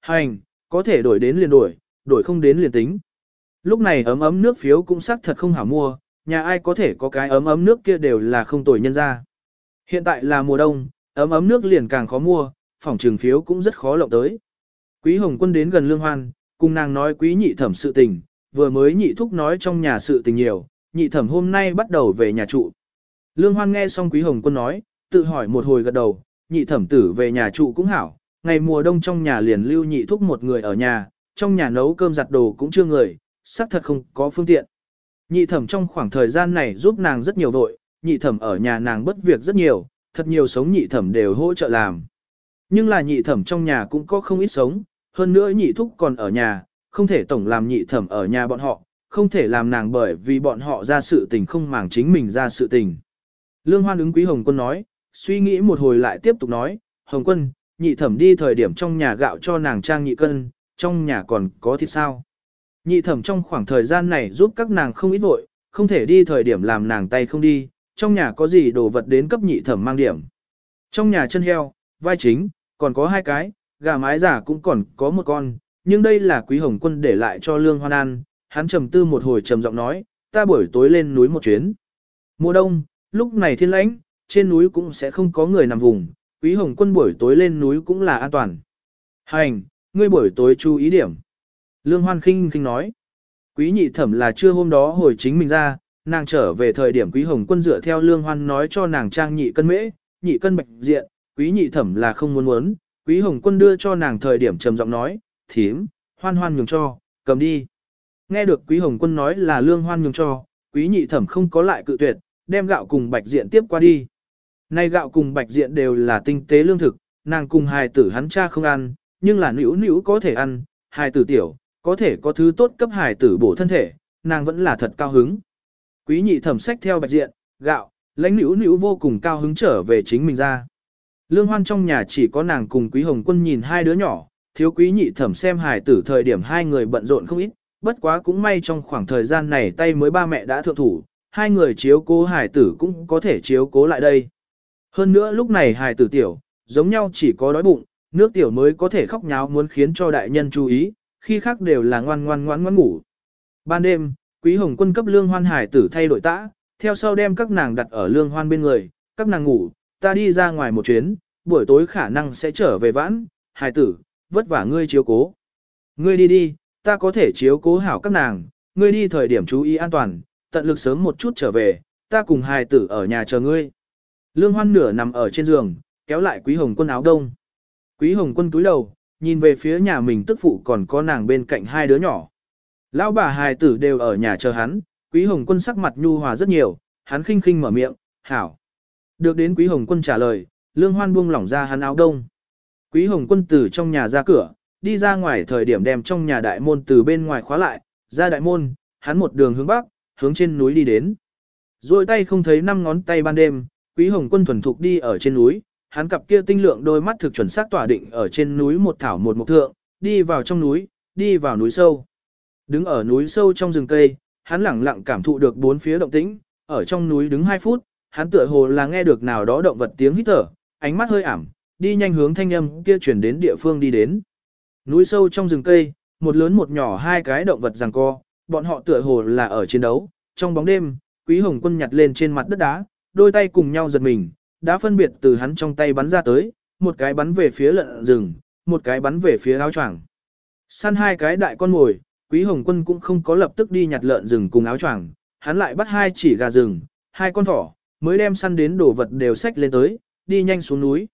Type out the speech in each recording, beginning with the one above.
Hành, có thể đổi đến liền đổi, đổi không đến liền tính. Lúc này ấm ấm nước phiếu cũng xác thật không hảo mua, nhà ai có thể có cái ấm ấm nước kia đều là không tồi nhân ra. Hiện tại là mùa đông, ấm ấm nước liền càng khó mua, phòng trường phiếu cũng rất khó lộng tới. Quý Hồng Quân đến gần Lương Hoan, cùng nàng nói quý nhị thẩm sự tình, vừa mới nhị thúc nói trong nhà sự tình nhiều, nhị thẩm hôm nay bắt đầu về nhà trụ. Lương Hoan nghe xong quý Hồng Quân nói, tự hỏi một hồi gật đầu, nhị thẩm tử về nhà trụ cũng hảo, ngày mùa đông trong nhà liền lưu nhị thúc một người ở nhà, trong nhà nấu cơm giặt đồ cũng chưa người, xác thật không có phương tiện. Nhị thẩm trong khoảng thời gian này giúp nàng rất nhiều vội, nhị thẩm ở nhà nàng bất việc rất nhiều, thật nhiều sống nhị thẩm đều hỗ trợ làm. Nhưng là nhị thẩm trong nhà cũng có không ít sống, hơn nữa nhị thúc còn ở nhà, không thể tổng làm nhị thẩm ở nhà bọn họ, không thể làm nàng bởi vì bọn họ ra sự tình không màng chính mình ra sự tình. Lương Hoan ứng quý Hồng Quân nói, suy nghĩ một hồi lại tiếp tục nói, Hồng Quân, nhị thẩm đi thời điểm trong nhà gạo cho nàng trang nhị cân, trong nhà còn có thịt sao. Nhị thẩm trong khoảng thời gian này giúp các nàng không ít vội, không thể đi thời điểm làm nàng tay không đi, trong nhà có gì đồ vật đến cấp nhị thẩm mang điểm. Trong nhà chân heo, vai chính, còn có hai cái, gà mái giả cũng còn có một con, nhưng đây là quý hồng quân để lại cho lương hoan An. hắn trầm tư một hồi trầm giọng nói, ta buổi tối lên núi một chuyến. Mùa đông, lúc này thiên lãnh, trên núi cũng sẽ không có người nằm vùng, quý hồng quân buổi tối lên núi cũng là an toàn. Hành, ngươi buổi tối chú ý điểm. Lương hoan khinh khinh nói, quý nhị thẩm là trưa hôm đó hồi chính mình ra, nàng trở về thời điểm quý hồng quân dựa theo lương hoan nói cho nàng trang nhị cân mễ, nhị cân bạch diện, quý nhị thẩm là không muốn muốn, quý hồng quân đưa cho nàng thời điểm trầm giọng nói, thím, hoan hoan nhường cho, cầm đi. Nghe được quý hồng quân nói là lương hoan nhường cho, quý nhị thẩm không có lại cự tuyệt, đem gạo cùng bạch diện tiếp qua đi. Nay gạo cùng bạch diện đều là tinh tế lương thực, nàng cùng hài tử hắn cha không ăn, nhưng là nữ nữ có thể ăn, hài tử tiểu, có thể có thứ tốt cấp hài tử bổ thân thể, nàng vẫn là thật cao hứng. Quý nhị thẩm sách theo bạch diện, gạo, lãnh nữ nữ vô cùng cao hứng trở về chính mình ra. Lương hoan trong nhà chỉ có nàng cùng quý hồng quân nhìn hai đứa nhỏ, thiếu quý nhị thẩm xem hài tử thời điểm hai người bận rộn không ít, bất quá cũng may trong khoảng thời gian này tay mới ba mẹ đã thượng thủ, hai người chiếu cố hài tử cũng có thể chiếu cố lại đây. Hơn nữa lúc này hài tử tiểu, giống nhau chỉ có đói bụng, nước tiểu mới có thể khóc nháo muốn khiến cho đại nhân chú ý, khi khác đều là ngoan ngoan ngoan ngoan ngủ. Ban đêm, quý hồng quân cấp lương hoan hài tử thay đổi tã, theo sau đem các nàng đặt ở lương hoan bên người, các nàng ngủ, ta đi ra ngoài một chuyến, buổi tối khả năng sẽ trở về vãn, hài tử, vất vả ngươi chiếu cố. Ngươi đi đi, ta có thể chiếu cố hảo các nàng, ngươi đi thời điểm chú ý an toàn, tận lực sớm một chút trở về, ta cùng hài tử ở nhà chờ ngươi. Lương Hoan nửa nằm ở trên giường, kéo lại Quý Hồng Quân áo đông. Quý Hồng Quân cúi đầu, nhìn về phía nhà mình tức phụ còn có nàng bên cạnh hai đứa nhỏ. Lão bà hài tử đều ở nhà chờ hắn, Quý Hồng Quân sắc mặt nhu hòa rất nhiều, hắn khinh khinh mở miệng, hảo. Được đến Quý Hồng Quân trả lời, Lương Hoan buông lỏng ra hắn áo đông. Quý Hồng Quân từ trong nhà ra cửa, đi ra ngoài thời điểm đem trong nhà đại môn từ bên ngoài khóa lại, ra đại môn, hắn một đường hướng bắc, hướng trên núi đi đến. Rồi tay không thấy năm ngón tay ban đêm, Quý Hồng Quân thuần thục đi ở trên núi, hắn cặp kia tinh lượng đôi mắt thực chuẩn xác tỏa định ở trên núi một thảo một mục thượng, đi vào trong núi, đi vào núi sâu. Đứng ở núi sâu trong rừng cây, hắn lẳng lặng cảm thụ được bốn phía động tĩnh, ở trong núi đứng 2 phút, hắn tựa hồ là nghe được nào đó động vật tiếng hít thở, ánh mắt hơi ảm, đi nhanh hướng thanh âm kia chuyển đến địa phương đi đến. Núi sâu trong rừng cây, một lớn một nhỏ hai cái động vật giằng co, bọn họ tựa hồ là ở chiến đấu, trong bóng đêm, Quý Hồng Quân nhặt lên trên mặt đất đá, đôi tay cùng nhau giật mình, đã phân biệt từ hắn trong tay bắn ra tới, một cái bắn về phía lợn rừng, một cái bắn về phía áo choàng. Săn hai cái đại con mồi, Quý Hồng Quân cũng không có lập tức đi nhặt lợn rừng cùng áo choàng, hắn lại bắt hai chỉ gà rừng, hai con thỏ, mới đem săn đến đồ vật đều xách lên tới, đi nhanh xuống núi.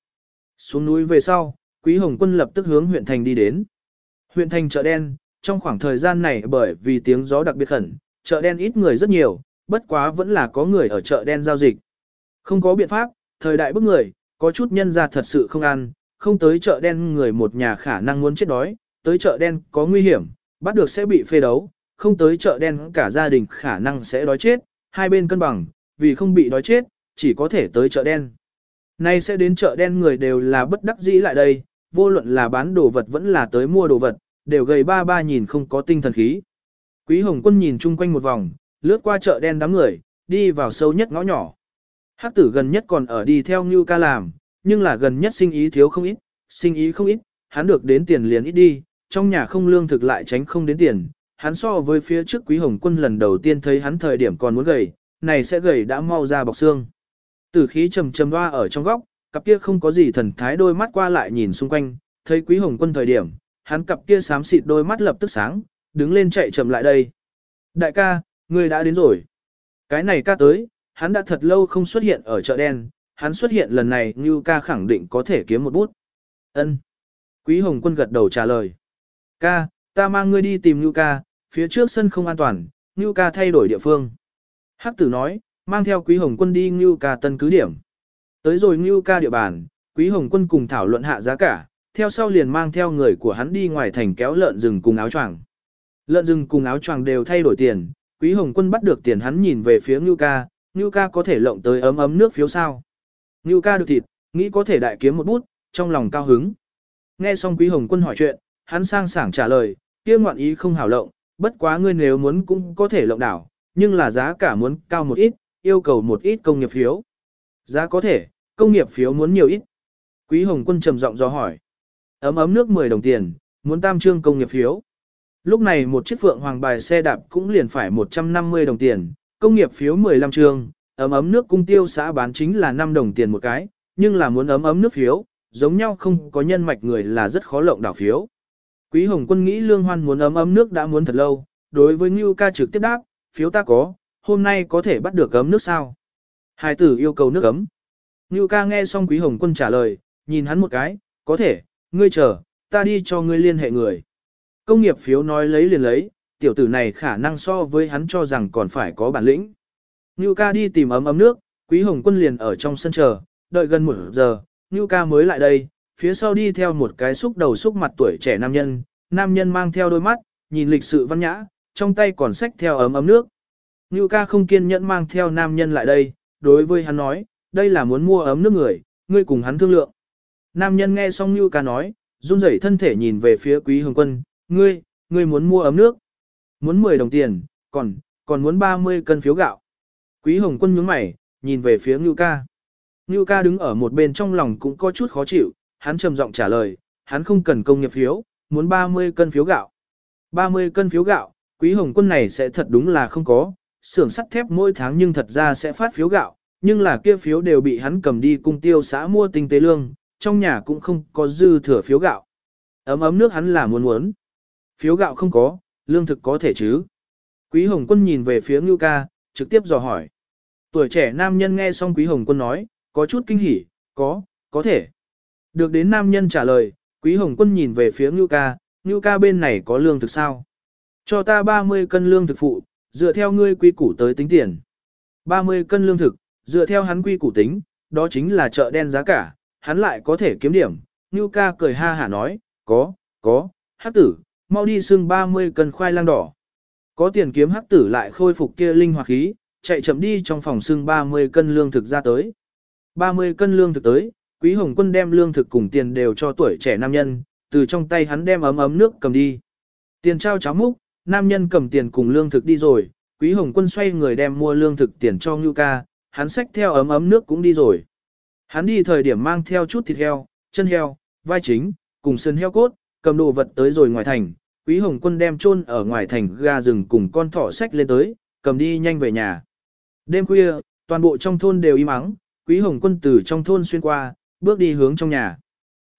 Xuống núi về sau, Quý Hồng Quân lập tức hướng huyện thành đi đến. Huyện thành chợ đen, trong khoảng thời gian này bởi vì tiếng gió đặc biệt khẩn, chợ đen ít người rất nhiều, bất quá vẫn là có người ở chợ đen giao dịch. Không có biện pháp, thời đại bức người, có chút nhân ra thật sự không ăn, không tới chợ đen người một nhà khả năng muốn chết đói, tới chợ đen có nguy hiểm, bắt được sẽ bị phê đấu, không tới chợ đen cả gia đình khả năng sẽ đói chết, hai bên cân bằng, vì không bị đói chết, chỉ có thể tới chợ đen. Nay sẽ đến chợ đen người đều là bất đắc dĩ lại đây, vô luận là bán đồ vật vẫn là tới mua đồ vật, đều gầy ba ba nhìn không có tinh thần khí. Quý Hồng Quân nhìn chung quanh một vòng, lướt qua chợ đen đám người, đi vào sâu nhất ngõ nhỏ. Hắc tử gần nhất còn ở đi theo Ngưu ca làm, nhưng là gần nhất sinh ý thiếu không ít, sinh ý không ít, hắn được đến tiền liền ít đi, trong nhà không lương thực lại tránh không đến tiền, hắn so với phía trước quý hồng quân lần đầu tiên thấy hắn thời điểm còn muốn gầy, này sẽ gầy đã mau ra bọc xương. Tử khí trầm trầm hoa ở trong góc, cặp kia không có gì thần thái đôi mắt qua lại nhìn xung quanh, thấy quý hồng quân thời điểm, hắn cặp kia xám xịt đôi mắt lập tức sáng, đứng lên chạy chậm lại đây. Đại ca, ngươi đã đến rồi. Cái này ca tới, hắn đã thật lâu không xuất hiện ở chợ đen, hắn xuất hiện lần này như ca khẳng định có thể kiếm một bút. Ân. Quý Hồng Quân gật đầu trả lời. Ca, ta mang ngươi đi tìm Như ca, phía trước sân không an toàn, Như ca thay đổi địa phương. Hắc tử nói, mang theo Quý Hồng Quân đi Như ca tân cứ điểm. Tới rồi Như ca địa bàn, Quý Hồng Quân cùng thảo luận hạ giá cả, theo sau liền mang theo người của hắn đi ngoài thành kéo lợn rừng cùng áo choàng. Lợn rừng cùng áo choàng đều thay đổi tiền, Quý Hồng Quân bắt được tiền hắn nhìn về phía Ngưu ca, Ngưu ca có thể lộng tới ấm ấm nước phiếu sao. Ngưu ca được thịt, nghĩ có thể đại kiếm một bút, trong lòng cao hứng. Nghe xong Quý Hồng Quân hỏi chuyện, hắn sang sảng trả lời, kia ngoạn ý không hảo lộng, bất quá ngươi nếu muốn cũng có thể lộng đảo, nhưng là giá cả muốn cao một ít, yêu cầu một ít công nghiệp phiếu. Giá có thể, công nghiệp phiếu muốn nhiều ít. Quý Hồng Quân trầm giọng do hỏi. Ấm ấm nước 10 đồng tiền, muốn tam trương công nghiệp phiếu. Lúc này một chiếc phượng hoàng bài xe đạp cũng liền phải 150 đồng tiền, công nghiệp phiếu 15 trường ấm ấm nước cung tiêu xã bán chính là 5 đồng tiền một cái, nhưng là muốn ấm ấm nước phiếu, giống nhau không có nhân mạch người là rất khó lộng đảo phiếu. Quý Hồng Quân nghĩ Lương Hoan muốn ấm ấm nước đã muốn thật lâu, đối với Ngưu ca trực tiếp đáp, phiếu ta có, hôm nay có thể bắt được ấm nước sao? Hai tử yêu cầu nước ấm. Ngưu ca nghe xong Quý Hồng Quân trả lời, nhìn hắn một cái, có thể, ngươi chờ, ta đi cho ngươi liên hệ người. Công nghiệp phiếu nói lấy liền lấy, tiểu tử này khả năng so với hắn cho rằng còn phải có bản lĩnh. Ngưu ca đi tìm ấm ấm nước, Quý Hồng Quân liền ở trong sân chờ, đợi gần một giờ, Ngưu ca mới lại đây, phía sau đi theo một cái xúc đầu xúc mặt tuổi trẻ nam nhân, nam nhân mang theo đôi mắt, nhìn lịch sự văn nhã, trong tay còn xách theo ấm ấm nước. Ngưu ca không kiên nhẫn mang theo nam nhân lại đây, đối với hắn nói, đây là muốn mua ấm nước người, ngươi cùng hắn thương lượng. Nam nhân nghe xong Ngưu ca nói, run rẩy thân thể nhìn về phía quý hồng quân, ngươi, ngươi muốn mua ấm nước. Muốn 10 đồng tiền, còn, còn muốn 30 cân phiếu gạo. Quý hồng quân nhướng mày, nhìn về phía Ngưu ca. Ngưu ca đứng ở một bên trong lòng cũng có chút khó chịu, hắn trầm giọng trả lời, hắn không cần công nghiệp phiếu, muốn 30 cân phiếu gạo. 30 cân phiếu gạo, quý hồng quân này sẽ thật đúng là không có, xưởng sắt thép mỗi tháng nhưng thật ra sẽ phát phiếu gạo, nhưng là kia phiếu đều bị hắn cầm đi cung tiêu xã mua tinh tế lương, trong nhà cũng không có dư thừa phiếu gạo. Ấm ấm nước hắn là muốn muốn. Phiếu gạo không có, lương thực có thể chứ. Quý Hồng Quân nhìn về phía Ngưu ca, trực tiếp dò hỏi. Tuổi trẻ nam nhân nghe xong Quý Hồng Quân nói, có chút kinh hỉ, có, có thể. Được đến nam nhân trả lời, Quý Hồng Quân nhìn về phía Ngưu ca, Ngưu ca bên này có lương thực sao? Cho ta 30 cân lương thực phụ, dựa theo ngươi quy củ tới tính tiền. 30 cân lương thực, dựa theo hắn quy củ tính, đó chính là chợ đen giá cả, hắn lại có thể kiếm điểm. Ngưu ca cười ha hả nói, có, có, hắc tử, mau đi xưng 30 cân khoai lang đỏ. Có tiền kiếm hắc tử lại khôi phục kia linh hoạt khí, chạy chậm đi trong phòng xưng 30 cân lương thực ra tới. 30 cân lương thực tới, Quý Hồng Quân đem lương thực cùng tiền đều cho tuổi trẻ nam nhân, từ trong tay hắn đem ấm ấm nước cầm đi. Tiền trao cháo múc, nam nhân cầm tiền cùng lương thực đi rồi, Quý Hồng Quân xoay người đem mua lương thực tiền cho Ngưu ca, hắn xách theo ấm ấm nước cũng đi rồi. Hắn đi thời điểm mang theo chút thịt heo, chân heo, vai chính, cùng sườn heo cốt, cầm đồ vật tới rồi ngoài thành. Quý Hồng Quân đem chôn ở ngoài thành ga rừng cùng con thỏ sách lên tới, cầm đi nhanh về nhà. Đêm khuya, toàn bộ trong thôn đều im ắng, Quý Hồng Quân từ trong thôn xuyên qua, bước đi hướng trong nhà.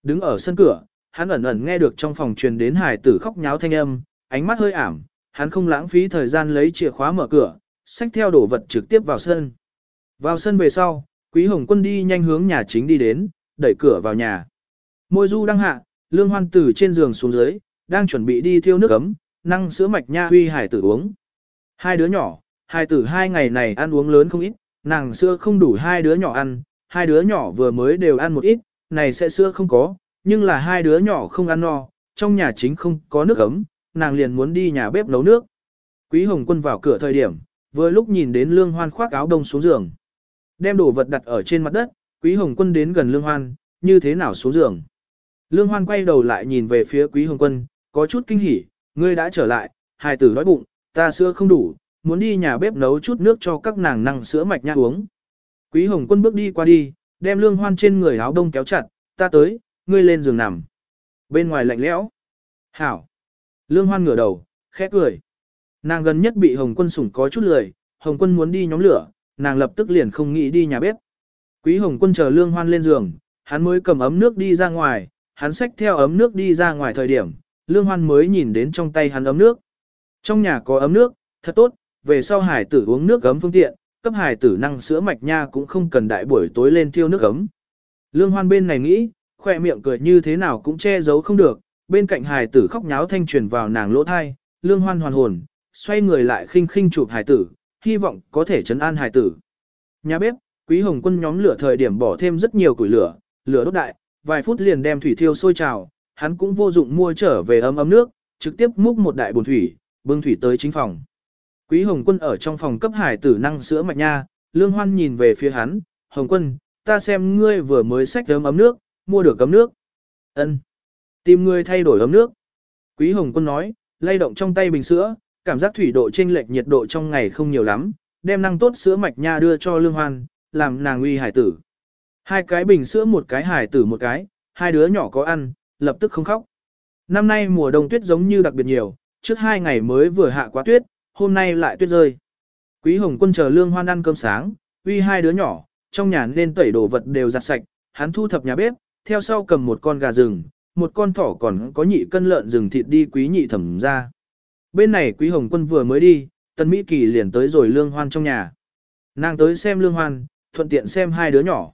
Đứng ở sân cửa, hắn ẩn ẩn nghe được trong phòng truyền đến hải tử khóc nháo thanh âm, ánh mắt hơi ảm, hắn không lãng phí thời gian lấy chìa khóa mở cửa, xách theo đồ vật trực tiếp vào sân. Vào sân về sau, Quý Hồng Quân đi nhanh hướng nhà chính đi đến, đẩy cửa vào nhà. Môi du đang hạ, lương hoan từ trên giường xuống dưới, đang chuẩn bị đi thiêu nước ấm, năng sữa mạch nha huy hải tử uống. Hai đứa nhỏ, hai tử hai ngày này ăn uống lớn không ít, nàng sữa không đủ hai đứa nhỏ ăn, hai đứa nhỏ vừa mới đều ăn một ít, này sẽ sữa không có, nhưng là hai đứa nhỏ không ăn no, trong nhà chính không có nước ấm, nàng liền muốn đi nhà bếp nấu nước. Quý Hồng Quân vào cửa thời điểm, vừa lúc nhìn đến Lương Hoan khoác áo đông xuống giường. Đem đồ vật đặt ở trên mặt đất, Quý Hồng Quân đến gần Lương Hoan, như thế nào xuống giường. Lương Hoan quay đầu lại nhìn về phía Quý Hồng Quân, có chút kinh hỉ, ngươi đã trở lại, hài tử đói bụng, ta sữa không đủ, muốn đi nhà bếp nấu chút nước cho các nàng năng sữa mạch nha uống. Quý Hồng Quân bước đi qua đi, đem Lương Hoan trên người áo đông kéo chặt, ta tới, ngươi lên giường nằm. Bên ngoài lạnh lẽo. Hảo. Lương Hoan ngửa đầu, khẽ cười. Nàng gần nhất bị Hồng Quân sủng có chút lười, Hồng Quân muốn đi nhóm lửa, nàng lập tức liền không nghĩ đi nhà bếp. Quý Hồng Quân chờ Lương Hoan lên giường, hắn mới cầm ấm nước đi ra ngoài, hắn xách theo ấm nước đi ra ngoài thời điểm, Lương Hoan mới nhìn đến trong tay hắn ấm nước. Trong nhà có ấm nước, thật tốt, về sau hải tử uống nước ấm phương tiện, cấp hải tử năng sữa mạch nha cũng không cần đại buổi tối lên thiêu nước ấm. Lương Hoan bên này nghĩ, khoe miệng cười như thế nào cũng che giấu không được, bên cạnh hải tử khóc nháo thanh truyền vào nàng lỗ thai, Lương Hoan hoàn hồn, xoay người lại khinh khinh chụp hải tử, hy vọng có thể chấn an hải tử. Nhà bếp, Quý Hồng Quân nhóm lửa thời điểm bỏ thêm rất nhiều củi lửa, lửa đốt đại, vài phút liền đem thủy thiêu sôi trào, hắn cũng vô dụng mua trở về ấm ấm nước, trực tiếp múc một đại bồn thủy, bưng thủy tới chính phòng. Quý Hồng Quân ở trong phòng cấp hải tử năng sữa mạch nha, Lương Hoan nhìn về phía hắn, Hồng Quân, ta xem ngươi vừa mới xách ấm ấm nước, mua được ấm nước. Ân, Tìm ngươi thay đổi ấm nước. Quý Hồng Quân nói, lay động trong tay bình sữa, cảm giác thủy độ chênh lệch nhiệt độ trong ngày không nhiều lắm, đem năng tốt sữa mạch nha đưa cho Lương Hoan, làm nàng uy hải tử. Hai cái bình sữa một cái hải tử một cái, hai đứa nhỏ có ăn, lập tức không khóc. Năm nay mùa đông tuyết giống như đặc biệt nhiều, trước hai ngày mới vừa hạ quá tuyết, hôm nay lại tuyết rơi. Quý Hồng Quân chờ Lương Hoan ăn cơm sáng, uy hai đứa nhỏ, trong nhà nên tẩy đồ vật đều giặt sạch, hắn thu thập nhà bếp, theo sau cầm một con gà rừng, một con thỏ còn có nhị cân lợn rừng thịt đi quý nhị thẩm ra. Bên này Quý Hồng Quân vừa mới đi, Tân Mỹ Kỳ liền tới rồi Lương Hoan trong nhà. Nàng tới xem Lương Hoan, thuận tiện xem hai đứa nhỏ.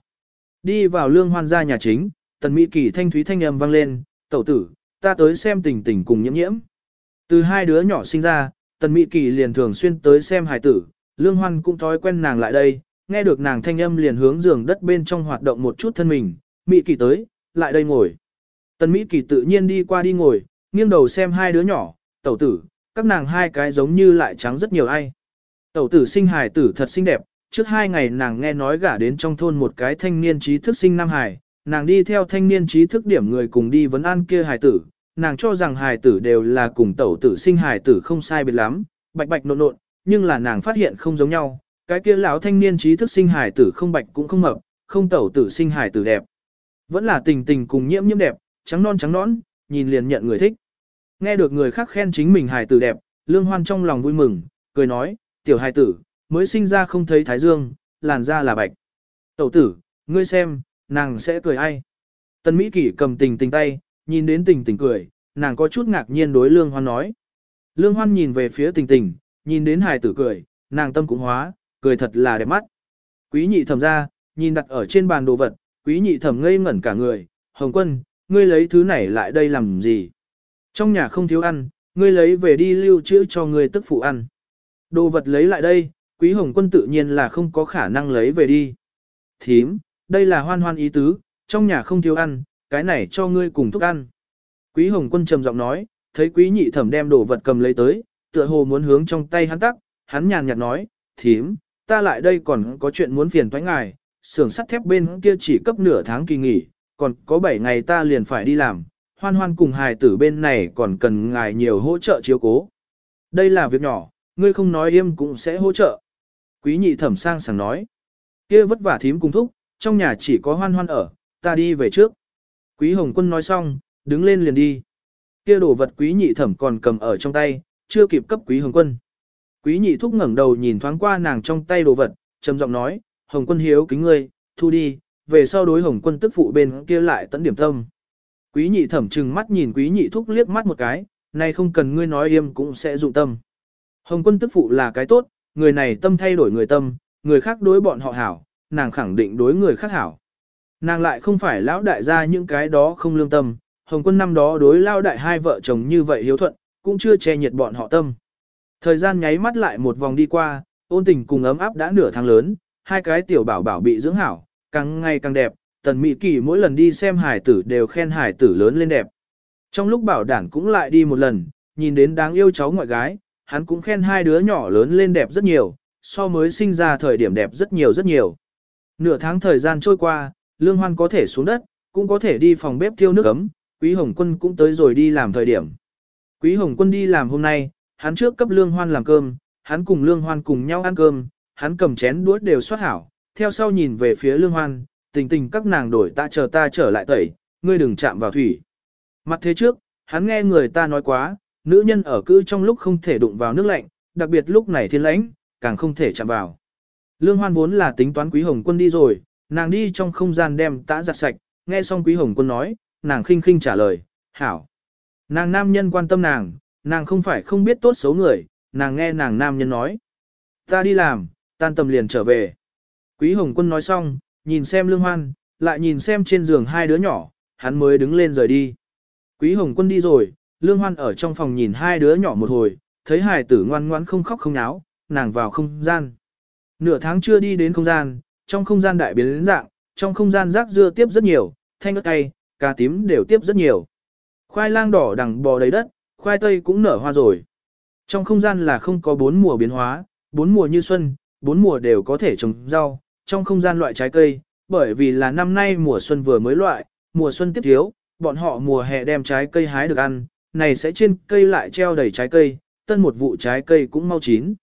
Đi vào Lương Hoan ra nhà chính, Tần Mỹ Kỳ thanh thúy thanh âm vang lên, tẩu tử, ta tới xem tình tình cùng nhiễm nhiễm. Từ hai đứa nhỏ sinh ra, Tần Mỹ Kỳ liền thường xuyên tới xem hài tử, Lương Hoan cũng thói quen nàng lại đây, nghe được nàng thanh âm liền hướng giường đất bên trong hoạt động một chút thân mình, Mỹ Kỳ tới, lại đây ngồi. Tần Mỹ Kỳ tự nhiên đi qua đi ngồi, nghiêng đầu xem hai đứa nhỏ, tẩu tử, các nàng hai cái giống như lại trắng rất nhiều ai. Tẩu tử sinh hài tử thật xinh đẹp, trước hai ngày nàng nghe nói gả đến trong thôn một cái thanh niên trí thức sinh Nam Hải, nàng đi theo thanh niên trí thức điểm người cùng đi vấn an kia Hải tử, nàng cho rằng Hải tử đều là cùng tẩu tử sinh Hải tử không sai biệt lắm, bạch bạch nộn nộn, nhưng là nàng phát hiện không giống nhau, cái kia lão thanh niên trí thức sinh Hải tử không bạch cũng không mập, không tẩu tử sinh Hải tử đẹp. Vẫn là tình tình cùng nhiễm nhiễm đẹp, trắng non trắng nón, nhìn liền nhận người thích. Nghe được người khác khen chính mình Hải tử đẹp, lương hoan trong lòng vui mừng, cười nói, tiểu Hải tử, mới sinh ra không thấy thái dương, làn da là bạch. Tẩu tử, ngươi xem, nàng sẽ cười ai. Tân Mỹ Kỷ cầm tình tình tay, nhìn đến tình tình cười, nàng có chút ngạc nhiên đối Lương Hoan nói. Lương Hoan nhìn về phía tình tình, nhìn đến hài tử cười, nàng tâm cũng hóa, cười thật là đẹp mắt. Quý nhị thẩm ra, nhìn đặt ở trên bàn đồ vật, quý nhị thẩm ngây ngẩn cả người, Hồng Quân, ngươi lấy thứ này lại đây làm gì? Trong nhà không thiếu ăn, ngươi lấy về đi lưu trữ cho ngươi tức phụ ăn. Đồ vật lấy lại đây, quý Hồng Quân tự nhiên là không có khả năng lấy về đi. Thím, đây là hoan hoan ý tứ, trong nhà không thiếu ăn, cái này cho ngươi cùng thúc ăn. Quý Hồng Quân trầm giọng nói, thấy quý nhị thẩm đem đồ vật cầm lấy tới, tựa hồ muốn hướng trong tay hắn tắc, hắn nhàn nhạt nói, thím, ta lại đây còn có chuyện muốn phiền toái ngài, xưởng sắt thép bên kia chỉ cấp nửa tháng kỳ nghỉ, còn có 7 ngày ta liền phải đi làm, hoan hoan cùng hài tử bên này còn cần ngài nhiều hỗ trợ chiếu cố. Đây là việc nhỏ, ngươi không nói im cũng sẽ hỗ trợ. Quý nhị thẩm sang sảng nói, kia vất vả thím cùng thúc, trong nhà chỉ có hoan hoan ở, ta đi về trước. Quý Hồng Quân nói xong, đứng lên liền đi. Kia đồ vật quý nhị thẩm còn cầm ở trong tay, chưa kịp cấp quý Hồng Quân. Quý nhị thúc ngẩng đầu nhìn thoáng qua nàng trong tay đồ vật, trầm giọng nói, Hồng Quân hiếu kính ngươi, thu đi, về sau đối Hồng Quân tức phụ bên kia lại tận điểm tâm. Quý nhị thẩm trừng mắt nhìn quý nhị thúc liếc mắt một cái, nay không cần ngươi nói im cũng sẽ dụng tâm. Hồng Quân tức phụ là cái tốt, người này tâm thay đổi người tâm, người khác đối bọn họ hảo, nàng khẳng định đối người khác hảo. Nàng lại không phải lão đại gia những cái đó không lương tâm, Hồng quân năm đó đối lao đại hai vợ chồng như vậy hiếu thuận, cũng chưa che nhiệt bọn họ tâm. Thời gian nháy mắt lại một vòng đi qua, ôn tình cùng ấm áp đã nửa tháng lớn, hai cái tiểu bảo bảo bị dưỡng hảo, càng ngày càng đẹp, tần mỹ kỳ mỗi lần đi xem hải tử đều khen hải tử lớn lên đẹp. Trong lúc bảo đảng cũng lại đi một lần, nhìn đến đáng yêu cháu ngoại gái, hắn cũng khen hai đứa nhỏ lớn lên đẹp rất nhiều, so mới sinh ra thời điểm đẹp rất nhiều rất nhiều. Nửa tháng thời gian trôi qua, Lương Hoan có thể xuống đất, cũng có thể đi phòng bếp thiêu nước ấm, Quý Hồng Quân cũng tới rồi đi làm thời điểm. Quý Hồng Quân đi làm hôm nay, hắn trước cấp Lương Hoan làm cơm, hắn cùng Lương Hoan cùng nhau ăn cơm, hắn cầm chén đũa đều xoát hảo, theo sau nhìn về phía Lương Hoan, tình tình các nàng đổi ta chờ ta trở lại tẩy, ngươi đừng chạm vào thủy. Mặt thế trước, hắn nghe người ta nói quá, nữ nhân ở cữ trong lúc không thể đụng vào nước lạnh, đặc biệt lúc này thiên lãnh, càng không thể chạm vào. Lương Hoan vốn là tính toán Quý Hồng Quân đi rồi, nàng đi trong không gian đem tã giặt sạch, nghe xong Quý Hồng Quân nói, nàng khinh khinh trả lời, hảo. Nàng nam nhân quan tâm nàng, nàng không phải không biết tốt xấu người, nàng nghe nàng nam nhân nói. Ta đi làm, tan tầm liền trở về. Quý Hồng Quân nói xong, nhìn xem Lương Hoan, lại nhìn xem trên giường hai đứa nhỏ, hắn mới đứng lên rời đi. Quý Hồng Quân đi rồi, Lương Hoan ở trong phòng nhìn hai đứa nhỏ một hồi, thấy hài tử ngoan ngoãn không khóc không náo, nàng vào không gian. Nửa tháng chưa đi đến không gian, trong không gian đại biến đến dạng, trong không gian rác dưa tiếp rất nhiều, thanh ớt cay, cà tím đều tiếp rất nhiều. Khoai lang đỏ đằng bò đầy đất, khoai tây cũng nở hoa rồi. Trong không gian là không có bốn mùa biến hóa, bốn mùa như xuân, bốn mùa đều có thể trồng rau, trong không gian loại trái cây, bởi vì là năm nay mùa xuân vừa mới loại, mùa xuân tiếp thiếu, bọn họ mùa hè đem trái cây hái được ăn, này sẽ trên cây lại treo đầy trái cây, tân một vụ trái cây cũng mau chín.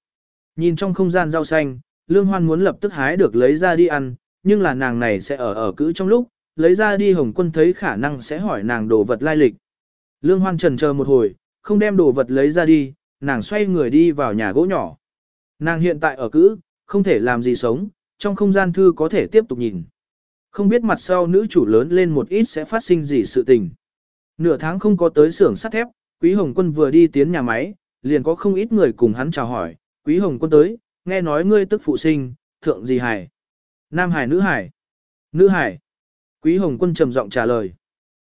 Nhìn trong không gian rau xanh, Lương Hoan muốn lập tức hái được lấy ra đi ăn, nhưng là nàng này sẽ ở ở cữ trong lúc, lấy ra đi Hồng Quân thấy khả năng sẽ hỏi nàng đồ vật lai lịch. Lương Hoan trần chờ một hồi, không đem đồ vật lấy ra đi, nàng xoay người đi vào nhà gỗ nhỏ. Nàng hiện tại ở cữ, không thể làm gì sống, trong không gian thư có thể tiếp tục nhìn. Không biết mặt sau nữ chủ lớn lên một ít sẽ phát sinh gì sự tình. Nửa tháng không có tới xưởng sắt thép, Quý Hồng Quân vừa đi tiến nhà máy, liền có không ít người cùng hắn chào hỏi, Quý Hồng Quân tới, nghe nói ngươi tức phụ sinh, thượng gì hải? Nam hải nữ hải? Nữ hải? Quý Hồng Quân trầm giọng trả lời.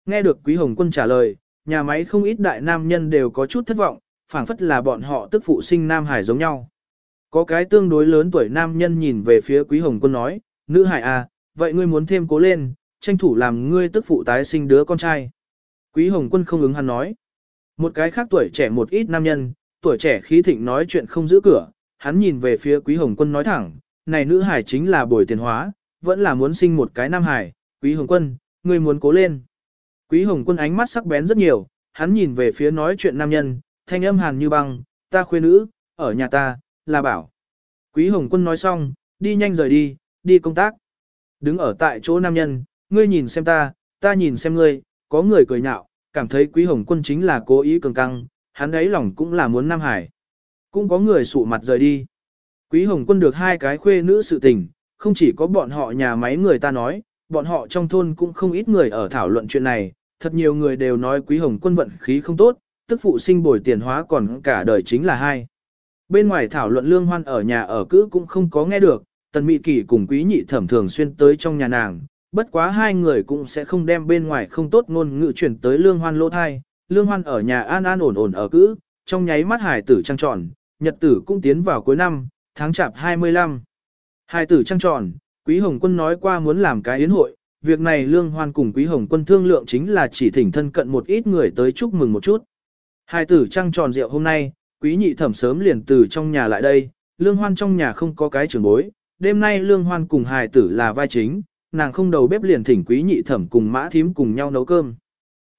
Nghe được Quý Hồng Quân trả lời, nhà máy không ít đại nam nhân đều có chút thất vọng, phảng phất là bọn họ tức phụ sinh Nam Hải giống nhau. Có cái tương đối lớn tuổi nam nhân nhìn về phía Quý Hồng Quân nói, nữ hải à, vậy ngươi muốn thêm cố lên, tranh thủ làm ngươi tức phụ tái sinh đứa con trai. Quý Hồng Quân không ứng hắn nói. Một cái khác tuổi trẻ một ít nam nhân, tuổi trẻ khí thịnh nói chuyện không giữ cửa, hắn nhìn về phía Quý Hồng Quân nói thẳng, này nữ hải chính là bồi tiền hóa, vẫn là muốn sinh một cái nam hải, Quý Hồng Quân, ngươi muốn cố lên. Quý Hồng Quân ánh mắt sắc bén rất nhiều, hắn nhìn về phía nói chuyện nam nhân, thanh âm hàn như băng, ta khuê nữ, ở nhà ta, là bảo. Quý Hồng Quân nói xong, đi nhanh rời đi, đi công tác. Đứng ở tại chỗ nam nhân, ngươi nhìn xem ta, ta nhìn xem ngươi, có người cười nhạo, cảm thấy Quý Hồng Quân chính là cố ý cường căng, hắn ấy lòng cũng là muốn Nam Hải. Cũng có người sụ mặt rời đi. Quý Hồng Quân được hai cái khuê nữ sự tình, không chỉ có bọn họ nhà máy người ta nói, bọn họ trong thôn cũng không ít người ở thảo luận chuyện này, thật nhiều người đều nói Quý Hồng Quân vận khí không tốt, tức phụ sinh bồi tiền hóa còn cả đời chính là hai. Bên ngoài thảo luận lương hoan ở nhà ở cữ cũng không có nghe được, tần mỹ kỷ cùng quý nhị thẩm thường xuyên tới trong nhà nàng, bất quá hai người cũng sẽ không đem bên ngoài không tốt ngôn ngữ chuyển tới lương hoan lỗ thai. Lương hoan ở nhà an an ổn ổn ở cữ, trong nháy mắt hải tử trăng tròn, nhật tử cũng tiến vào cuối năm, tháng chạp 25. Hải tử trăng tròn, quý hồng quân nói qua muốn làm cái yến hội, việc này lương hoan cùng quý hồng quân thương lượng chính là chỉ thỉnh thân cận một ít người tới chúc mừng một chút. Hải tử trăng tròn rượu hôm nay, quý nhị thẩm sớm liền từ trong nhà lại đây, lương hoan trong nhà không có cái trường bối, đêm nay lương hoan cùng hài tử là vai chính, nàng không đầu bếp liền thỉnh quý nhị thẩm cùng mã thím cùng nhau nấu cơm.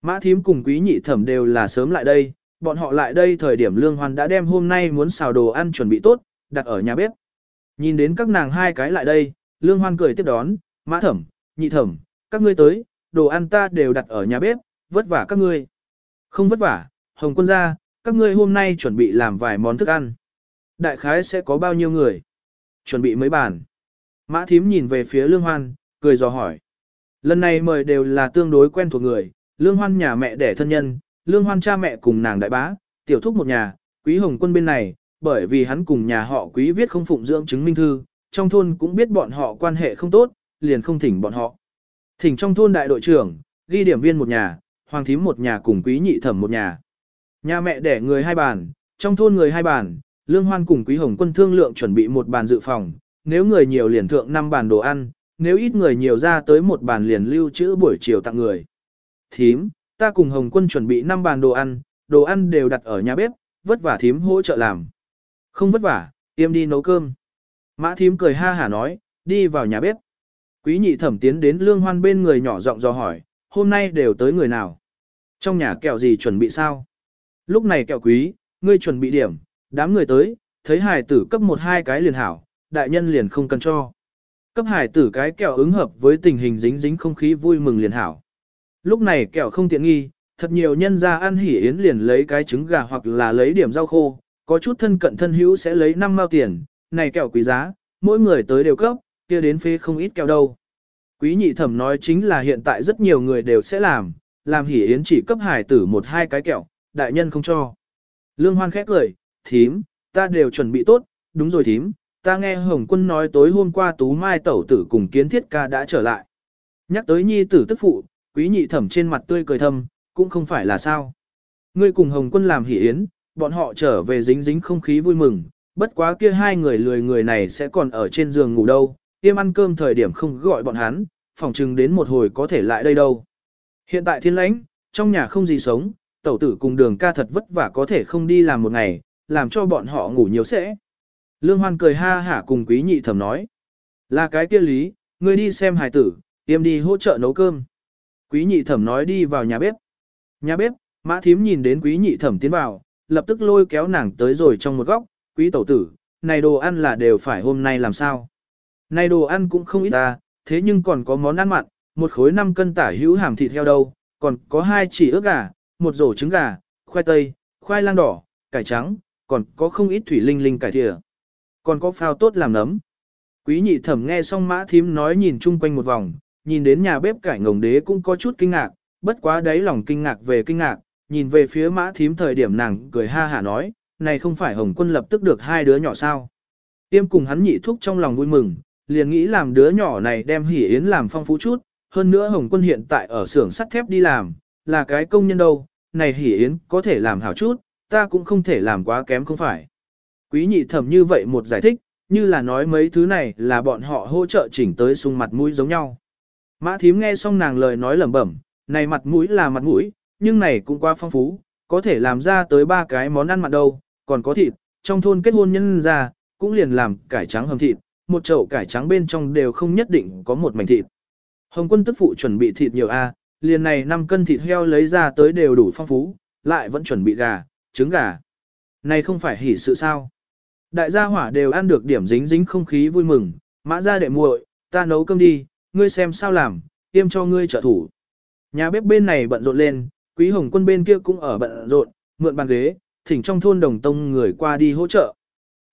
Mã thím cùng quý nhị thẩm đều là sớm lại đây, bọn họ lại đây thời điểm lương hoan đã đem hôm nay muốn xào đồ ăn chuẩn bị tốt, đặt ở nhà bếp. Nhìn đến các nàng hai cái lại đây, lương hoan cười tiếp đón, mã thẩm, nhị thẩm, các ngươi tới, đồ ăn ta đều đặt ở nhà bếp, vất vả các ngươi. Không vất vả, hồng quân gia các ngươi hôm nay chuẩn bị làm vài món thức ăn. Đại khái sẽ có bao nhiêu người? Chuẩn bị mấy bàn. Mã thím nhìn về phía lương hoan, cười dò hỏi. Lần này mời đều là tương đối quen thuộc người, lương hoan nhà mẹ đẻ thân nhân, lương hoan cha mẹ cùng nàng đại bá, tiểu thúc một nhà, quý hồng quân bên này, bởi vì hắn cùng nhà họ quý viết không phụng dưỡng chứng minh thư, trong thôn cũng biết bọn họ quan hệ không tốt, liền không thỉnh bọn họ. Thỉnh trong thôn đại đội trưởng, ghi điểm viên một nhà, hoàng thím một nhà cùng quý nhị thẩm một nhà. Nhà mẹ đẻ người hai bàn, trong thôn người hai bàn, Lương Hoan cùng Quý Hồng Quân thương lượng chuẩn bị một bàn dự phòng, nếu người nhiều liền thượng năm bàn đồ ăn, nếu ít người nhiều ra tới một bàn liền lưu trữ buổi chiều tặng người. Thím, ta cùng Hồng Quân chuẩn bị 5 bàn đồ ăn, đồ ăn đều đặt ở nhà bếp, vất vả thím hỗ trợ làm. Không vất vả, tiêm đi nấu cơm. Mã thím cười ha hả nói, đi vào nhà bếp. Quý nhị thẩm tiến đến Lương Hoan bên người nhỏ giọng dò hỏi, hôm nay đều tới người nào? Trong nhà kẹo gì chuẩn bị sao? Lúc này kẹo quý, ngươi chuẩn bị điểm, đám người tới, thấy hải tử cấp một hai cái liền hảo, đại nhân liền không cần cho. Cấp hải tử cái kẹo ứng hợp với tình hình dính dính không khí vui mừng liền hảo. Lúc này kẹo không tiện nghi, thật nhiều nhân gia ăn hỉ yến liền lấy cái trứng gà hoặc là lấy điểm rau khô, có chút thân cận thân hữu sẽ lấy 5 mao tiền, này kẹo quý giá, mỗi người tới đều cấp, kia đến phê không ít kẹo đâu. Quý nhị thẩm nói chính là hiện tại rất nhiều người đều sẽ làm, làm hỉ yến chỉ cấp hải tử một hai cái kẹo, đại nhân không cho. Lương Hoan khét cười thím, ta đều chuẩn bị tốt, đúng rồi thím, ta nghe Hồng Quân nói tối hôm qua Tú Mai tẩu tử cùng kiến thiết ca đã trở lại. Nhắc tới nhi tử tức phụ, quý nhị thẩm trên mặt tươi cười thâm, cũng không phải là sao. Ngươi cùng Hồng Quân làm hỉ yến, bọn họ trở về dính dính không khí vui mừng, bất quá kia hai người lười người này sẽ còn ở trên giường ngủ đâu, tiêm ăn cơm thời điểm không gọi bọn hắn, phòng chừng đến một hồi có thể lại đây đâu. Hiện tại thiên lãnh, trong nhà không gì sống, tẩu tử cùng đường ca thật vất vả có thể không đi làm một ngày, làm cho bọn họ ngủ nhiều sẽ. Lương Hoan cười ha hả cùng quý nhị thẩm nói. Là cái kia lý, ngươi đi xem hài tử, tiêm đi hỗ trợ nấu cơm. Quý nhị thẩm nói đi vào nhà bếp. Nhà bếp, mã thím nhìn đến quý nhị thẩm tiến vào, lập tức lôi kéo nàng tới rồi trong một góc, quý tẩu tử, này đồ ăn là đều phải hôm nay làm sao. Này đồ ăn cũng không ít ta, thế nhưng còn có món ăn mặn, một khối 5 cân tả hữu hàm thịt heo đâu, còn có hai chỉ ức gà, một rổ trứng gà, khoai tây, khoai lang đỏ, cải trắng, còn có không ít thủy linh linh cải thịa. Còn có phao tốt làm nấm. Quý nhị thẩm nghe xong mã thím nói nhìn chung quanh một vòng, nhìn đến nhà bếp cải ngồng đế cũng có chút kinh ngạc, bất quá đấy lòng kinh ngạc về kinh ngạc, nhìn về phía mã thím thời điểm nàng cười ha hả nói, này không phải hồng quân lập tức được hai đứa nhỏ sao. Tiêm cùng hắn nhị thúc trong lòng vui mừng, liền nghĩ làm đứa nhỏ này đem hỉ yến làm phong phú chút, hơn nữa hồng quân hiện tại ở xưởng sắt thép đi làm, là cái công nhân đâu, này hỉ yến có thể làm hảo chút, ta cũng không thể làm quá kém không phải. Quý nhị thẩm như vậy một giải thích, như là nói mấy thứ này là bọn họ hỗ trợ chỉnh tới sung mặt mũi giống nhau. Mã thím nghe xong nàng lời nói lẩm bẩm, này mặt mũi là mặt mũi, nhưng này cũng quá phong phú, có thể làm ra tới ba cái món ăn mặn đâu, còn có thịt, trong thôn kết hôn nhân ra, cũng liền làm cải trắng hầm thịt, một chậu cải trắng bên trong đều không nhất định có một mảnh thịt. Hồng quân tức phụ chuẩn bị thịt nhiều a, liền này 5 cân thịt heo lấy ra tới đều đủ phong phú, lại vẫn chuẩn bị gà, trứng gà. Này không phải hỉ sự sao? Đại gia hỏa đều ăn được điểm dính dính không khí vui mừng, mã ra đệ muội, ta nấu cơm đi, ngươi xem sao làm, tiêm cho ngươi trợ thủ. Nhà bếp bên này bận rộn lên, quý hồng quân bên kia cũng ở bận rộn, mượn bàn ghế, thỉnh trong thôn đồng tông người qua đi hỗ trợ.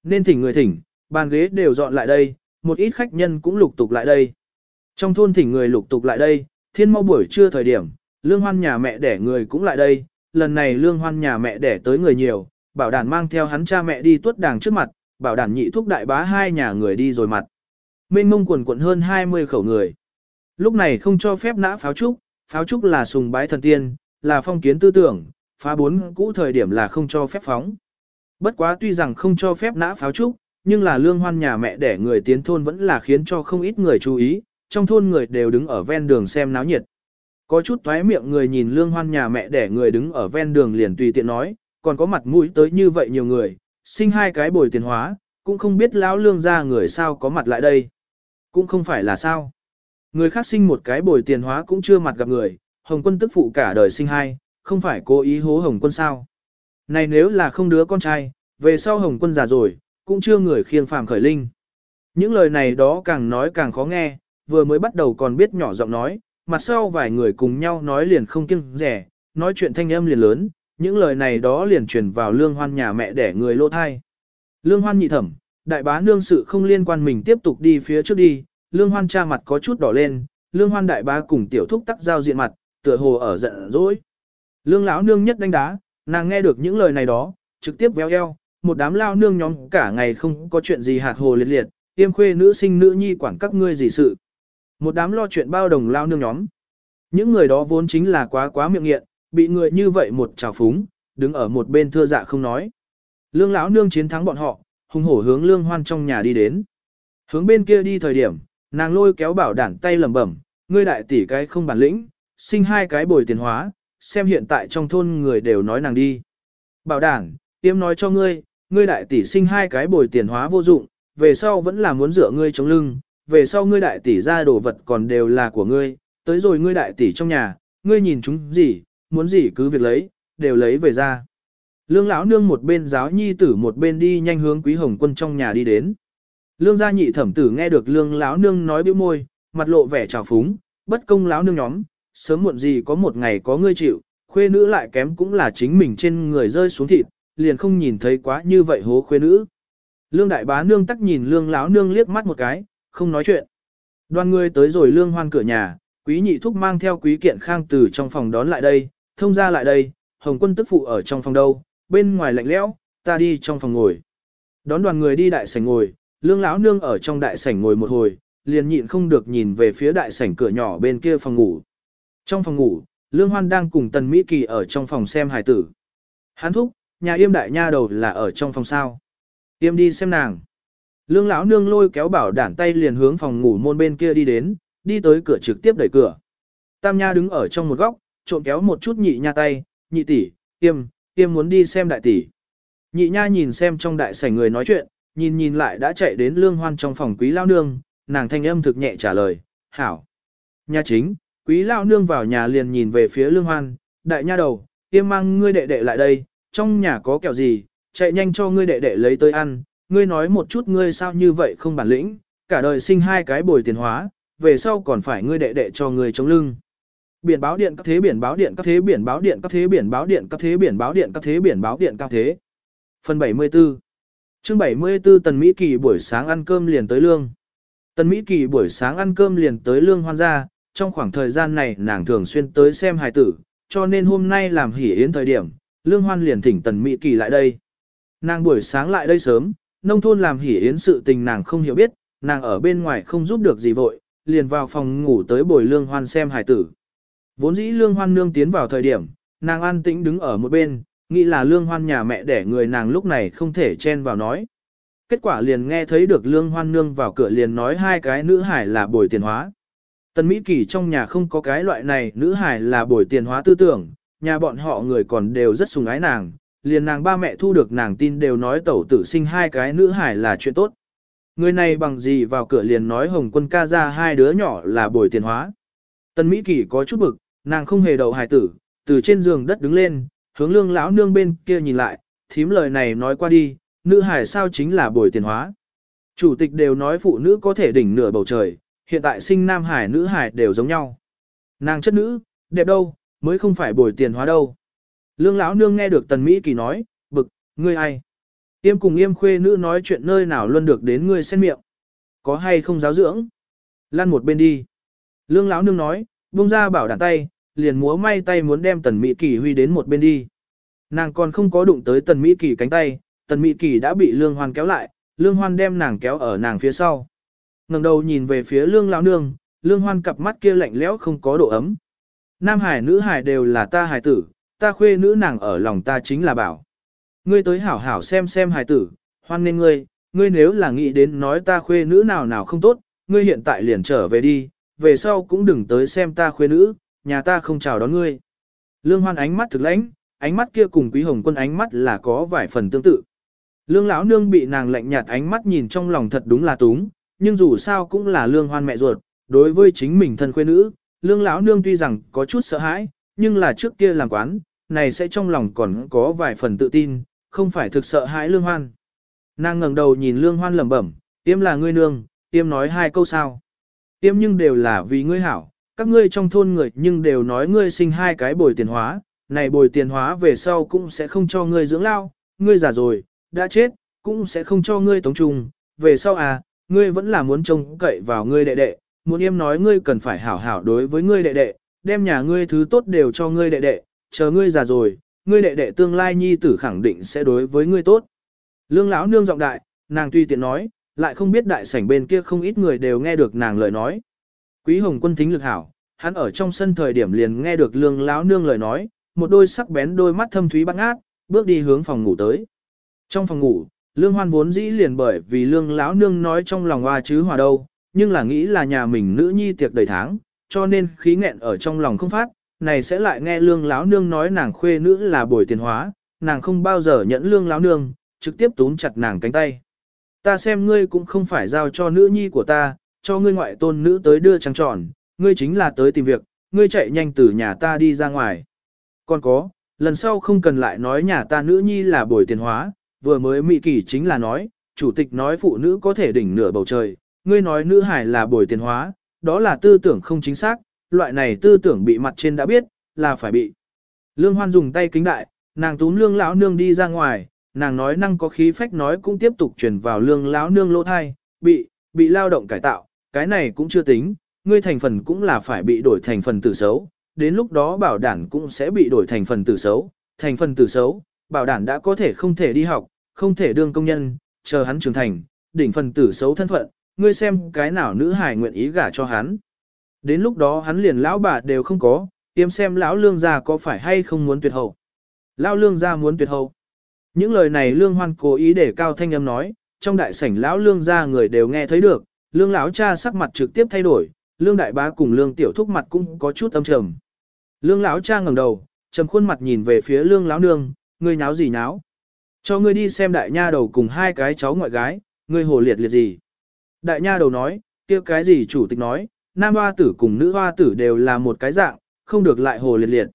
Nên thỉnh người thỉnh, bàn ghế đều dọn lại đây, một ít khách nhân cũng lục tục lại đây. Trong thôn thỉnh người lục tục lại đây, thiên mau buổi trưa thời điểm, lương hoan nhà mẹ đẻ người cũng lại đây, lần này lương hoan nhà mẹ đẻ tới người nhiều, bảo đàn mang theo hắn cha mẹ đi tuất đàng trước mặt, bảo đàn nhị thúc đại bá hai nhà người đi rồi mặt. Mênh mông quần quận hơn 20 khẩu người. Lúc này không cho phép nã pháo trúc, pháo trúc là sùng bái thần tiên, là phong kiến tư tưởng, phá bốn cũ thời điểm là không cho phép phóng. Bất quá tuy rằng không cho phép nã pháo trúc, nhưng là lương hoan nhà mẹ để người tiến thôn vẫn là khiến cho không ít người chú ý, trong thôn người đều đứng ở ven đường xem náo nhiệt. Có chút toái miệng người nhìn lương hoan nhà mẹ để người đứng ở ven đường liền tùy tiện nói, còn có mặt mũi tới như vậy nhiều người, sinh hai cái bồi tiền hóa, cũng không biết lão lương ra người sao có mặt lại đây. Cũng không phải là sao. Người khác sinh một cái bồi tiền hóa cũng chưa mặt gặp người, Hồng quân tức phụ cả đời sinh hai, không phải cố ý hố Hồng quân sao. Này nếu là không đứa con trai, về sau Hồng quân già rồi, cũng chưa người khiêng phàm khởi linh. Những lời này đó càng nói càng khó nghe, vừa mới bắt đầu còn biết nhỏ giọng nói, mặt sau vài người cùng nhau nói liền không kiêng rẻ, nói chuyện thanh âm liền lớn, những lời này đó liền truyền vào lương hoan nhà mẹ để người lô thai. Lương hoan nhị thẩm, đại bá nương sự không liên quan mình tiếp tục đi phía trước đi, lương hoan cha mặt có chút đỏ lên, lương hoan đại bá cùng tiểu thúc tắc giao diện mặt, tựa hồ ở giận dỗi. Lương lão nương nhất đánh đá, nàng nghe được những lời này đó, trực tiếp véo eo, một đám lao nương nhóm cả ngày không có chuyện gì hạt hồ liệt liệt, tiêm khuê nữ sinh nữ nhi quản các ngươi gì sự. Một đám lo chuyện bao đồng lao nương nhóm. Những người đó vốn chính là quá quá miệng nghiện, bị người như vậy một trào phúng, đứng ở một bên thưa dạ không nói. Lương lão nương chiến thắng bọn họ, hùng hổ hướng lương hoan trong nhà đi đến. Hướng bên kia đi thời điểm, nàng lôi kéo bảo đản tay lẩm bẩm, ngươi đại tỷ cái không bản lĩnh, sinh hai cái bồi tiền hóa, xem hiện tại trong thôn người đều nói nàng đi. Bảo đản, tiêm nói cho ngươi, ngươi đại tỷ sinh hai cái bồi tiền hóa vô dụng, về sau vẫn là muốn dựa ngươi chống lưng, về sau ngươi đại tỷ ra đồ vật còn đều là của ngươi, tới rồi ngươi đại tỷ trong nhà, ngươi nhìn chúng gì, muốn gì cứ việc lấy, đều lấy về ra. Lương lão nương một bên giáo nhi tử một bên đi nhanh hướng quý hồng quân trong nhà đi đến. Lương gia nhị thẩm tử nghe được lương lão nương nói bĩu môi, mặt lộ vẻ trào phúng, bất công lão nương nhóm, sớm muộn gì có một ngày có ngươi chịu, khuê nữ lại kém cũng là chính mình trên người rơi xuống thịt, liền không nhìn thấy quá như vậy hố khuê nữ. Lương đại bá nương tắc nhìn lương lão nương liếc mắt một cái, không nói chuyện. Đoàn người tới rồi lương hoan cửa nhà, quý nhị thúc mang theo quý kiện khang từ trong phòng đón lại đây, thông ra lại đây, hồng quân tức phụ ở trong phòng đâu, bên ngoài lạnh lẽo, ta đi trong phòng ngồi. Đón đoàn người đi đại sảnh ngồi, lương lão nương ở trong đại sảnh ngồi một hồi, liền nhịn không được nhìn về phía đại sảnh cửa nhỏ bên kia phòng ngủ. Trong phòng ngủ, lương hoan đang cùng tần Mỹ Kỳ ở trong phòng xem hài tử. Hán thúc, nhà yêm đại nha đầu là ở trong phòng sao. Yêm đi xem nàng. Lương lão nương lôi kéo bảo đản tay liền hướng phòng ngủ môn bên kia đi đến, đi tới cửa trực tiếp đẩy cửa. Tam nha đứng ở trong một góc, trộn kéo một chút nhị nha tay, nhị tỷ, tiêm tiêm muốn đi xem đại tỷ. Nhị nha nhìn xem trong đại sảnh người nói chuyện, nhìn nhìn lại đã chạy đến lương hoan trong phòng quý lao nương, nàng thanh âm thực nhẹ trả lời, hảo. Nhà chính, quý lao nương vào nhà liền nhìn về phía lương hoan, đại nha đầu, tiêm mang ngươi đệ đệ lại đây, trong nhà có kẹo gì, chạy nhanh cho ngươi đệ đệ lấy tới ăn, ngươi nói một chút ngươi sao như vậy không bản lĩnh, cả đời sinh hai cái bồi tiền hóa, về sau còn phải ngươi đệ đệ cho ngươi chống lưng. Biển báo điện các thế biển báo điện các thế biển báo điện các thế biển báo điện các thế biển báo điện các thế biển báo điện các thế. Phần 74 chương 74 Tần Mỹ Kỳ buổi sáng ăn cơm liền tới lương. Tần Mỹ Kỳ buổi sáng ăn cơm liền tới lương hoan gia, trong khoảng thời gian này nàng thường xuyên tới xem hài tử, cho nên hôm nay làm hỉ yến thời điểm, lương hoan liền thỉnh Tần Mỹ Kỳ lại đây. Nàng buổi sáng lại đây sớm, nông thôn làm hỉ yến sự tình nàng không hiểu biết, nàng ở bên ngoài không giúp được gì vội, liền vào phòng ngủ tới bồi lương hoan xem hài tử. Vốn dĩ lương hoan nương tiến vào thời điểm, nàng an tĩnh đứng ở một bên, nghĩ là lương hoan nhà mẹ để người nàng lúc này không thể chen vào nói. Kết quả liền nghe thấy được lương hoan nương vào cửa liền nói hai cái nữ hải là bồi tiền hóa. Tần Mỹ Kỳ trong nhà không có cái loại này nữ hải là bồi tiền hóa tư tưởng, nhà bọn họ người còn đều rất sùng ái nàng, liền nàng ba mẹ thu được nàng tin đều nói tẩu tử sinh hai cái nữ hải là chuyện tốt. Người này bằng gì vào cửa liền nói Hồng quân ca ra hai đứa nhỏ là bồi tiền hóa. Tần Mỹ Kỳ có chút bực, nàng không hề đậu hài tử, từ trên giường đất đứng lên, hướng lương lão nương bên kia nhìn lại, thím lời này nói qua đi, nữ hải sao chính là bồi tiền hóa. Chủ tịch đều nói phụ nữ có thể đỉnh nửa bầu trời, hiện tại sinh nam hải nữ hải đều giống nhau. Nàng chất nữ, đẹp đâu, mới không phải bồi tiền hóa đâu. Lương lão nương nghe được tần Mỹ kỳ nói, bực, ngươi ai? Yêm cùng yêm khuê nữ nói chuyện nơi nào luôn được đến ngươi xen miệng. Có hay không giáo dưỡng? Lăn một bên đi. Lương lão nương nói, buông ra bảo đàn tay, liền múa may tay muốn đem tần Mỹ kỳ huy đến một bên đi. Nàng còn không có đụng tới tần Mỹ kỳ cánh tay, tần Mỹ kỳ đã bị lương hoan kéo lại, lương hoan đem nàng kéo ở nàng phía sau. ngẩng đầu nhìn về phía lương lão nương, lương hoan cặp mắt kia lạnh lẽo không có độ ấm. Nam hải nữ hải đều là ta hải tử, ta khuê nữ nàng ở lòng ta chính là bảo. Ngươi tới hảo hảo xem xem hải tử, hoan nên ngươi, ngươi nếu là nghĩ đến nói ta khuê nữ nào nào không tốt, ngươi hiện tại liền trở về đi, về sau cũng đừng tới xem ta khuê nữ, nhà ta không chào đón ngươi. Lương hoan ánh mắt thực lãnh, ánh mắt kia cùng quý hồng quân ánh mắt là có vài phần tương tự. Lương lão nương bị nàng lạnh nhạt ánh mắt nhìn trong lòng thật đúng là túng, nhưng dù sao cũng là lương hoan mẹ ruột, đối với chính mình thân khuê nữ, lương lão nương tuy rằng có chút sợ hãi, nhưng là trước kia làm quán, này sẽ trong lòng còn có vài phần tự tin, không phải thực sợ hãi lương hoan. Nàng ngẩng đầu nhìn lương hoan lẩm bẩm, tiêm là ngươi nương, tiêm nói hai câu sao. Tiêm nhưng đều là vì ngươi hảo, các ngươi trong thôn người nhưng đều nói ngươi sinh hai cái bồi tiền hóa, này bồi tiền hóa về sau cũng sẽ không cho ngươi dưỡng lao, ngươi già rồi, đã chết, cũng sẽ không cho ngươi tống trùng, về sau à, ngươi vẫn là muốn trông cậy vào ngươi đệ đệ, muốn em nói ngươi cần phải hảo hảo đối với ngươi đệ đệ, đem nhà ngươi thứ tốt đều cho ngươi đệ đệ, chờ ngươi già rồi, ngươi đệ đệ tương lai nhi tử khẳng định sẽ đối với ngươi tốt. Lương lão nương giọng đại, nàng tuy tiện nói, lại không biết đại sảnh bên kia không ít người đều nghe được nàng lời nói. Quý Hồng Quân thính lực hảo, hắn ở trong sân thời điểm liền nghe được Lương lão nương lời nói, một đôi sắc bén đôi mắt thâm thúy băng ác, bước đi hướng phòng ngủ tới. Trong phòng ngủ, Lương Hoan vốn dĩ liền bởi vì Lương lão nương nói trong lòng hoa chứ hòa đâu, nhưng là nghĩ là nhà mình nữ nhi tiệc đầy tháng, cho nên khí nghẹn ở trong lòng không phát, này sẽ lại nghe lương Lão nương nói nàng khuê nữ là bồi tiền hóa, nàng không bao giờ nhẫn lương Lão nương, trực tiếp túm chặt nàng cánh tay. Ta xem ngươi cũng không phải giao cho nữ nhi của ta, cho ngươi ngoại tôn nữ tới đưa trăng tròn, ngươi chính là tới tìm việc, ngươi chạy nhanh từ nhà ta đi ra ngoài. Còn có, lần sau không cần lại nói nhà ta nữ nhi là bồi tiền hóa, vừa mới mị kỳ chính là nói, chủ tịch nói phụ nữ có thể đỉnh nửa bầu trời, ngươi nói nữ hải là bồi tiền hóa, đó là tư tưởng không chính xác, loại này tư tưởng bị mặt trên đã biết, là phải bị. Lương Hoan dùng tay kính đại, nàng túm lương lão nương đi ra ngoài, nàng nói năng có khí phách nói cũng tiếp tục truyền vào lương lão nương lỗ thai, bị, bị lao động cải tạo, cái này cũng chưa tính, ngươi thành phần cũng là phải bị đổi thành phần tử xấu, đến lúc đó bảo đảm cũng sẽ bị đổi thành phần tử xấu, thành phần tử xấu, bảo đảm đã có thể không thể đi học, không thể đương công nhân, chờ hắn trưởng thành, đỉnh phần tử xấu thân phận, ngươi xem cái nào nữ hài nguyện ý gả cho hắn. Đến lúc đó hắn liền lão bà đều không có, tiêm xem lão lương gia có phải hay không muốn tuyệt hậu. Lão lương gia muốn tuyệt hậu. Những lời này lương hoan cố ý để cao thanh âm nói, trong đại sảnh lão lương gia người đều nghe thấy được, lương lão cha sắc mặt trực tiếp thay đổi, lương đại bá cùng lương tiểu thúc mặt cũng có chút âm trầm. Lương lão cha ngẩng đầu, trầm khuôn mặt nhìn về phía lương lão nương, ngươi nháo gì nháo? Cho ngươi đi xem đại nha đầu cùng hai cái cháu ngoại gái, ngươi hồ liệt liệt gì? Đại nha đầu nói, kia cái gì chủ tịch nói, nam hoa tử cùng nữ hoa tử đều là một cái dạng, không được lại hồ liệt liệt.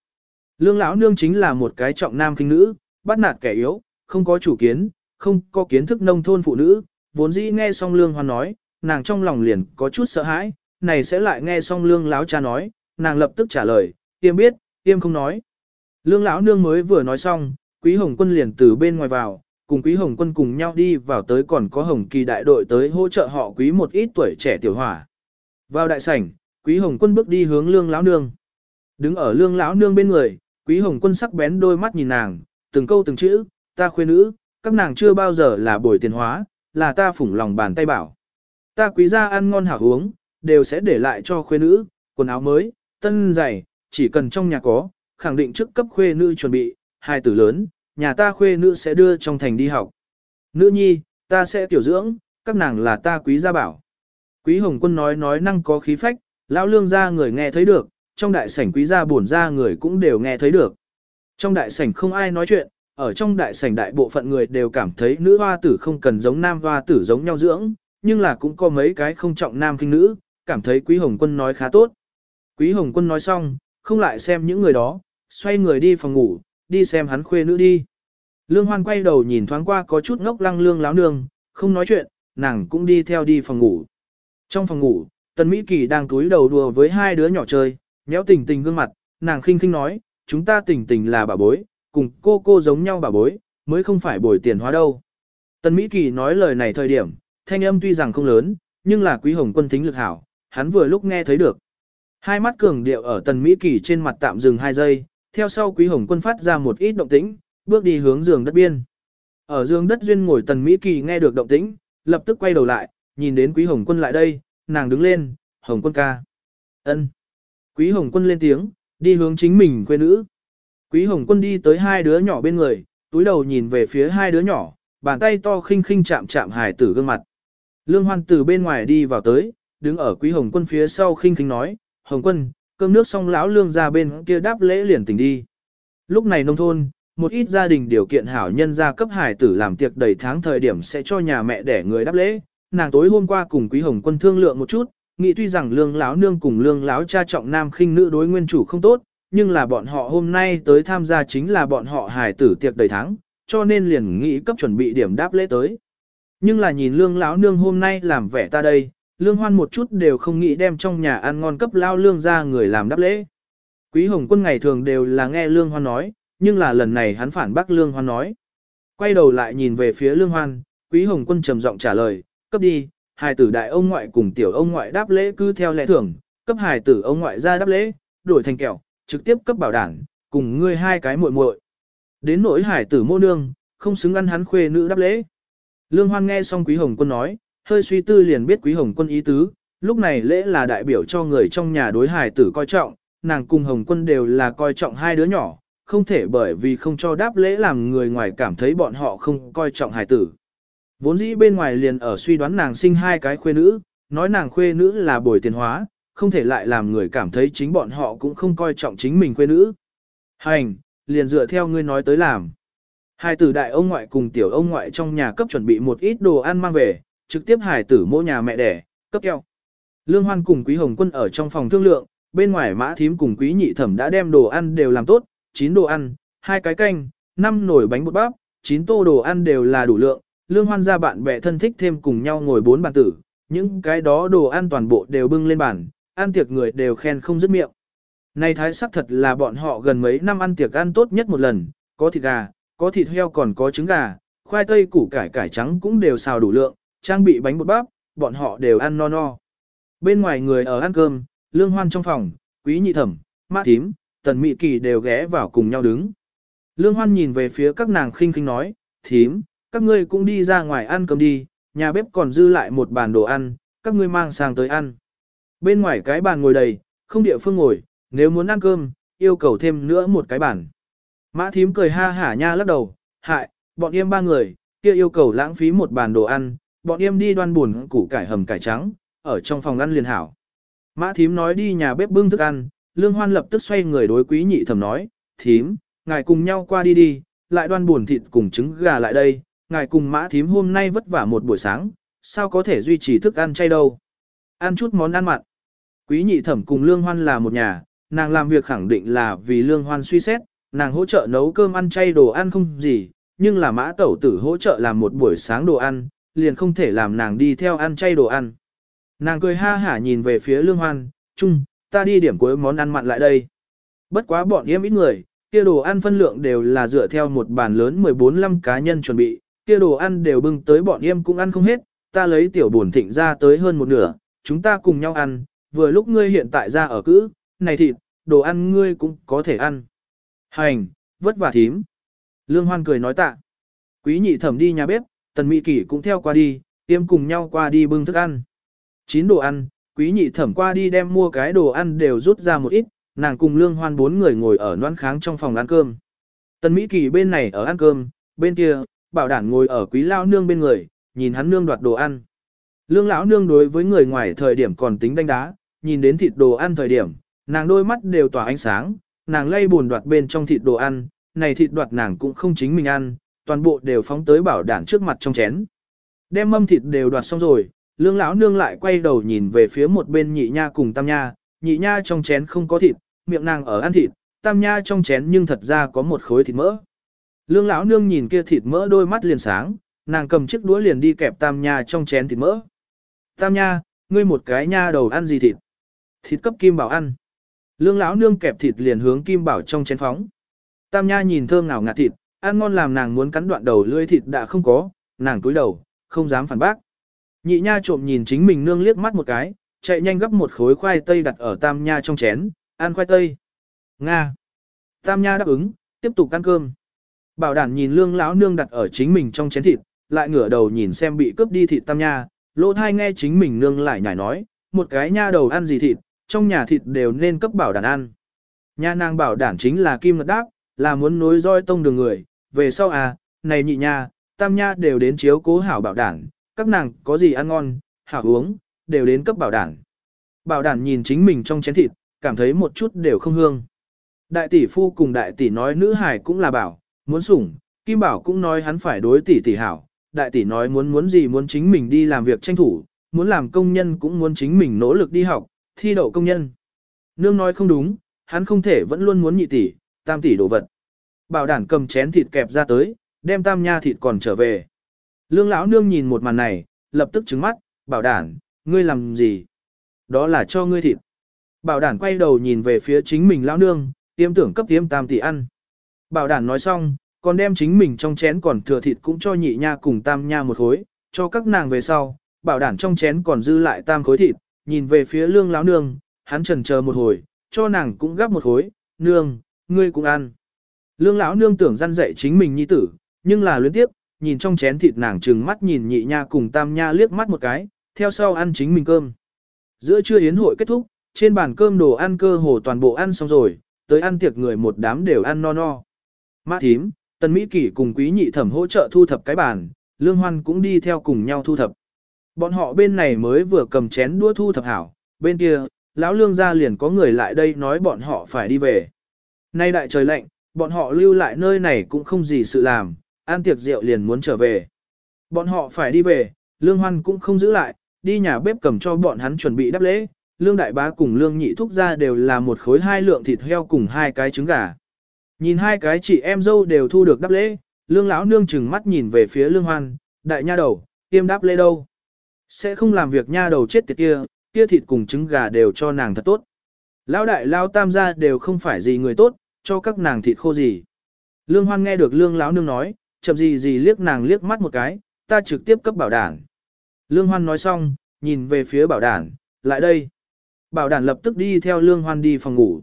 Lương lão nương chính là một cái trọng nam kinh nữ, bắt nạt kẻ yếu, không có chủ kiến, không có kiến thức nông thôn phụ nữ, vốn dĩ nghe xong lương hoan nói, nàng trong lòng liền có chút sợ hãi, này sẽ lại nghe xong lương lão cha nói, nàng lập tức trả lời, tiêm biết, tiêm không nói. Lương lão nương mới vừa nói xong, quý hồng quân liền từ bên ngoài vào, cùng quý hồng quân cùng nhau đi vào tới còn có hồng kỳ đại đội tới hỗ trợ họ quý một ít tuổi trẻ tiểu hỏa. Vào đại sảnh, quý hồng quân bước đi hướng lương lão nương. Đứng ở lương lão nương bên người, quý hồng quân sắc bén đôi mắt nhìn nàng, từng câu từng chữ, ta khuyên nữ, các nàng chưa bao giờ là bồi tiền hóa, là ta phủng lòng bàn tay bảo. Ta quý gia ăn ngon hảo uống, đều sẽ để lại cho khuê nữ, quần áo mới, tân giày, chỉ cần trong nhà có, khẳng định trước cấp khuê nữ chuẩn bị, hai tử lớn, nhà ta khuê nữ sẽ đưa trong thành đi học. Nữ nhi, ta sẽ tiểu dưỡng, các nàng là ta quý gia bảo. Quý hồng quân nói nói năng có khí phách, lão lương gia người nghe thấy được, trong đại sảnh quý gia bổn gia người cũng đều nghe thấy được. Trong đại sảnh không ai nói chuyện, ở trong đại sảnh đại bộ phận người đều cảm thấy nữ hoa tử không cần giống nam hoa tử giống nhau dưỡng, nhưng là cũng có mấy cái không trọng nam kinh nữ, cảm thấy quý hồng quân nói khá tốt. Quý hồng quân nói xong, không lại xem những người đó, xoay người đi phòng ngủ, đi xem hắn khuê nữ đi. Lương Hoan quay đầu nhìn thoáng qua có chút ngốc lăng lương láo nương, không nói chuyện, nàng cũng đi theo đi phòng ngủ. Trong phòng ngủ, Tần Mỹ Kỳ đang túi đầu đùa với hai đứa nhỏ chơi, nhéo tình tình gương mặt, nàng khinh khinh nói, chúng ta tình tình là bà bối, cùng cô cô giống nhau bà bối, mới không phải bồi tiền hóa đâu. Tần Mỹ Kỳ nói lời này thời điểm, thanh âm tuy rằng không lớn, nhưng là quý hồng quân thính lực hảo, hắn vừa lúc nghe thấy được. Hai mắt cường điệu ở Tần Mỹ Kỳ trên mặt tạm dừng hai giây, theo sau quý hồng quân phát ra một ít động tĩnh, bước đi hướng giường đất biên. Ở giường đất duyên ngồi Tần Mỹ Kỳ nghe được động tĩnh, lập tức quay đầu lại, nhìn đến quý hồng quân lại đây, nàng đứng lên, hồng quân ca. ân. Quý hồng quân lên tiếng, đi hướng chính mình quê nữ. Quý hồng quân đi tới hai đứa nhỏ bên người, túi đầu nhìn về phía hai đứa nhỏ, bàn tay to khinh khinh chạm chạm hài tử gương mặt. Lương hoan từ bên ngoài đi vào tới, đứng ở quý hồng quân phía sau khinh khinh nói, hồng quân, cơm nước xong lão lương ra bên kia đáp lễ liền tỉnh đi. Lúc này nông thôn, một ít gia đình điều kiện hảo nhân gia cấp hải tử làm tiệc đầy tháng thời điểm sẽ cho nhà mẹ để người đáp lễ. Nàng tối hôm qua cùng quý hồng quân thương lượng một chút, nghĩ tuy rằng lương lão nương cùng lương lão cha trọng nam khinh nữ đối nguyên chủ không tốt, nhưng là bọn họ hôm nay tới tham gia chính là bọn họ hải tử tiệc đầy tháng, cho nên liền nghĩ cấp chuẩn bị điểm đáp lễ tới. Nhưng là nhìn lương lão nương hôm nay làm vẻ ta đây, lương hoan một chút đều không nghĩ đem trong nhà ăn ngon cấp lao lương ra người làm đáp lễ. Quý hồng quân ngày thường đều là nghe lương hoan nói, nhưng là lần này hắn phản bác lương hoan nói. Quay đầu lại nhìn về phía lương hoan, quý hồng quân trầm giọng trả lời, cấp đi, hài tử đại ông ngoại cùng tiểu ông ngoại đáp lễ cứ theo lẽ thường, cấp hài tử ông ngoại ra đáp lễ, đổi thành kẹo, trực tiếp cấp bảo đảng, cùng ngươi hai cái muội muội. Đến nỗi hải tử mô nương, không xứng ăn hắn khuê nữ đáp lễ. Lương Hoan nghe xong Quý Hồng Quân nói, hơi suy tư liền biết Quý Hồng Quân ý tứ, lúc này lễ là đại biểu cho người trong nhà đối hải tử coi trọng, nàng cùng Hồng Quân đều là coi trọng hai đứa nhỏ, không thể bởi vì không cho đáp lễ làm người ngoài cảm thấy bọn họ không coi trọng hải tử. Vốn dĩ bên ngoài liền ở suy đoán nàng sinh hai cái khuê nữ, nói nàng khuê nữ là bồi tiền hóa, không thể lại làm người cảm thấy chính bọn họ cũng không coi trọng chính mình khuê nữ. Hành, liền dựa theo ngươi nói tới làm. Hai tử đại ông ngoại cùng tiểu ông ngoại trong nhà cấp chuẩn bị một ít đồ ăn mang về, trực tiếp hải tử mô nhà mẹ đẻ, cấp keo. Lương Hoan cùng Quý Hồng Quân ở trong phòng thương lượng, bên ngoài mã thím cùng Quý Nhị Thẩm đã đem đồ ăn đều làm tốt, 9 đồ ăn, hai cái canh, 5 nồi bánh bột bắp, 9 tô đồ ăn đều là đủ lượng. Lương Hoan ra bạn bè thân thích thêm cùng nhau ngồi bốn bàn tử, những cái đó đồ ăn toàn bộ đều bưng lên bàn, ăn tiệc người đều khen không dứt miệng. Này thái sắc thật là bọn họ gần mấy năm ăn tiệc ăn tốt nhất một lần, có thịt gà, có thịt heo còn có trứng gà, khoai tây củ cải cải trắng cũng đều xào đủ lượng, trang bị bánh bột bắp, bọn họ đều ăn no no. Bên ngoài người ở ăn cơm, lương hoan trong phòng, quý nhị thẩm, mã thím, tần mị kỳ đều ghé vào cùng nhau đứng. Lương hoan nhìn về phía các nàng khinh khinh nói, thím, các ngươi cũng đi ra ngoài ăn cơm đi, nhà bếp còn dư lại một bàn đồ ăn, các ngươi mang sang tới ăn. Bên ngoài cái bàn ngồi đầy, không địa phương ngồi, nếu muốn ăn cơm, yêu cầu thêm nữa một cái bàn. Mã thím cười ha hả nha lắc đầu, hại, bọn em ba người, kia yêu cầu lãng phí một bàn đồ ăn, bọn em đi đoan buồn củ cải hầm cải trắng, ở trong phòng ăn liền hảo. Mã thím nói đi nhà bếp bưng thức ăn, lương hoan lập tức xoay người đối quý nhị thẩm nói, thím, ngài cùng nhau qua đi đi, lại đoan buồn thịt cùng trứng gà lại đây, ngài cùng mã thím hôm nay vất vả một buổi sáng, sao có thể duy trì thức ăn chay đâu. Ăn chút món ăn mặn. Quý nhị thẩm cùng lương hoan là một nhà, nàng làm việc khẳng định là vì lương hoan suy xét, nàng hỗ trợ nấu cơm ăn chay đồ ăn không gì, nhưng là mã tẩu tử hỗ trợ làm một buổi sáng đồ ăn, liền không thể làm nàng đi theo ăn chay đồ ăn. Nàng cười ha hả nhìn về phía lương hoan, chung, ta đi điểm cuối món ăn mặn lại đây. Bất quá bọn yếm ít người, kia đồ ăn phân lượng đều là dựa theo một bàn lớn 14-15 cá nhân chuẩn bị, kia đồ ăn đều bưng tới bọn yêm cũng ăn không hết, ta lấy tiểu buồn thịnh ra tới hơn một nửa, chúng ta cùng nhau ăn, vừa lúc ngươi hiện tại ra ở cữ, này thịt, đồ ăn ngươi cũng có thể ăn. Hành, vất vả thím. Lương Hoan cười nói tạ. Quý nhị thẩm đi nhà bếp, tần mỹ kỷ cũng theo qua đi, tiêm cùng nhau qua đi bưng thức ăn. Chín đồ ăn, quý nhị thẩm qua đi đem mua cái đồ ăn đều rút ra một ít, nàng cùng lương hoan bốn người ngồi ở noan kháng trong phòng ăn cơm. Tần Mỹ Kỳ bên này ở ăn cơm, bên kia, bảo Đản ngồi ở quý lao nương bên người, nhìn hắn nương đoạt đồ ăn. Lương lão nương đối với người ngoài thời điểm còn tính đánh đá, nhìn đến thịt đồ ăn thời điểm, nàng đôi mắt đều tỏa ánh sáng, nàng lay buồn đoạt bên trong thịt đồ ăn, này thịt đoạt nàng cũng không chính mình ăn, toàn bộ đều phóng tới bảo đảm trước mặt trong chén. Đem mâm thịt đều đoạt xong rồi, lương lão nương lại quay đầu nhìn về phía một bên nhị nha cùng tam nha, nhị nha trong chén không có thịt, miệng nàng ở ăn thịt, tam nha trong chén nhưng thật ra có một khối thịt mỡ. Lương lão nương nhìn kia thịt mỡ đôi mắt liền sáng, nàng cầm chiếc đũa liền đi kẹp tam nha trong chén thịt mỡ. Tam nha, ngươi một cái nha đầu ăn gì thịt? Thịt cấp kim bảo ăn. Lương lão nương kẹp thịt liền hướng kim bảo trong chén phóng. Tam nha nhìn thơm ngào ngạt thịt, ăn ngon làm nàng muốn cắn đoạn đầu lưỡi thịt đã không có, nàng cúi đầu, không dám phản bác. Nhị nha trộm nhìn chính mình nương liếc mắt một cái, chạy nhanh gấp một khối khoai tây đặt ở tam nha trong chén, ăn khoai tây. Nga. Tam nha đáp ứng, tiếp tục ăn cơm. Bảo đản nhìn lương lão nương đặt ở chính mình trong chén thịt, lại ngửa đầu nhìn xem bị cướp đi thịt tam nha, lỗ thai nghe chính mình nương lại nhảy nói, một cái nha đầu ăn gì thịt, trong nhà thịt đều nên cấp bảo đảm ăn. Nha nàng bảo đảm chính là kim ngật đáp, là muốn nối roi tông đường người, về sau à, này nhị nha, tam nha đều đến chiếu cố hảo bảo đảm, các nàng có gì ăn ngon, hảo uống, đều đến cấp bảo đảm. Bảo đảm nhìn chính mình trong chén thịt, cảm thấy một chút đều không hương. Đại tỷ phu cùng đại tỷ nói nữ hải cũng là bảo, muốn sủng, Kim Bảo cũng nói hắn phải đối tỷ tỷ hảo, đại tỷ nói muốn muốn gì muốn chính mình đi làm việc tranh thủ, muốn làm công nhân cũng muốn chính mình nỗ lực đi học, thi đậu công nhân. Nương nói không đúng, hắn không thể vẫn luôn muốn nhị tỷ, tam tỷ đồ vật. Bảo đảm cầm chén thịt kẹp ra tới, đem tam nha thịt còn trở về. Lương lão nương nhìn một màn này, lập tức trứng mắt, bảo đảm, ngươi làm gì? Đó là cho ngươi thịt. Bảo đảm quay đầu nhìn về phía chính mình lão nương, tiêm tưởng cấp tiêm tam tỷ ăn. Bảo đảm nói xong, còn đem chính mình trong chén còn thừa thịt cũng cho nhị nha cùng tam nha một khối, cho các nàng về sau, bảo đảm trong chén còn dư lại tam khối thịt, nhìn về phía lương lão nương, hắn trần chờ một hồi, cho nàng cũng gắp một hối, nương, ngươi cũng ăn. Lương lão nương tưởng răn dạy chính mình nhi tử, nhưng là luyến tiếp, nhìn trong chén thịt nàng trừng mắt nhìn nhị nha cùng tam nha liếc mắt một cái, theo sau ăn chính mình cơm. Giữa trưa yến hội kết thúc, trên bàn cơm đồ ăn cơ hồ toàn bộ ăn xong rồi, tới ăn tiệc người một đám đều ăn no no. Mã thím, tần Mỹ Kỷ cùng quý nhị thẩm hỗ trợ thu thập cái bàn, lương hoan cũng đi theo cùng nhau thu thập. Bọn họ bên này mới vừa cầm chén đua thu thập hảo, bên kia, lão lương gia liền có người lại đây nói bọn họ phải đi về. Nay đại trời lạnh, bọn họ lưu lại nơi này cũng không gì sự làm, ăn tiệc rượu liền muốn trở về. Bọn họ phải đi về, lương hoan cũng không giữ lại, đi nhà bếp cầm cho bọn hắn chuẩn bị đáp lễ, lương đại bá cùng lương nhị thúc ra đều là một khối hai lượng thịt heo cùng hai cái trứng gà. Nhìn hai cái chị em dâu đều thu được đáp lễ, lương lão nương chừng mắt nhìn về phía lương hoan, đại nha đầu, tiêm đáp lễ đâu. Sẽ không làm việc nha đầu chết tiệt kia, kia thịt cùng trứng gà đều cho nàng thật tốt. Lão đại lao tam gia đều không phải gì người tốt, cho các nàng thịt khô gì. Lương Hoan nghe được Lương lão nương nói, chậm gì gì liếc nàng liếc mắt một cái, ta trực tiếp cấp bảo đản. Lương Hoan nói xong, nhìn về phía bảo đản, lại đây. Bảo đản lập tức đi theo Lương Hoan đi phòng ngủ.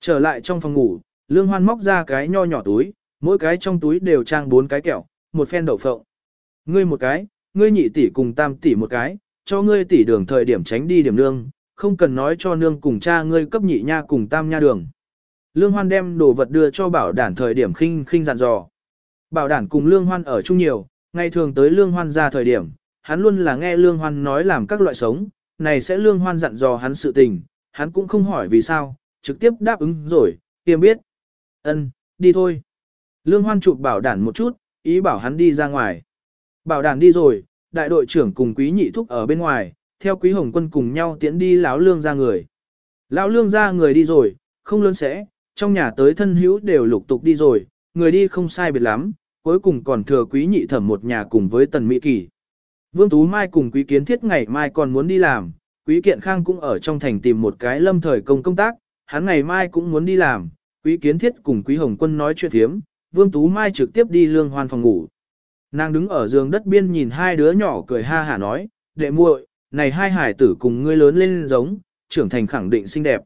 Trở lại trong phòng ngủ, Lương Hoan móc ra cái nho nhỏ túi, mỗi cái trong túi đều trang bốn cái kẹo, một phen đậu phộng. Ngươi một cái, ngươi nhị tỷ cùng tam tỷ một cái, cho ngươi tỷ đường thời điểm tránh đi điểm nương, không cần nói cho nương cùng cha ngươi cấp nhị nha cùng tam nha đường. Lương Hoan đem đồ vật đưa cho bảo đản thời điểm khinh khinh dặn dò. Bảo đản cùng Lương Hoan ở chung nhiều, ngày thường tới Lương Hoan ra thời điểm, hắn luôn là nghe Lương Hoan nói làm các loại sống, này sẽ Lương Hoan dặn dò hắn sự tình, hắn cũng không hỏi vì sao, trực tiếp đáp ứng rồi, tiêm biết. Ân, đi thôi. Lương Hoan chụp bảo đản một chút, ý bảo hắn đi ra ngoài. Bảo đàn đi rồi, đại đội trưởng cùng quý nhị thúc ở bên ngoài, theo quý hồng quân cùng nhau tiễn đi lão lương ra người. Lão lương ra người đi rồi, không lớn sẽ, trong nhà tới thân hữu đều lục tục đi rồi, người đi không sai biệt lắm, cuối cùng còn thừa quý nhị thẩm một nhà cùng với tần mỹ kỳ. Vương Tú Mai cùng quý kiến thiết ngày mai còn muốn đi làm, quý kiện khang cũng ở trong thành tìm một cái lâm thời công công tác, hắn ngày mai cũng muốn đi làm, quý kiến thiết cùng quý hồng quân nói chuyện thiếm, Vương Tú Mai trực tiếp đi lương hoan phòng ngủ. Nàng đứng ở giường đất biên nhìn hai đứa nhỏ cười ha hả nói, đệ muội, này hai hải tử cùng ngươi lớn lên giống, trưởng thành khẳng định xinh đẹp.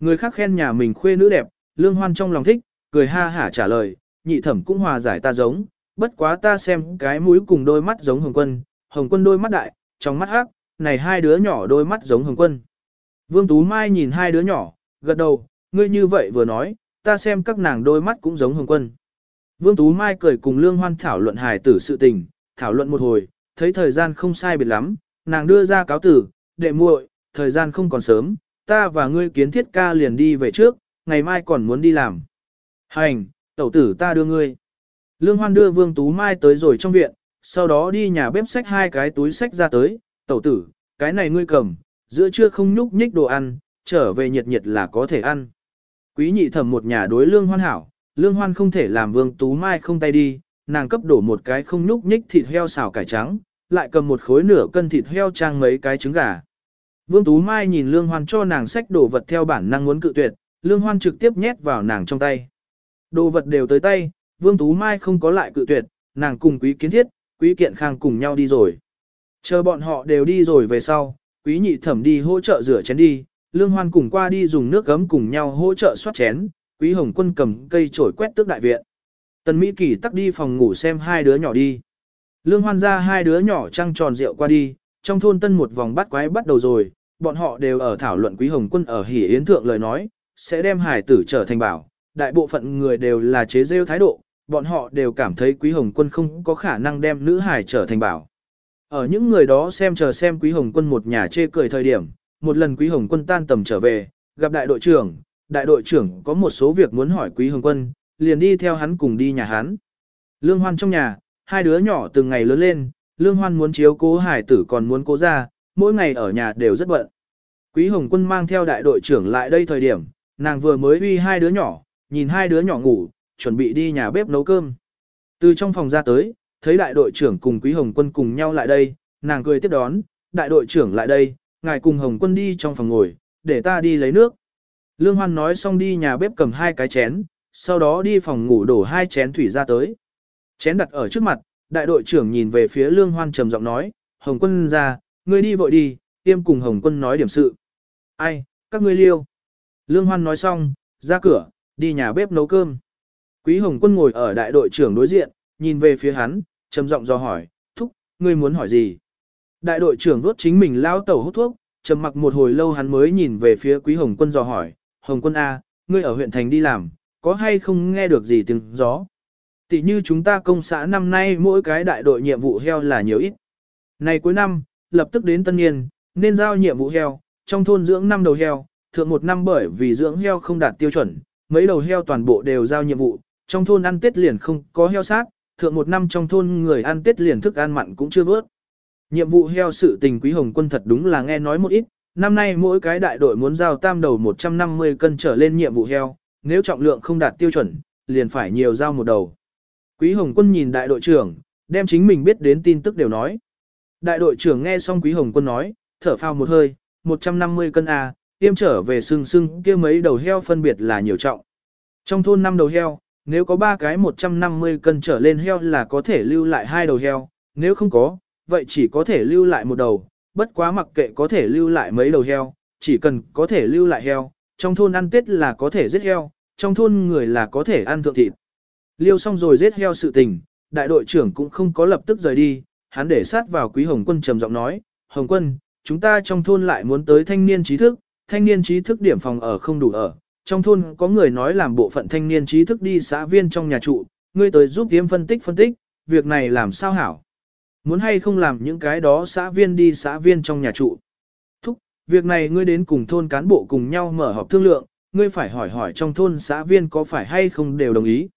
Người khác khen nhà mình khuê nữ đẹp, lương hoan trong lòng thích, cười ha hả trả lời, nhị thẩm cũng hòa giải ta giống, bất quá ta xem cái mũi cùng đôi mắt giống hồng quân, hồng quân đôi mắt đại, trong mắt hắc, này hai đứa nhỏ đôi mắt giống hồng quân. Vương Tú Mai nhìn hai đứa nhỏ, gật đầu, ngươi như vậy vừa nói, ta xem các nàng đôi mắt cũng giống hồng quân. Vương Tú Mai cười cùng Lương Hoan thảo luận hài tử sự tình, thảo luận một hồi, thấy thời gian không sai biệt lắm, nàng đưa ra cáo tử, đệ muội, thời gian không còn sớm, ta và ngươi kiến thiết ca liền đi về trước, ngày mai còn muốn đi làm. Hành, tẩu tử ta đưa ngươi. Lương Hoan đưa Vương Tú Mai tới rồi trong viện, sau đó đi nhà bếp xách hai cái túi sách ra tới, tẩu tử, cái này ngươi cầm, giữa trưa không nhúc nhích đồ ăn, trở về nhiệt nhiệt là có thể ăn. Quý nhị thẩm một nhà đối Lương Hoan hảo, Lương Hoan không thể làm Vương Tú Mai không tay đi, nàng cấp đổ một cái không nhúc nhích thịt heo xào cải trắng, lại cầm một khối nửa cân thịt heo trang mấy cái trứng gà. Vương Tú Mai nhìn Lương Hoan cho nàng xách đồ vật theo bản năng muốn cự tuyệt, Lương Hoan trực tiếp nhét vào nàng trong tay. Đồ vật đều tới tay, Vương Tú Mai không có lại cự tuyệt, nàng cùng quý kiến thiết, quý kiện khang cùng nhau đi rồi. Chờ bọn họ đều đi rồi về sau, quý nhị thẩm đi hỗ trợ rửa chén đi, Lương Hoan cùng qua đi dùng nước gấm cùng nhau hỗ trợ soát chén, quý hồng quân cầm cây chổi quét tước đại viện. Tần Mỹ Kỳ tắc đi phòng ngủ xem hai đứa nhỏ đi. Lương Hoan ra hai đứa nhỏ trăng tròn rượu qua đi, trong thôn tân một vòng bắt quái bắt đầu rồi, bọn họ đều ở thảo luận quý hồng quân ở hỉ yến thượng lời nói, sẽ đem hải tử trở thành bảo, đại bộ phận người đều là chế rêu thái độ, bọn họ đều cảm thấy quý hồng quân không có khả năng đem nữ hải trở thành bảo. Ở những người đó xem chờ xem quý hồng quân một nhà chê cười thời điểm, một lần quý hồng quân tan tầm trở về, gặp đại đội trưởng, đại đội trưởng có một số việc muốn hỏi quý hồng quân, liền đi theo hắn cùng đi nhà hắn. Lương hoan trong nhà, hai đứa nhỏ từng ngày lớn lên, lương hoan muốn chiếu cố hải tử còn muốn cố ra, mỗi ngày ở nhà đều rất bận. Quý hồng quân mang theo đại đội trưởng lại đây thời điểm, nàng vừa mới uy hai đứa nhỏ, nhìn hai đứa nhỏ ngủ, chuẩn bị đi nhà bếp nấu cơm. Từ trong phòng ra tới, thấy đại đội trưởng cùng quý hồng quân cùng nhau lại đây, nàng cười tiếp đón, đại đội trưởng lại đây, ngài cùng hồng quân đi trong phòng ngồi, để ta đi lấy nước. Lương Hoan nói xong đi nhà bếp cầm hai cái chén, sau đó đi phòng ngủ đổ hai chén thủy ra tới. Chén đặt ở trước mặt, đại đội trưởng nhìn về phía Lương Hoan trầm giọng nói, Hồng quân ra, ngươi đi vội đi, tiêm cùng Hồng quân nói điểm sự. Ai, các ngươi liêu. Lương Hoan nói xong, ra cửa, đi nhà bếp nấu cơm. Quý Hồng quân ngồi ở đại đội trưởng đối diện, nhìn về phía hắn, trầm giọng do hỏi, thúc, ngươi muốn hỏi gì? Đại đội trưởng rốt chính mình lao tẩu hút thuốc, trầm mặc một hồi lâu hắn mới nhìn về phía Quý Hồng quân do hỏi, Hồng quân A, ngươi ở huyện thành đi làm, có hay không nghe được gì tiếng gió? Tỷ như chúng ta công xã năm nay mỗi cái đại đội nhiệm vụ heo là nhiều ít. Này cuối năm, lập tức đến tân niên, nên giao nhiệm vụ heo, trong thôn dưỡng năm đầu heo, thượng một năm bởi vì dưỡng heo không đạt tiêu chuẩn, mấy đầu heo toàn bộ đều giao nhiệm vụ, trong thôn ăn tết liền không có heo sát, thượng một năm trong thôn người ăn tết liền thức ăn mặn cũng chưa vớt. Nhiệm vụ heo sự tình quý hồng quân thật đúng là nghe nói một ít, năm nay mỗi cái đại đội muốn giao tam đầu 150 cân trở lên nhiệm vụ heo, nếu trọng lượng không đạt tiêu chuẩn, liền phải nhiều giao một đầu. Quý Hồng Quân nhìn đại đội trưởng, đem chính mình biết đến tin tức đều nói. Đại đội trưởng nghe xong Quý Hồng Quân nói, thở phào một hơi, 150 cân A, tiêm trở về sưng sưng kia mấy đầu heo phân biệt là nhiều trọng. Trong thôn 5 đầu heo, nếu có 3 cái 150 cân trở lên heo là có thể lưu lại hai đầu heo, nếu không có, vậy chỉ có thể lưu lại một đầu, bất quá mặc kệ có thể lưu lại mấy đầu heo, chỉ cần có thể lưu lại heo, trong thôn ăn Tết là có thể giết heo, trong thôn người là có thể ăn thượng thịt. Liêu xong rồi giết heo sự tình, đại đội trưởng cũng không có lập tức rời đi, hắn để sát vào quý Hồng Quân trầm giọng nói, Hồng Quân, chúng ta trong thôn lại muốn tới thanh niên trí thức, thanh niên trí thức điểm phòng ở không đủ ở, trong thôn có người nói làm bộ phận thanh niên trí thức đi xã viên trong nhà trụ, ngươi tới giúp tiêm phân tích phân tích, việc này làm sao hảo. Muốn hay không làm những cái đó xã viên đi xã viên trong nhà trụ. Thúc, việc này ngươi đến cùng thôn cán bộ cùng nhau mở họp thương lượng, ngươi phải hỏi hỏi trong thôn xã viên có phải hay không đều đồng ý.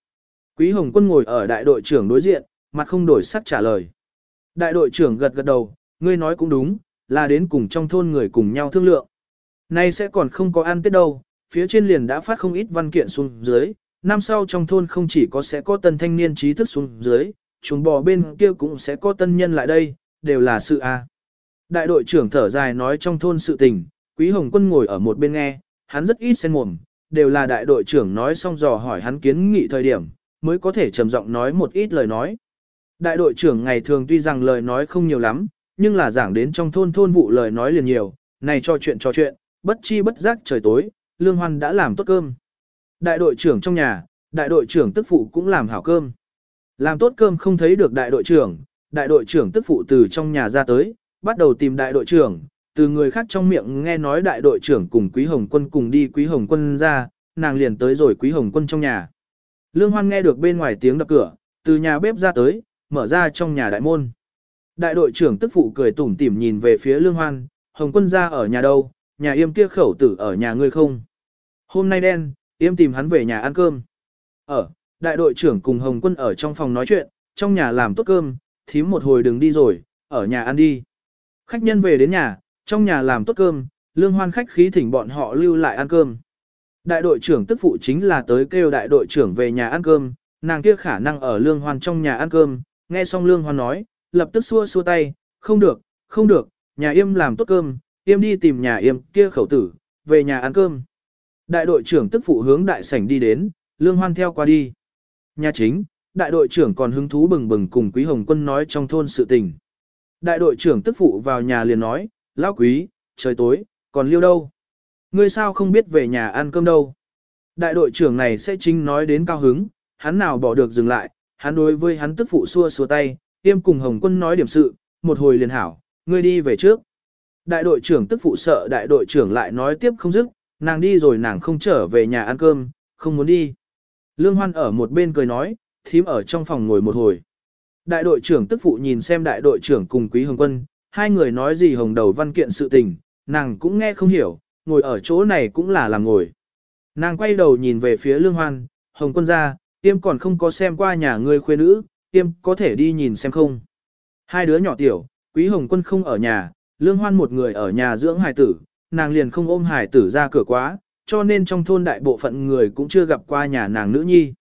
Quý Hồng Quân ngồi ở đại đội trưởng đối diện, mặt không đổi sắc trả lời. Đại đội trưởng gật gật đầu, ngươi nói cũng đúng, là đến cùng trong thôn người cùng nhau thương lượng. Nay sẽ còn không có ăn tết đâu, phía trên liền đã phát không ít văn kiện xuống dưới, năm sau trong thôn không chỉ có sẽ có tân thanh niên trí thức xuống dưới, chuồng bò bên kia cũng sẽ có tân nhân lại đây, đều là sự a. Đại đội trưởng thở dài nói trong thôn sự tình, Quý Hồng Quân ngồi ở một bên nghe, hắn rất ít xen mồm, đều là đại đội trưởng nói xong dò hỏi hắn kiến nghị thời điểm, mới có thể trầm giọng nói một ít lời nói. Đại đội trưởng ngày thường tuy rằng lời nói không nhiều lắm, nhưng là giảng đến trong thôn thôn vụ lời nói liền nhiều, này cho chuyện cho chuyện, bất chi bất giác trời tối, Lương Hoan đã làm tốt cơm. Đại đội trưởng trong nhà, đại đội trưởng tức phụ cũng làm hảo cơm. Làm tốt cơm không thấy được đại đội trưởng, đại đội trưởng tức phụ từ trong nhà ra tới, bắt đầu tìm đại đội trưởng, từ người khác trong miệng nghe nói đại đội trưởng cùng Quý Hồng Quân cùng đi Quý Hồng Quân ra, nàng liền tới rồi Quý Hồng Quân trong nhà. Lương Hoan nghe được bên ngoài tiếng đập cửa, từ nhà bếp ra tới, mở ra trong nhà đại môn. Đại đội trưởng tức phụ cười tủm tỉm nhìn về phía Lương Hoan, Hồng Quân ra ở nhà đâu, nhà yêm kia khẩu tử ở nhà ngươi không. Hôm nay đen, yêm tìm hắn về nhà ăn cơm. Ở, đại đội trưởng cùng Hồng Quân ở trong phòng nói chuyện, trong nhà làm tốt cơm, thím một hồi đừng đi rồi, ở nhà ăn đi. Khách nhân về đến nhà, trong nhà làm tốt cơm, lương hoan khách khí thỉnh bọn họ lưu lại ăn cơm. Đại đội trưởng tức phụ chính là tới kêu đại đội trưởng về nhà ăn cơm, nàng kia khả năng ở lương hoan trong nhà ăn cơm, nghe xong lương hoan nói, lập tức xua xua tay, không được, không được, nhà yêm làm tốt cơm, yêm đi tìm nhà yêm kia khẩu tử, về nhà ăn cơm. Đại đội trưởng tức phụ hướng đại sảnh đi đến, lương hoan theo qua đi. Nhà chính, đại đội trưởng còn hứng thú bừng bừng cùng quý hồng quân nói trong thôn sự tình. Đại đội trưởng tức phụ vào nhà liền nói, lão quý, trời tối, còn liêu đâu? Ngươi sao không biết về nhà ăn cơm đâu? Đại đội trưởng này sẽ chính nói đến cao hứng, hắn nào bỏ được dừng lại, hắn đối với hắn tức phụ xua xua tay, tiêm cùng Hồng Quân nói điểm sự, một hồi liền hảo, ngươi đi về trước. Đại đội trưởng tức phụ sợ đại đội trưởng lại nói tiếp không dứt, nàng đi rồi nàng không trở về nhà ăn cơm, không muốn đi. Lương Hoan ở một bên cười nói, thím ở trong phòng ngồi một hồi. Đại đội trưởng tức phụ nhìn xem đại đội trưởng cùng Quý Hồng Quân, hai người nói gì hồng đầu văn kiện sự tình, nàng cũng nghe không hiểu, ngồi ở chỗ này cũng là làm ngồi. Nàng quay đầu nhìn về phía Lương Hoan, Hồng Quân ra, tiêm còn không có xem qua nhà ngươi khuê nữ, tiêm có thể đi nhìn xem không. Hai đứa nhỏ tiểu, Quý Hồng Quân không ở nhà, Lương Hoan một người ở nhà dưỡng hài tử, nàng liền không ôm hài tử ra cửa quá, cho nên trong thôn đại bộ phận người cũng chưa gặp qua nhà nàng nữ nhi.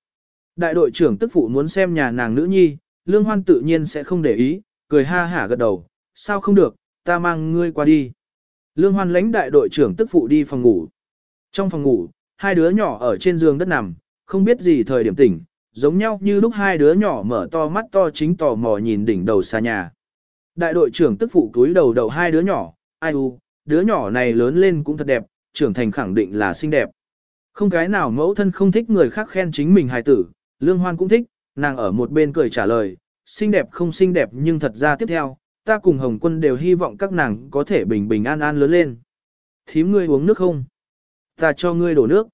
Đại đội trưởng tức phụ muốn xem nhà nàng nữ nhi, Lương Hoan tự nhiên sẽ không để ý, cười ha hả gật đầu, sao không được, ta mang ngươi qua đi. Lương Hoan lãnh đại đội trưởng tức phụ đi phòng ngủ. Trong phòng ngủ, hai đứa nhỏ ở trên giường đất nằm, không biết gì thời điểm tỉnh, giống nhau như lúc hai đứa nhỏ mở to mắt to chính tò mò nhìn đỉnh đầu xa nhà. Đại đội trưởng tức phụ túi đầu đầu hai đứa nhỏ, ai u, đứa nhỏ này lớn lên cũng thật đẹp, trưởng thành khẳng định là xinh đẹp. Không cái nào mẫu thân không thích người khác khen chính mình hài tử, Lương Hoan cũng thích, nàng ở một bên cười trả lời, xinh đẹp không xinh đẹp nhưng thật ra tiếp theo, ta cùng Hồng Quân đều hy vọng các nàng có thể bình bình an an lớn lên. Thím ngươi uống nước không? Ta cho ngươi đổ nước.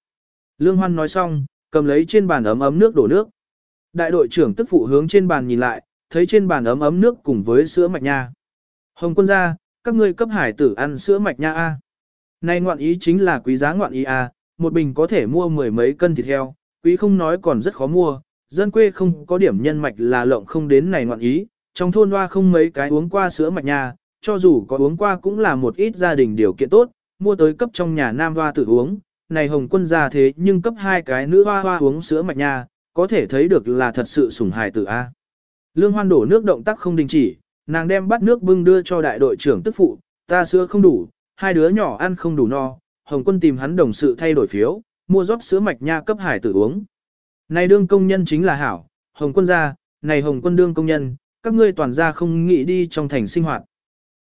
Lương Hoan nói xong, cầm lấy trên bàn ấm ấm nước đổ nước. Đại đội trưởng tức phụ hướng trên bàn nhìn lại, thấy trên bàn ấm ấm nước cùng với sữa mạch nha. Hồng Quân ra, các ngươi cấp hải tử ăn sữa mạch nha a. Này ngoạn ý chính là quý giá ngoạn ý à, một bình có thể mua mười mấy cân thịt heo, quý không nói còn rất khó mua, dân quê không có điểm nhân mạch là lộng không đến này ngoạn ý, trong thôn hoa không mấy cái uống qua sữa mạch nhà, cho dù có uống qua cũng là một ít gia đình điều kiện tốt, mua tới cấp trong nhà nam hoa tự uống, này hồng quân ra thế nhưng cấp hai cái nữ hoa hoa uống sữa mạch nhà, có thể thấy được là thật sự sủng hài tử A. Lương hoan đổ nước động tác không đình chỉ, nàng đem bắt nước bưng đưa cho đại đội trưởng tức phụ, ta sữa không đủ, hai đứa nhỏ ăn không đủ no, Hồng Quân tìm hắn đồng sự thay đổi phiếu, mua rót sữa mạch nha cấp hải tử uống. Này đương công nhân chính là hảo, Hồng Quân ra, này Hồng Quân đương công nhân, các ngươi toàn ra không nghĩ đi trong thành sinh hoạt.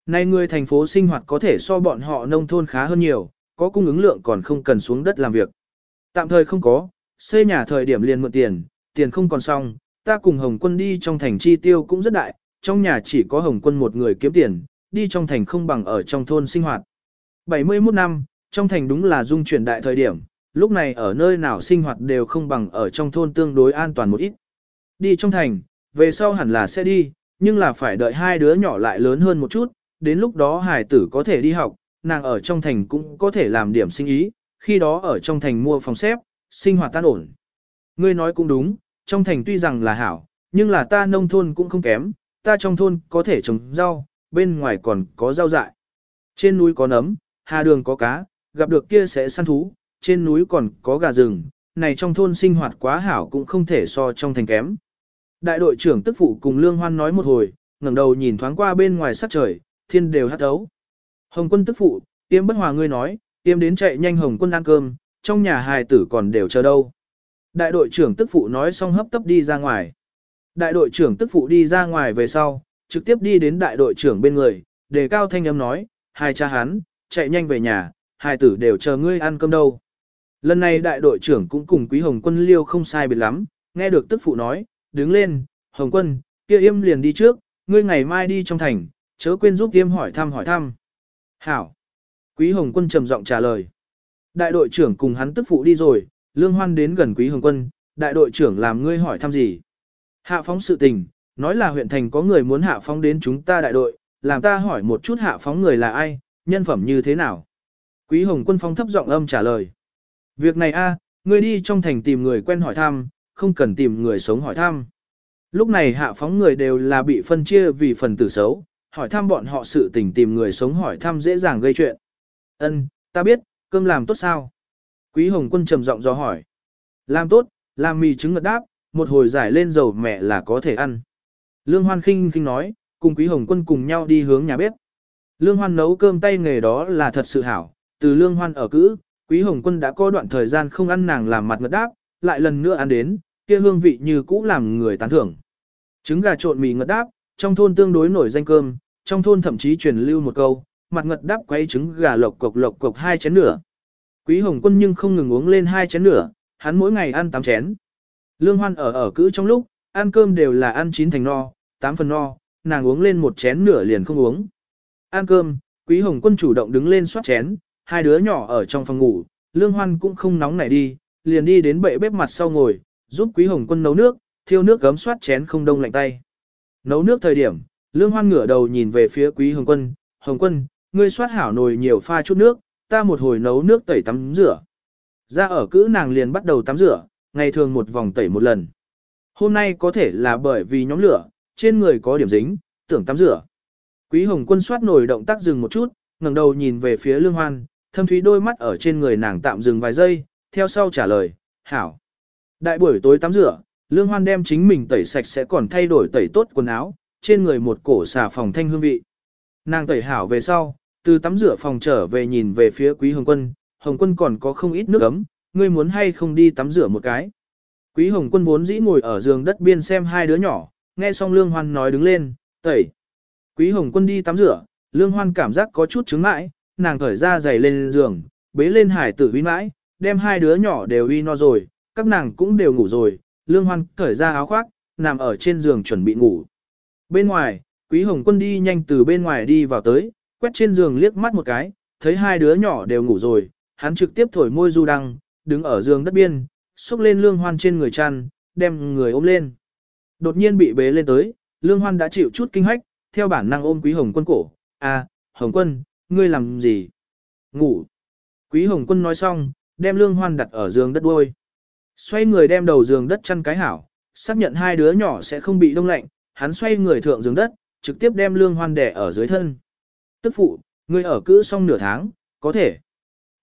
Này người thành phố sinh hoạt có thể so bọn họ nông thôn khá hơn nhiều, có cung ứng lượng còn không cần xuống đất làm việc. Tạm thời không có, xây nhà thời điểm liền mượn tiền, tiền không còn xong, ta cùng Hồng Quân đi trong thành chi tiêu cũng rất đại, trong nhà chỉ có Hồng Quân một người kiếm tiền, đi trong thành không bằng ở trong thôn sinh hoạt. 71 năm, trong thành đúng là dung chuyển đại thời điểm, lúc này ở nơi nào sinh hoạt đều không bằng ở trong thôn tương đối an toàn một ít. Đi trong thành, về sau hẳn là sẽ đi, nhưng là phải đợi hai đứa nhỏ lại lớn hơn một chút, đến lúc đó hải tử có thể đi học, nàng ở trong thành cũng có thể làm điểm sinh ý, khi đó ở trong thành mua phòng xếp, sinh hoạt tan ổn. Ngươi nói cũng đúng, trong thành tuy rằng là hảo, nhưng là ta nông thôn cũng không kém, ta trong thôn có thể trồng rau, bên ngoài còn có rau dại. Trên núi có nấm, hà đường có cá, gặp được kia sẽ săn thú, trên núi còn có gà rừng, này trong thôn sinh hoạt quá hảo cũng không thể so trong thành kém. Đại đội trưởng tức phụ cùng Lương Hoan nói một hồi, ngẩng đầu nhìn thoáng qua bên ngoài sắc trời, thiên đều hát ấu. Hồng quân tức phụ, tiêm bất hòa ngươi nói, tiêm đến chạy nhanh hồng quân ăn cơm, trong nhà hài tử còn đều chờ đâu. Đại đội trưởng tức phụ nói xong hấp tấp đi ra ngoài. Đại đội trưởng tức phụ đi ra ngoài về sau, trực tiếp đi đến đại đội trưởng bên người, đề cao thanh âm nói, hai cha hắn, chạy nhanh về nhà, hai tử đều chờ ngươi ăn cơm đâu. Lần này đại đội trưởng cũng cùng quý hồng quân liêu không sai biệt lắm, nghe được tức phụ nói, đứng lên, hồng quân, kia im liền đi trước, ngươi ngày mai đi trong thành, chớ quên giúp im hỏi thăm hỏi thăm. Hảo. Quý hồng quân trầm giọng trả lời. Đại đội trưởng cùng hắn tức phụ đi rồi, lương hoan đến gần quý hồng quân, đại đội trưởng làm ngươi hỏi thăm gì. Hạ phóng sự tình, nói là huyện thành có người muốn hạ phóng đến chúng ta đại đội, làm ta hỏi một chút hạ phóng người là ai, nhân phẩm như thế nào. Quý Hồng Quân Phong thấp giọng âm trả lời. Việc này a, ngươi đi trong thành tìm người quen hỏi thăm, không cần tìm người sống hỏi thăm. Lúc này hạ phóng người đều là bị phân chia vì phần tử xấu, hỏi thăm bọn họ sự tình tìm người sống hỏi thăm dễ dàng gây chuyện. Ân, ta biết, cơm làm tốt sao? Quý Hồng Quân trầm giọng do hỏi. Làm tốt, làm mì trứng ngật đáp, một hồi giải lên dầu mẹ là có thể ăn. Lương Hoan khinh khinh nói, cùng Quý Hồng Quân cùng nhau đi hướng nhà bếp. Lương Hoan nấu cơm tay nghề đó là thật sự hảo, từ Lương Hoan ở cữ, Quý Hồng Quân đã có đoạn thời gian không ăn nàng làm mặt ngật đáp, lại lần nữa ăn đến, kia hương vị như cũ làm người tán thưởng. Trứng gà trộn mì ngật đáp, trong thôn tương đối nổi danh cơm, trong thôn thậm chí truyền lưu một câu, mặt ngật đáp quay trứng gà lộc cộc lộc cộc hai chén nửa. Quý Hồng Quân nhưng không ngừng uống lên hai chén nửa, hắn mỗi ngày ăn tám chén. Lương Hoan ở ở cữ trong lúc, ăn cơm đều là ăn chín thành no, tám phần no, nàng uống lên một chén nửa liền không uống. Ăn cơm, Quý Hồng Quân chủ động đứng lên soát chén, hai đứa nhỏ ở trong phòng ngủ, Lương Hoan cũng không nóng nảy đi, liền đi đến bệ bếp mặt sau ngồi, giúp Quý Hồng Quân nấu nước, thiêu nước gấm soát chén không đông lạnh tay. Nấu nước thời điểm, Lương Hoan ngửa đầu nhìn về phía Quý Hồng Quân, Hồng Quân, ngươi soát hảo nồi nhiều pha chút nước, ta một hồi nấu nước tẩy tắm rửa. Ra ở cữ nàng liền bắt đầu tắm rửa, ngày thường một vòng tẩy một lần. Hôm nay có thể là bởi vì nhóm lửa, trên người có điểm dính, tưởng tắm rửa. Quý Hồng Quân soát nổi động tác dừng một chút, ngẩng đầu nhìn về phía Lương Hoan, thâm thúy đôi mắt ở trên người nàng tạm dừng vài giây, theo sau trả lời, hảo. Đại buổi tối tắm rửa, Lương Hoan đem chính mình tẩy sạch sẽ còn thay đổi tẩy tốt quần áo, trên người một cổ xà phòng thanh hương vị. Nàng tẩy hảo về sau, từ tắm rửa phòng trở về nhìn về phía Quý Hồng Quân, Hồng Quân còn có không ít nước ấm, ngươi muốn hay không đi tắm rửa một cái. Quý Hồng Quân vốn dĩ ngồi ở giường đất biên xem hai đứa nhỏ, nghe xong Lương Hoan nói đứng lên, tẩy. Quý Hồng Quân đi tắm rửa, Lương Hoan cảm giác có chút chứng mãi, nàng thở ra giày lên giường, bế lên hải tử uy mãi, đem hai đứa nhỏ đều uy no rồi, các nàng cũng đều ngủ rồi, Lương Hoan cởi ra áo khoác, nằm ở trên giường chuẩn bị ngủ. Bên ngoài, Quý Hồng Quân đi nhanh từ bên ngoài đi vào tới, quét trên giường liếc mắt một cái, thấy hai đứa nhỏ đều ngủ rồi, hắn trực tiếp thổi môi du đăng, đứng ở giường đất biên, xúc lên lương hoan trên người chăn, đem người ôm lên. Đột nhiên bị bế lên tới, lương hoan đã chịu chút kinh hách, theo bản năng ôm quý hồng quân cổ. À, hồng quân, ngươi làm gì? Ngủ. Quý hồng quân nói xong, đem lương hoan đặt ở giường đất đuôi. Xoay người đem đầu giường đất chăn cái hảo, xác nhận hai đứa nhỏ sẽ không bị đông lạnh, hắn xoay người thượng giường đất, trực tiếp đem lương hoan đẻ ở dưới thân. Tức phụ, ngươi ở cữ xong nửa tháng, có thể.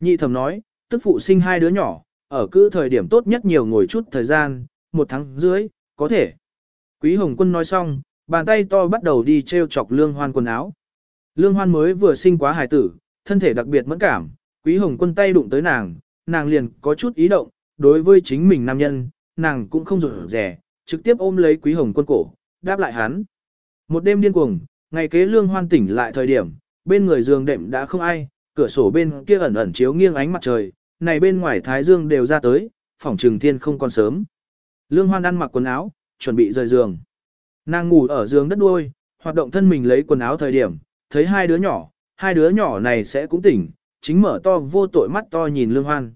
Nhị thẩm nói, tức phụ sinh hai đứa nhỏ, ở cữ thời điểm tốt nhất nhiều ngồi chút thời gian, một tháng dưới, có thể. Quý Hồng Quân nói xong, bàn tay to bắt đầu đi treo chọc Lương Hoan quần áo. Lương Hoan mới vừa sinh quá hài tử, thân thể đặc biệt mẫn cảm, Quý hồng quân tay đụng tới nàng, nàng liền có chút ý động, đối với chính mình nam nhân, nàng cũng không rủ rẻ, trực tiếp ôm lấy quý hồng quân cổ, đáp lại hắn. Một đêm điên cuồng, ngày kế lương hoan tỉnh lại thời điểm, bên người giường đệm đã không ai, cửa sổ bên kia ẩn ẩn chiếu nghiêng ánh mặt trời, này bên ngoài thái dương đều ra tới, phòng trường thiên không còn sớm. Lương hoan ăn mặc quần áo, chuẩn bị rời giường. Nàng ngủ ở giường đất đuôi, hoạt động thân mình lấy quần áo thời điểm, thấy hai đứa nhỏ, hai đứa nhỏ này sẽ cũng tỉnh, chính mở to vô tội mắt to nhìn lương hoan.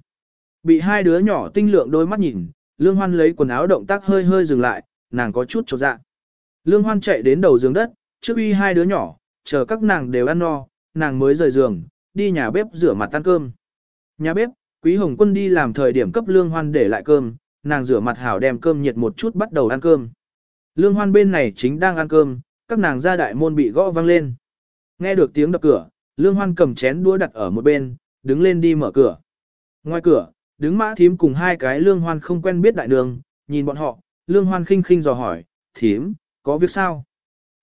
Bị hai đứa nhỏ tinh lượng đôi mắt nhìn, lương hoan lấy quần áo động tác hơi hơi dừng lại, nàng có chút chột dạ. Lương hoan chạy đến đầu giường đất, trước uy hai đứa nhỏ, chờ các nàng đều ăn no, nàng mới rời giường, đi nhà bếp rửa mặt ăn cơm. Nhà bếp, Quý Hồng Quân đi làm thời điểm cấp Lương Hoan để lại cơm, nàng rửa mặt hảo đem cơm nhiệt một chút bắt đầu ăn cơm. Lương Hoan bên này chính đang ăn cơm, các nàng ra đại môn bị gõ vang lên. Nghe được tiếng đập cửa, Lương Hoan cầm chén đũa đặt ở một bên, đứng lên đi mở cửa. Ngoài cửa, đứng mã thím cùng hai cái Lương Hoan không quen biết đại đường, nhìn bọn họ, Lương Hoan khinh khinh dò hỏi, thím, có việc sao?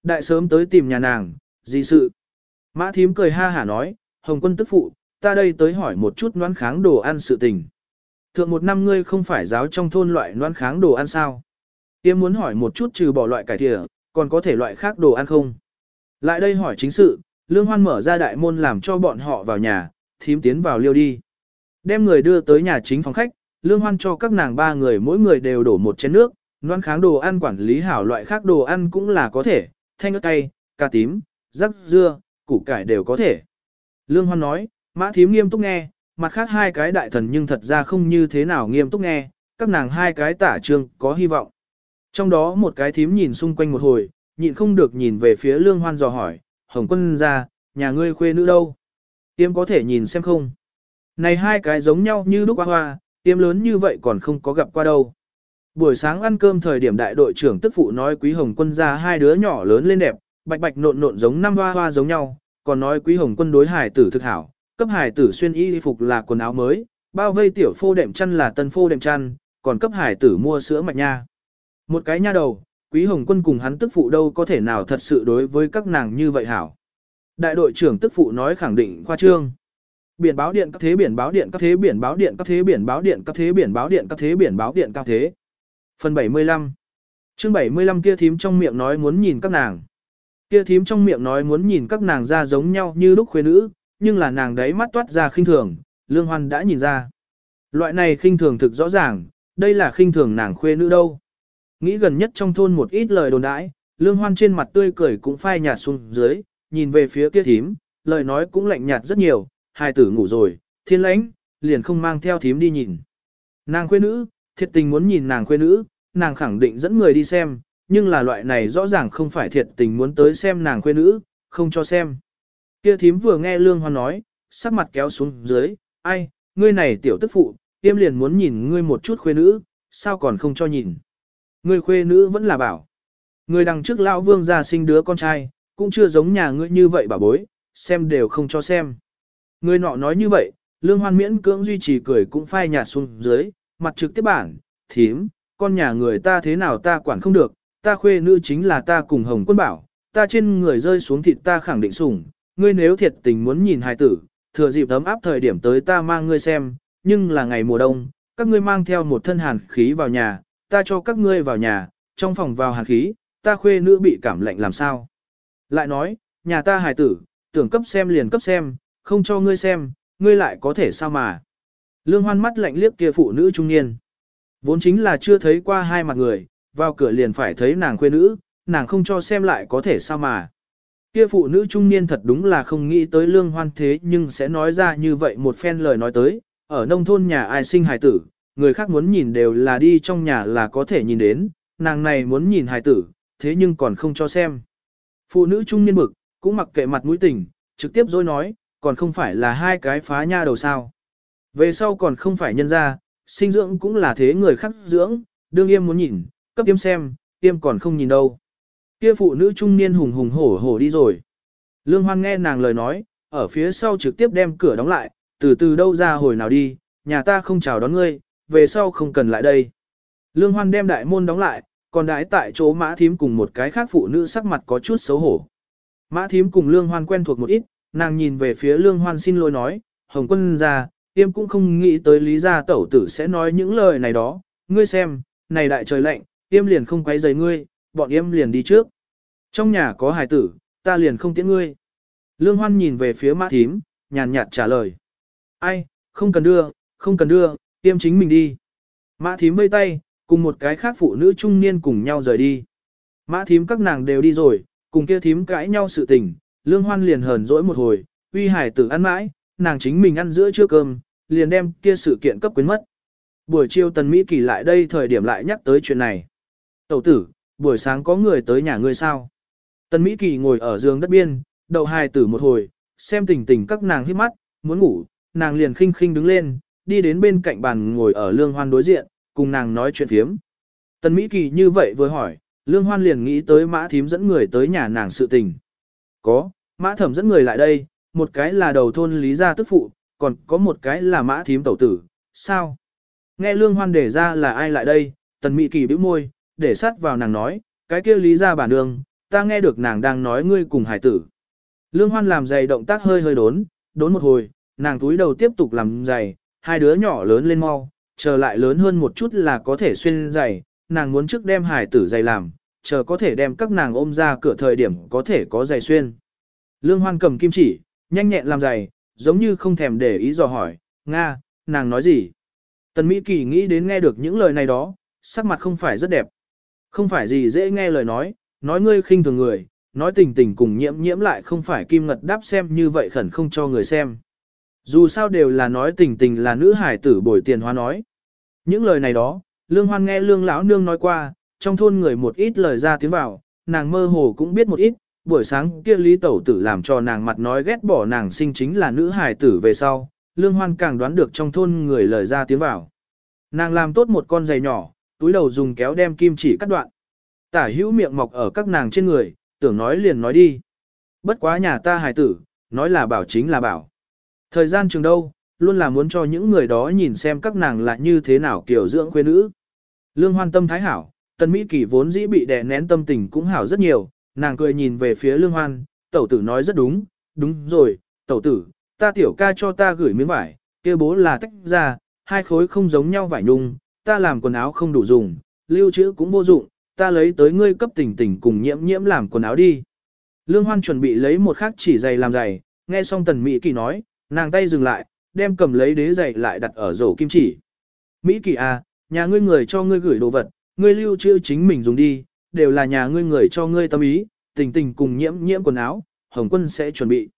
Đại sớm tới tìm nhà nàng, gì sự? Mã thím cười ha hả nói, Hồng quân tức phụ, ta đây tới hỏi một chút noan kháng đồ ăn sự tình. Thượng một năm ngươi không phải giáo trong thôn loại noan kháng đồ ăn sao? Tiêm muốn hỏi một chút trừ bỏ loại cải thìa, còn có thể loại khác đồ ăn không? Lại đây hỏi chính sự, Lương Hoan mở ra đại môn làm cho bọn họ vào nhà, thím tiến vào liêu đi. Đem người đưa tới nhà chính phòng khách, Lương Hoan cho các nàng ba người mỗi người đều đổ một chén nước, noan kháng đồ ăn quản lý hảo loại khác đồ ăn cũng là có thể, thanh ớt cay, cà tím, rắc dưa, củ cải đều có thể. Lương Hoan nói, mã thím nghiêm túc nghe, mặt khác hai cái đại thần nhưng thật ra không như thế nào nghiêm túc nghe, các nàng hai cái tả trương có hy vọng. Trong đó một cái thím nhìn xung quanh một hồi, nhịn không được nhìn về phía Lương Hoan dò hỏi, Hồng quân ra, nhà ngươi khuê nữ đâu? Tiêm có thể nhìn xem không? Này hai cái giống nhau như lúc hoa hoa, tiêm lớn như vậy còn không có gặp qua đâu. Buổi sáng ăn cơm thời điểm đại đội trưởng tức phụ nói quý hồng quân ra hai đứa nhỏ lớn lên đẹp, bạch bạch nộn nộn giống năm hoa hoa giống nhau, còn nói quý hồng quân đối hải tử thực hảo, cấp hải tử xuyên y phục là quần áo mới, bao vây tiểu phô đệm chăn là tân phô đệm chăn, còn cấp hải tử mua sữa mạch nha. Một cái nha đầu, quý hồng quân cùng hắn tức phụ đâu có thể nào thật sự đối với các nàng như vậy hảo. Đại đội trưởng tức phụ nói khẳng định khoa trương. Biển báo điện các thế biển báo điện các thế biển báo điện các thế biển báo điện các thế biển báo điện các thế biển báo điện các thế. Phần 75 chương 75 kia thím trong miệng nói muốn nhìn các nàng. Kia thím trong miệng nói muốn nhìn các nàng ra giống nhau như lúc khuê nữ, nhưng là nàng đấy mắt toát ra khinh thường, Lương Hoan đã nhìn ra. Loại này khinh thường thực rõ ràng, đây là khinh thường nàng khuê nữ đâu. Nghĩ gần nhất trong thôn một ít lời đồn đãi, Lương Hoan trên mặt tươi cười cũng phai nhạt xuống dưới, nhìn về phía kia thím, lời nói cũng lạnh nhạt rất nhiều, hai tử ngủ rồi, thiên lãnh, liền không mang theo thím đi nhìn. Nàng khuê nữ, thiệt tình muốn nhìn nàng khuê nữ, nàng khẳng định dẫn người đi xem, nhưng là loại này rõ ràng không phải thiệt tình muốn tới xem nàng khuê nữ, không cho xem. Kia thím vừa nghe Lương Hoan nói, sắc mặt kéo xuống dưới, ai, ngươi này tiểu tức phụ, tiêm liền muốn nhìn ngươi một chút khuê nữ, sao còn không cho nhìn. Ngươi khuê nữ vẫn là bảo. Ngươi đằng trước lão vương gia sinh đứa con trai, cũng chưa giống nhà ngươi như vậy bà bối, xem đều không cho xem. Ngươi nọ nói như vậy, Lương Hoan miễn cưỡng duy trì cười cũng phai nhạt xuống dưới, mặt trực tiếp bản, thím, con nhà người ta thế nào ta quản không được, ta khuê nữ chính là ta cùng Hồng Quân Bảo, ta trên người rơi xuống thịt ta khẳng định sủng, ngươi nếu thiệt tình muốn nhìn hài tử, thừa dịp ấm áp thời điểm tới ta mang ngươi xem, nhưng là ngày mùa đông, các ngươi mang theo một thân hàn khí vào nhà, ta cho các ngươi vào nhà, trong phòng vào hàn khí, ta khuê nữ bị cảm lạnh làm sao. Lại nói, nhà ta hài tử, tưởng cấp xem liền cấp xem, không cho ngươi xem, ngươi lại có thể sao mà. Lương hoan mắt lạnh liếc kia phụ nữ trung niên. Vốn chính là chưa thấy qua hai mặt người, vào cửa liền phải thấy nàng khuê nữ, nàng không cho xem lại có thể sao mà. Kia phụ nữ trung niên thật đúng là không nghĩ tới lương hoan thế nhưng sẽ nói ra như vậy một phen lời nói tới, ở nông thôn nhà ai sinh hài tử, người khác muốn nhìn đều là đi trong nhà là có thể nhìn đến, nàng này muốn nhìn hài tử, thế nhưng còn không cho xem. Phụ nữ trung niên bực, cũng mặc kệ mặt mũi tình, trực tiếp dối nói, còn không phải là hai cái phá nha đầu sao. Về sau còn không phải nhân ra, sinh dưỡng cũng là thế người khác dưỡng, đương yêm muốn nhìn, cấp yêm xem, yêm còn không nhìn đâu. Kia phụ nữ trung niên hùng hùng hổ hổ đi rồi. Lương Hoan nghe nàng lời nói, ở phía sau trực tiếp đem cửa đóng lại, từ từ đâu ra hồi nào đi, nhà ta không chào đón ngươi, về sau không cần lại đây. Lương Hoan đem đại môn đóng lại, còn đái tại chỗ mã thím cùng một cái khác phụ nữ sắc mặt có chút xấu hổ. Mã thím cùng Lương Hoan quen thuộc một ít, nàng nhìn về phía Lương Hoan xin lỗi nói, Hồng quân ra, tiêm cũng không nghĩ tới lý gia tẩu tử sẽ nói những lời này đó, ngươi xem, này đại trời lạnh, tiêm liền không quấy giày ngươi, bọn yêm liền đi trước. Trong nhà có hài tử, ta liền không tiễn ngươi. Lương Hoan nhìn về phía mã thím, nhàn nhạt trả lời. Ai, không cần đưa, không cần đưa, tiêm chính mình đi. Mã thím vây tay, cùng một cái khác phụ nữ trung niên cùng nhau rời đi. Mã thím các nàng đều đi rồi, cùng kia thím cãi nhau sự tình, lương hoan liền hờn dỗi một hồi, uy hải tử ăn mãi, nàng chính mình ăn giữa trưa cơm, liền đem kia sự kiện cấp quyến mất. Buổi chiều tần Mỹ kỳ lại đây thời điểm lại nhắc tới chuyện này. Tẩu tử, buổi sáng có người tới nhà ngươi sao? Tần Mỹ kỳ ngồi ở giường đất biên, đậu hài tử một hồi, xem tình tình các nàng hít mắt, muốn ngủ, nàng liền khinh khinh đứng lên, đi đến bên cạnh bàn ngồi ở lương hoan đối diện, cùng nàng nói chuyện phiếm. Tần Mỹ Kỳ như vậy vừa hỏi, lương hoan liền nghĩ tới mã thím dẫn người tới nhà nàng sự tình. Có, mã thẩm dẫn người lại đây, một cái là đầu thôn lý gia tức phụ, còn có một cái là mã thím tẩu tử, sao? Nghe lương hoan đề ra là ai lại đây, tần Mỹ Kỳ bĩu môi, để sát vào nàng nói, cái kia lý gia bản đường, ta nghe được nàng đang nói ngươi cùng hải tử. Lương hoan làm giày động tác hơi hơi đốn, đốn một hồi, nàng túi đầu tiếp tục làm giày, hai đứa nhỏ lớn lên mau, chờ lại lớn hơn một chút là có thể xuyên giày, nàng muốn trước đem hải tử giày làm, chờ có thể đem các nàng ôm ra cửa thời điểm có thể có giày xuyên. Lương Hoan cầm kim chỉ, nhanh nhẹn làm giày, giống như không thèm để ý dò hỏi, Nga, nàng nói gì? Tần Mỹ Kỳ nghĩ đến nghe được những lời này đó, sắc mặt không phải rất đẹp. Không phải gì dễ nghe lời nói, nói ngươi khinh thường người, nói tình tình cùng nhiễm nhiễm lại không phải kim ngật đáp xem như vậy khẩn không cho người xem. Dù sao đều là nói tình tình là nữ hải tử bồi tiền hóa nói. Những lời này đó, Lương Hoan nghe Lương lão nương nói qua, trong thôn người một ít lời ra tiếng vào, nàng mơ hồ cũng biết một ít, buổi sáng kia Lý Tẩu tử làm cho nàng mặt nói ghét bỏ nàng sinh chính là nữ hải tử về sau, Lương Hoan càng đoán được trong thôn người lời ra tiếng vào. Nàng làm tốt một con giày nhỏ, túi đầu dùng kéo đem kim chỉ cắt đoạn. Tả hữu miệng mọc ở các nàng trên người, tưởng nói liền nói đi. Bất quá nhà ta hài tử, nói là bảo chính là bảo. Thời gian trường đâu, luôn là muốn cho những người đó nhìn xem các nàng là như thế nào kiểu dưỡng quê nữ. Lương hoan tâm thái hảo, tần Mỹ Kỳ vốn dĩ bị đè nén tâm tình cũng hảo rất nhiều, nàng cười nhìn về phía lương hoan, tẩu tử nói rất đúng, đúng rồi, tẩu tử, ta tiểu ca cho ta gửi miếng vải, kia bố là tách ra, hai khối không giống nhau vải nhung, ta làm quần áo không đủ dùng, lưu trữ cũng vô dụng, ta lấy tới ngươi cấp tình tình cùng nhiễm nhiễm làm quần áo đi. Lương Hoan chuẩn bị lấy một khắc chỉ giày làm giày, nghe xong tần Mỹ Kỳ nói, nàng tay dừng lại, đem cầm lấy đế giày lại đặt ở rổ kim chỉ. Mỹ Kỳ à, nhà ngươi người cho ngươi gửi đồ vật, ngươi lưu trữ chính mình dùng đi, đều là nhà ngươi người cho ngươi tâm ý, tình tình cùng nhiễm nhiễm quần áo, Hồng Quân sẽ chuẩn bị.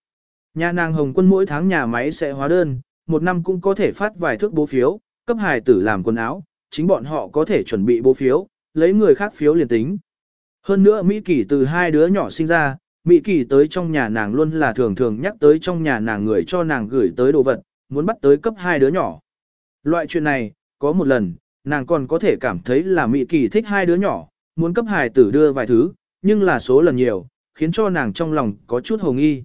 Nhà nàng Hồng Quân mỗi tháng nhà máy sẽ hóa đơn, một năm cũng có thể phát vài thước bố phiếu, cấp hài tử làm quần áo, chính bọn họ có thể chuẩn bị bố phiếu, lấy người khác phiếu liền tính. Hơn nữa Mỹ Kỳ từ hai đứa nhỏ sinh ra, Mỹ Kỳ tới trong nhà nàng luôn là thường thường nhắc tới trong nhà nàng người cho nàng gửi tới đồ vật, muốn bắt tới cấp hai đứa nhỏ. Loại chuyện này, có một lần, nàng còn có thể cảm thấy là Mỹ Kỳ thích hai đứa nhỏ, muốn cấp hài tử đưa vài thứ, nhưng là số lần nhiều, khiến cho nàng trong lòng có chút hồng nghi.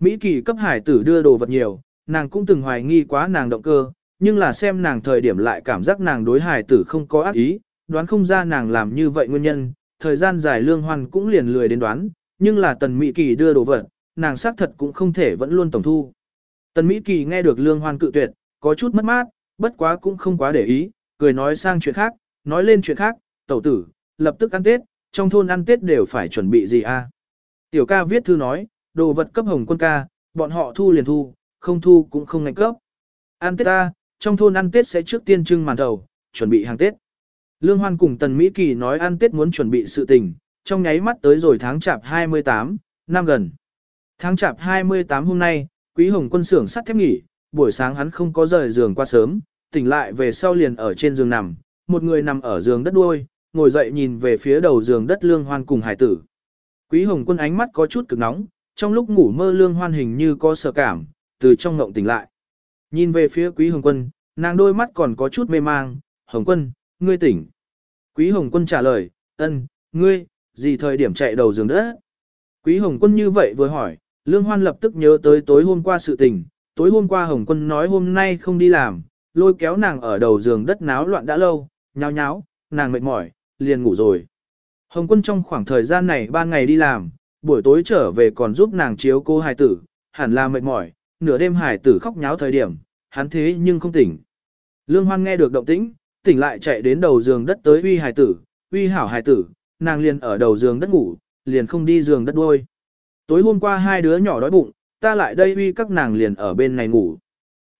Mỹ Kỳ cấp hải tử đưa đồ vật nhiều, nàng cũng từng hoài nghi quá nàng động cơ, nhưng là xem nàng thời điểm lại cảm giác nàng đối hải tử không có ác ý, đoán không ra nàng làm như vậy nguyên nhân, thời gian dài lương hoan cũng liền lười đến đoán, nhưng là tần Mỹ Kỳ đưa đồ vật, nàng xác thật cũng không thể vẫn luôn tổng thu. Tần Mỹ Kỳ nghe được lương hoan cự tuyệt, có chút mất mát, bất quá cũng không quá để ý, cười nói sang chuyện khác, nói lên chuyện khác, tẩu tử, lập tức ăn Tết, trong thôn ăn Tết đều phải chuẩn bị gì a? Tiểu ca viết thư nói, đồ vật cấp hồng quân ca, bọn họ thu liền thu, không thu cũng không ngạch cấp. Ăn Tết ta, trong thôn ăn Tết sẽ trước tiên trưng màn đầu, chuẩn bị hàng Tết. Lương Hoan cùng Tần Mỹ Kỳ nói ăn Tết muốn chuẩn bị sự tình, trong nháy mắt tới rồi tháng chạp 28, năm gần. Tháng chạp 28 hôm nay, Quý Hồng quân xưởng sắt thép nghỉ, buổi sáng hắn không có rời giường qua sớm, tỉnh lại về sau liền ở trên giường nằm, một người nằm ở giường đất đuôi, ngồi dậy nhìn về phía đầu giường đất Lương Hoan cùng hải tử. Quý Hồng quân ánh mắt có chút cực nóng, trong lúc ngủ mơ Lương Hoan hình như có sợ cảm, từ trong ngộng tỉnh lại. Nhìn về phía Quý Hồng quân, nàng đôi mắt còn có chút mê mang, Hồng quân, ngươi tỉnh. Quý Hồng quân trả lời, ân, ngươi, gì thời điểm chạy đầu giường đất? Quý Hồng quân như vậy vừa hỏi, Lương Hoan lập tức nhớ tới tối hôm qua sự tình, tối hôm qua Hồng quân nói hôm nay không đi làm, lôi kéo nàng ở đầu giường đất náo loạn đã lâu, nháo nháo, nàng mệt mỏi, liền ngủ rồi. Hồng quân trong khoảng thời gian này ba ngày đi làm, buổi tối trở về còn giúp nàng chiếu cô hài tử, hẳn là mệt mỏi, nửa đêm hải tử khóc nháo thời điểm, hắn thế nhưng không tỉnh. Lương Hoan nghe được động tĩnh, tỉnh lại chạy đến đầu giường đất tới uy hải tử, uy hảo hải tử, nàng liền ở đầu giường đất ngủ, liền không đi giường đất đuôi. Tối hôm qua hai đứa nhỏ đói bụng, ta lại đây uy các nàng liền ở bên này ngủ.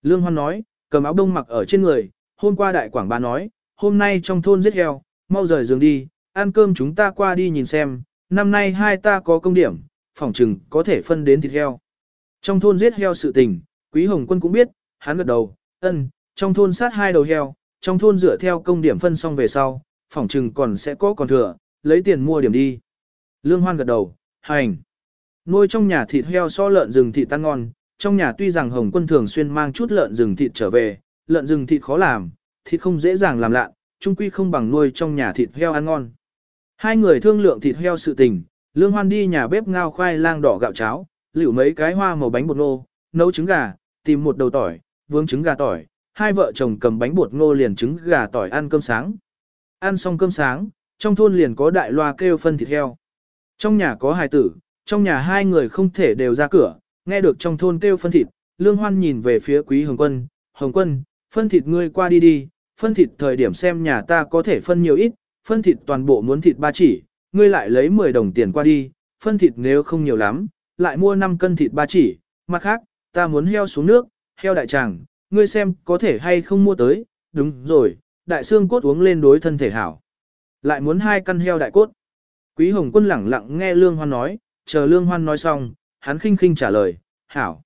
Lương Hoan nói, cầm áo đông mặc ở trên người, hôm qua đại quảng bà nói, hôm nay trong thôn giết heo, mau rời giường đi, ăn cơm chúng ta qua đi nhìn xem, năm nay hai ta có công điểm, phỏng chừng có thể phân đến thịt heo. Trong thôn giết heo sự tình, Quý Hồng Quân cũng biết, hắn gật đầu, ân, trong thôn sát hai đầu heo, trong thôn dựa theo công điểm phân xong về sau, phỏng chừng còn sẽ có còn thừa, lấy tiền mua điểm đi. Lương Hoan gật đầu, hành. Nuôi trong nhà thịt heo so lợn rừng thịt tan ngon, trong nhà tuy rằng Hồng Quân thường xuyên mang chút lợn rừng thịt trở về, lợn rừng thịt khó làm, thịt không dễ dàng làm lạ, chung quy không bằng nuôi trong nhà thịt heo ăn ngon. Hai người thương lượng thịt heo sự tình, Lương Hoan đi nhà bếp ngao khoai lang đỏ gạo cháo, liệu mấy cái hoa màu bánh bột ngô, nấu trứng gà, tìm một đầu tỏi, vương trứng gà tỏi, hai vợ chồng cầm bánh bột ngô liền trứng gà tỏi ăn cơm sáng. Ăn xong cơm sáng, trong thôn liền có đại loa kêu phân thịt heo. Trong nhà có hài tử, trong nhà hai người không thể đều ra cửa, nghe được trong thôn kêu phân thịt, Lương Hoan nhìn về phía Quý Hồng Quân, Hồng Quân, phân thịt ngươi qua đi đi, phân thịt thời điểm xem nhà ta có thể phân nhiều ít, phân thịt toàn bộ muốn thịt ba chỉ, ngươi lại lấy 10 đồng tiền qua đi, phân thịt nếu không nhiều lắm, lại mua 5 cân thịt ba chỉ, mặt khác, ta muốn heo xuống nước, heo đại tràng, ngươi xem có thể hay không mua tới, đúng rồi, đại xương cốt uống lên đối thân thể hảo. Lại muốn hai căn heo đại cốt. Quý Hồng Quân lẳng lặng nghe Lương Hoan nói, chờ Lương Hoan nói xong, hắn khinh khinh trả lời, hảo.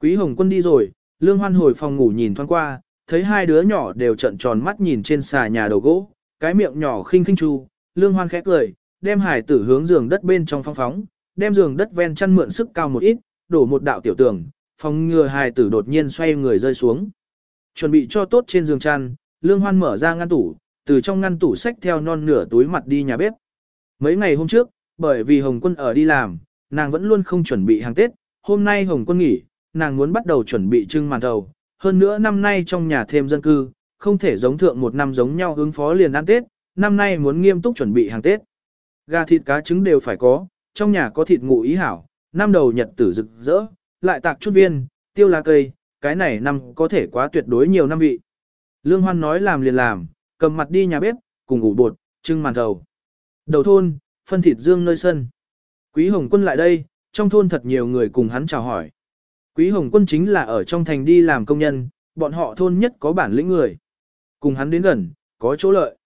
Quý Hồng Quân đi rồi, Lương Hoan hồi phòng ngủ nhìn thoáng qua, thấy hai đứa nhỏ đều trận tròn mắt nhìn trên xà nhà đầu gỗ, cái miệng nhỏ khinh khinh chu, Lương Hoan khẽ cười, đem hải tử hướng giường đất bên trong phong phóng, đem giường đất ven chăn mượn sức cao một ít, đổ một đạo tiểu tường, phòng ngừa hải tử đột nhiên xoay người rơi xuống. Chuẩn bị cho tốt trên giường chăn, Lương Hoan mở ra ngăn tủ, từ trong ngăn tủ sách theo non nửa túi mặt đi nhà bếp. Mấy ngày hôm trước, bởi vì Hồng Quân ở đi làm, nàng vẫn luôn không chuẩn bị hàng Tết, hôm nay Hồng Quân nghỉ, nàng muốn bắt đầu chuẩn bị trưng màn thầu. Hơn nữa năm nay trong nhà thêm dân cư, không thể giống thượng một năm giống nhau ứng phó liền ăn Tết, năm nay muốn nghiêm túc chuẩn bị hàng Tết. Gà thịt cá trứng đều phải có, trong nhà có thịt ngụ ý hảo, năm đầu nhật tử rực rỡ, lại tạc chút viên, tiêu lá cây, cái này năm có thể quá tuyệt đối nhiều năm vị. Lương Hoan nói làm liền làm, cầm mặt đi nhà bếp, cùng ủ bột, trưng màn thầu. Đầu thôn, phân thịt dương nơi sân. Quý Hồng Quân lại đây, trong thôn thật nhiều người cùng hắn chào hỏi. Quý Hồng Quân chính là ở trong thành đi làm công nhân, bọn họ thôn nhất có bản lĩnh người. Cùng hắn đến gần, có chỗ lợi.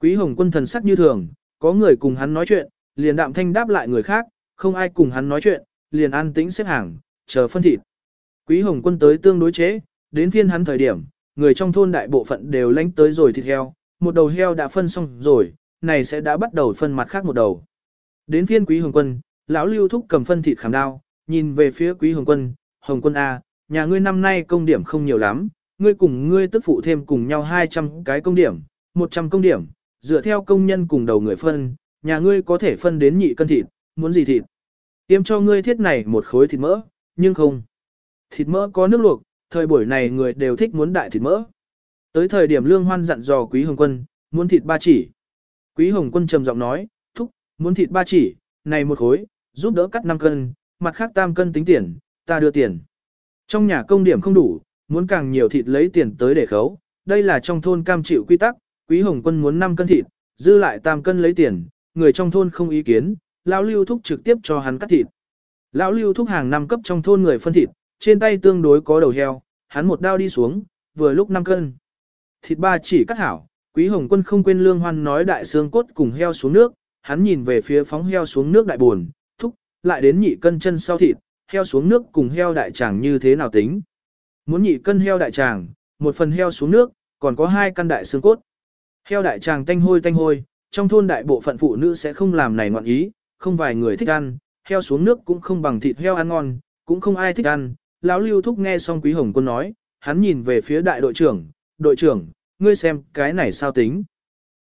Quý Hồng Quân thần sắc như thường, có người cùng hắn nói chuyện, liền đạm thanh đáp lại người khác, không ai cùng hắn nói chuyện, liền an tĩnh xếp hàng, chờ phân thịt. Quý Hồng Quân tới tương đối chế, đến phiên hắn thời điểm, người trong thôn đại bộ phận đều lánh tới rồi thịt heo, một đầu heo đã phân xong rồi, này sẽ đã bắt đầu phân mặt khác một đầu. Đến phiên Quý Hồng Quân, lão Lưu thúc cầm phân thịt khảm đao, nhìn về phía Quý Hồng Quân, Hồng Quân A, nhà ngươi năm nay công điểm không nhiều lắm, ngươi cùng ngươi tức phụ thêm cùng nhau 200 cái công điểm, 100 công điểm, dựa theo công nhân cùng đầu người phân, nhà ngươi có thể phân đến nhị cân thịt, muốn gì thịt. Tiêm cho ngươi thiết này một khối thịt mỡ, nhưng không. Thịt mỡ có nước luộc, thời buổi này người đều thích muốn đại thịt mỡ. Tới thời điểm lương hoan dặn dò quý hồng quân, muốn thịt ba chỉ. Quý hồng quân trầm giọng nói, thúc, muốn thịt ba chỉ, này một khối, giúp đỡ cắt 5 cân, mặt khác tam cân tính tiền, ta đưa tiền. Trong nhà công điểm không đủ, muốn càng nhiều thịt lấy tiền tới để khấu, đây là trong thôn cam chịu quy tắc, quý hồng quân muốn 5 cân thịt, dư lại tam cân lấy tiền, người trong thôn không ý kiến, lão lưu thúc trực tiếp cho hắn cắt thịt. Lão lưu thúc hàng năm cấp trong thôn người phân thịt, trên tay tương đối có đầu heo, hắn một đao đi xuống, vừa lúc 5 cân. Thịt ba chỉ cắt hảo, quý hồng quân không quên lương hoan nói đại xương cốt cùng heo xuống nước, hắn nhìn về phía phóng heo xuống nước đại buồn, thúc, lại đến nhị cân chân sau thịt, heo xuống nước cùng heo đại tràng như thế nào tính. Muốn nhị cân heo đại tràng, một phần heo xuống nước, còn có hai căn đại xương cốt. Heo đại tràng tanh hôi tanh hôi, trong thôn đại bộ phận phụ nữ sẽ không làm này ngoạn ý, không vài người thích ăn, heo xuống nước cũng không bằng thịt heo ăn ngon, cũng không ai thích ăn. Lão Lưu Thúc nghe xong Quý Hồng Quân nói, hắn nhìn về phía đại đội trưởng, đội trưởng, ngươi xem cái này sao tính.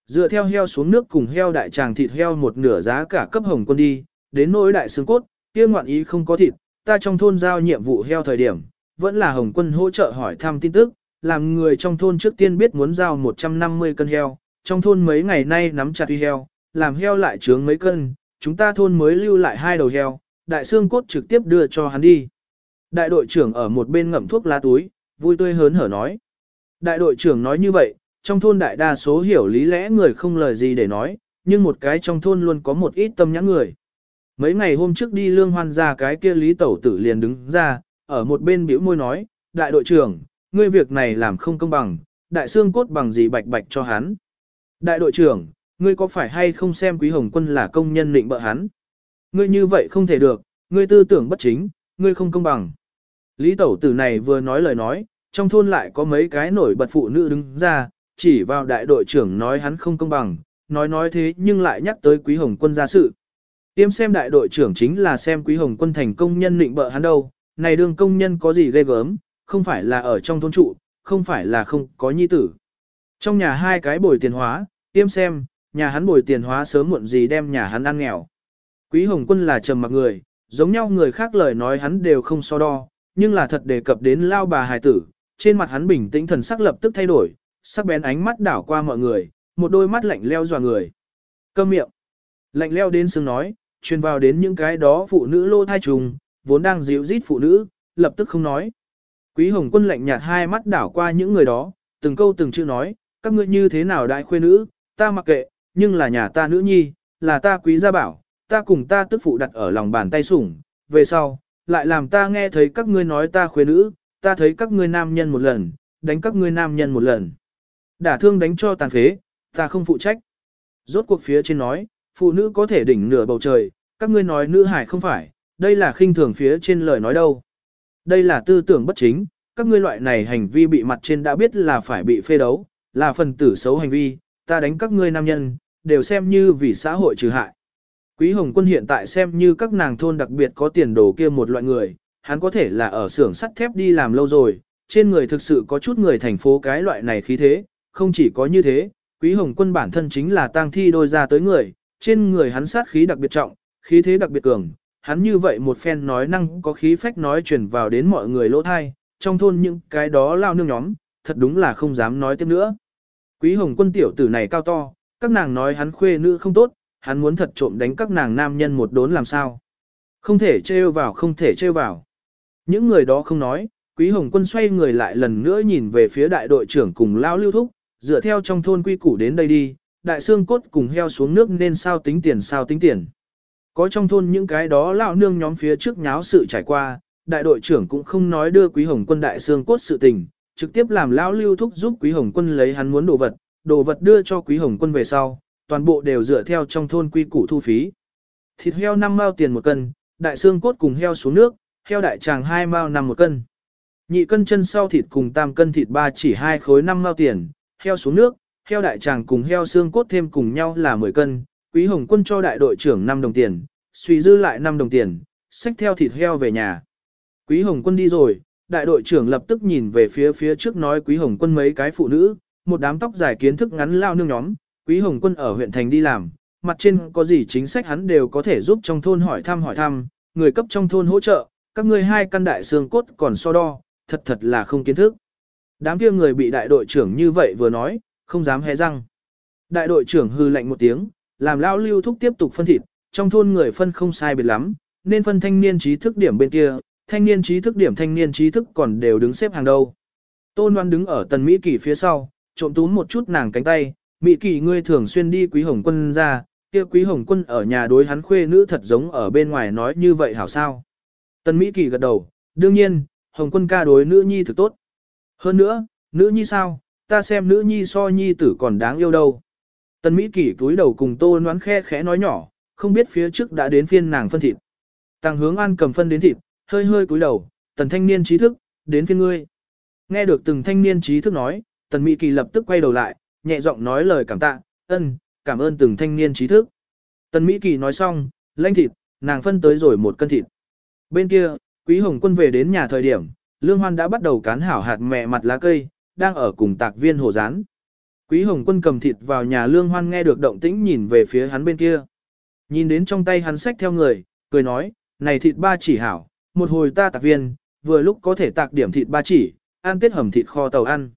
Dựa theo heo xuống nước cùng heo đại tràng thịt heo một nửa giá cả cấp Hồng Quân đi, đến nỗi đại xương cốt, kia ngoạn ý không có thịt, ta trong thôn giao nhiệm vụ heo thời điểm, vẫn là Hồng Quân hỗ trợ hỏi thăm tin tức, làm người trong thôn trước tiên biết muốn giao 150 cân heo, trong thôn mấy ngày nay nắm chặt uy heo, làm heo lại trướng mấy cân, chúng ta thôn mới lưu lại hai đầu heo, đại xương cốt trực tiếp đưa cho hắn đi. Đại đội trưởng ở một bên ngậm thuốc lá túi, vui tươi hớn hở nói. Đại đội trưởng nói như vậy, trong thôn đại đa số hiểu lý lẽ người không lời gì để nói, nhưng một cái trong thôn luôn có một ít tâm nhãn người. Mấy ngày hôm trước đi lương hoan ra cái kia lý tẩu tử liền đứng ra, ở một bên bĩu môi nói, đại đội trưởng, ngươi việc này làm không công bằng, đại xương cốt bằng gì bạch bạch cho hắn. Đại đội trưởng, ngươi có phải hay không xem quý hồng quân là công nhân định bợ hắn? Ngươi như vậy không thể được, ngươi tư tưởng bất chính, ngươi không công bằng. Lý tẩu tử này vừa nói lời nói, trong thôn lại có mấy cái nổi bật phụ nữ đứng ra, chỉ vào đại đội trưởng nói hắn không công bằng, nói nói thế nhưng lại nhắc tới quý hồng quân ra sự. Tiêm xem đại đội trưởng chính là xem quý hồng quân thành công nhân định bợ hắn đâu, này đương công nhân có gì ghê gớm, không phải là ở trong thôn trụ, không phải là không có nhi tử. Trong nhà hai cái bồi tiền hóa, tiêm xem, nhà hắn bồi tiền hóa sớm muộn gì đem nhà hắn ăn nghèo. Quý hồng quân là trầm mặc người, giống nhau người khác lời nói hắn đều không so đo, nhưng là thật đề cập đến lao bà hài tử, trên mặt hắn bình tĩnh thần sắc lập tức thay đổi, sắc bén ánh mắt đảo qua mọi người, một đôi mắt lạnh leo dò người. Câm miệng. Lạnh leo đến sương nói, truyền vào đến những cái đó phụ nữ lô thai trùng, vốn đang dịu rít phụ nữ, lập tức không nói. Quý Hồng Quân lạnh nhạt hai mắt đảo qua những người đó, từng câu từng chữ nói, các ngươi như thế nào đại khuê nữ, ta mặc kệ, nhưng là nhà ta nữ nhi, là ta quý gia bảo, ta cùng ta tức phụ đặt ở lòng bàn tay sủng, về sau, lại làm ta nghe thấy các ngươi nói ta khuê nữ, ta thấy các ngươi nam nhân một lần, đánh các ngươi nam nhân một lần. Đả thương đánh cho tàn phế, ta không phụ trách. Rốt cuộc phía trên nói, phụ nữ có thể đỉnh nửa bầu trời, các ngươi nói nữ hải không phải, đây là khinh thường phía trên lời nói đâu. Đây là tư tưởng bất chính, các ngươi loại này hành vi bị mặt trên đã biết là phải bị phê đấu, là phần tử xấu hành vi, ta đánh các ngươi nam nhân, đều xem như vì xã hội trừ hại. Quý Hồng Quân hiện tại xem như các nàng thôn đặc biệt có tiền đồ kia một loại người, hắn có thể là ở xưởng sắt thép đi làm lâu rồi, trên người thực sự có chút người thành phố cái loại này khí thế, không chỉ có như thế, Quý Hồng Quân bản thân chính là tang thi đôi ra tới người, trên người hắn sát khí đặc biệt trọng, khí thế đặc biệt cường, hắn như vậy một phen nói năng có khí phách nói truyền vào đến mọi người lỗ thai, trong thôn những cái đó lao nương nhóm, thật đúng là không dám nói tiếp nữa. Quý Hồng Quân tiểu tử này cao to, các nàng nói hắn khuê nữ không tốt, hắn muốn thật trộm đánh các nàng nam nhân một đốn làm sao. Không thể trêu vào không thể trêu vào. Những người đó không nói, Quý Hồng Quân xoay người lại lần nữa nhìn về phía đại đội trưởng cùng lao lưu thúc, dựa theo trong thôn quy củ đến đây đi, đại xương cốt cùng heo xuống nước nên sao tính tiền sao tính tiền. Có trong thôn những cái đó lão nương nhóm phía trước nháo sự trải qua, đại đội trưởng cũng không nói đưa quý hồng quân đại xương cốt sự tình, trực tiếp làm lão lưu thúc giúp quý hồng quân lấy hắn muốn đồ vật, đồ vật đưa cho quý hồng quân về sau, toàn bộ đều dựa theo trong thôn quy củ thu phí. Thịt heo 5 mao tiền một cân, đại xương cốt cùng heo xuống nước, heo đại tràng 2 mao năm một cân. Nhị cân chân sau thịt cùng tam cân thịt ba chỉ hai khối 5 mao tiền, heo xuống nước, heo đại tràng cùng heo xương cốt thêm cùng nhau là 10 cân, quý hồng quân cho đại đội trưởng 5 đồng tiền, suy dư lại 5 đồng tiền, xách theo thịt heo về nhà. Quý hồng quân đi rồi, đại đội trưởng lập tức nhìn về phía phía trước nói quý hồng quân mấy cái phụ nữ, một đám tóc dài kiến thức ngắn lao nương nhóm, quý hồng quân ở huyện thành đi làm, mặt trên có gì chính sách hắn đều có thể giúp trong thôn hỏi thăm hỏi thăm, người cấp trong thôn hỗ trợ, các ngươi hai căn đại xương cốt còn so đo, thật thật là không kiến thức. Đám kia người bị đại đội trưởng như vậy vừa nói, không dám hé răng. Đại đội trưởng hư lạnh một tiếng, làm lao lưu thúc tiếp tục phân thịt, trong thôn người phân không sai biệt lắm, nên phân thanh niên trí thức điểm bên kia, thanh niên trí thức điểm thanh niên trí thức còn đều đứng xếp hàng đầu. Tôn Loan đứng ở tần Mỹ Kỳ phía sau, trộm túm một chút nàng cánh tay, Mỹ Kỳ ngươi thường xuyên đi Quý Hồng Quân ra, kia Quý Hồng Quân ở nhà đối hắn khuê nữ thật giống ở bên ngoài nói như vậy hảo sao. Tần Mỹ Kỳ gật đầu, đương nhiên, Hồng Quân ca đối nữ nhi thực tốt. Hơn nữa, nữ nhi sao, ta xem nữ nhi so nhi tử còn đáng yêu đâu. Tần Mỹ Kỳ cúi đầu cùng Tô noán khe khẽ nói nhỏ, không biết phía trước đã đến phiên nàng phân thịt. Tàng hướng an cầm phân đến thịt, hơi hơi cúi đầu, tần thanh niên trí thức, đến phiên ngươi. Nghe được từng thanh niên trí thức nói, tần Mỹ Kỳ lập tức quay đầu lại, nhẹ giọng nói lời cảm tạ, ân, cảm ơn từng thanh niên trí thức. Tần Mỹ Kỳ nói xong, lanh thịt, nàng phân tới rồi một cân thịt. Bên kia, Quý Hồng Quân về đến nhà thời điểm, Lương Hoan đã bắt đầu cán hảo hạt mẹ mặt lá cây, đang ở cùng tạc viên hồ rán. Quý Hồng Quân cầm thịt vào nhà Lương Hoan nghe được động tĩnh nhìn về phía hắn bên kia. Nhìn đến trong tay hắn sách theo người, cười nói, này thịt ba chỉ hảo, một hồi ta tạc viên, vừa lúc có thể tạc điểm thịt ba chỉ, ăn tết hầm thịt kho tàu ăn.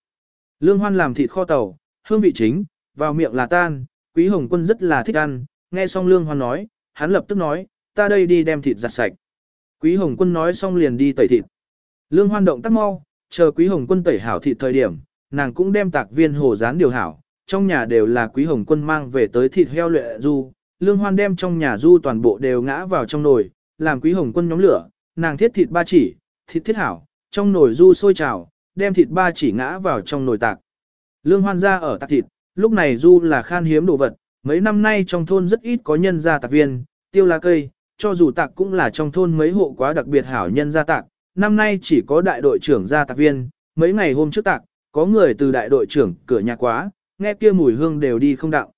Lương Hoan làm thịt kho tàu, hương vị chính, vào miệng là tan, Quý Hồng Quân rất là thích ăn, nghe xong Lương Hoan nói, hắn lập tức nói, ta đây đi đem thịt giặt sạch. Quý Hồng Quân nói xong liền đi tẩy thịt. Lương Hoan động tác mau, chờ Quý Hồng Quân tẩy hảo thịt thời điểm, nàng cũng đem tạc viên hồ rán điều hảo, trong nhà đều là Quý Hồng Quân mang về tới thịt heo lệ du, Lương Hoan đem trong nhà du toàn bộ đều ngã vào trong nồi, làm Quý Hồng Quân nhóm lửa, nàng thiết thịt ba chỉ, thịt thiết hảo, trong nồi du sôi trào, đem thịt ba chỉ ngã vào trong nồi tạc. Lương Hoan gia ở tạc thịt, lúc này du là khan hiếm đồ vật, mấy năm nay trong thôn rất ít có nhân gia tạc viên, tiêu lá cây, cho dù tạc cũng là trong thôn mấy hộ quá đặc biệt hảo nhân gia tạc, năm nay chỉ có đại đội trưởng gia tạc viên, mấy ngày hôm trước tạc, có người từ đại đội trưởng cửa nhà quá, nghe kia mùi hương đều đi không đạo.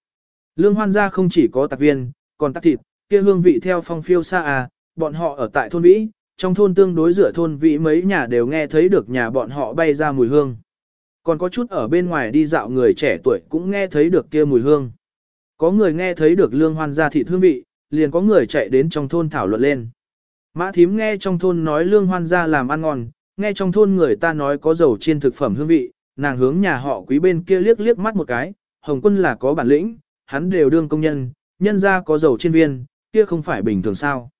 Lương hoan gia không chỉ có tạc viên, còn tạc thịt, kia hương vị theo phong phiêu xa à, bọn họ ở tại thôn vĩ, trong thôn tương đối giữa thôn vĩ mấy nhà đều nghe thấy được nhà bọn họ bay ra mùi hương. Còn có chút ở bên ngoài đi dạo người trẻ tuổi cũng nghe thấy được kia mùi hương. Có người nghe thấy được lương hoan gia thịt hương vị, liền có người chạy đến trong thôn thảo luận lên. Mã thím nghe trong thôn nói lương hoan gia làm ăn ngon, nghe trong thôn người ta nói có dầu chiên thực phẩm hương vị, nàng hướng nhà họ quý bên kia liếc liếc mắt một cái, hồng quân là có bản lĩnh, hắn đều đương công nhân, nhân ra có dầu chiên viên, kia không phải bình thường sao.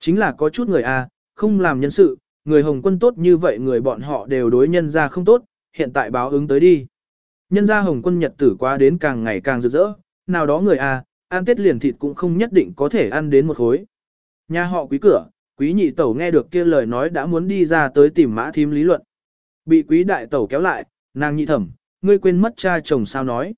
Chính là có chút người a à, không làm nhân sự, người hồng quân tốt như vậy người bọn họ đều đối nhân ra không tốt, hiện tại báo ứng tới đi. Nhân ra hồng quân nhật tử quá đến càng ngày càng rực rỡ, nào đó người a à, ăn tết liền thịt cũng không nhất định có thể ăn đến một khối. Nhà họ quý cửa, quý nhị tẩu nghe được kia lời nói đã muốn đi ra tới tìm mã thím lý luận. Bị quý đại tẩu kéo lại, nàng nhị thẩm, ngươi quên mất cha chồng sao nói.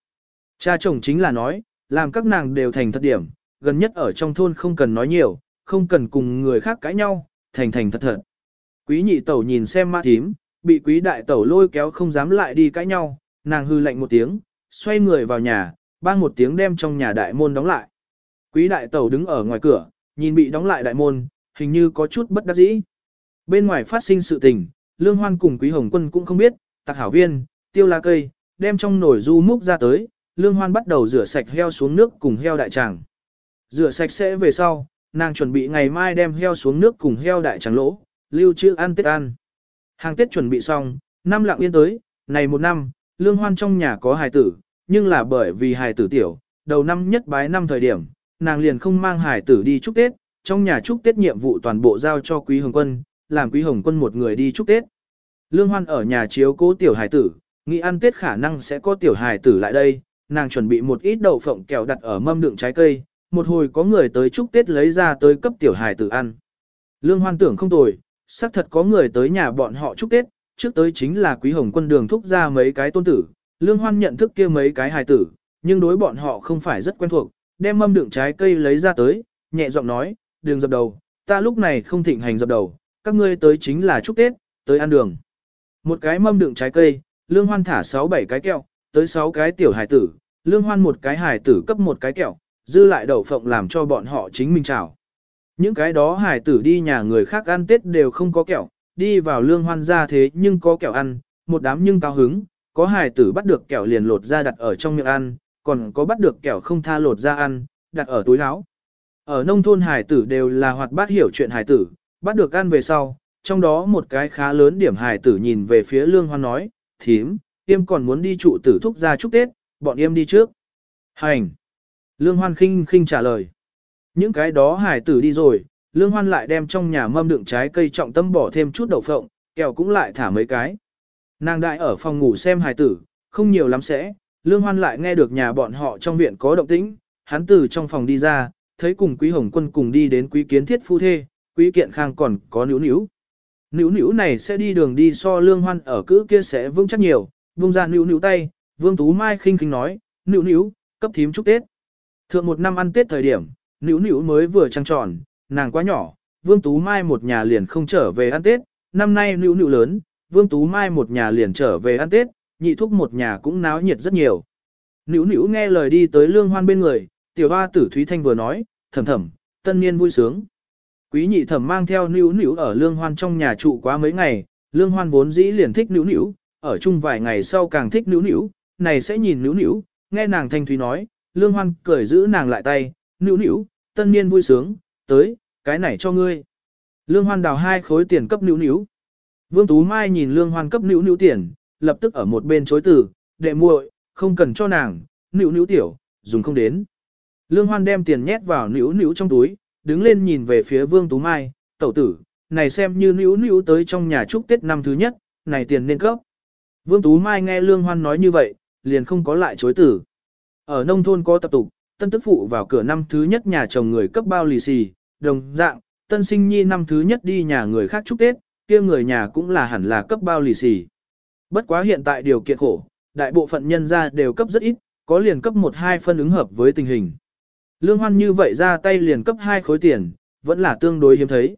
Cha chồng chính là nói, làm các nàng đều thành thật điểm, gần nhất ở trong thôn không cần nói nhiều, không cần cùng người khác cãi nhau, thành thành thật thật. Quý nhị tẩu nhìn xem mã thím, bị quý đại tẩu lôi kéo không dám lại đi cãi nhau, nàng hư lạnh một tiếng, xoay người vào nhà, bang một tiếng đem trong nhà đại môn đóng lại. Quý đại tẩu đứng ở ngoài cửa, nhìn bị đóng lại đại môn, hình như có chút bất đắc dĩ. Bên ngoài phát sinh sự tình, Lương Hoan cùng Quý Hồng Quân cũng không biết, tạc hảo viên, tiêu lá cây, đem trong nồi du múc ra tới, Lương Hoan bắt đầu rửa sạch heo xuống nước cùng heo đại tràng. Rửa sạch sẽ về sau, nàng chuẩn bị ngày mai đem heo xuống nước cùng heo đại tràng lỗ, lưu trữ ăn tết ăn. Hàng tết chuẩn bị xong, năm lặng yên tới, này một năm, Lương Hoan trong nhà có hài tử, nhưng là bởi vì hài tử tiểu, đầu năm nhất bái năm thời điểm, nàng liền không mang hài tử đi chúc Tết, trong nhà chúc Tết nhiệm vụ toàn bộ giao cho Quý Hồng Quân, làm Quý Hồng Quân một người đi chúc Tết. Lương Hoan ở nhà chiếu cố tiểu hài tử, nghĩ ăn Tết khả năng sẽ có tiểu hài tử lại đây, nàng chuẩn bị một ít đậu phộng kẹo đặt ở mâm đựng trái cây, một hồi có người tới chúc Tết lấy ra tới cấp tiểu hài tử ăn. Lương Hoan tưởng không tồi, xác thật có người tới nhà bọn họ chúc Tết, trước tới chính là Quý Hồng Quân đường thúc ra mấy cái tôn tử, Lương Hoan nhận thức kia mấy cái hài tử, nhưng đối bọn họ không phải rất quen thuộc, đem mâm đựng trái cây lấy ra tới, nhẹ giọng nói, đường dập đầu, ta lúc này không thịnh hành dập đầu, các ngươi tới chính là chúc Tết, tới ăn đường. Một cái mâm đựng trái cây, Lương Hoan thả 6-7 cái kẹo, tới 6 cái tiểu hài tử, Lương Hoan một cái hài tử cấp một cái kẹo, dư lại đậu phộng làm cho bọn họ chính mình chào. Những cái đó hải tử đi nhà người khác ăn Tết đều không có kẹo, đi vào Lương Hoan ra thế nhưng có kẹo ăn, một đám nhưng cao hứng, có hải tử bắt được kẹo liền lột ra đặt ở trong miệng ăn, còn có bắt được kẹo không tha lột ra ăn, đặt ở túi áo. Ở nông thôn hải tử đều là hoạt bát hiểu chuyện hải tử, bắt được ăn về sau, trong đó một cái khá lớn điểm hải tử nhìn về phía lương hoan nói, thím, em còn muốn đi trụ tử thúc ra chúc Tết, bọn em đi trước. Hành! Lương hoan khinh khinh trả lời. Những cái đó hài tử đi rồi, lương hoan lại đem trong nhà mâm đựng trái cây trọng tâm bỏ thêm chút đậu phộng, kẹo cũng lại thả mấy cái. Nàng đại ở phòng ngủ xem hài tử, không nhiều lắm sẽ, lương hoan lại nghe được nhà bọn họ trong viện có động tĩnh, hắn từ trong phòng đi ra, thấy cùng quý hồng quân cùng đi đến quý kiến thiết phu thê, quý kiện khang còn có níu níu. Níu níu này sẽ đi đường đi so lương hoan ở cữ kia sẽ vững chắc nhiều, vung ra níu níu tay, vương tú mai khinh khinh nói, níu níu, cấp thím chúc Tết. Thượng một năm ăn Tết thời điểm, nữ nữ mới vừa trăng tròn, nàng quá nhỏ, vương tú mai một nhà liền không trở về ăn Tết, năm nay nữ nữ lớn, vương tú mai một nhà liền trở về ăn Tết, nhị thúc một nhà cũng náo nhiệt rất nhiều. Nữ nữu nghe lời đi tới lương hoan bên người, tiểu hoa tử Thúy Thanh vừa nói, thầm thầm, tân niên vui sướng. Quý nhị thẩm mang theo Nữ nữu ở lương hoan trong nhà trụ quá mấy ngày, lương hoan vốn dĩ liền thích Nữ nữu, ở chung vài ngày sau càng thích Nữ nữu, này sẽ nhìn Nữ nữu, nghe nàng thanh thúy nói, lương hoan cười giữ nàng lại tay, nữu nữu, tân niên vui sướng, tới, cái này cho ngươi. Lương hoan đào hai khối tiền cấp nữu nữu. Vương Tú Mai nhìn lương hoan cấp nữu nữu tiền, lập tức ở một bên chối từ, đệ muội, không cần cho nàng, nữu nữu tiểu, dùng không đến. Lương Hoan đem tiền nhét vào nữu nữu trong túi, đứng lên nhìn về phía Vương Tú Mai, tẩu tử, này xem như nữu nữu tới trong nhà chúc Tết năm thứ nhất, này tiền nên cấp. Vương Tú Mai nghe Lương Hoan nói như vậy, liền không có lại chối tử. Ở nông thôn có tập tục, tân tức phụ vào cửa năm thứ nhất nhà chồng người cấp bao lì xì, đồng dạng, tân sinh nhi năm thứ nhất đi nhà người khác chúc Tết, kia người nhà cũng là hẳn là cấp bao lì xì. Bất quá hiện tại điều kiện khổ, đại bộ phận nhân gia đều cấp rất ít, có liền cấp 1-2 phân ứng hợp với tình hình. Lương Hoan như vậy ra tay liền cấp 2 khối tiền, vẫn là tương đối hiếm thấy.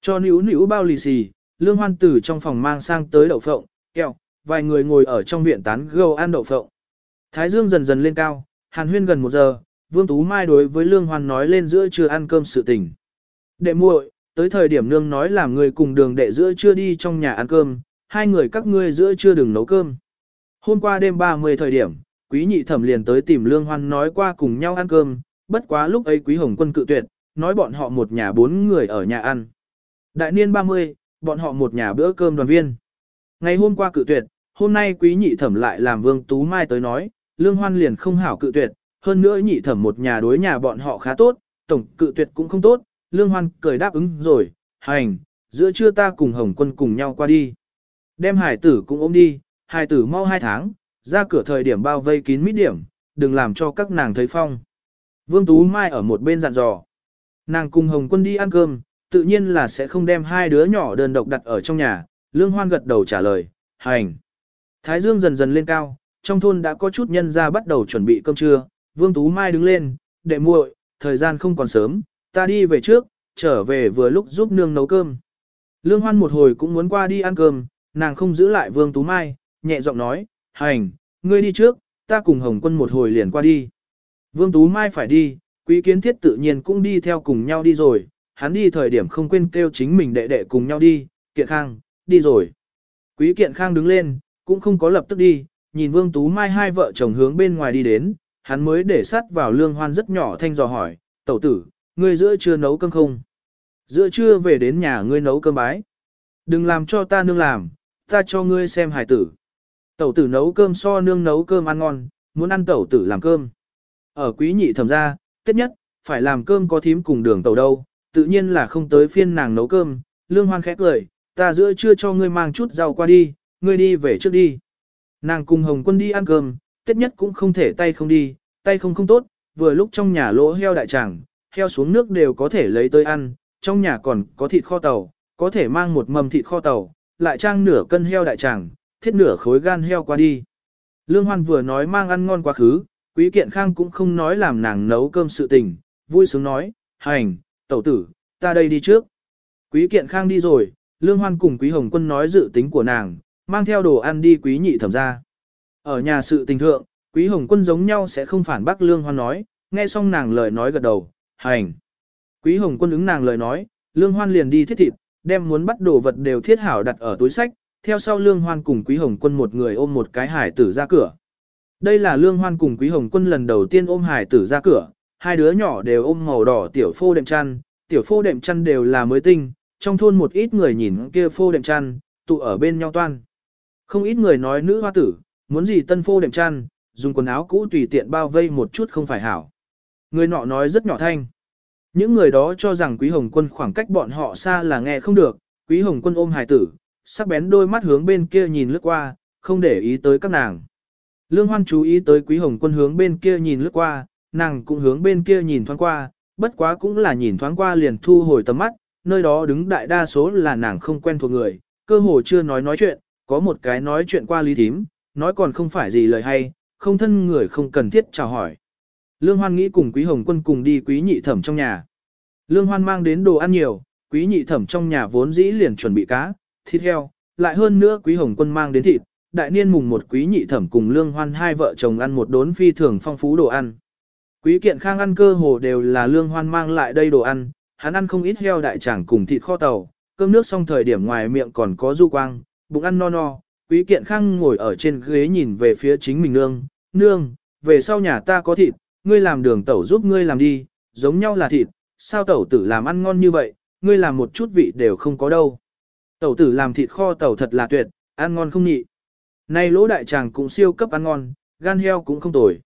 Cho nữ nữ bao lì xì, Lương Hoan từ trong phòng mang sang tới đậu phộng, kẹo, vài người ngồi ở trong viện tán gâu ăn đậu phộng. Thái dương dần dần lên cao, hàn huyên gần một giờ, Vương Tú Mai đối với Lương Hoan nói lên giữa trưa ăn cơm sự tình. Đệ muội, tới thời điểm nương nói làm người cùng đường đệ giữa trưa đi trong nhà ăn cơm, hai người các ngươi giữa trưa đừng nấu cơm. Hôm qua đêm 30 thời điểm, quý nhị thẩm liền tới tìm Lương Hoan nói qua cùng nhau ăn cơm, bất quá lúc ấy quý hồng quân cự tuyệt, nói bọn họ một nhà bốn người ở nhà ăn. Đại niên 30, bọn họ một nhà bữa cơm đoàn viên. Ngày hôm qua cự tuyệt, hôm nay quý nhị thẩm lại làm Vương Tú Mai tới nói, Lương Hoan liền không hảo cự tuyệt, hơn nữa nhị thẩm một nhà đối nhà bọn họ khá tốt, tổng cự tuyệt cũng không tốt, Lương Hoan cười đáp ứng rồi, hành, giữa trưa ta cùng Hồng Quân cùng nhau qua đi. Đem hải tử cũng ôm đi, hải tử mau hai tháng, ra cửa thời điểm bao vây kín mít điểm, đừng làm cho các nàng thấy phong. Vương Tú Mai ở một bên dặn dò. Nàng cùng Hồng Quân đi ăn cơm, tự nhiên là sẽ không đem hai đứa nhỏ đơn độc đặt ở trong nhà, Lương Hoan gật đầu trả lời, hành. Thái dương dần dần lên cao, trong thôn đã có chút nhân ra bắt đầu chuẩn bị cơm trưa, Vương Tú Mai đứng lên, đệ muội, thời gian không còn sớm, ta đi về trước, trở về vừa lúc giúp nương nấu cơm. Lương Hoan một hồi cũng muốn qua đi ăn cơm, nàng không giữ lại Vương Tú Mai, nhẹ giọng nói, hành, ngươi đi trước, ta cùng Hồng Quân một hồi liền qua đi. Vương Tú Mai phải đi, Quý Kiến Thiết tự nhiên cũng đi theo cùng nhau đi rồi, hắn đi thời điểm không quên kêu chính mình đệ đệ cùng nhau đi, Kiện Khang, đi rồi. Quý Kiện Khang đứng lên, cũng không có lập tức đi, nhìn Vương Tú Mai hai vợ chồng hướng bên ngoài đi đến, hắn mới để sắt vào lương hoan rất nhỏ thanh dò hỏi, tẩu tử, ngươi giữa trưa nấu cơm không? Giữa trưa về đến nhà ngươi nấu cơm bái. Đừng làm cho ta nương làm, ta cho ngươi xem hải tử. Tẩu tử nấu cơm so nương nấu cơm ăn ngon, muốn ăn tẩu tử làm cơm. Ở quý nhị thẩm ra, tết nhất, phải làm cơm có thím cùng đường tẩu đâu, tự nhiên là không tới phiên nàng nấu cơm. Lương hoan khẽ cười, ta giữa trưa cho ngươi mang chút rau qua đi, ngươi đi về trước đi. Nàng cùng Hồng Quân đi ăn cơm, tết nhất cũng không thể tay không đi, tay không không tốt, vừa lúc trong nhà lỗ heo đại tràng, heo xuống nước đều có thể lấy tới ăn, trong nhà còn có thịt kho tàu, có thể mang một mầm thịt kho tàu, lại trang nửa cân heo đại tràng, thiết nửa khối gan heo qua đi. Lương Hoan vừa nói mang ăn ngon quá khứ, Quý Kiện Khang cũng không nói làm nàng nấu cơm sự tình, vui sướng nói, hành, tẩu tử, ta đây đi trước. Quý Kiện Khang đi rồi, Lương Hoan cùng Quý Hồng Quân nói dự tính của nàng, mang theo đồ ăn đi Quý Nhị thẩm ra. Ở nhà sự tình thượng, Quý Hồng Quân giống nhau sẽ không phản bác Lương Hoan nói, nghe xong nàng lời nói gật đầu, hành. Quý Hồng Quân ứng nàng lời nói, Lương Hoan liền đi thiết thịt, đem muốn bắt đồ vật đều thiết hảo đặt ở túi sách, theo sau Lương Hoan cùng Quý Hồng Quân một người ôm một cái hải tử ra cửa. Đây là Lương Hoan cùng Quý Hồng Quân lần đầu tiên ôm hải tử ra cửa, hai đứa nhỏ đều ôm màu đỏ tiểu phô đệm chăn, tiểu phô đệm chăn đều là mới tinh, trong thôn một ít người nhìn kia phô đệm chăn, tụ ở bên nhau toan. Không ít người nói nữ hoa tử, muốn gì tân phô đệm chăn, dùng quần áo cũ tùy tiện bao vây một chút không phải hảo. Người nọ nói rất nhỏ thanh. Những người đó cho rằng Quý Hồng Quân khoảng cách bọn họ xa là nghe không được, Quý Hồng Quân ôm hải tử, sắc bén đôi mắt hướng bên kia nhìn lướt qua, không để ý tới các nàng. Lương Hoan chú ý tới Quý Hồng Quân hướng bên kia nhìn lướt qua, nàng cũng hướng bên kia nhìn thoáng qua, bất quá cũng là nhìn thoáng qua liền thu hồi tầm mắt, nơi đó đứng đại đa số là nàng không quen thuộc người, cơ hồ chưa nói nói chuyện, có một cái nói chuyện qua lý thím, nói còn không phải gì lời hay, không thân người không cần thiết chào hỏi. Lương Hoan nghĩ cùng Quý Hồng Quân cùng đi Quý Nhị Thẩm trong nhà. Lương Hoan mang đến đồ ăn nhiều, Quý Nhị Thẩm trong nhà vốn dĩ liền chuẩn bị cá, thịt heo, lại hơn nữa Quý Hồng Quân mang đến thịt. Đại niên mùng một Quý Nhị Thẩm cùng Lương Hoan hai vợ chồng ăn một đốn phi thường phong phú đồ ăn. Quý Kiện Khang ăn cơ hồ đều là Lương Hoan mang lại đây đồ ăn, hắn ăn không ít heo đại tràng cùng thịt kho tàu, cơm nước xong thời điểm ngoài miệng còn có du quang, bụng ăn no no. Quý Kiện Khang ngồi ở trên ghế nhìn về phía chính mình nương, nương, về sau nhà ta có thịt, ngươi làm đường tẩu giúp ngươi làm đi, giống nhau là thịt, sao tẩu tử làm ăn ngon như vậy, ngươi làm một chút vị đều không có đâu. Tẩu tử làm thịt kho tẩu thật là tuyệt, ăn ngon không nhị. Nay lỗ đại tràng cũng siêu cấp ăn ngon, gan heo cũng không tồi.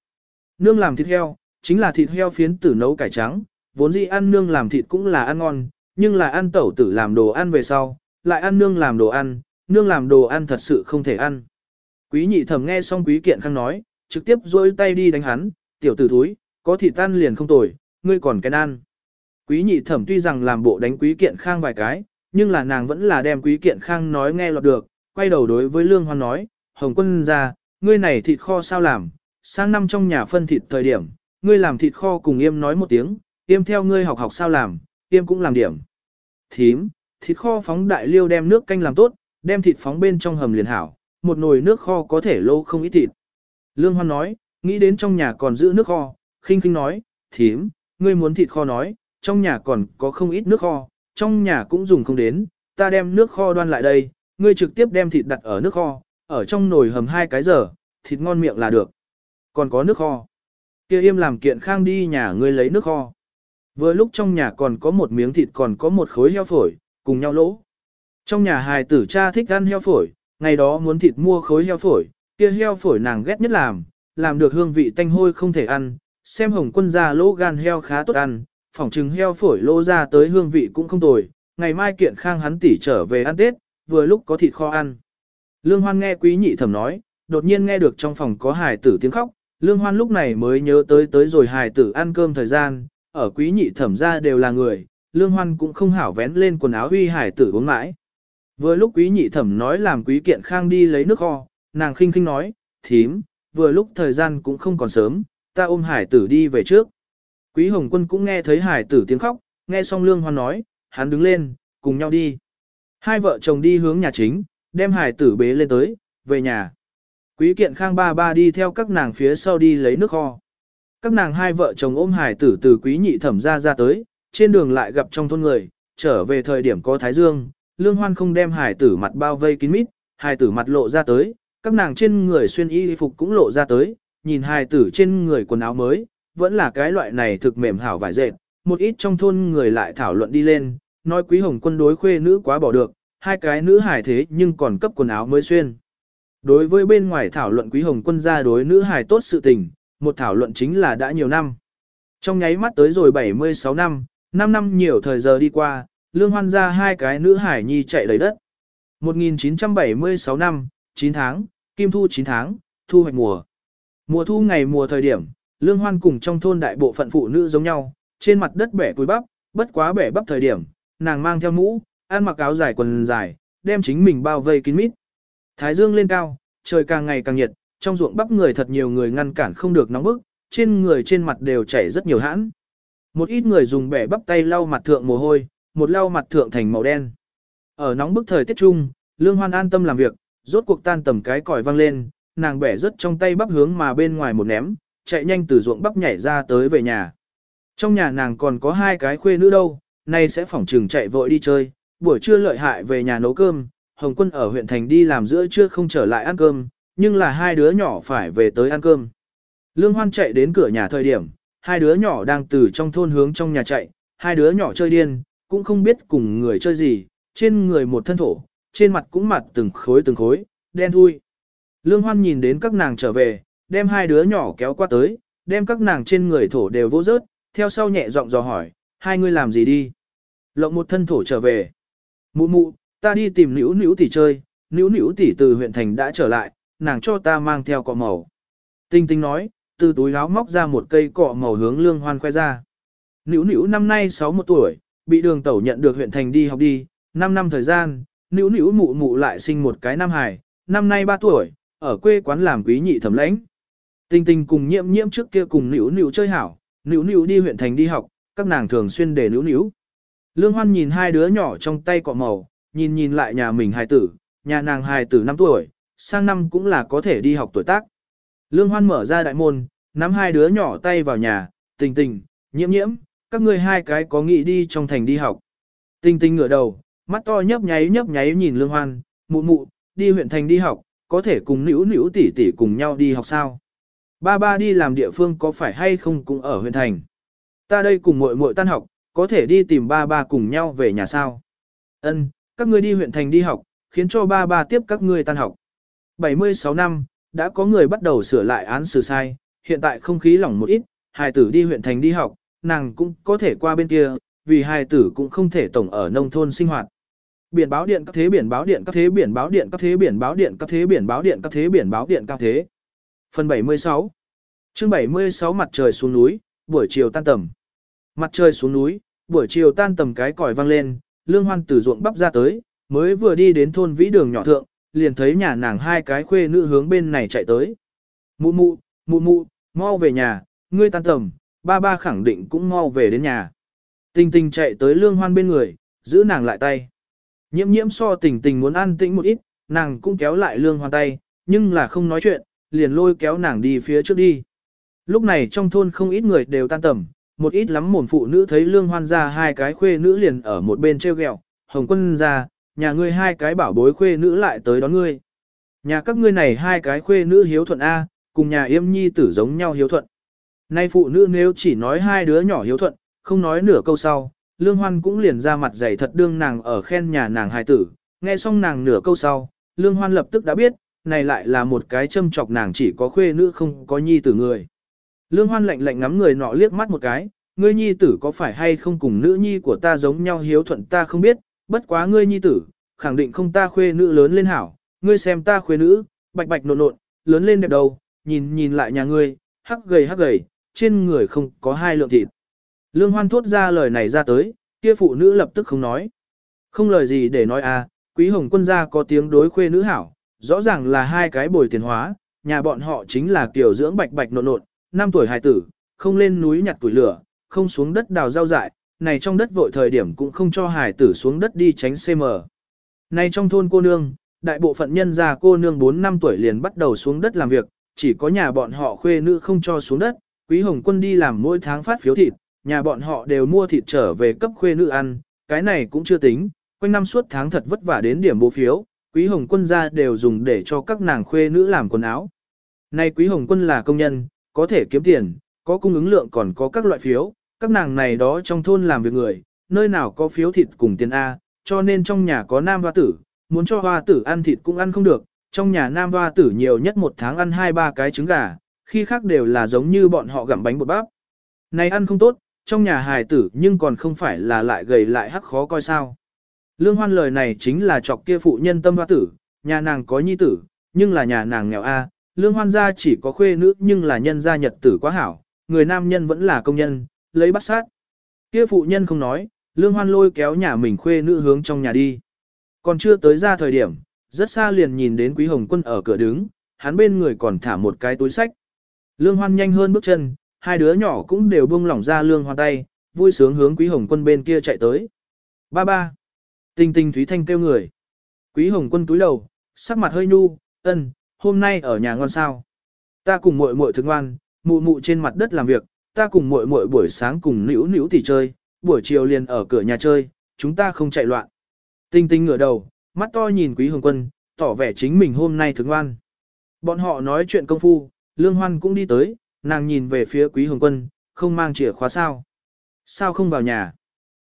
Nương làm thịt heo, chính là thịt heo phiến tử nấu cải trắng, vốn dĩ ăn nương làm thịt cũng là ăn ngon, nhưng là ăn tẩu tử làm đồ ăn về sau, lại ăn nương làm đồ ăn, nương làm đồ ăn thật sự không thể ăn. Quý nhị thẩm nghe xong quý kiện khang nói, trực tiếp rôi tay đi đánh hắn, tiểu tử thúi, có thịt tan liền không tồi, ngươi còn cái ăn. Quý nhị thẩm tuy rằng làm bộ đánh quý kiện khang vài cái, nhưng là nàng vẫn là đem quý kiện khang nói nghe lọt được, quay đầu đối với lương hoan nói, hồng quân ra, ngươi này thịt kho sao làm, sang năm trong nhà phân thịt thời điểm, ngươi làm thịt kho cùng yêm nói một tiếng, yêm theo ngươi học học sao làm, yêm cũng làm điểm. Thím, thịt kho phóng đại liêu đem nước canh làm tốt, đem thịt phóng bên trong hầm liền hảo, một nồi nước kho có thể lâu không ít thịt. Lương Hoan nói, nghĩ đến trong nhà còn giữ nước kho, khinh khinh nói, thím, ngươi muốn thịt kho nói, trong nhà còn có không ít nước kho, trong nhà cũng dùng không đến, ta đem nước kho đoan lại đây, ngươi trực tiếp đem thịt đặt ở nước kho, ở trong nồi hầm hai cái giờ, thịt ngon miệng là được. Còn có nước kho. kia im làm kiện khang đi nhà ngươi lấy nước kho. Vừa lúc trong nhà còn có một miếng thịt còn có một khối heo phổi, cùng nhau lỗ. Trong nhà hài tử cha thích ăn heo phổi, ngày đó muốn thịt mua khối heo phổi, kia heo phổi nàng ghét nhất làm, làm được hương vị tanh hôi không thể ăn, xem hồng quân ra lỗ gan heo khá tốt ăn, phỏng trừng heo phổi lỗ ra tới hương vị cũng không tồi, ngày mai kiện khang hắn tỉ trở về ăn Tết, vừa lúc có thịt kho ăn. Lương Hoan nghe quý nhị thẩm nói, đột nhiên nghe được trong phòng có hài tử tiếng khóc, Lương Hoan lúc này mới nhớ tới tới rồi hài tử ăn cơm thời gian, ở quý nhị thẩm ra đều là người, Lương Hoan cũng không hảo vén lên quần áo huy hài tử uống mãi. Vừa lúc quý nhị thẩm nói làm quý kiện khang đi lấy nước kho, nàng khinh khinh nói, thím, vừa lúc thời gian cũng không còn sớm, ta ôm hải tử đi về trước. Quý hồng quân cũng nghe thấy hải tử tiếng khóc, nghe xong lương hoan nói, hắn đứng lên, cùng nhau đi. Hai vợ chồng đi hướng nhà chính, đem hải tử bế lên tới, về nhà. Quý kiện khang ba ba đi theo các nàng phía sau đi lấy nước kho. Các nàng hai vợ chồng ôm hải tử từ quý nhị thẩm ra ra tới, trên đường lại gặp trong thôn người, trở về thời điểm có thái dương, lương hoan không đem hải tử mặt bao vây kín mít, hải tử mặt lộ ra tới, các nàng trên người xuyên y phục cũng lộ ra tới, nhìn hải tử trên người quần áo mới, vẫn là cái loại này thực mềm hảo vải dệt, một ít trong thôn người lại thảo luận đi lên, nói quý hồng quân đối khuê nữ quá bỏ được, hai cái nữ hải thế nhưng còn cấp quần áo mới xuyên. Đối với bên ngoài thảo luận quý hồng quân ra đối nữ hải tốt sự tình, một thảo luận chính là đã nhiều năm. Trong nháy mắt tới rồi 76 năm, 5 năm nhiều thời giờ đi qua, lương hoan ra hai cái nữ hải nhi chạy đầy đất. 1976 năm, 9 tháng, kim thu 9 tháng, thu hoạch mùa. Mùa thu ngày mùa thời điểm, lương hoan cùng trong thôn đại bộ phận phụ nữ giống nhau, trên mặt đất bẻ túi bắp, bất quá bẻ bắp thời điểm, nàng mang theo mũ, ăn mặc áo dài quần dài, đem chính mình bao vây kín mít. Thái dương lên cao, trời càng ngày càng nhiệt, trong ruộng bắp người thật nhiều người ngăn cản không được nóng bức, trên người trên mặt đều chảy rất nhiều hãn. Một ít người dùng bẻ bắp tay lau mặt thượng mồ hôi, một lau mặt thượng thành màu đen. Ở nóng bức thời tiết chung Lương Hoan an tâm làm việc, rốt cuộc tan tầm cái còi vang lên, nàng bẻ rất trong tay bắp hướng mà bên ngoài một ném, chạy nhanh từ ruộng bắp nhảy ra tới về nhà. Trong nhà nàng còn có hai cái khuê nữ đâu, nay sẽ phỏng trường chạy vội đi chơi, buổi trưa lợi hại về nhà nấu cơm, Hồng Quân ở huyện thành đi làm giữa trưa không trở lại ăn cơm, nhưng là hai đứa nhỏ phải về tới ăn cơm. Lương Hoan chạy đến cửa nhà thời điểm, hai đứa nhỏ đang từ trong thôn hướng trong nhà chạy, hai đứa nhỏ chơi điên, cũng không biết cùng người chơi gì, trên người một thân thổ, trên mặt cũng mặt từng khối từng khối, đen thui. Lương Hoan nhìn đến các nàng trở về, đem hai đứa nhỏ kéo qua tới, đem các nàng trên người thổ đều vô rớt, theo sau nhẹ giọng dò hỏi, hai người làm gì đi? Lộng một thân thổ trở về. Mụ mụ, ta đi tìm nữ nữ tỷ chơi, nữ nữ tỷ từ huyện thành đã trở lại, nàng cho ta mang theo cọ màu. Tinh tinh nói, từ túi áo móc ra một cây cọ màu hướng lương hoan khoe ra. Nữ nữ năm nay 61 tuổi, bị đường tẩu nhận được huyện thành đi học đi, 5 năm thời gian, nữ nữ mụ mụ lại sinh một cái nam hài, năm nay 3 tuổi, ở quê quán làm quý nhị thẩm lãnh. Tinh tinh cùng nhiễm nhiễm trước kia cùng nữ nữ chơi hảo, nữ nữ đi huyện thành đi học, các nàng thường xuyên để nữ nữ. Lương Hoan nhìn hai đứa nhỏ trong tay cọ màu, nhìn nhìn lại nhà mình hài tử, nhà nàng hài tử 5 tuổi, sang năm cũng là có thể đi học tuổi tác. Lương Hoan mở ra đại môn, nắm hai đứa nhỏ tay vào nhà, tình tình, nhiễm nhiễm, các ngươi hai cái có nghĩ đi trong thành đi học. Tinh tinh ngửa đầu, mắt to nhấp nháy nhấp nháy nhìn Lương Hoan, mụ mụ, đi huyện thành đi học, có thể cùng nữ nữ tỷ tỷ cùng nhau đi học sao? Ba ba đi làm địa phương có phải hay không cũng ở huyện thành. Ta đây cùng muội muội tan học, có thể đi tìm ba ba cùng nhau về nhà sao? Ân, các ngươi đi huyện thành đi học, khiến cho ba ba tiếp các ngươi tan học. 76 năm, đã có người bắt đầu sửa lại án xử sai, hiện tại không khí lỏng một ít, hài tử đi huyện thành đi học, nàng cũng có thể qua bên kia, vì hài tử cũng không thể tổng ở nông thôn sinh hoạt. Biển báo điện các thế biển báo điện các thế biển báo điện các thế biển báo điện các thế biển báo điện các thế biển báo điện các thế. Phần 76 chương 76 mặt trời xuống núi, buổi chiều tan tầm. Mặt trời xuống núi, buổi chiều tan tầm cái còi vang lên, lương hoan từ ruộng bắp ra tới, mới vừa đi đến thôn vĩ đường nhỏ thượng, liền thấy nhà nàng hai cái khuê nữ hướng bên này chạy tới. Mụ mụ, mụ mụ, mau về nhà, ngươi tan tầm, ba ba khẳng định cũng mau về đến nhà. Tình tình chạy tới lương hoan bên người, giữ nàng lại tay. Nhiễm nhiễm so tình tình muốn an tĩnh một ít, nàng cũng kéo lại lương hoan tay, nhưng là không nói chuyện, liền lôi kéo nàng đi phía trước đi. Lúc này trong thôn không ít người đều tan tầm, một ít lắm mồm phụ nữ thấy lương hoan ra hai cái khuê nữ liền ở một bên treo ghẹo, hồng quân ra, nhà ngươi hai cái bảo bối khuê nữ lại tới đón ngươi. Nhà các ngươi này hai cái khuê nữ hiếu thuận A, cùng nhà yêm nhi tử giống nhau hiếu thuận. Nay phụ nữ nếu chỉ nói hai đứa nhỏ hiếu thuận, không nói nửa câu sau, lương hoan cũng liền ra mặt dày thật đương nàng ở khen nhà nàng hài tử, nghe xong nàng nửa câu sau, lương hoan lập tức đã biết, này lại là một cái châm chọc nàng chỉ có khuê nữ không có nhi tử người. Lương hoan lạnh lạnh ngắm người nọ liếc mắt một cái, ngươi nhi tử có phải hay không cùng nữ nhi của ta giống nhau hiếu thuận ta không biết, bất quá ngươi nhi tử, khẳng định không ta khuê nữ lớn lên hảo, ngươi xem ta khuê nữ, bạch bạch nộn nộn, lớn lên đẹp đầu, nhìn nhìn lại nhà ngươi, hắc gầy hắc gầy, trên người không có hai lượng thịt. Lương hoan thốt ra lời này ra tới, kia phụ nữ lập tức không nói. Không lời gì để nói à, quý hồng quân gia có tiếng đối khuê nữ hảo, rõ ràng là hai cái bồi tiền hóa, nhà bọn họ chính là kiểu dưỡng bạch bạch nộn nộn, năm tuổi hài tử, không lên núi nhặt tuổi lửa, không xuống đất đào rau dại, này trong đất vội thời điểm cũng không cho hài tử xuống đất đi tránh CM. Này trong thôn cô nương, đại bộ phận nhân gia cô nương 4 năm tuổi liền bắt đầu xuống đất làm việc, chỉ có nhà bọn họ khuê nữ không cho xuống đất, quý hồng quân đi làm mỗi tháng phát phiếu thịt, nhà bọn họ đều mua thịt trở về cấp khuê nữ ăn, cái này cũng chưa tính, quanh năm suốt tháng thật vất vả đến điểm bố phiếu, quý hồng quân ra đều dùng để cho các nàng khuê nữ làm quần áo. Nay quý hồng quân là công nhân, có thể kiếm tiền, có cung ứng lượng còn có các loại phiếu, các nàng này đó trong thôn làm việc người, nơi nào có phiếu thịt cùng tiền A, cho nên trong nhà có nam hoa tử, muốn cho hoa tử ăn thịt cũng ăn không được, trong nhà nam hoa tử nhiều nhất một tháng ăn hai ba cái trứng gà, khi khác đều là giống như bọn họ gặm bánh bột bắp. Này ăn không tốt, trong nhà hài tử nhưng còn không phải là lại gầy lại hắc khó coi sao. Lương hoan lời này chính là chọc kia phụ nhân tâm hoa tử, nhà nàng có nhi tử, nhưng là nhà nàng nghèo A, lương hoan gia chỉ có khuê nữ nhưng là nhân gia nhật tử quá hảo, người nam nhân vẫn là công nhân, lấy bắt sát. Kia phụ nhân không nói, lương hoan lôi kéo nhà mình khuê nữ hướng trong nhà đi. Còn chưa tới ra thời điểm, rất xa liền nhìn đến quý hồng quân ở cửa đứng, hắn bên người còn thả một cái túi sách. Lương hoan nhanh hơn bước chân, hai đứa nhỏ cũng đều buông lỏng ra lương hoan tay, vui sướng hướng quý hồng quân bên kia chạy tới. Ba ba. Tinh tinh Thúy Thanh kêu người. Quý hồng quân túi đầu, sắc mặt hơi nhu, ân, hôm nay ở nhà ngon sao. Ta cùng muội muội thức ngoan, mụ mụ trên mặt đất làm việc, ta cùng muội muội buổi sáng cùng nữu nữu tỉ chơi, buổi chiều liền ở cửa nhà chơi, chúng ta không chạy loạn. Tinh tinh ngửa đầu, mắt to nhìn quý hồng quân, tỏ vẻ chính mình hôm nay thức ngoan. Bọn họ nói chuyện công phu, lương hoan cũng đi tới, nàng nhìn về phía quý hồng quân, không mang chìa khóa sao. Sao không vào nhà?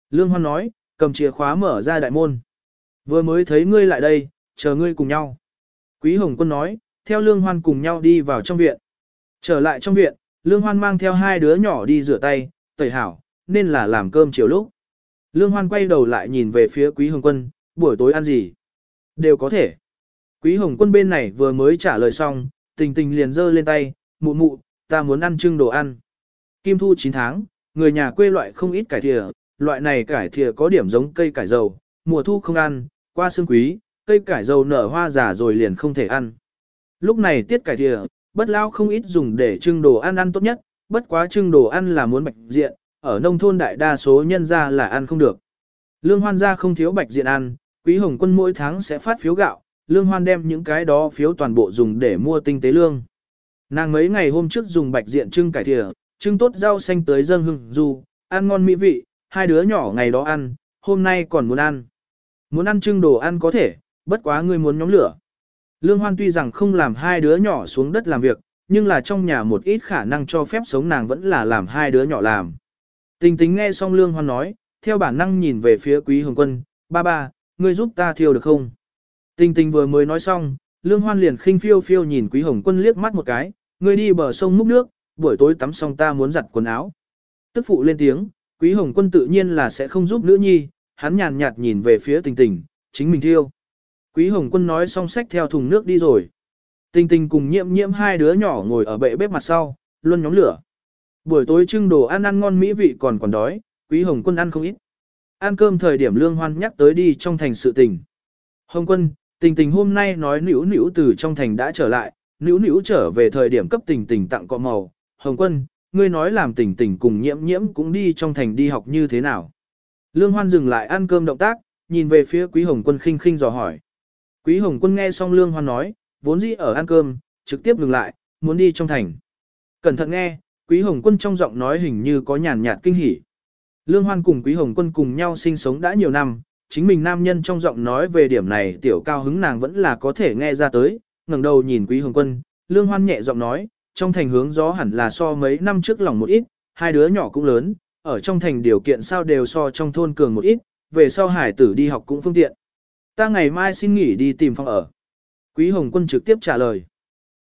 Lương hoan nói, cầm chìa khóa mở ra đại môn. Vừa mới thấy ngươi lại đây, chờ ngươi cùng nhau. Quý hồng quân nói, theo lương hoan cùng nhau đi vào trong viện. Trở lại trong viện, lương hoan mang theo hai đứa nhỏ đi rửa tay, tẩy hảo, nên là làm cơm chiều lúc. Lương hoan quay đầu lại nhìn về phía quý hồng quân, buổi tối ăn gì? Đều có thể. Quý hồng quân bên này vừa mới trả lời xong, tình tình liền giơ lên tay, mụ mụ, ta muốn ăn trưng đồ ăn. Kim thu 9 tháng, người nhà quê loại không ít cải thìa, loại này cải thìa có điểm giống cây cải dầu, mùa thu không ăn, qua sương quý, cây cải dầu nở hoa giả rồi liền không thể ăn. Lúc này tiết cải thìa, bất lao không ít dùng để trưng đồ ăn ăn tốt nhất, bất quá trưng đồ ăn là muốn bạch diện, ở nông thôn đại đa số nhân ra là ăn không được. Lương hoan gia không thiếu bạch diện ăn, quý hồng quân mỗi tháng sẽ phát phiếu gạo, lương hoan đem những cái đó phiếu toàn bộ dùng để mua tinh tế lương. Nàng mấy ngày hôm trước dùng bạch diện trưng cải thìa, trưng tốt rau xanh tới dâng hưng du, ăn ngon mỹ vị, hai đứa nhỏ ngày đó ăn, hôm nay còn muốn ăn. Muốn ăn trưng đồ ăn có thể, bất quá ngươi muốn nhóm lửa. Lương Hoan tuy rằng không làm hai đứa nhỏ xuống đất làm việc, nhưng là trong nhà một ít khả năng cho phép sống nàng vẫn là làm hai đứa nhỏ làm. Tình tính nghe xong Lương Hoan nói, theo bản năng nhìn về phía Quý Hồng Quân, ba ba, ngươi giúp ta thiêu được không? Tình tình vừa mới nói xong, Lương Hoan liền khinh phiêu phiêu nhìn Quý Hồng Quân liếc mắt một cái, ngươi đi bờ sông múc nước, buổi tối tắm xong ta muốn giặt quần áo. Tức phụ lên tiếng, Quý Hồng Quân tự nhiên là sẽ không giúp nữ nhi, hắn nhàn nhạt nhìn về phía tình tình, chính mình thiêu. Quý Hồng Quân nói xong sách theo thùng nước đi rồi. Tình tình cùng nhiễm nhiễm hai đứa nhỏ ngồi ở bệ bếp mặt sau, luôn nhóm lửa. Buổi tối trưng đồ ăn ăn ngon mỹ vị còn còn đói, Quý Hồng Quân ăn không ít. Ăn cơm thời điểm lương hoan nhắc tới đi trong thành sự tình. Hồng Quân, tình tình hôm nay nói nữ nữ từ trong thành đã trở lại, nữ nữ trở về thời điểm cấp tình tình tặng cọ màu. Hồng Quân, ngươi nói làm tình tình cùng nhiễm nhiễm cũng đi trong thành đi học như thế nào. Lương Hoan dừng lại ăn cơm động tác, nhìn về phía Quý Hồng Quân khinh khinh dò hỏi. Quý Hồng Quân nghe xong Lương Hoan nói, vốn dĩ ở ăn cơm, trực tiếp ngừng lại, muốn đi trong thành. Cẩn thận nghe, Quý Hồng Quân trong giọng nói hình như có nhàn nhạt kinh hỉ. Lương Hoan cùng Quý Hồng Quân cùng nhau sinh sống đã nhiều năm, chính mình nam nhân trong giọng nói về điểm này tiểu cao hứng nàng vẫn là có thể nghe ra tới, ngẩng đầu nhìn Quý Hồng Quân, Lương Hoan nhẹ giọng nói, trong thành hướng gió hẳn là so mấy năm trước lòng một ít, hai đứa nhỏ cũng lớn, ở trong thành điều kiện sao đều so trong thôn cường một ít, về sau hải tử đi học cũng phương tiện. Ta ngày mai xin nghỉ đi tìm phòng ở. Quý Hồng Quân trực tiếp trả lời.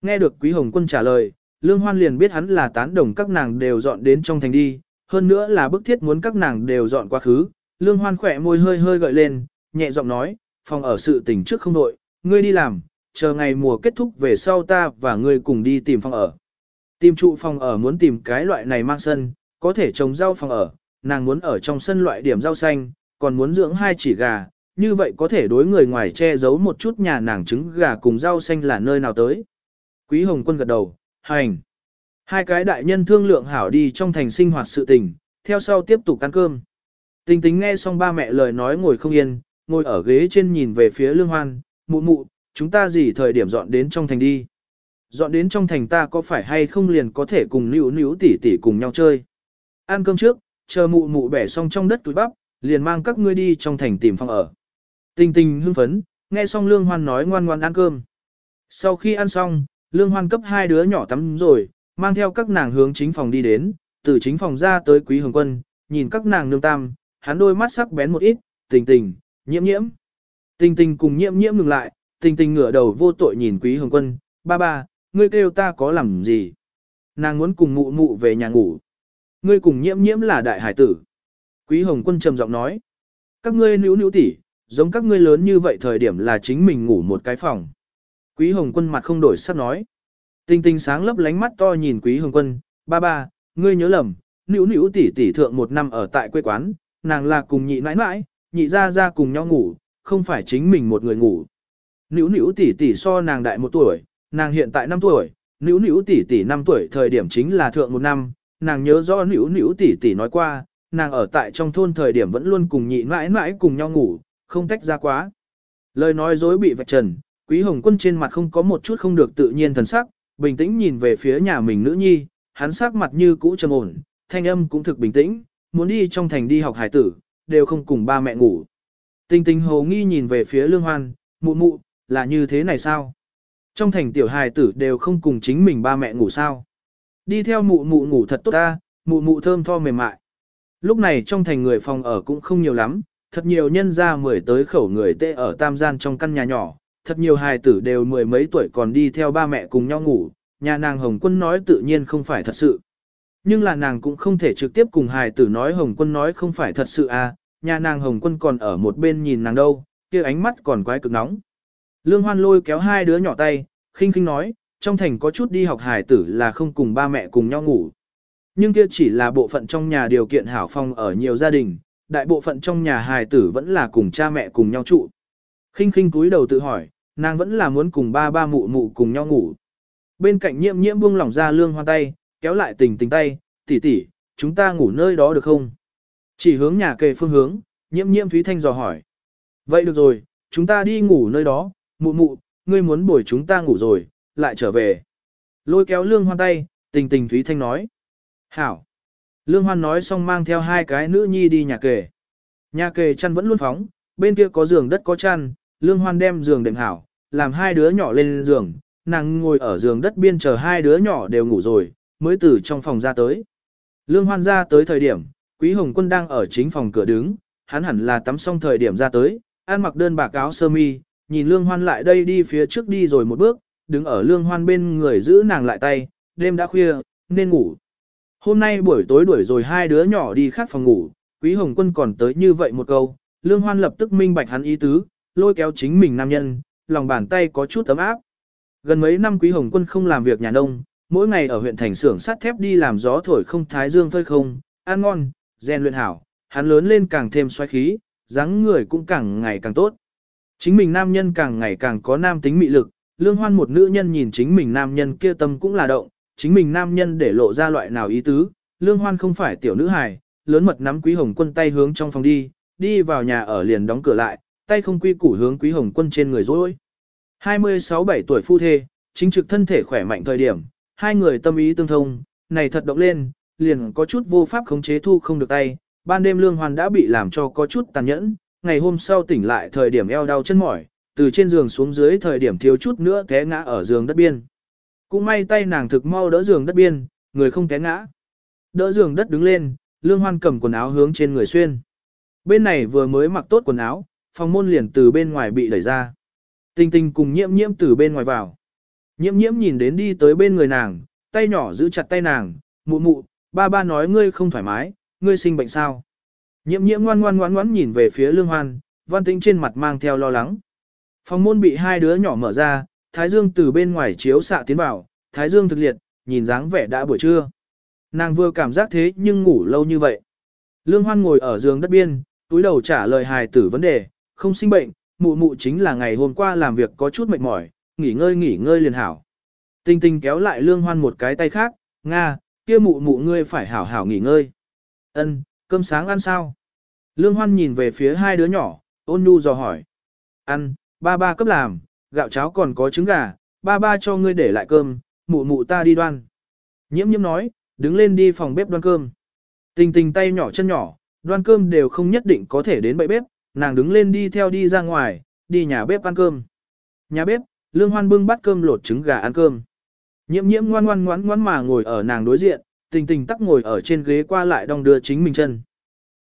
Nghe được Quý Hồng Quân trả lời, Lương Hoan liền biết hắn là tán đồng các nàng đều dọn đến trong thành đi, hơn nữa là bức thiết muốn các nàng đều dọn quá khứ. Lương Hoan khỏe môi hơi hơi gợi lên, nhẹ giọng nói, phòng ở sự tình trước không đội, ngươi đi làm, chờ ngày mùa kết thúc về sau ta và ngươi cùng đi tìm phòng ở. Tìm trụ phòng ở muốn tìm cái loại này mang sân, có thể trồng rau phòng ở, nàng muốn ở trong sân loại điểm rau xanh, còn muốn dưỡng hai chỉ gà, như vậy có thể đối người ngoài che giấu một chút nhà nàng trứng gà cùng rau xanh là nơi nào tới. Quý Hồng Quân gật đầu, hành. Hai cái đại nhân thương lượng hảo đi trong thành sinh hoạt sự tình, theo sau tiếp tục ăn cơm. Tình tính nghe xong ba mẹ lời nói ngồi không yên, ngồi ở ghế trên nhìn về phía lương hoan, mụ mụ, chúng ta gì thời điểm dọn đến trong thành đi. Dọn đến trong thành ta có phải hay không liền có thể cùng níu níu tỉ tỉ cùng nhau chơi. Ăn cơm trước, chờ mụ mụ bẻ xong trong đất túi bắp, liền mang các ngươi đi trong thành tìm phòng ở. Tình tình hưng phấn, nghe xong lương hoan nói ngoan ngoan ăn cơm. Sau khi ăn xong, lương hoan cấp hai đứa nhỏ tắm rồi, mang theo các nàng hướng chính phòng đi đến, từ chính phòng ra tới quý hồng quân, nhìn các nàng nương tam, hắn đôi mắt sắc bén một ít, tình tình, nhiễm nhiễm. Tình tình cùng nhiễm nhiễm ngừng lại, tình tình ngửa đầu vô tội nhìn quý hồng quân, ba ba, ngươi kêu ta có làm gì? Nàng muốn cùng mụ mụ về nhà ngủ. Ngươi cùng nhiễm nhiễm là đại hải tử. Quý hồng quân trầm giọng nói. Các ngươi nữ nữ tỷ, giống các ngươi lớn như vậy thời điểm là chính mình ngủ một cái phòng. Quý hồng quân mặt không đổi sắc nói. Tình tình sáng lấp lánh mắt to nhìn quý hồng quân, ba ba, ngươi nhớ lầm, nữ nữ tỷ tỷ thượng một năm ở tại quê quán, nàng là cùng nhị nãi nãi, nhị ra ra cùng nhau ngủ, không phải chính mình một người ngủ. Nữu nữu tỷ tỷ so nàng đại một tuổi, nàng hiện tại 5 tuổi, nữu nữu tỷ tỷ 5 tuổi thời điểm chính là thượng một năm, nàng nhớ rõ nữu nữu tỷ tỷ nói qua, nàng ở tại trong thôn thời điểm vẫn luôn cùng nhị mãi mãi cùng nhau ngủ, không tách ra quá. Lời nói dối bị vạch trần, quý hồng quân trên mặt không có một chút không được tự nhiên thần sắc, bình tĩnh nhìn về phía nhà mình nữ nhi, hắn sắc mặt như cũ trầm ổn, thanh âm cũng thực bình tĩnh, muốn đi trong thành đi học hải tử, đều không cùng ba mẹ ngủ. Tinh tinh hồ nghi nhìn về phía lương hoan, mụ mụ, là như thế này sao? Trong thành tiểu hài tử đều không cùng chính mình ba mẹ ngủ sao? Đi theo mụ mụ ngủ thật tốt ta, mụ mụ thơm tho mềm mại. Lúc này trong thành người phòng ở cũng không nhiều lắm, thật nhiều nhân ra mười tới khẩu người tê ở tam gian trong căn nhà nhỏ, thật nhiều hài tử đều mười mấy tuổi còn đi theo ba mẹ cùng nhau ngủ, nhà nàng Hồng Quân nói tự nhiên không phải thật sự. Nhưng là nàng cũng không thể trực tiếp cùng hài tử nói Hồng Quân nói không phải thật sự à, nhà nàng Hồng Quân còn ở một bên nhìn nàng đâu, kia ánh mắt còn quái cực nóng. Lương Hoan lôi kéo hai đứa nhỏ tay, khinh khinh nói, trong thành có chút đi học hài tử là không cùng ba mẹ cùng nhau ngủ. Nhưng kia chỉ là bộ phận trong nhà điều kiện hảo phong ở nhiều gia đình, đại bộ phận trong nhà hài tử vẫn là cùng cha mẹ cùng nhau trụ. khinh khinh cúi đầu tự hỏi, nàng vẫn là muốn cùng ba ba mụ mụ cùng nhau ngủ. Bên cạnh nhiễm nhiễm buông lỏng ra lương hoan tay, kéo lại tình tình tay, tỷ tỷ, chúng ta ngủ nơi đó được không? Chỉ hướng nhà kề phương hướng, nhiễm nhiễm Thúy Thanh dò hỏi. Vậy được rồi, chúng ta đi ngủ nơi đó, mụ mụ, ngươi muốn buổi chúng ta ngủ rồi, lại trở về. Lôi kéo lương hoan tay, tình tình Thúy Thanh nói. Hảo. Lương Hoan nói xong mang theo hai cái nữ nhi đi nhà kề. Nhà kề chăn vẫn luôn phóng, bên kia có giường đất có chăn, Lương Hoan đem giường đệm hảo, làm hai đứa nhỏ lên giường, nàng ngồi ở giường đất biên chờ hai đứa nhỏ đều ngủ rồi, mới từ trong phòng ra tới. Lương Hoan ra tới thời điểm, Quý Hồng Quân đang ở chính phòng cửa đứng, hắn hẳn là tắm xong thời điểm ra tới, ăn mặc đơn bạc áo sơ mi, nhìn Lương Hoan lại đây đi phía trước đi rồi một bước, đứng ở Lương Hoan bên người giữ nàng lại tay, đêm đã khuya, nên ngủ. Hôm nay buổi tối đuổi rồi hai đứa nhỏ đi khác phòng ngủ, Quý Hồng Quân còn tới như vậy một câu, Lương Hoan lập tức minh bạch hắn ý tứ, lôi kéo chính mình nam nhân, lòng bàn tay có chút ấm áp. Gần mấy năm Quý Hồng Quân không làm việc nhà nông, mỗi ngày ở huyện thành xưởng sắt thép đi làm gió thổi không thái dương phơi không, ăn ngon, rèn luyện hảo, hắn lớn lên càng thêm xoáy khí, dáng người cũng càng ngày càng tốt. Chính mình nam nhân càng ngày càng có nam tính mị lực, lương hoan một nữ nhân nhìn chính mình nam nhân kia tâm cũng là động, chính mình nam nhân để lộ ra loại nào ý tứ, lương hoan không phải tiểu nữ hài, lớn mật nắm quý hồng quân tay hướng trong phòng đi, đi vào nhà ở liền đóng cửa lại, tay không quy củ hướng quý hồng quân trên người dối. 26-7 tuổi phu thê, chính trực thân thể khỏe mạnh thời điểm, hai người tâm ý tương thông, này thật động lên, liền có chút vô pháp khống chế thu không được tay, ban đêm lương hoàn đã bị làm cho có chút tàn nhẫn, ngày hôm sau tỉnh lại thời điểm eo đau chân mỏi, từ trên giường xuống dưới thời điểm thiếu chút nữa té ngã ở giường đất biên. Cũng may tay nàng thực mau đỡ giường đất biên, người không té ngã. Đỡ giường đất đứng lên, lương hoan cầm quần áo hướng trên người xuyên. Bên này vừa mới mặc tốt quần áo, phòng môn liền từ bên ngoài bị đẩy ra. Tình tình cùng nhiễm nhiễm từ bên ngoài vào. Nhiễm nhiễm nhìn đến đi tới bên người nàng, tay nhỏ giữ chặt tay nàng, mụ mụ, ba ba nói ngươi không thoải mái, ngươi sinh bệnh sao? Nhiễm nhiễm ngoan ngoan ngoan ngoãn nhìn về phía lương hoan, văn tĩnh trên mặt mang theo lo lắng. Phòng môn bị hai đứa nhỏ mở ra, thái dương từ bên ngoài chiếu xạ tiến vào, thái dương thực liệt, nhìn dáng vẻ đã buổi trưa. Nàng vừa cảm giác thế nhưng ngủ lâu như vậy. Lương hoan ngồi ở giường đất biên, túi đầu trả lời hài tử vấn đề, không sinh bệnh, mụ mụ chính là ngày hôm qua làm việc có chút mệt mỏi, nghỉ ngơi nghỉ ngơi liền hảo. Tinh tinh kéo lại lương hoan một cái tay khác, Nga, kia mụ mụ ngươi phải hảo hảo nghỉ ngơi. Ân, cơm sáng ăn sao? Lương Hoan nhìn về phía hai đứa nhỏ, ôn nhu dò hỏi. Ăn, ba ba cấp làm, gạo cháo còn có trứng gà, ba ba cho ngươi để lại cơm, mụ mụ ta đi đoan. Nhiễm nhiễm nói, đứng lên đi phòng bếp đoan cơm. Tình tình tay nhỏ chân nhỏ, đoan cơm đều không nhất định có thể đến bậy bếp, nàng đứng lên đi theo đi ra ngoài, đi nhà bếp ăn cơm. Nhà bếp, Lương Hoan bưng bát cơm lột trứng gà ăn cơm. Nhiễm nhiễm ngoan ngoan ngoan ngoan mà ngồi ở nàng đối diện, tình tình tắc ngồi ở trên ghế qua lại đong đưa chính mình chân.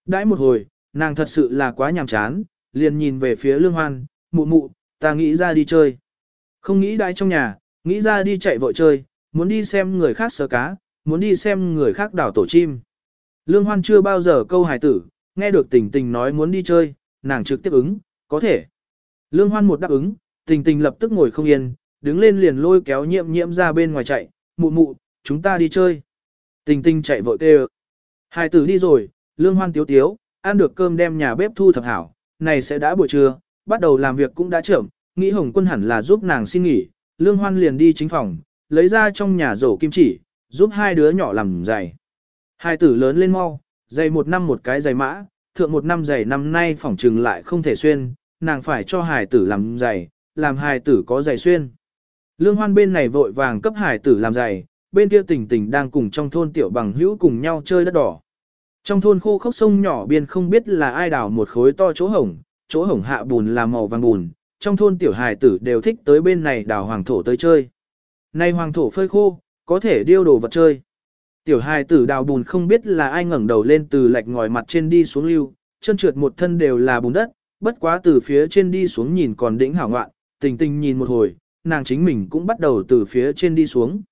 Đãi một hồi, nàng thật sự là quá nhàm chán, liền nhìn về phía lương hoan, mụ mụ, ta nghĩ ra đi chơi. Không nghĩ đãi trong nhà, nghĩ ra đi chạy vội chơi, muốn đi xem người khác sờ cá, muốn đi xem người khác đảo tổ chim. Lương hoan chưa bao giờ câu hài tử, nghe được tình tình nói muốn đi chơi, nàng trực tiếp ứng, có thể. Lương hoan một đáp ứng, tình tình lập tức ngồi không yên, đứng lên liền lôi kéo nhiễm nhiễm ra bên ngoài chạy, mụ mụ, chúng ta đi chơi. Tình tình chạy vội kêu. Hai tử đi rồi, lương hoan tiếu tiếu, ăn được cơm đem nhà bếp thu thập hảo, này sẽ đã buổi trưa, bắt đầu làm việc cũng đã chậm, nghĩ hồng quân hẳn là giúp nàng xin nghỉ, lương hoan liền đi chính phòng, lấy ra trong nhà rổ kim chỉ, giúp hai đứa nhỏ làm giày. Hai tử lớn lên mau, giày một năm một cái giày mã, thượng một năm giày năm nay phỏng trừng lại không thể xuyên, nàng phải cho hài tử làm giày, làm hài tử có giày xuyên. Lương hoan bên này vội vàng cấp hài tử làm giày, bên kia tỉnh tỉnh đang cùng trong thôn tiểu bằng hữu cùng nhau chơi đất đỏ. Trong thôn khô khốc sông nhỏ biên không biết là ai đào một khối to chỗ hổng, chỗ hổng hạ bùn là màu vàng bùn, trong thôn tiểu hài tử đều thích tới bên này đào hoàng thổ tới chơi. Nay hoàng thổ phơi khô, có thể điêu đồ vật chơi. Tiểu hài tử đào bùn không biết là ai ngẩng đầu lên từ lạch ngòi mặt trên đi xuống lưu, chân trượt một thân đều là bùn đất, bất quá từ phía trên đi xuống nhìn còn đỉnh hảo ngoạn, tình tình nhìn một hồi, nàng chính mình cũng bắt đầu từ phía trên đi xuống.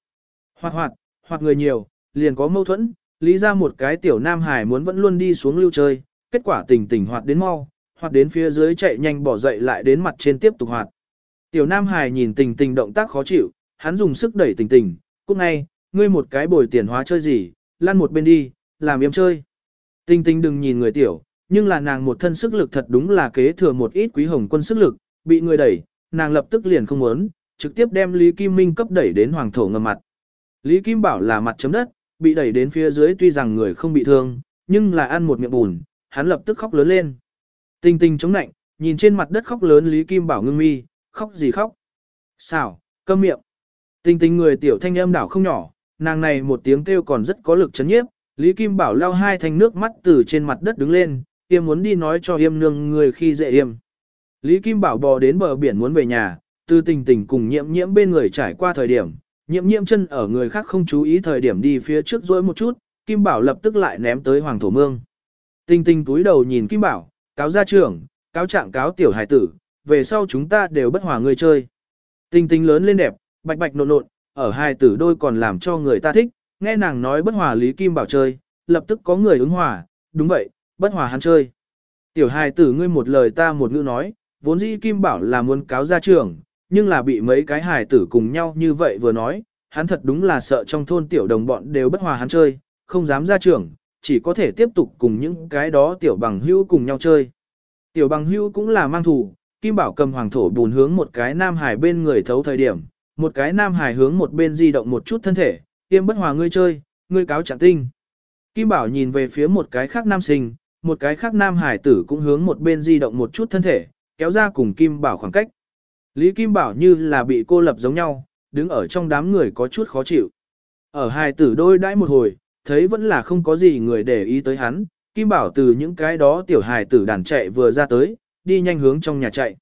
Hoạt hoạt, hoặc người nhiều, liền có mâu thuẫn, lý ra một cái tiểu nam hải muốn vẫn luôn đi xuống lưu chơi, kết quả tình tình hoạt đến mau, hoạt đến phía dưới chạy nhanh bỏ dậy lại đến mặt trên tiếp tục hoạt. Tiểu nam hải nhìn tình tình động tác khó chịu, hắn dùng sức đẩy tình tình, cút ngay, ngươi một cái bồi tiền hóa chơi gì, lăn một bên đi, làm yếm chơi. Tình tình đừng nhìn người tiểu, nhưng là nàng một thân sức lực thật đúng là kế thừa một ít quý hồng quân sức lực, bị người đẩy, nàng lập tức liền không muốn, trực tiếp đem Lý Kim Minh cấp đẩy đến hoàng thổ ngầm mặt. Lý Kim Bảo là mặt chấm đất, bị đẩy đến phía dưới tuy rằng người không bị thương, nhưng là ăn một miệng bùn, hắn lập tức khóc lớn lên. Tinh tinh chống nạnh, nhìn trên mặt đất khóc lớn Lý Kim Bảo ngưng mi, khóc gì khóc. Xảo, câm miệng. Tinh tinh người tiểu thanh âm đảo không nhỏ, nàng này một tiếng kêu còn rất có lực chấn nhiếp. Lý Kim Bảo lao hai thanh nước mắt từ trên mặt đất đứng lên, yêm muốn đi nói cho yêm nương người khi dễ yêm. Lý Kim Bảo bò đến bờ biển muốn về nhà, từ tình tình cùng nhiễm nhiễm bên người trải qua thời điểm, Nhiễm nhiễm chân ở người khác không chú ý thời điểm đi phía trước dối một chút, Kim Bảo lập tức lại ném tới Hoàng Thổ Mương. Tình Tình túi đầu nhìn Kim Bảo, cáo gia trưởng, cáo trạng cáo tiểu hải tử, về sau chúng ta đều bất hòa người chơi. Tình Tình lớn lên đẹp, bạch bạch nộn nộn, ở hai tử đôi còn làm cho người ta thích, nghe nàng nói bất hòa Lý Kim Bảo chơi, lập tức có người ứng hòa, đúng vậy, bất hòa hắn chơi. Tiểu hài tử ngươi một lời ta một ngữ nói, vốn dĩ Kim Bảo là muốn cáo ra trường, nhưng là bị mấy cái hài tử cùng nhau như vậy vừa nói, hắn thật đúng là sợ trong thôn tiểu đồng bọn đều bất hòa hắn chơi, không dám ra trường, chỉ có thể tiếp tục cùng những cái đó tiểu bằng hữu cùng nhau chơi. Tiểu bằng hữu cũng là mang thủ, Kim Bảo cầm hoàng thổ bùn hướng một cái nam hải bên người thấu thời điểm, một cái nam hải hướng một bên di động một chút thân thể, tiêm bất hòa ngươi chơi, ngươi cáo chẳng tinh. Kim Bảo nhìn về phía một cái khác nam sinh, một cái khác nam hải tử cũng hướng một bên di động một chút thân thể, kéo ra cùng Kim Bảo khoảng cách. Lý Kim Bảo như là bị cô lập giống nhau, đứng ở trong đám người có chút khó chịu. Ở hải tử đôi đãi một hồi, thấy vẫn là không có gì người để ý tới hắn, Kim Bảo từ những cái đó tiểu hài tử đàn chạy vừa ra tới, đi nhanh hướng trong nhà chạy.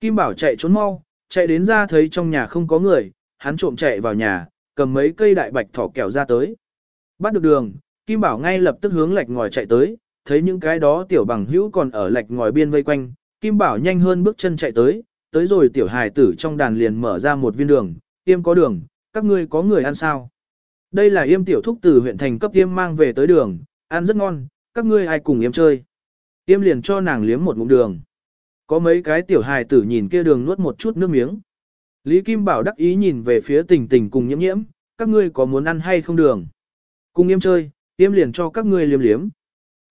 Kim Bảo chạy trốn mau, chạy đến ra thấy trong nhà không có người, hắn trộm chạy vào nhà, cầm mấy cây đại bạch thỏ kẹo ra tới. Bắt được đường, Kim Bảo ngay lập tức hướng lạch ngòi chạy tới, thấy những cái đó tiểu bằng hữu còn ở lạch ngòi biên vây quanh, Kim Bảo nhanh hơn bước chân chạy tới, tới rồi tiểu hài tử trong đàn liền mở ra một viên đường, yêm có đường, các ngươi có người ăn sao? Đây là yêm tiểu thúc từ huyện thành cấp yêm mang về tới đường, ăn rất ngon, các ngươi ai cùng yêm chơi. Yêm liền cho nàng liếm một ngụm đường. Có mấy cái tiểu hài tử nhìn kia đường nuốt một chút nước miếng. Lý Kim Bảo đắc ý nhìn về phía tình tình cùng nhiễm nhiễm, các ngươi có muốn ăn hay không đường. Cùng yêm chơi, yêm liền cho các ngươi liếm liếm.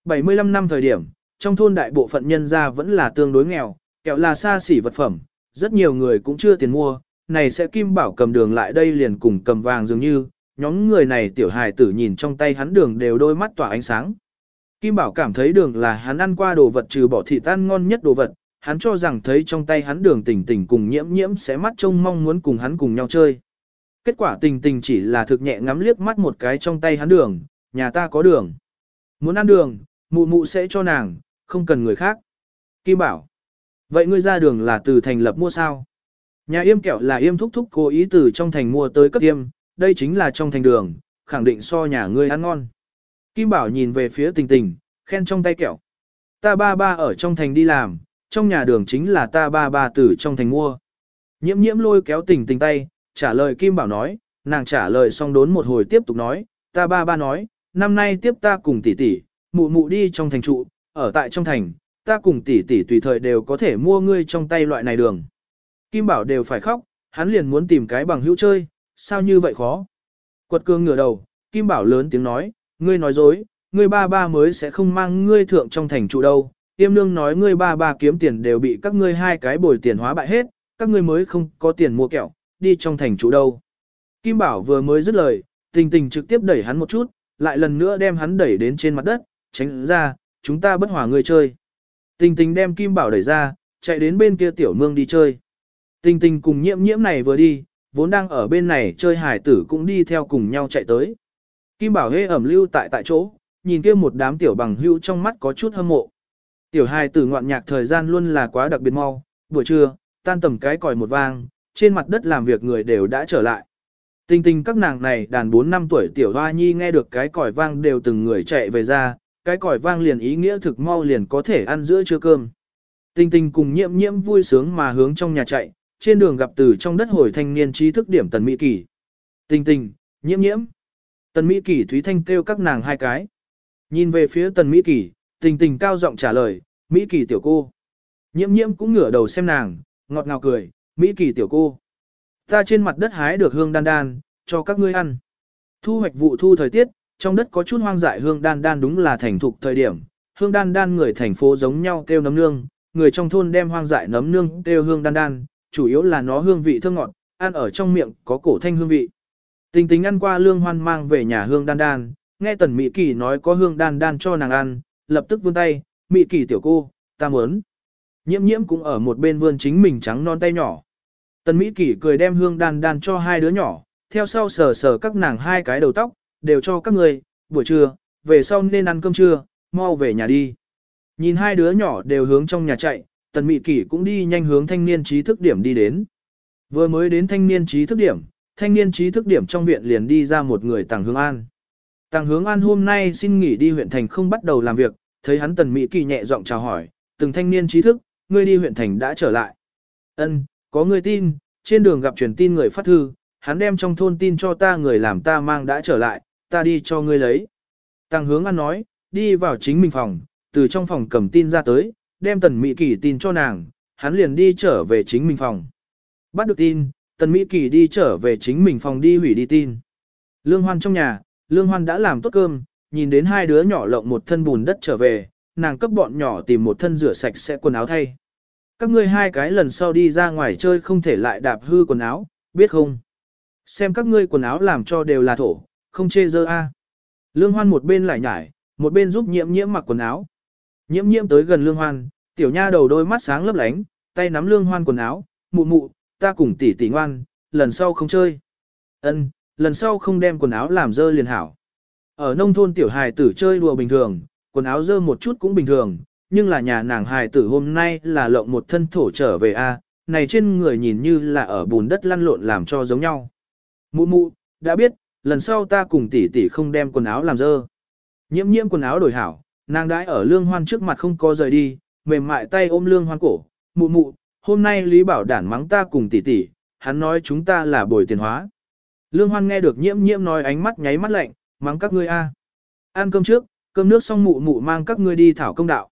75 năm thời điểm, trong thôn đại bộ phận nhân gia vẫn là tương đối nghèo, kẹo là xa xỉ vật phẩm, rất nhiều người cũng chưa tiền mua, này sẽ Kim Bảo cầm đường lại đây liền cùng cầm vàng dường như, nhóm người này tiểu hài tử nhìn trong tay hắn đường đều đôi mắt tỏa ánh sáng. Kim Bảo cảm thấy đường là hắn ăn qua đồ vật trừ bỏ thịt tan ngon nhất đồ vật, hắn cho rằng thấy trong tay hắn đường tình tình cùng nhiễm nhiễm sẽ mắt trông mong muốn cùng hắn cùng nhau chơi. Kết quả tình tình chỉ là thực nhẹ ngắm liếc mắt một cái trong tay hắn đường, nhà ta có đường. Muốn ăn đường, mụ mụ sẽ cho nàng, không cần người khác. Kim Bảo, vậy ngươi ra đường là từ thành lập mua sao? Nhà yêm kẹo là yêm thúc thúc cố ý từ trong thành mua tới cấp yêm, đây chính là trong thành đường, khẳng định so nhà ngươi ăn ngon. Kim Bảo nhìn về phía tình tình, khen trong tay kẹo. Ta ba ba ở trong thành đi làm, trong nhà đường chính là ta ba ba từ trong thành mua. Nhiễm nhiễm lôi kéo tình tình tay, trả lời Kim Bảo nói, nàng trả lời xong đốn một hồi tiếp tục nói, ta ba ba nói, năm nay tiếp ta cùng tỷ tỷ, mụ mụ đi trong thành trụ, ở tại trong thành, ta cùng tỷ tỷ tùy thời đều có thể mua ngươi trong tay loại này đường. Kim Bảo đều phải khóc, hắn liền muốn tìm cái bằng hữu chơi, sao như vậy khó? Quật cương ngửa đầu, Kim Bảo lớn tiếng nói, ngươi nói dối, ngươi ba ba mới sẽ không mang ngươi thượng trong thành trụ đâu. Tiêm nương nói ngươi ba ba kiếm tiền đều bị các ngươi hai cái bồi tiền hóa bại hết, các ngươi mới không có tiền mua kẹo, đi trong thành trụ đâu. Kim Bảo vừa mới dứt lời, tình tình trực tiếp đẩy hắn một chút, lại lần nữa đem hắn đẩy đến trên mặt đất, tránh ra, chúng ta bất hòa ngươi chơi. Tình tình đem Kim Bảo đẩy ra, chạy đến bên kia tiểu mương đi chơi. Tình tình cùng nhiễm nhiễm này vừa đi, vốn đang ở bên này chơi hải tử cũng đi theo cùng nhau chạy tới. Kim Bảo hê ẩm lưu tại tại chỗ, nhìn kia một đám tiểu bằng hưu trong mắt có chút hâm mộ. Tiểu hài tử ngoạn nhạc thời gian luôn là quá đặc biệt mau, buổi trưa, tan tầm cái còi một vang, trên mặt đất làm việc người đều đã trở lại. Tình tình các nàng này đàn 4 năm tuổi tiểu hoa nhi nghe được cái còi vang đều từng người chạy về ra, cái còi vang liền ý nghĩa thực mau liền có thể ăn giữa trưa cơm. Tình tình cùng nhiễm nhiễm vui sướng mà hướng trong nhà chạy, trên đường gặp từ trong đất hồi thanh niên trí thức điểm tần mỹ kỳ. Tình tình, nhiễm nhiễm. Tần mỹ kỳ Thúy Thanh kêu các nàng hai cái. Nhìn về phía tần mỹ kỳ, tình tình cao giọng trả lời, mỹ kỳ tiểu cô. Nhiễm nhiễm cũng ngửa đầu xem nàng, ngọt ngào cười, mỹ kỳ tiểu cô. Ta trên mặt đất hái được hương đan đan, cho các ngươi ăn. Thu hoạch vụ thu thời tiết, trong đất có chút hoang dại hương đan đan đúng là thành thục thời điểm. Hương đan đan người thành phố giống nhau kêu nấm nương, người trong thôn đem hoang dại nấm nương kêu hương đan đan, chủ yếu là nó hương vị thơm ngọt, ăn ở trong miệng có cổ thanh hương vị. Tình tình ăn qua lương hoan mang về nhà hương đan đan, nghe tần Mỹ Kỳ nói có hương đan đan cho nàng ăn, lập tức vươn tay, Mỹ Kỳ tiểu cô, ta muốn. Nhiễm nhiễm cũng ở một bên vươn chính mình trắng non tay nhỏ. Tần Mỹ Kỳ cười đem hương đan đan cho hai đứa nhỏ, theo sau sờ sờ các nàng hai cái đầu tóc, đều cho các người, buổi trưa, về sau nên ăn cơm trưa, mau về nhà đi. Nhìn hai đứa nhỏ đều hướng trong nhà chạy, Tần Mị Kỷ cũng đi nhanh hướng thanh niên trí thức điểm đi đến. Vừa mới đến thanh niên trí thức điểm, thanh niên trí thức điểm trong viện liền đi ra một người Tàng Hướng An. Tàng Hướng An hôm nay xin nghỉ đi huyện thành không bắt đầu làm việc, thấy hắn Tần Mỹ Kỳ nhẹ giọng chào hỏi, từng thanh niên trí thức, ngươi đi huyện thành đã trở lại. Ân, có người tin, trên đường gặp truyền tin người phát thư, hắn đem trong thôn tin cho ta người làm ta mang đã trở lại, ta đi cho ngươi lấy. Tăng hướng ăn nói, đi vào chính mình phòng, từ trong phòng cầm tin ra tới, đem tần Mỹ Kỳ tin cho nàng, hắn liền đi trở về chính mình phòng. Bắt được tin, tần Mỹ Kỳ đi trở về chính mình phòng đi hủy đi tin. Lương Hoan trong nhà, Lương Hoan đã làm tốt cơm, nhìn đến hai đứa nhỏ lộng một thân bùn đất trở về, nàng cấp bọn nhỏ tìm một thân rửa sạch sẽ quần áo thay. Các ngươi hai cái lần sau đi ra ngoài chơi không thể lại đạp hư quần áo, biết không? Xem các ngươi quần áo làm cho đều là thổ, không chê dơ a. Lương Hoan một bên lại nhải, một bên giúp nhiễm nhiễm mặc quần áo. Nhiễm nhiễm tới gần Lương Hoan, tiểu nha đầu đôi mắt sáng lấp lánh, tay nắm Lương Hoan quần áo, mụ mụ, ta cùng tỷ tỷ ngoan, lần sau không chơi. Ân, lần sau không đem quần áo làm dơ liền hảo. Ở nông thôn tiểu hài tử chơi đùa bình thường, quần áo dơ một chút cũng bình thường, nhưng là nhà nàng hài tử hôm nay là lộng một thân thổ trở về a, này trên người nhìn như là ở bùn đất lăn lộn làm cho giống nhau. Mụ mụ, đã biết, lần sau ta cùng tỷ tỷ không đem quần áo làm dơ. Nhiễm nhiễm quần áo đổi hảo, nàng đãi ở lương hoan trước mặt không có rời đi, mềm mại tay ôm lương hoan cổ, mụ mụ, hôm nay Lý Bảo đản mắng ta cùng tỷ tỷ, hắn nói chúng ta là bồi tiền hóa. Lương hoan nghe được nhiễm nhiễm nói ánh mắt nháy mắt lạnh, mắng các ngươi a. Ăn cơm trước, cơm nước xong mụ mụ mang các ngươi đi thảo công đạo.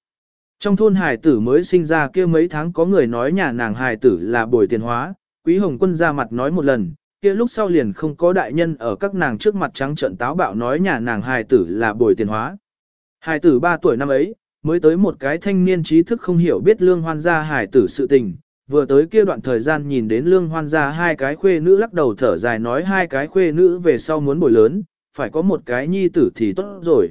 Trong thôn hải tử mới sinh ra kia mấy tháng có người nói nhà nàng hải tử là bồi tiền hóa, quý hồng quân ra mặt nói một lần, kia lúc sau liền không có đại nhân ở các nàng trước mặt trắng trận táo bạo nói nhà nàng hài tử là bồi tiền hóa. Hài tử 3 tuổi năm ấy, mới tới một cái thanh niên trí thức không hiểu biết lương hoan gia hài tử sự tình, vừa tới kia đoạn thời gian nhìn đến lương hoan gia hai cái khuê nữ lắc đầu thở dài nói hai cái khuê nữ về sau muốn bồi lớn, phải có một cái nhi tử thì tốt rồi.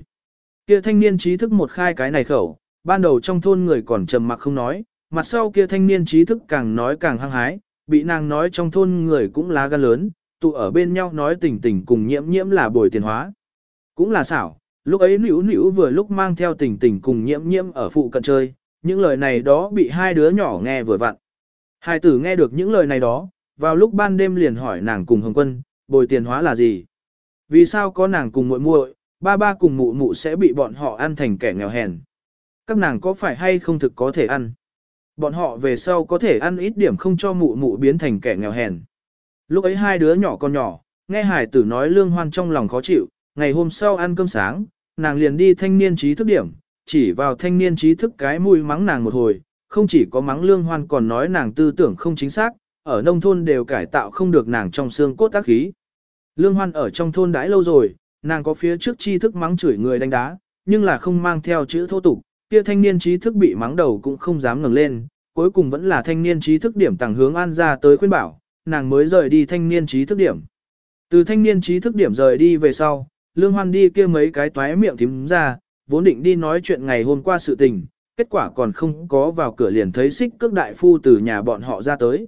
Kia thanh niên trí thức một khai cái này khẩu, ban đầu trong thôn người còn trầm mặc không nói, mặt sau kia thanh niên trí thức càng nói càng hăng hái, bị nàng nói trong thôn người cũng lá gan lớn, tụ ở bên nhau nói tình tình cùng nhiễm nhiễm là bồi tiền hóa. Cũng là xảo, lúc ấy nữ nữ vừa lúc mang theo tình tình cùng nhiễm nhiễm ở phụ cận chơi, những lời này đó bị hai đứa nhỏ nghe vừa vặn. Hai tử nghe được những lời này đó, vào lúc ban đêm liền hỏi nàng cùng Hồng Quân, bồi tiền hóa là gì? Vì sao có nàng cùng muội muội, ba ba cùng mụ mụ sẽ bị bọn họ ăn thành kẻ nghèo hèn? Các nàng có phải hay không thực có thể ăn? Bọn họ về sau có thể ăn ít điểm không cho mụ mụ biến thành kẻ nghèo hèn. Lúc ấy hai đứa nhỏ con nhỏ, nghe hải tử nói lương hoan trong lòng khó chịu, ngày hôm sau ăn cơm sáng, nàng liền đi thanh niên trí thức điểm, chỉ vào thanh niên trí thức cái mùi mắng nàng một hồi, không chỉ có mắng lương hoan còn nói nàng tư tưởng không chính xác, ở nông thôn đều cải tạo không được nàng trong xương cốt tác khí. Lương hoan ở trong thôn đãi lâu rồi, nàng có phía trước tri thức mắng chửi người đánh đá, nhưng là không mang theo chữ thô tục, kia thanh niên trí thức bị mắng đầu cũng không dám ngẩng lên, cuối cùng vẫn là thanh niên trí thức điểm tàng hướng an ra tới khuyên bảo, nàng mới rời đi thanh niên trí thức điểm. Từ thanh niên trí thức điểm rời đi về sau, Lương Hoan đi kia mấy cái toái miệng thím ra, vốn định đi nói chuyện ngày hôm qua sự tình, kết quả còn không có vào cửa liền thấy xích cước đại phu từ nhà bọn họ ra tới.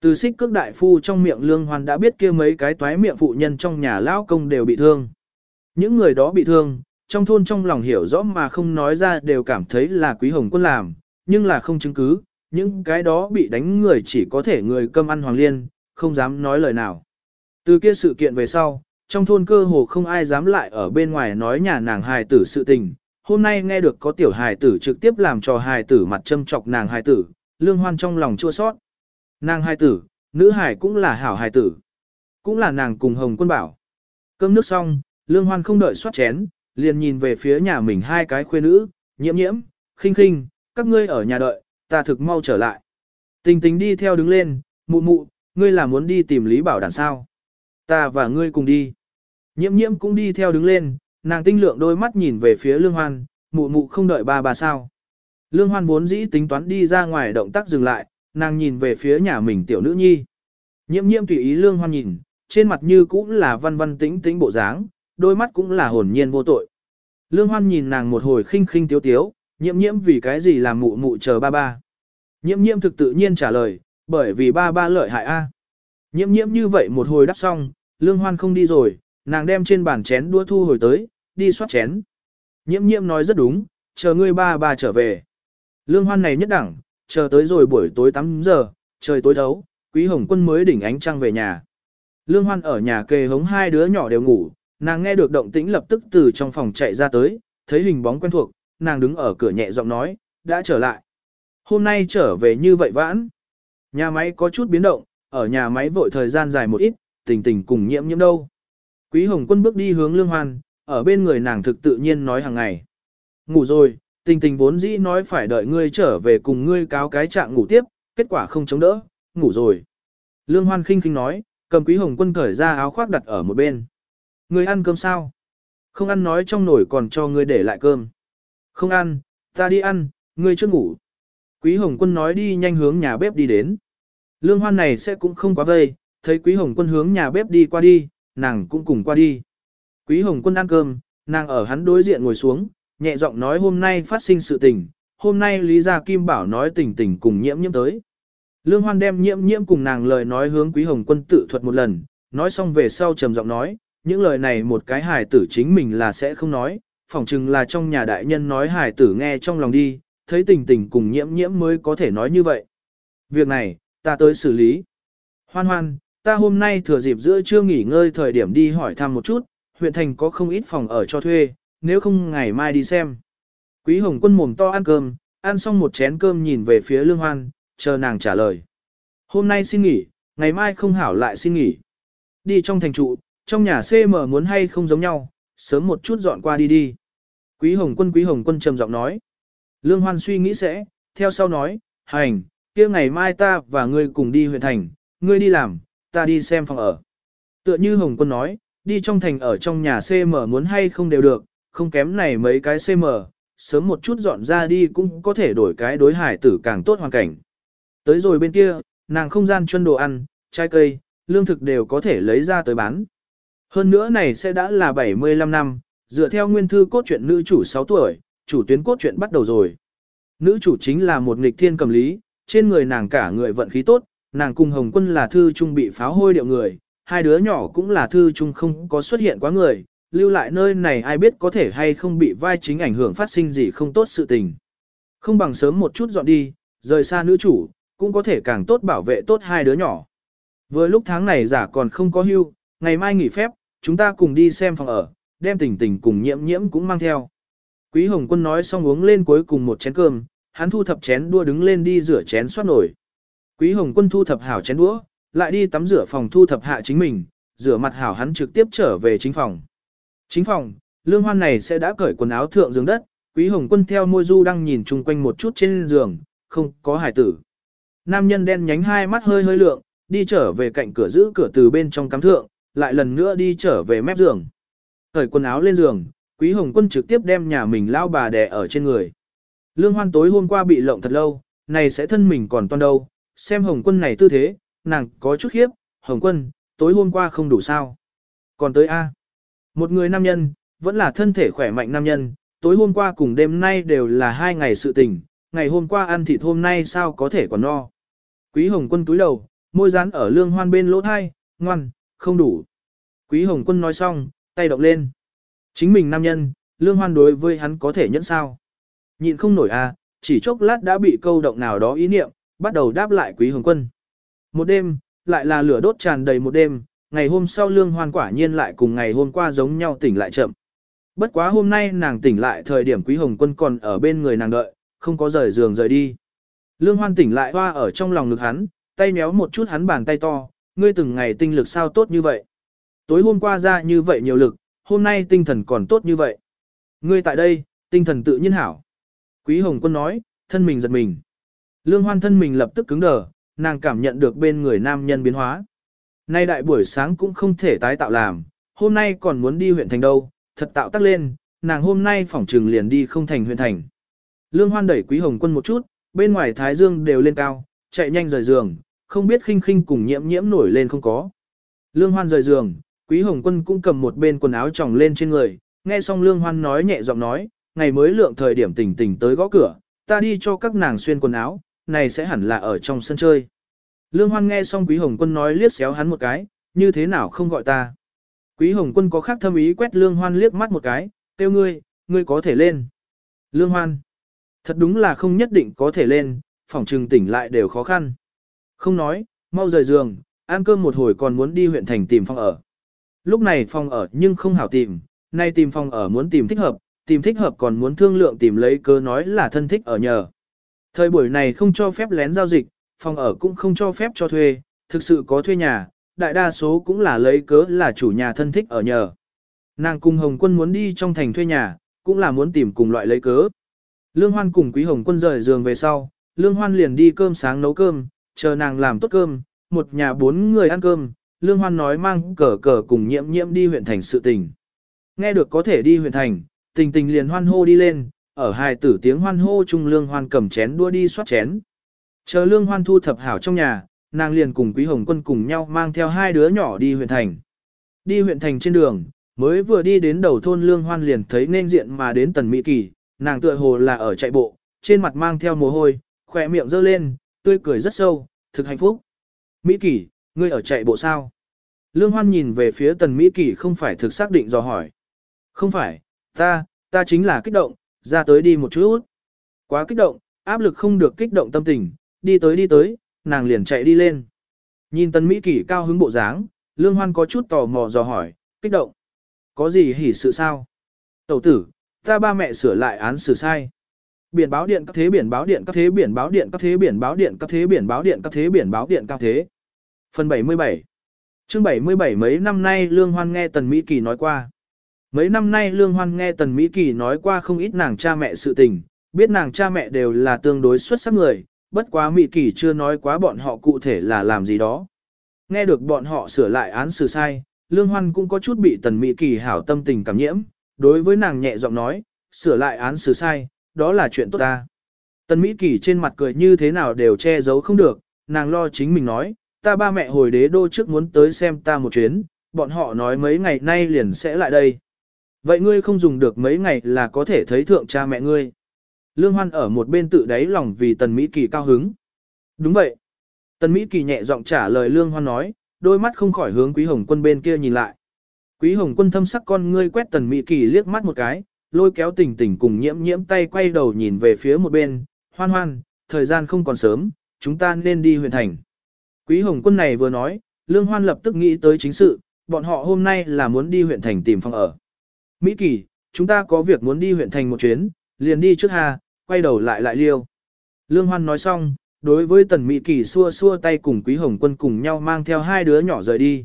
Từ xích cước đại phu trong miệng Lương Hoan đã biết kia mấy cái toái miệng phụ nhân trong nhà lão công đều bị thương. Những người đó bị thương, trong thôn trong lòng hiểu rõ mà không nói ra đều cảm thấy là quý hồng quân làm, nhưng là không chứng cứ, những cái đó bị đánh người chỉ có thể người cơm ăn hoàng liên, không dám nói lời nào. Từ kia sự kiện về sau, trong thôn cơ hồ không ai dám lại ở bên ngoài nói nhà nàng hài tử sự tình. Hôm nay nghe được có tiểu hài tử trực tiếp làm cho hài tử mặt châm chọc nàng hài tử, lương hoan trong lòng chua sót. Nàng hài tử, nữ hài cũng là hảo hài tử. Cũng là nàng cùng hồng quân bảo. Cơm nước xong, lương hoan không đợi soát chén, liền nhìn về phía nhà mình hai cái khuê nữ, nhiễm nhiễm, khinh khinh, các ngươi ở nhà đợi, ta thực mau trở lại. Tình tình đi theo đứng lên, mụ mụ, ngươi là muốn đi tìm Lý Bảo đàn sao. Ta và ngươi cùng đi. Nhiễm nhiễm cũng đi theo đứng lên, nàng tinh lượng đôi mắt nhìn về phía lương hoan, mụ mụ không đợi ba bà sao. Lương hoan vốn dĩ tính toán đi ra ngoài động tác dừng lại, nàng nhìn về phía nhà mình tiểu nữ nhi. Nhiễm nhiễm tùy ý lương hoan nhìn, trên mặt như cũng là văn văn tĩnh tĩnh bộ dáng, đôi mắt cũng là hồn nhiên vô tội. Lương hoan nhìn nàng một hồi khinh khinh tiếu tiếu, nhiễm nhiễm vì cái gì làm mụ mụ chờ ba ba. Nhiễm nhiễm thực tự nhiên trả lời, bởi vì ba ba lợi hại a. Nhiễm nhiễm như vậy một hồi đắp xong, lương hoan không đi rồi, nàng đem trên bàn chén đua thu hồi tới, đi soát chén. Nhiễm nhiễm nói rất đúng, chờ ngươi ba ba trở về. Lương hoan này nhất đẳng, chờ tới rồi buổi tối 8 giờ, trời tối thấu, quý hồng quân mới đỉnh ánh trăng về nhà. Lương hoan ở nhà kề hống hai đứa nhỏ đều ngủ, nàng nghe được động tĩnh lập tức từ trong phòng chạy ra tới, thấy hình bóng quen thuộc, nàng đứng ở cửa nhẹ giọng nói, đã trở lại. Hôm nay trở về như vậy vãn. Nhà máy có chút biến động, ở nhà máy vội thời gian dài một ít, tình tình cùng nhiễm nhiễm đâu. Quý Hồng Quân bước đi hướng Lương Hoan, ở bên người nàng thực tự nhiên nói hàng ngày. Ngủ rồi, tình tình vốn dĩ nói phải đợi ngươi trở về cùng ngươi cáo cái trạng ngủ tiếp, kết quả không chống đỡ, ngủ rồi. Lương Hoan khinh khinh nói, cầm Quý Hồng Quân cởi ra áo khoác đặt ở một bên. Ngươi ăn cơm sao? Không ăn nói trong nồi còn cho ngươi để lại cơm. Không ăn, ta đi ăn, ngươi chưa ngủ. Quý Hồng Quân nói đi nhanh hướng nhà bếp đi đến. Lương Hoan này sẽ cũng không quá vây, thấy Quý Hồng Quân hướng nhà bếp đi qua đi, nàng cũng cùng qua đi. Quý Hồng Quân ăn cơm, nàng ở hắn đối diện ngồi xuống, nhẹ giọng nói hôm nay phát sinh sự tình, hôm nay Lý Gia Kim Bảo nói tình tình cùng nhiễm nhiễm tới. Lương Hoan đem nhiễm nhiễm cùng nàng lời nói hướng Quý Hồng Quân tự thuật một lần, nói xong về sau trầm giọng nói, những lời này một cái hài tử chính mình là sẽ không nói, phỏng chừng là trong nhà đại nhân nói hài tử nghe trong lòng đi, thấy tình tình cùng nhiễm nhiễm mới có thể nói như vậy. Việc này, ta tới xử lý. Hoan hoan, ta hôm nay thừa dịp giữa trưa nghỉ ngơi thời điểm đi hỏi thăm một chút, huyện thành có không ít phòng ở cho thuê, nếu không ngày mai đi xem. Quý Hồng Quân mồm to ăn cơm, ăn xong một chén cơm nhìn về phía Lương Hoan, chờ nàng trả lời. Hôm nay xin nghỉ, ngày mai không hảo lại xin nghỉ. Đi trong thành trụ, trong nhà CM muốn hay không giống nhau, sớm một chút dọn qua đi đi. Quý Hồng Quân Quý Hồng Quân trầm giọng nói. Lương Hoan suy nghĩ sẽ, theo sau nói, hành, kia ngày mai ta và ngươi cùng đi huyện thành, ngươi đi làm, ta đi xem phòng ở. Tựa như Hồng Quân nói, đi trong thành ở trong nhà CM muốn hay không đều được, không kém này mấy cái CM, sớm một chút dọn ra đi cũng có thể đổi cái đối hải tử càng tốt hoàn cảnh. Tới rồi bên kia, nàng không gian chân đồ ăn, trái cây, lương thực đều có thể lấy ra tới bán. Hơn nữa này sẽ đã là 75 năm, dựa theo nguyên thư cốt truyện nữ chủ 6 tuổi, chủ tuyến cốt truyện bắt đầu rồi. Nữ chủ chính là một nghịch thiên cầm lý, trên người nàng cả người vận khí tốt, nàng cùng Hồng Quân là thư trung bị pháo hôi điệu người, hai đứa nhỏ cũng là thư trung không có xuất hiện quá người, lưu lại nơi này ai biết có thể hay không bị vai chính ảnh hưởng phát sinh gì không tốt sự tình. Không bằng sớm một chút dọn đi, rời xa nữ chủ, cũng có thể càng tốt bảo vệ tốt hai đứa nhỏ. Vừa lúc tháng này giả còn không có hưu, ngày mai nghỉ phép, chúng ta cùng đi xem phòng ở, đem tình tình cùng nhiễm nhiễm cũng mang theo. Quý Hồng Quân nói xong uống lên cuối cùng một chén cơm, hắn thu thập chén đua đứng lên đi rửa chén xoát nổi. Quý Hồng Quân thu thập hảo chén đũa, lại đi tắm rửa phòng thu thập hạ chính mình, rửa mặt hảo hắn trực tiếp trở về chính phòng. Chính phòng, lương hoan này sẽ đã cởi quần áo thượng giường đất, Quý Hồng Quân theo môi du đang nhìn chung quanh một chút trên giường, không có hải tử. Nam nhân đen nhánh hai mắt hơi hơi lượng, đi trở về cạnh cửa giữ cửa từ bên trong cắm thượng, lại lần nữa đi trở về mép giường. Cởi quần áo lên giường, Quý Hồng Quân trực tiếp đem nhà mình lao bà đè ở trên người. Lương Hoan tối hôm qua bị lộng thật lâu, này sẽ thân mình còn toan đâu, xem Hồng Quân này tư thế, nàng có chút khiếp, Hồng Quân, tối hôm qua không đủ sao. Còn tới A. Một người nam nhân, vẫn là thân thể khỏe mạnh nam nhân, tối hôm qua cùng đêm nay đều là hai ngày sự tình, ngày hôm qua ăn thịt hôm nay sao có thể còn no. Quý Hồng Quân túi đầu, môi dán ở lương hoan bên lỗ thai, ngoan, không đủ. Quý Hồng Quân nói xong, tay động lên. Chính mình nam nhân, lương hoan đối với hắn có thể nhẫn sao. Nhịn không nổi à, chỉ chốc lát đã bị câu động nào đó ý niệm, bắt đầu đáp lại Quý Hồng Quân. Một đêm, lại là lửa đốt tràn đầy một đêm, ngày hôm sau lương hoan quả nhiên lại cùng ngày hôm qua giống nhau tỉnh lại chậm. Bất quá hôm nay nàng tỉnh lại thời điểm Quý Hồng Quân còn ở bên người nàng đợi, không có rời giường rời đi. Lương hoan tỉnh lại hoa ở trong lòng ngực hắn, tay méo một chút hắn bàn tay to, ngươi từng ngày tinh lực sao tốt như vậy. Tối hôm qua ra như vậy nhiều lực, hôm nay tinh thần còn tốt như vậy. Ngươi tại đây, tinh thần tự nhiên hảo. Quý Hồng Quân nói, thân mình giật mình. Lương Hoan thân mình lập tức cứng đờ, nàng cảm nhận được bên người nam nhân biến hóa. Nay đại buổi sáng cũng không thể tái tạo làm, hôm nay còn muốn đi huyện thành đâu, thật tạo tác lên, nàng hôm nay phỏng trừng liền đi không thành huyện thành. Lương Hoan đẩy Quý Hồng Quân một chút, bên ngoài Thái Dương đều lên cao, chạy nhanh rời giường, không biết khinh khinh cùng nhiễm nhiễm nổi lên không có. Lương Hoan rời giường, Quý Hồng Quân cũng cầm một bên quần áo tròng lên trên người, nghe xong Lương Hoan nói nhẹ giọng nói, ngày mới lượng thời điểm tỉnh tỉnh tới gõ cửa, ta đi cho các nàng xuyên quần áo, này sẽ hẳn là ở trong sân chơi. Lương Hoan nghe xong Quý Hồng Quân nói liếc xéo hắn một cái, như thế nào không gọi ta. Quý Hồng Quân có khác thâm ý quét Lương Hoan liếc mắt một cái, tiêu ngươi, ngươi có thể lên. Lương Hoan, thật đúng là không nhất định có thể lên, phòng trừng tỉnh lại đều khó khăn. Không nói, mau rời giường, ăn cơm một hồi còn muốn đi huyện thành tìm phòng ở. Lúc này phòng ở nhưng không hảo tìm, nay tìm phòng ở muốn tìm thích hợp, tìm thích hợp còn muốn thương lượng tìm lấy cơ nói là thân thích ở nhờ. Thời buổi này không cho phép lén giao dịch, phòng ở cũng không cho phép cho thuê, thực sự có thuê nhà, đại đa số cũng là lấy cớ là chủ nhà thân thích ở nhờ. Nàng cùng Hồng Quân muốn đi trong thành thuê nhà, cũng là muốn tìm cùng loại lấy cớ. Lương Hoan cùng Quý Hồng Quân rời giường về sau, Lương Hoan liền đi cơm sáng nấu cơm, chờ nàng làm tốt cơm, một nhà bốn người ăn cơm, Lương Hoan nói mang cờ cờ cùng nhiễm nhiễm đi huyện thành sự tình. Nghe được có thể đi huyện thành, tình tình liền hoan hô đi lên, ở hai tử tiếng hoan hô chung Lương Hoan cầm chén đua đi soát chén. Chờ Lương Hoan thu thập hảo trong nhà, nàng liền cùng Quý Hồng Quân cùng nhau mang theo hai đứa nhỏ đi huyện thành. Đi huyện thành trên đường, mới vừa đi đến đầu thôn Lương Hoan liền thấy nên diện mà đến Tần Mỹ Kỳ, nàng tựa hồ là ở chạy bộ, trên mặt mang theo mồ hôi, khỏe miệng dơ lên, tươi cười rất sâu, thực hạnh phúc. Mỹ Kỳ, ngươi ở chạy bộ sao? Lương Hoan nhìn về phía Tần Mỹ Kỳ không phải thực xác định dò hỏi. Không phải, ta, ta chính là kích động, ra tới đi một chút. Quá kích động, áp lực không được kích động tâm tình, đi tới đi tới, nàng liền chạy đi lên. Nhìn Tần Mỹ Kỳ cao hứng bộ dáng, Lương Hoan có chút tò mò dò hỏi, kích động. Có gì hỉ sự sao? Tẩu tử, ta ba mẹ sửa lại án xử sai. Biển báo điện các thế biển báo điện các thế biển báo điện các thế biển báo điện các thế biển báo điện các thế biển báo điện các thế. Phần 77 Chương 77 mấy năm nay Lương Hoan nghe Tần Mỹ Kỳ nói qua. Mấy năm nay Lương Hoan nghe Tần Mỹ Kỳ nói qua không ít nàng cha mẹ sự tình, biết nàng cha mẹ đều là tương đối xuất sắc người, bất quá Mỹ Kỳ chưa nói quá bọn họ cụ thể là làm gì đó. Nghe được bọn họ sửa lại án xử sai, Lương Hoan cũng có chút bị Tần Mỹ Kỳ hảo tâm tình cảm nhiễm, đối với nàng nhẹ giọng nói, sửa lại án xử sai, đó là chuyện tốt ta. Tần Mỹ Kỳ trên mặt cười như thế nào đều che giấu không được, nàng lo chính mình nói, ta ba mẹ hồi đế đô trước muốn tới xem ta một chuyến, bọn họ nói mấy ngày nay liền sẽ lại đây. Vậy ngươi không dùng được mấy ngày là có thể thấy thượng cha mẹ ngươi. Lương Hoan ở một bên tự đáy lòng vì Tần Mỹ Kỳ cao hứng. Đúng vậy. Tần Mỹ Kỳ nhẹ giọng trả lời Lương Hoan nói, đôi mắt không khỏi hướng Quý Hồng Quân bên kia nhìn lại. Quý Hồng Quân thâm sắc con ngươi quét Tần Mỹ Kỳ liếc mắt một cái, lôi kéo tình tình cùng nhiễm nhiễm tay quay đầu nhìn về phía một bên, hoan hoan, thời gian không còn sớm, chúng ta nên đi huyện thành. Quý Hồng Quân này vừa nói, Lương Hoan lập tức nghĩ tới chính sự, bọn họ hôm nay là muốn đi huyện thành tìm phòng ở. Mỹ Kỳ, chúng ta có việc muốn đi huyện thành một chuyến, liền đi trước hà quay đầu lại lại liêu. Lương Hoan nói xong, đối với Tần Mỹ Kỳ xua xua tay cùng Quý Hồng Quân cùng nhau mang theo hai đứa nhỏ rời đi.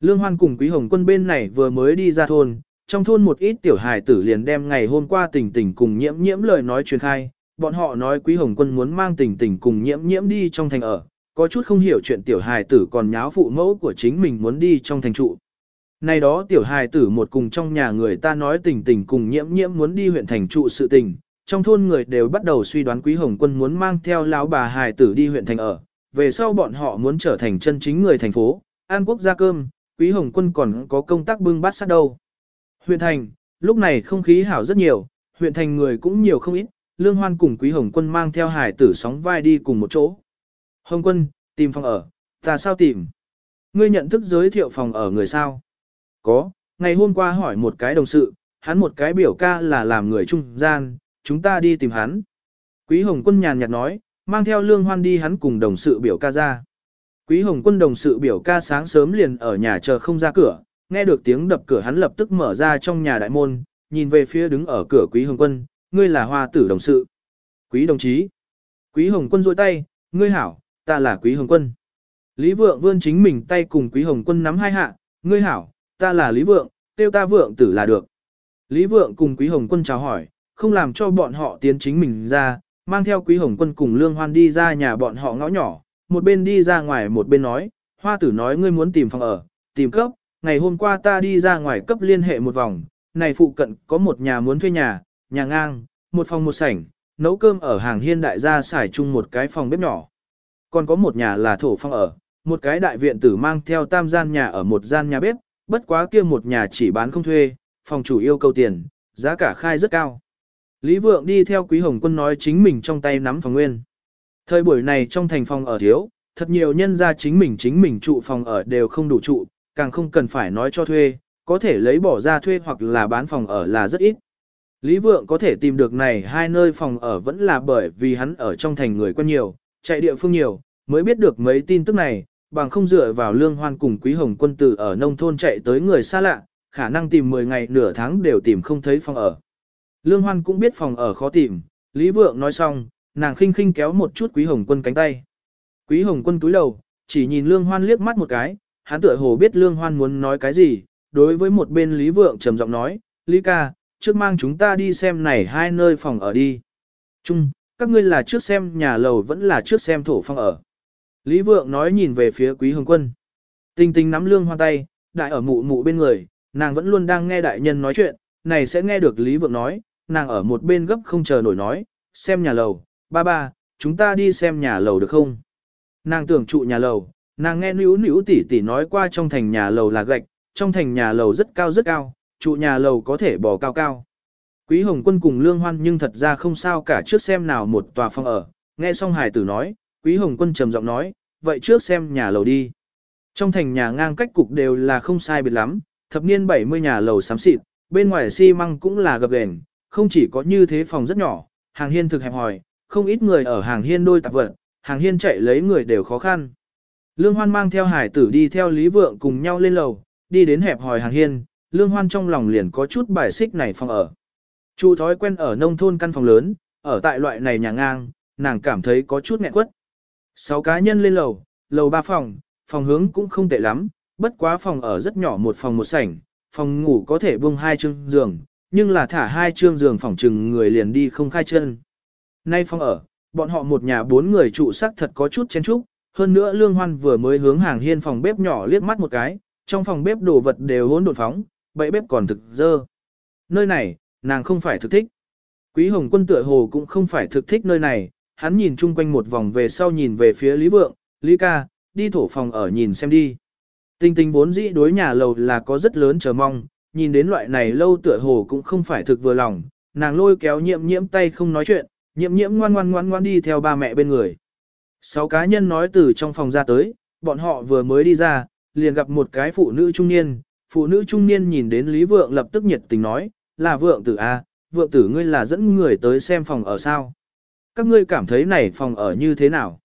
Lương Hoan cùng Quý Hồng Quân bên này vừa mới đi ra thôn, trong thôn một ít tiểu hài tử liền đem ngày hôm qua tình tình cùng nhiễm nhiễm lời nói truyền khai, bọn họ nói Quý Hồng Quân muốn mang tình tình cùng nhiễm nhiễm đi trong thành ở, có chút không hiểu chuyện tiểu hài tử còn nháo phụ mẫu của chính mình muốn đi trong thành trụ. Này đó tiểu hài tử một cùng trong nhà người ta nói tình tình cùng nhiễm nhiễm muốn đi huyện thành trụ sự tình, trong thôn người đều bắt đầu suy đoán Quý Hồng Quân muốn mang theo lão bà hài tử đi huyện thành ở, về sau bọn họ muốn trở thành chân chính người thành phố, an quốc gia cơm, Quý Hồng Quân còn có công tác bưng bát sát đâu. Huyện thành, lúc này không khí hảo rất nhiều, huyện thành người cũng nhiều không ít, Lương Hoan cùng Quý Hồng Quân mang theo hải tử sóng vai đi cùng một chỗ. Hồng Quân, tìm phòng ở, ta sao tìm? Ngươi nhận thức giới thiệu phòng ở người sao? Có, ngày hôm qua hỏi một cái đồng sự, hắn một cái biểu ca là làm người trung gian, chúng ta đi tìm hắn. Quý Hồng Quân nhàn nhạt nói, mang theo Lương Hoan đi hắn cùng đồng sự biểu ca ra. Quý Hồng Quân đồng sự biểu ca sáng sớm liền ở nhà chờ không ra cửa, nghe được tiếng đập cửa hắn lập tức mở ra trong nhà đại môn, nhìn về phía đứng ở cửa Quý Hồng Quân, ngươi là hoa tử đồng sự. Quý đồng chí. Quý Hồng Quân rôi tay, ngươi hảo, ta là Quý Hồng Quân. Lý Vượng vươn chính mình tay cùng Quý Hồng Quân nắm hai hạ, ngươi hảo, ta là Lý Vượng, tiêu ta Vượng tử là được. Lý Vượng cùng Quý Hồng Quân chào hỏi, không làm cho bọn họ tiến chính mình ra, mang theo Quý Hồng Quân cùng Lương Hoan đi ra nhà bọn họ ngõ nhỏ, một bên đi ra ngoài một bên nói, hoa tử nói ngươi muốn tìm phòng ở, tìm cấp, ngày hôm qua ta đi ra ngoài cấp liên hệ một vòng, này phụ cận có một nhà muốn thuê nhà, nhà ngang, một phòng một sảnh, nấu cơm ở hàng hiên đại gia xài chung một cái phòng bếp nhỏ. Còn có một nhà là thổ phong ở, một cái đại viện tử mang theo tam gian nhà ở một gian nhà bếp, bất quá kia một nhà chỉ bán không thuê, phòng chủ yêu cầu tiền, giá cả khai rất cao. Lý Vượng đi theo Quý Hồng Quân nói chính mình trong tay nắm phòng nguyên. Thời buổi này trong thành phòng ở thiếu, thật nhiều nhân ra chính mình chính mình trụ phòng ở đều không đủ trụ, càng không cần phải nói cho thuê, có thể lấy bỏ ra thuê hoặc là bán phòng ở là rất ít. Lý Vượng có thể tìm được này hai nơi phòng ở vẫn là bởi vì hắn ở trong thành người quen nhiều, chạy địa phương nhiều, mới biết được mấy tin tức này, bằng không dựa vào lương hoan cùng quý hồng quân tử ở nông thôn chạy tới người xa lạ, khả năng tìm 10 ngày nửa tháng đều tìm không thấy phòng ở. Lương hoan cũng biết phòng ở khó tìm, Lý Vượng nói xong, nàng khinh khinh kéo một chút quý hồng quân cánh tay. Quý hồng quân túi đầu, chỉ nhìn lương hoan liếc mắt một cái, hắn tựa hồ biết Lương Hoan muốn nói cái gì, đối với một bên Lý Vượng trầm giọng nói, Lý ca, trước mang chúng ta đi xem này hai nơi phòng ở đi. Chung, các ngươi là trước xem nhà lầu vẫn là trước xem thổ phòng ở. Lý Vượng nói nhìn về phía Quý Hồng Quân. Tinh tinh nắm Lương Hoan tay, đại ở mụ mụ bên người, nàng vẫn luôn đang nghe đại nhân nói chuyện, này sẽ nghe được Lý Vượng nói, nàng ở một bên gấp không chờ nổi nói, xem nhà lầu, ba ba, chúng ta đi xem nhà lầu được không? Nàng tưởng trụ nhà lầu, nàng nghe nữu nữu tỷ tỷ nói qua trong thành nhà lầu là gạch, trong thành nhà lầu rất cao rất cao, trụ nhà lầu có thể bò cao cao. Quý Hồng Quân cùng Lương Hoan nhưng thật ra không sao cả trước xem nào một tòa phòng ở, nghe xong hải tử nói, Quý Hồng Quân trầm giọng nói, vậy trước xem nhà lầu đi. Trong thành nhà ngang cách cục đều là không sai biệt lắm, thập niên 70 nhà lầu xám xịt, bên ngoài xi măng cũng là gập ghềnh, không chỉ có như thế phòng rất nhỏ, hàng hiên thực hẹp hòi, không ít người ở hàng hiên đôi tạp vật, hàng hiên chạy lấy người đều khó khăn. Lương Hoan mang theo hải tử đi theo Lý Vượng cùng nhau lên lầu, đi đến hẹp hòi hàng hiên, Lương Hoan trong lòng liền có chút bài xích này phòng ở. Chu thói quen ở nông thôn căn phòng lớn, ở tại loại này nhà ngang, nàng cảm thấy có chút nghẹn quất. Sáu cá nhân lên lầu, lầu ba phòng, phòng hướng cũng không tệ lắm, bất quá phòng ở rất nhỏ một phòng một sảnh, phòng ngủ có thể buông hai chương giường, nhưng là thả hai chương giường phòng chừng người liền đi không khai chân. Nay phòng ở, bọn họ một nhà bốn người trụ sắc thật có chút chen chúc, hơn nữa Lương Hoan vừa mới hướng hàng hiên phòng bếp nhỏ liếc mắt một cái, trong phòng bếp đồ vật đều hỗn độn phóng, bậy bếp còn thực dơ. Nơi này, nàng không phải thực thích. Quý Hồng Quân tựa hồ cũng không phải thực thích nơi này, hắn nhìn chung quanh một vòng về sau nhìn về phía Lý Vượng, Lý ca, đi thổ phòng ở nhìn xem đi. Tinh tinh vốn dĩ đối nhà lầu là có rất lớn chờ mong, nhìn đến loại này lâu tựa hồ cũng không phải thực vừa lòng, nàng lôi kéo nhiễm nhiễm tay không nói chuyện, nhiễm nhiễm ngoan ngoan ngoan ngoan đi theo ba mẹ bên người. Sáu cá nhân nói từ trong phòng ra tới, bọn họ vừa mới đi ra, liền gặp một cái phụ nữ trung niên, phụ nữ trung niên nhìn đến Lý Vượng lập tức nhiệt tình nói, là Vượng tử A, Vượng tử ngươi là dẫn người tới xem phòng ở sao. Các ngươi cảm thấy này phòng ở như thế nào?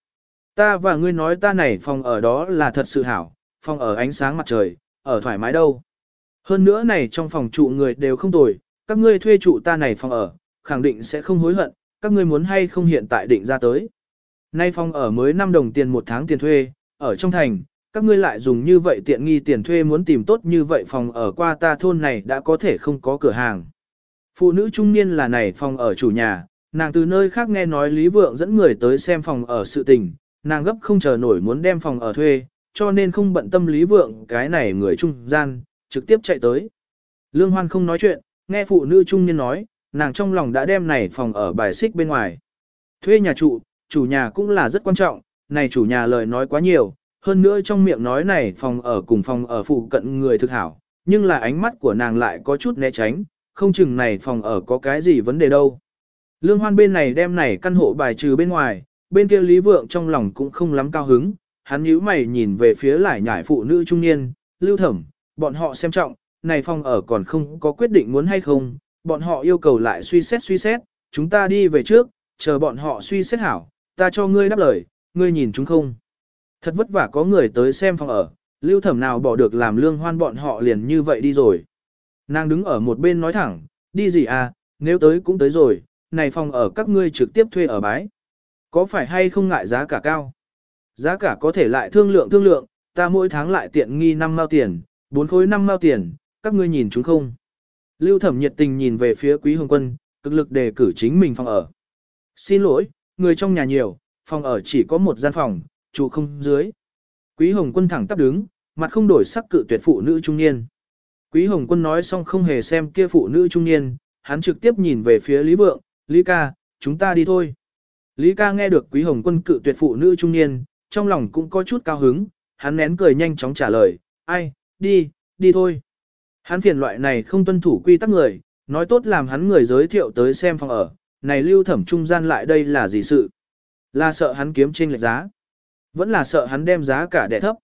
Ta và ngươi nói ta này phòng ở đó là thật sự hảo, phòng ở ánh sáng mặt trời, ở thoải mái đâu. Hơn nữa này trong phòng trụ người đều không tồi, các ngươi thuê trụ ta này phòng ở, khẳng định sẽ không hối hận, các ngươi muốn hay không hiện tại định ra tới. Nay phòng ở mới 5 đồng tiền một tháng tiền thuê, ở trong thành, các ngươi lại dùng như vậy tiện nghi tiền thuê muốn tìm tốt như vậy phòng ở qua ta thôn này đã có thể không có cửa hàng. Phụ nữ trung niên là này phòng ở chủ nhà, nàng từ nơi khác nghe nói Lý Vượng dẫn người tới xem phòng ở sự tình, nàng gấp không chờ nổi muốn đem phòng ở thuê, cho nên không bận tâm Lý Vượng cái này người trung gian, trực tiếp chạy tới. Lương Hoan không nói chuyện, nghe phụ nữ trung niên nói, nàng trong lòng đã đem này phòng ở bài xích bên ngoài. Thuê nhà trụ, chủ nhà cũng là rất quan trọng, này chủ nhà lời nói quá nhiều, hơn nữa trong miệng nói này phòng ở cùng phòng ở phụ cận người thực hảo, nhưng là ánh mắt của nàng lại có chút né tránh, không chừng này phòng ở có cái gì vấn đề đâu. Lương Hoan bên này đem này căn hộ bài trừ bên ngoài, bên kia Lý Vượng trong lòng cũng không lắm cao hứng, hắn nhíu mày nhìn về phía lại nhải phụ nữ trung niên, lưu thẩm, bọn họ xem trọng, này phòng ở còn không có quyết định muốn hay không, bọn họ yêu cầu lại suy xét suy xét, chúng ta đi về trước, chờ bọn họ suy xét hảo, ta cho ngươi đáp lời, ngươi nhìn chúng không. Thật vất vả có người tới xem phòng ở, lưu thẩm nào bỏ được làm lương hoan bọn họ liền như vậy đi rồi. Nàng đứng ở một bên nói thẳng, đi gì à, nếu tới cũng tới rồi, này phòng ở các ngươi trực tiếp thuê ở bái. Có phải hay không ngại giá cả cao? Giá cả có thể lại thương lượng thương lượng, ta mỗi tháng lại tiện nghi 5 mao tiền, 4 khối 5 mao tiền, các ngươi nhìn chúng không? Lưu thẩm nhiệt tình nhìn về phía quý hồng quân, cực lực đề cử chính mình phòng ở. Xin lỗi, người trong nhà nhiều, phòng ở chỉ có một gian phòng, chủ không dưới. Quý hồng quân thẳng tắp đứng, mặt không đổi sắc cự tuyệt phụ nữ trung niên. Quý hồng quân nói xong không hề xem kia phụ nữ trung niên, hắn trực tiếp nhìn về phía Lý Vượng, Lý ca, chúng ta đi thôi. Lý ca nghe được quý hồng quân cự tuyệt phụ nữ trung niên, trong lòng cũng có chút cao hứng, hắn nén cười nhanh chóng trả lời, ai, đi, đi thôi. Hắn phiền loại này không tuân thủ quy tắc người, nói tốt làm hắn người giới thiệu tới xem phòng ở, này lưu thẩm trung gian lại đây là gì sự? Là sợ hắn kiếm trên lệch giá. Vẫn là sợ hắn đem giá cả đẻ thấp.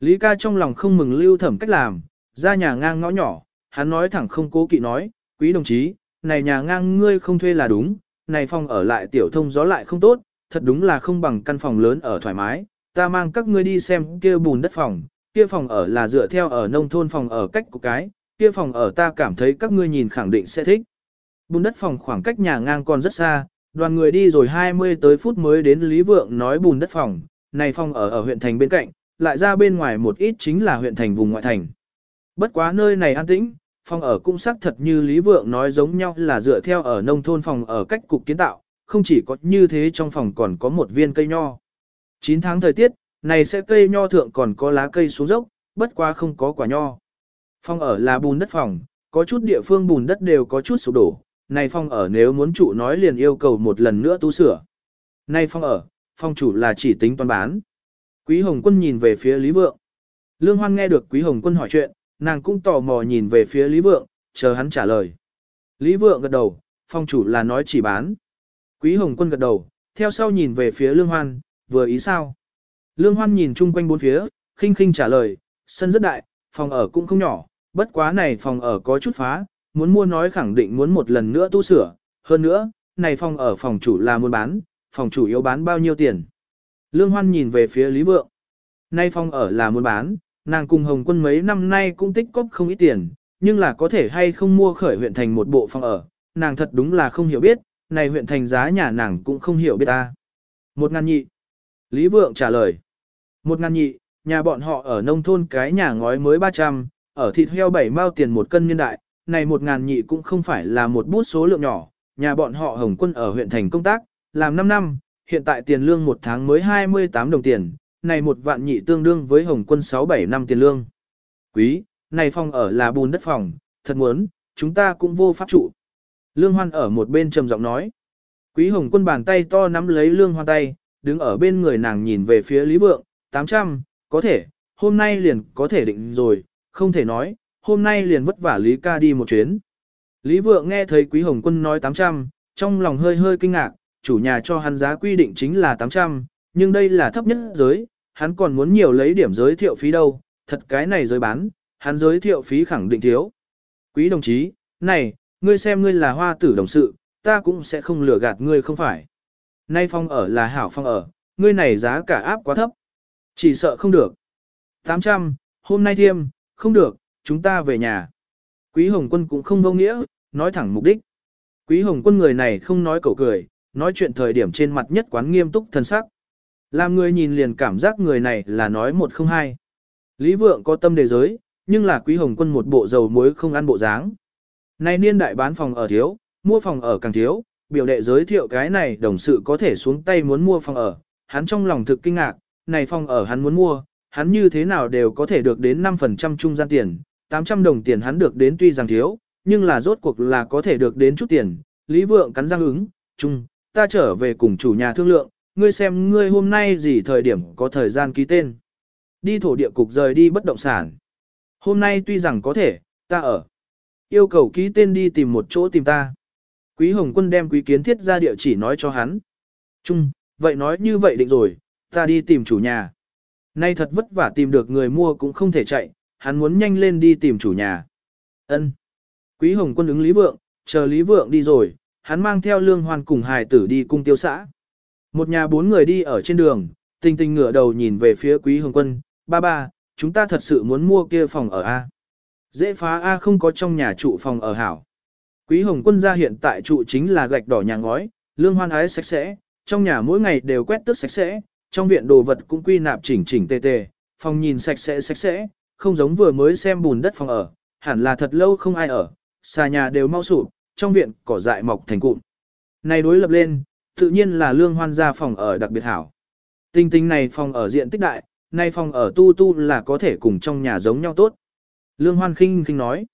Lý ca trong lòng không mừng lưu thẩm cách làm, ra nhà ngang ngõ nhỏ, hắn nói thẳng không cố kỵ nói, quý đồng chí, này nhà ngang ngươi không thuê là đúng, này phòng ở lại tiểu thông gió lại không tốt, thật đúng là không bằng căn phòng lớn ở thoải mái, ta mang các ngươi đi xem kia bùn đất phòng, kia phòng ở là dựa theo ở nông thôn phòng ở cách của cái, kia phòng ở ta cảm thấy các ngươi nhìn khẳng định sẽ thích. Bùn đất phòng khoảng cách nhà ngang còn rất xa, đoàn người đi rồi 20 tới phút mới đến Lý Vượng nói bùn đất phòng, này phòng ở ở huyện thành bên cạnh, lại ra bên ngoài một ít chính là huyện thành vùng ngoại thành. Bất quá nơi này an tĩnh, phòng ở cũng xác thật như Lý Vượng nói giống nhau là dựa theo ở nông thôn phòng ở cách cục kiến tạo, không chỉ có như thế trong phòng còn có một viên cây nho. 9 tháng thời tiết, này sẽ cây nho thượng còn có lá cây xuống dốc, bất quá không có quả nho. Phòng ở là bùn đất phòng, có chút địa phương bùn đất đều có chút sụp đổ, này phòng ở nếu muốn chủ nói liền yêu cầu một lần nữa tu sửa. Này phòng ở, phòng chủ là chỉ tính toán bán. Quý Hồng Quân nhìn về phía Lý Vượng. Lương Hoan nghe được Quý Hồng Quân hỏi chuyện, nàng cũng tò mò nhìn về phía Lý Vượng, chờ hắn trả lời. Lý Vượng gật đầu, phòng chủ là nói chỉ bán. Quý Hồng Quân gật đầu, theo sau nhìn về phía Lương Hoan, vừa ý sao. Lương Hoan nhìn chung quanh bốn phía, khinh khinh trả lời, sân rất đại, phòng ở cũng không nhỏ, bất quá này phòng ở có chút phá, muốn mua nói khẳng định muốn một lần nữa tu sửa, hơn nữa, này phòng ở phòng chủ là muốn bán, phòng chủ yếu bán bao nhiêu tiền. Lương Hoan nhìn về phía Lý Vượng. Nay phòng ở là muốn bán, nàng cùng Hồng Quân mấy năm nay cũng tích cóp không ít tiền, nhưng là có thể hay không mua khởi huyện thành một bộ phòng ở, nàng thật đúng là không hiểu biết, này huyện thành giá nhà nàng cũng không hiểu biết ta. Một ngàn nhị. Lý Vượng trả lời. Một ngàn nhị, nhà bọn họ ở nông thôn cái nhà ngói mới 300, ở thịt heo bảy mao tiền một cân niên đại, này một ngàn nhị cũng không phải là một bút số lượng nhỏ, nhà bọn họ Hồng Quân ở huyện thành công tác, làm 5 năm, hiện tại tiền lương một tháng mới 28 đồng tiền, này một vạn nhị tương đương với Hồng Quân 6-7 năm tiền lương. Quý, này phòng ở là bùn đất phòng, thật muốn, chúng ta cũng vô pháp trụ. Lương Hoan ở một bên trầm giọng nói. Quý Hồng Quân bàn tay to nắm lấy Lương Hoan tay, đứng ở bên người nàng nhìn về phía Lý Vượng, 800, có thể, hôm nay liền có thể định rồi, không thể nói, hôm nay liền vất vả Lý ca đi một chuyến. Lý Vượng nghe thấy Quý Hồng Quân nói 800, trong lòng hơi hơi kinh ngạc, chủ nhà cho hắn giá quy định chính là 800, nhưng đây là thấp nhất giới, hắn còn muốn nhiều lấy điểm giới thiệu phí đâu, thật cái này giới bán, hắn giới thiệu phí khẳng định thiếu. Quý đồng chí, này, ngươi xem ngươi là hoa tử đồng sự, ta cũng sẽ không lừa gạt ngươi không phải. Nay phong ở là hảo phong ở, ngươi này giá cả áp quá thấp. Chỉ sợ không được. 800, hôm nay thiêm, không được, chúng ta về nhà. Quý Hồng Quân cũng không vô nghĩa, nói thẳng mục đích. Quý Hồng Quân người này không nói cầu cười, nói chuyện thời điểm trên mặt nhất quán nghiêm túc thân sắc. Làm người nhìn liền cảm giác người này là nói một không hai. Lý Vượng có tâm đề giới, nhưng là Quý Hồng Quân một bộ dầu muối không ăn bộ dáng. Này niên đại bán phòng ở thiếu, mua phòng ở càng thiếu, biểu đệ giới thiệu cái này đồng sự có thể xuống tay muốn mua phòng ở, hắn trong lòng thực kinh ngạc, này phòng ở hắn muốn mua, hắn như thế nào đều có thể được đến 5% trung gian tiền, 800 đồng tiền hắn được đến tuy rằng thiếu, nhưng là rốt cuộc là có thể được đến chút tiền, Lý Vượng cắn răng ứng, chung, ta trở về cùng chủ nhà thương lượng, ngươi xem ngươi hôm nay gì thời điểm có thời gian ký tên. Đi thổ địa cục rời đi bất động sản. Hôm nay tuy rằng có thể, ta ở. Yêu cầu ký tên đi tìm một chỗ tìm ta. Quý Hồng Quân đem quý kiến thiết ra địa chỉ nói cho hắn. Chung, vậy nói như vậy định rồi, ta đi tìm chủ nhà. Nay thật vất vả tìm được người mua cũng không thể chạy, hắn muốn nhanh lên đi tìm chủ nhà. Ân. Quý Hồng Quân ứng Lý Vượng, chờ Lý Vượng đi rồi, hắn mang theo lương hoan cùng hài tử đi cung tiêu xã. Một nhà bốn người đi ở trên đường, tình tình ngửa đầu nhìn về phía Quý Hồng Quân, ba ba, chúng ta thật sự muốn mua kia phòng ở A. Dễ phá A không có trong nhà trụ phòng ở hảo. Quý Hồng Quân ra hiện tại trụ chính là gạch đỏ nhà ngói, lương hoan ái sạch sẽ, trong nhà mỗi ngày đều quét tước sạch sẽ, trong viện đồ vật cũng quy nạp chỉnh chỉnh tề tề, phòng nhìn sạch sẽ sạch sẽ, không giống vừa mới xem bùn đất phòng ở, hẳn là thật lâu không ai ở, xà nhà đều mau sụp, trong viện cỏ dại mọc thành cụm. Này đối lập lên, tự nhiên là lương hoan gia phòng ở đặc biệt hảo. Tinh tinh này phòng ở diện tích đại, nay phòng ở tu tu là có thể cùng trong nhà giống nhau tốt. Lương hoan khinh khinh nói,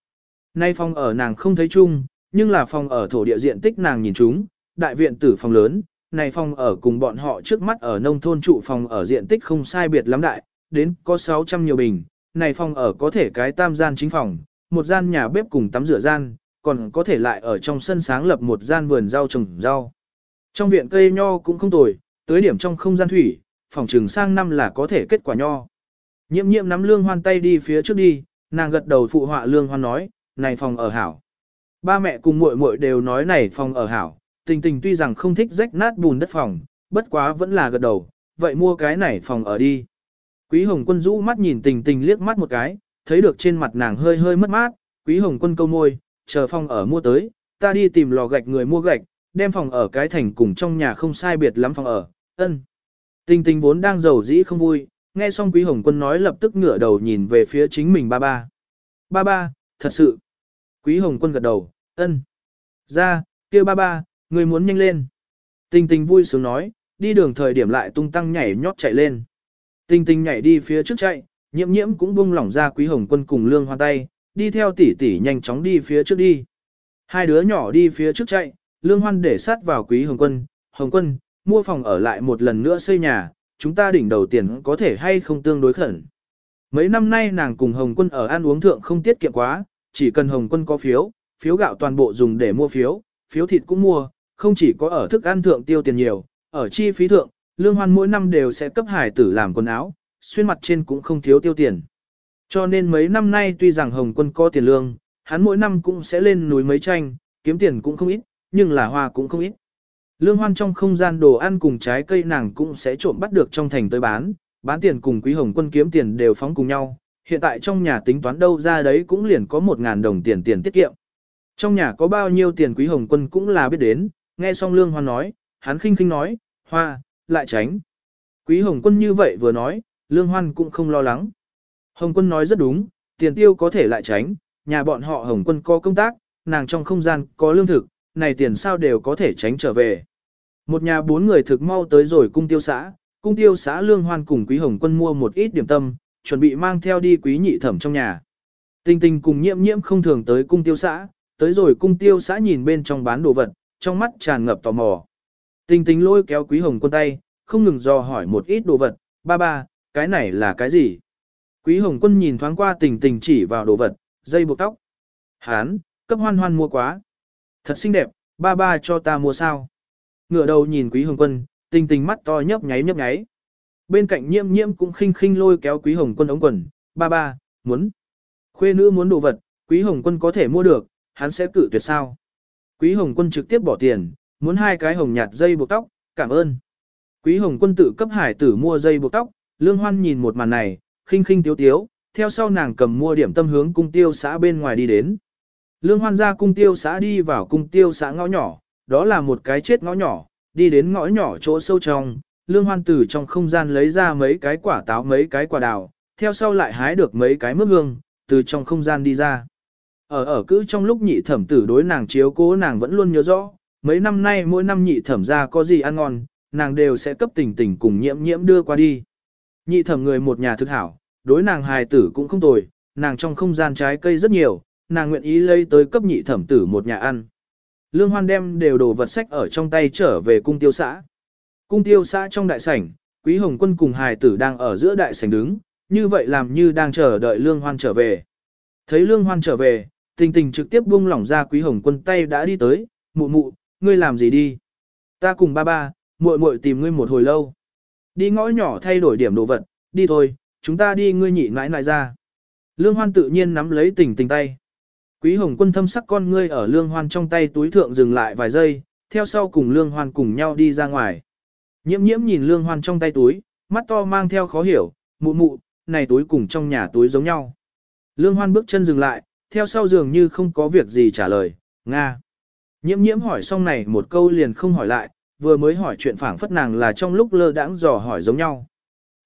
nay phòng ở nàng không thấy chung, nhưng là phòng ở thổ địa diện tích nàng nhìn chúng, đại viện tử phòng lớn, này phòng ở cùng bọn họ trước mắt ở nông thôn trụ phòng ở diện tích không sai biệt lắm đại, đến có 600 nhiều bình, này phòng ở có thể cái tam gian chính phòng, một gian nhà bếp cùng tắm rửa gian, còn có thể lại ở trong sân sáng lập một gian vườn rau trồng rau. Trong viện cây nho cũng không tồi, tới điểm trong không gian thủy, phòng trường sang năm là có thể kết quả nho. Nhiệm nhiệm nắm lương hoan tay đi phía trước đi, nàng gật đầu phụ họa lương hoan nói, này phòng ở hảo. Ba mẹ cùng muội muội đều nói này phòng ở hảo, tình tình tuy rằng không thích rách nát bùn đất phòng, bất quá vẫn là gật đầu, vậy mua cái này phòng ở đi. Quý hồng quân rũ mắt nhìn tình tình liếc mắt một cái, thấy được trên mặt nàng hơi hơi mất mát, quý hồng quân câu môi, chờ phòng ở mua tới, ta đi tìm lò gạch người mua gạch, đem phòng ở cái thành cùng trong nhà không sai biệt lắm phòng ở, ân. Tình tình vốn đang giàu dĩ không vui, nghe xong Quý Hồng Quân nói lập tức ngửa đầu nhìn về phía chính mình ba ba. Ba ba, thật sự. Quý Hồng Quân gật đầu, ân. Ra, kia ba ba, người muốn nhanh lên. Tình tình vui sướng nói, đi đường thời điểm lại tung tăng nhảy nhót chạy lên. Tinh tinh nhảy đi phía trước chạy, nhiễm nhiễm cũng buông lỏng ra Quý Hồng Quân cùng Lương Hoan tay, đi theo tỷ tỷ nhanh chóng đi phía trước đi. Hai đứa nhỏ đi phía trước chạy, Lương Hoan để sát vào Quý Hồng Quân, Hồng Quân, mua phòng ở lại một lần nữa xây nhà, chúng ta đỉnh đầu tiền có thể hay không tương đối khẩn. Mấy năm nay nàng cùng Hồng Quân ở ăn uống thượng không tiết kiệm quá, chỉ cần Hồng Quân có phiếu, phiếu gạo toàn bộ dùng để mua phiếu, phiếu thịt cũng mua, không chỉ có ở thức ăn thượng tiêu tiền nhiều, ở chi phí thượng, Lương Hoan mỗi năm đều sẽ cấp hải tử làm quần áo, xuyên mặt trên cũng không thiếu tiêu tiền. Cho nên mấy năm nay tuy rằng Hồng Quân có tiền lương, hắn mỗi năm cũng sẽ lên núi mấy tranh, kiếm tiền cũng không ít, nhưng là hoa cũng không ít. Lương hoan trong không gian đồ ăn cùng trái cây nàng cũng sẽ trộm bắt được trong thành tới bán, bán tiền cùng quý hồng quân kiếm tiền đều phóng cùng nhau. Hiện tại trong nhà tính toán đâu ra đấy cũng liền có một ngàn đồng tiền tiền tiết kiệm. Trong nhà có bao nhiêu tiền quý hồng quân cũng là biết đến, nghe xong lương hoan nói, hắn khinh khinh nói, hoa, lại tránh. Quý hồng quân như vậy vừa nói, lương hoan cũng không lo lắng. Hồng quân nói rất đúng, tiền tiêu có thể lại tránh, nhà bọn họ hồng quân có công tác, nàng trong không gian có lương thực, này tiền sao đều có thể tránh trở về. Một nhà bốn người thực mau tới rồi cung tiêu xã, cung tiêu xã lương hoan cùng quý hồng quân mua một ít điểm tâm, chuẩn bị mang theo đi quý nhị thẩm trong nhà. Tình tình cùng nhiễm nhiễm không thường tới cung tiêu xã, tới rồi cung tiêu xã nhìn bên trong bán đồ vật, trong mắt tràn ngập tò mò. Tình tình lôi kéo quý hồng quân tay, không ngừng dò hỏi một ít đồ vật, ba ba, cái này là cái gì? Quý hồng quân nhìn thoáng qua tình tình chỉ vào đồ vật, dây buộc tóc. Hán, cấp hoan hoan mua quá. Thật xinh đẹp, ba ba cho ta mua sao. Ngửa đầu nhìn quý hồng quân, tình tình mắt to nhấp nháy nhấp nháy. Bên cạnh nhiễm nhiễm cũng khinh khinh lôi kéo quý hồng quân ống quần, ba ba, muốn. Khuê nữ muốn đồ vật, quý hồng quân có thể mua được, hắn sẽ cự tuyệt sao. Quý hồng quân trực tiếp bỏ tiền, muốn hai cái hồng nhạt dây buộc tóc, cảm ơn. Quý hồng quân tự cấp hải tử mua dây buộc tóc, lương hoan nhìn một màn này, khinh khinh tiếu tiếu, theo sau nàng cầm mua điểm tâm hướng cung tiêu xã bên ngoài đi đến. Lương hoan ra cung tiêu xã đi vào cung tiêu xã ngõ nhỏ, đó là một cái chết ngõ nhỏ, đi đến ngõ nhỏ chỗ sâu trong, lương hoan từ trong không gian lấy ra mấy cái quả táo mấy cái quả đào, theo sau lại hái được mấy cái mướp hương, từ trong không gian đi ra. Ở ở cứ trong lúc nhị thẩm tử đối nàng chiếu cố nàng vẫn luôn nhớ rõ, mấy năm nay mỗi năm nhị thẩm ra có gì ăn ngon, nàng đều sẽ cấp tình tình cùng nhiễm nhiễm đưa qua đi. Nhị thẩm người một nhà thực hảo, đối nàng hài tử cũng không tồi, nàng trong không gian trái cây rất nhiều, nàng nguyện ý lấy tới cấp nhị thẩm tử một nhà ăn. Lương Hoan đem đều đồ vật sách ở trong tay trở về cung tiêu xã. Cung tiêu xã trong đại sảnh, Quý Hồng Quân cùng hài tử đang ở giữa đại sảnh đứng, như vậy làm như đang chờ đợi Lương Hoan trở về. Thấy Lương Hoan trở về, tình tình trực tiếp buông lỏng ra Quý Hồng Quân tay đã đi tới, mụ mụ, ngươi làm gì đi? Ta cùng ba ba, muội muội tìm ngươi một hồi lâu. Đi ngõ nhỏ thay đổi điểm đồ vật, đi thôi, chúng ta đi ngươi nhị nãi nãi ra. Lương Hoan tự nhiên nắm lấy tình tình tay. Quý Hồng Quân thâm sắc con ngươi ở Lương Hoan trong tay túi thượng dừng lại vài giây, theo sau cùng Lương Hoan cùng nhau đi ra ngoài. Nhiễm nhiễm nhìn Lương Hoan trong tay túi, mắt to mang theo khó hiểu, mụ mụ, này túi cùng trong nhà túi giống nhau. Lương Hoan bước chân dừng lại, theo sau dường như không có việc gì trả lời, Nga. Nhiễm nhiễm hỏi xong này một câu liền không hỏi lại, vừa mới hỏi chuyện phảng phất nàng là trong lúc lơ đãng dò hỏi giống nhau.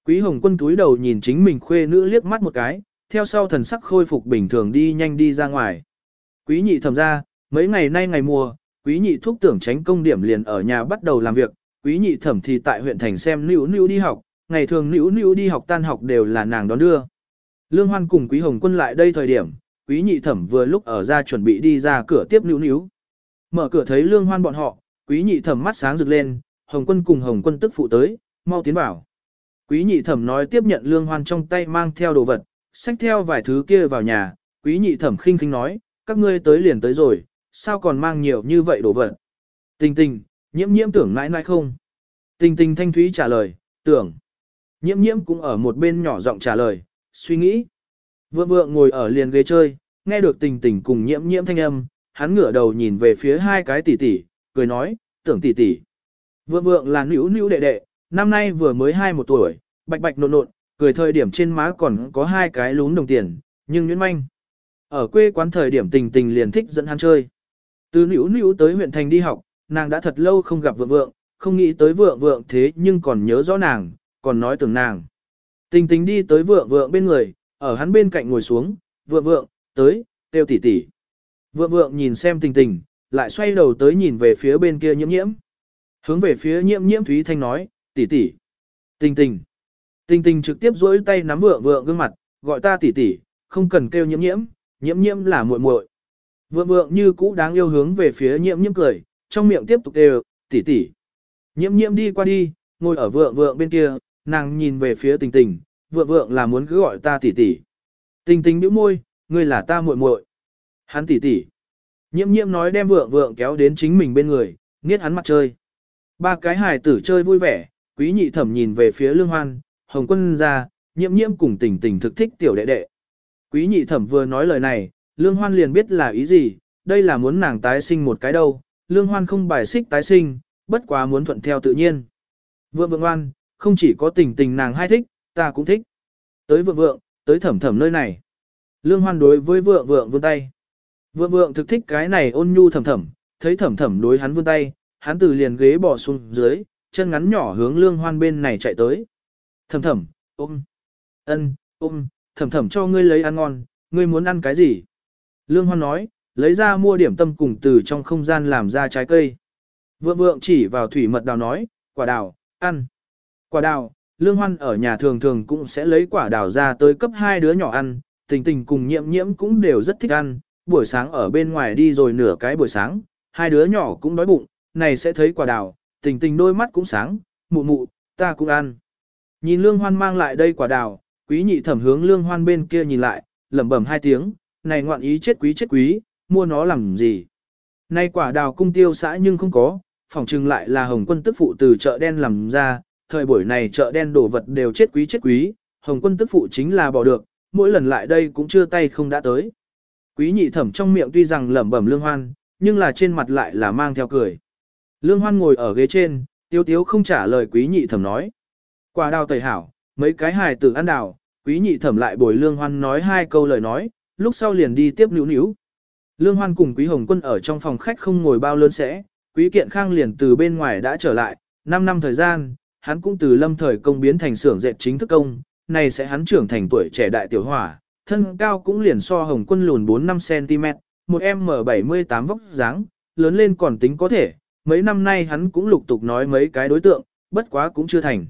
Quý Hồng Quân túi đầu nhìn chính mình khuê nữ liếc mắt một cái, theo sau thần sắc khôi phục bình thường đi nhanh đi ra ngoài. Quý nhị thầm ra, mấy ngày nay ngày mùa, quý nhị thúc tưởng tránh công điểm liền ở nhà bắt đầu làm việc, quý nhị thẩm thì tại huyện thành xem nữ nữ đi học, ngày thường nữ nữ đi học tan học đều là nàng đón đưa. Lương Hoan cùng quý hồng quân lại đây thời điểm, quý nhị thẩm vừa lúc ở ra chuẩn bị đi ra cửa tiếp nữ nữ. Mở cửa thấy Lương Hoan bọn họ, quý nhị thẩm mắt sáng rực lên, hồng quân cùng hồng quân tức phụ tới, mau tiến vào. Quý nhị thẩm nói tiếp nhận Lương Hoan trong tay mang theo đồ vật, xách theo vài thứ kia vào nhà, quý nhị thẩm khinh khinh nói, các ngươi tới liền tới rồi, sao còn mang nhiều như vậy đồ vật. Tình tình, nhiễm nhiễm tưởng nãi nãi không. Tình tình thanh thúy trả lời, tưởng. Nhiễm nhiễm cũng ở một bên nhỏ giọng trả lời, suy nghĩ. Vượng vượng ngồi ở liền ghế chơi, nghe được tình tình cùng nhiễm nhiễm thanh âm, hắn ngửa đầu nhìn về phía hai cái tỷ tỷ, cười nói, tưởng tỷ tỷ. Vượng vượng là nữ nữ đệ đệ, năm nay vừa mới hai một tuổi, bạch bạch nộn nộn, cười thời điểm trên má còn có hai cái lún đồng tiền, nhưng nhuyễn manh. Ở quê quán thời điểm tình tình liền thích dẫn hắn chơi. Từ nữ nữ tới huyện thành đi học, nàng đã thật lâu không gặp vượng vượng, không nghĩ tới vượng vượng thế nhưng còn nhớ rõ nàng, còn nói tưởng nàng. Tình tình đi tới vượng vượng bên người, ở hắn bên cạnh ngồi xuống, vượng vượng, tới, tiêu tỷ tỷ. Vượng vượng nhìn xem tình tình, lại xoay đầu tới nhìn về phía bên kia nhiễm nhiễm. Hướng về phía nhiễm nhiễm Thúy Thanh nói, tỷ tỷ. Tình tình. Tình tình trực tiếp duỗi tay nắm vượng vượng gương mặt, gọi ta tỷ tỷ, không cần kêu nhiễm nhiễm, nhiễm nhiễm là muội muội. Vượng vượng như cũ đáng yêu hướng về phía nhiễm nhiễm cười, trong miệng tiếp tục đều, tỷ tỷ. Nhiễm nhiễm đi qua đi, ngồi ở vượng vượng bên kia, nàng nhìn về phía tình tình, vượng vượng là muốn cứ gọi ta tỷ tỷ. Tình tình nhíu môi, ngươi là ta muội muội. Hắn tỉ tỉ, Nhiễm nhiễm nói đem vượng vượng kéo đến chính mình bên người, nghiết hắn mặt chơi. Ba cái hài tử chơi vui vẻ, quý nhị thẩm nhìn về phía lương hoan, hồng quân ra, nhiễm nhiễm cùng tình tình thực thích tiểu đệ đệ. Quý nhị thẩm vừa nói lời này, lương hoan liền biết là ý gì, đây là muốn nàng tái sinh một cái đâu, lương hoan không bài xích tái sinh, bất quá muốn thuận theo tự nhiên. Vượng vượng oan, không chỉ có tình tình nàng hay thích, ta cũng thích. Tới vượng vượng, tới thẩm thẩm nơi này. Lương hoan đối với vượng vượng vươn tay. Vượng vượng thực thích cái này ôn nhu thầm thầm, thấy thầm thầm đối hắn vươn tay, hắn từ liền ghế bỏ xuống dưới, chân ngắn nhỏ hướng lương hoan bên này chạy tới. Thầm thầm, ôm, ân, ôm, thầm thầm cho ngươi lấy ăn ngon, ngươi muốn ăn cái gì? Lương hoan nói, lấy ra mua điểm tâm cùng từ trong không gian làm ra trái cây. Vượng vượng chỉ vào thủy mật đào nói, quả đào, ăn. Quả đào, lương hoan ở nhà thường thường cũng sẽ lấy quả đào ra tới cấp hai đứa nhỏ ăn, tình tình cùng nhiễm nhiễm cũng đều rất thích ăn, buổi sáng ở bên ngoài đi rồi nửa cái buổi sáng, hai đứa nhỏ cũng đói bụng, này sẽ thấy quả đào, tình tình đôi mắt cũng sáng, mụ mụ, ta cũng ăn. Nhìn lương hoan mang lại đây quả đào, quý nhị thẩm hướng lương hoan bên kia nhìn lại, lẩm bẩm hai tiếng, này ngoạn ý chết quý chết quý, mua nó làm gì. Nay quả đào cung tiêu xã nhưng không có, phỏng chừng lại là hồng quân tức phụ từ chợ đen làm ra, thời buổi này chợ đen đồ vật đều chết quý chết quý, hồng quân tức phụ chính là bỏ được, mỗi lần lại đây cũng chưa tay không đã tới. Quý nhị thẩm trong miệng tuy rằng lẩm bẩm lương hoan, nhưng là trên mặt lại là mang theo cười. Lương hoan ngồi ở ghế trên, tiêu tiếu không trả lời quý nhị thẩm nói. Quả đào tẩy hảo, mấy cái hài tử ăn đào, quý nhị thẩm lại bồi lương hoan nói hai câu lời nói, lúc sau liền đi tiếp níu níu. Lương hoan cùng quý hồng quân ở trong phòng khách không ngồi bao lớn sẽ, quý kiện khang liền từ bên ngoài đã trở lại, 5 năm thời gian, hắn cũng từ lâm thời công biến thành xưởng dệt chính thức công, này sẽ hắn trưởng thành tuổi trẻ đại tiểu hỏa, thân cao cũng liền so hồng quân lùn 4-5cm, một M78 vóc dáng, lớn lên còn tính có thể, mấy năm nay hắn cũng lục tục nói mấy cái đối tượng, bất quá cũng chưa thành.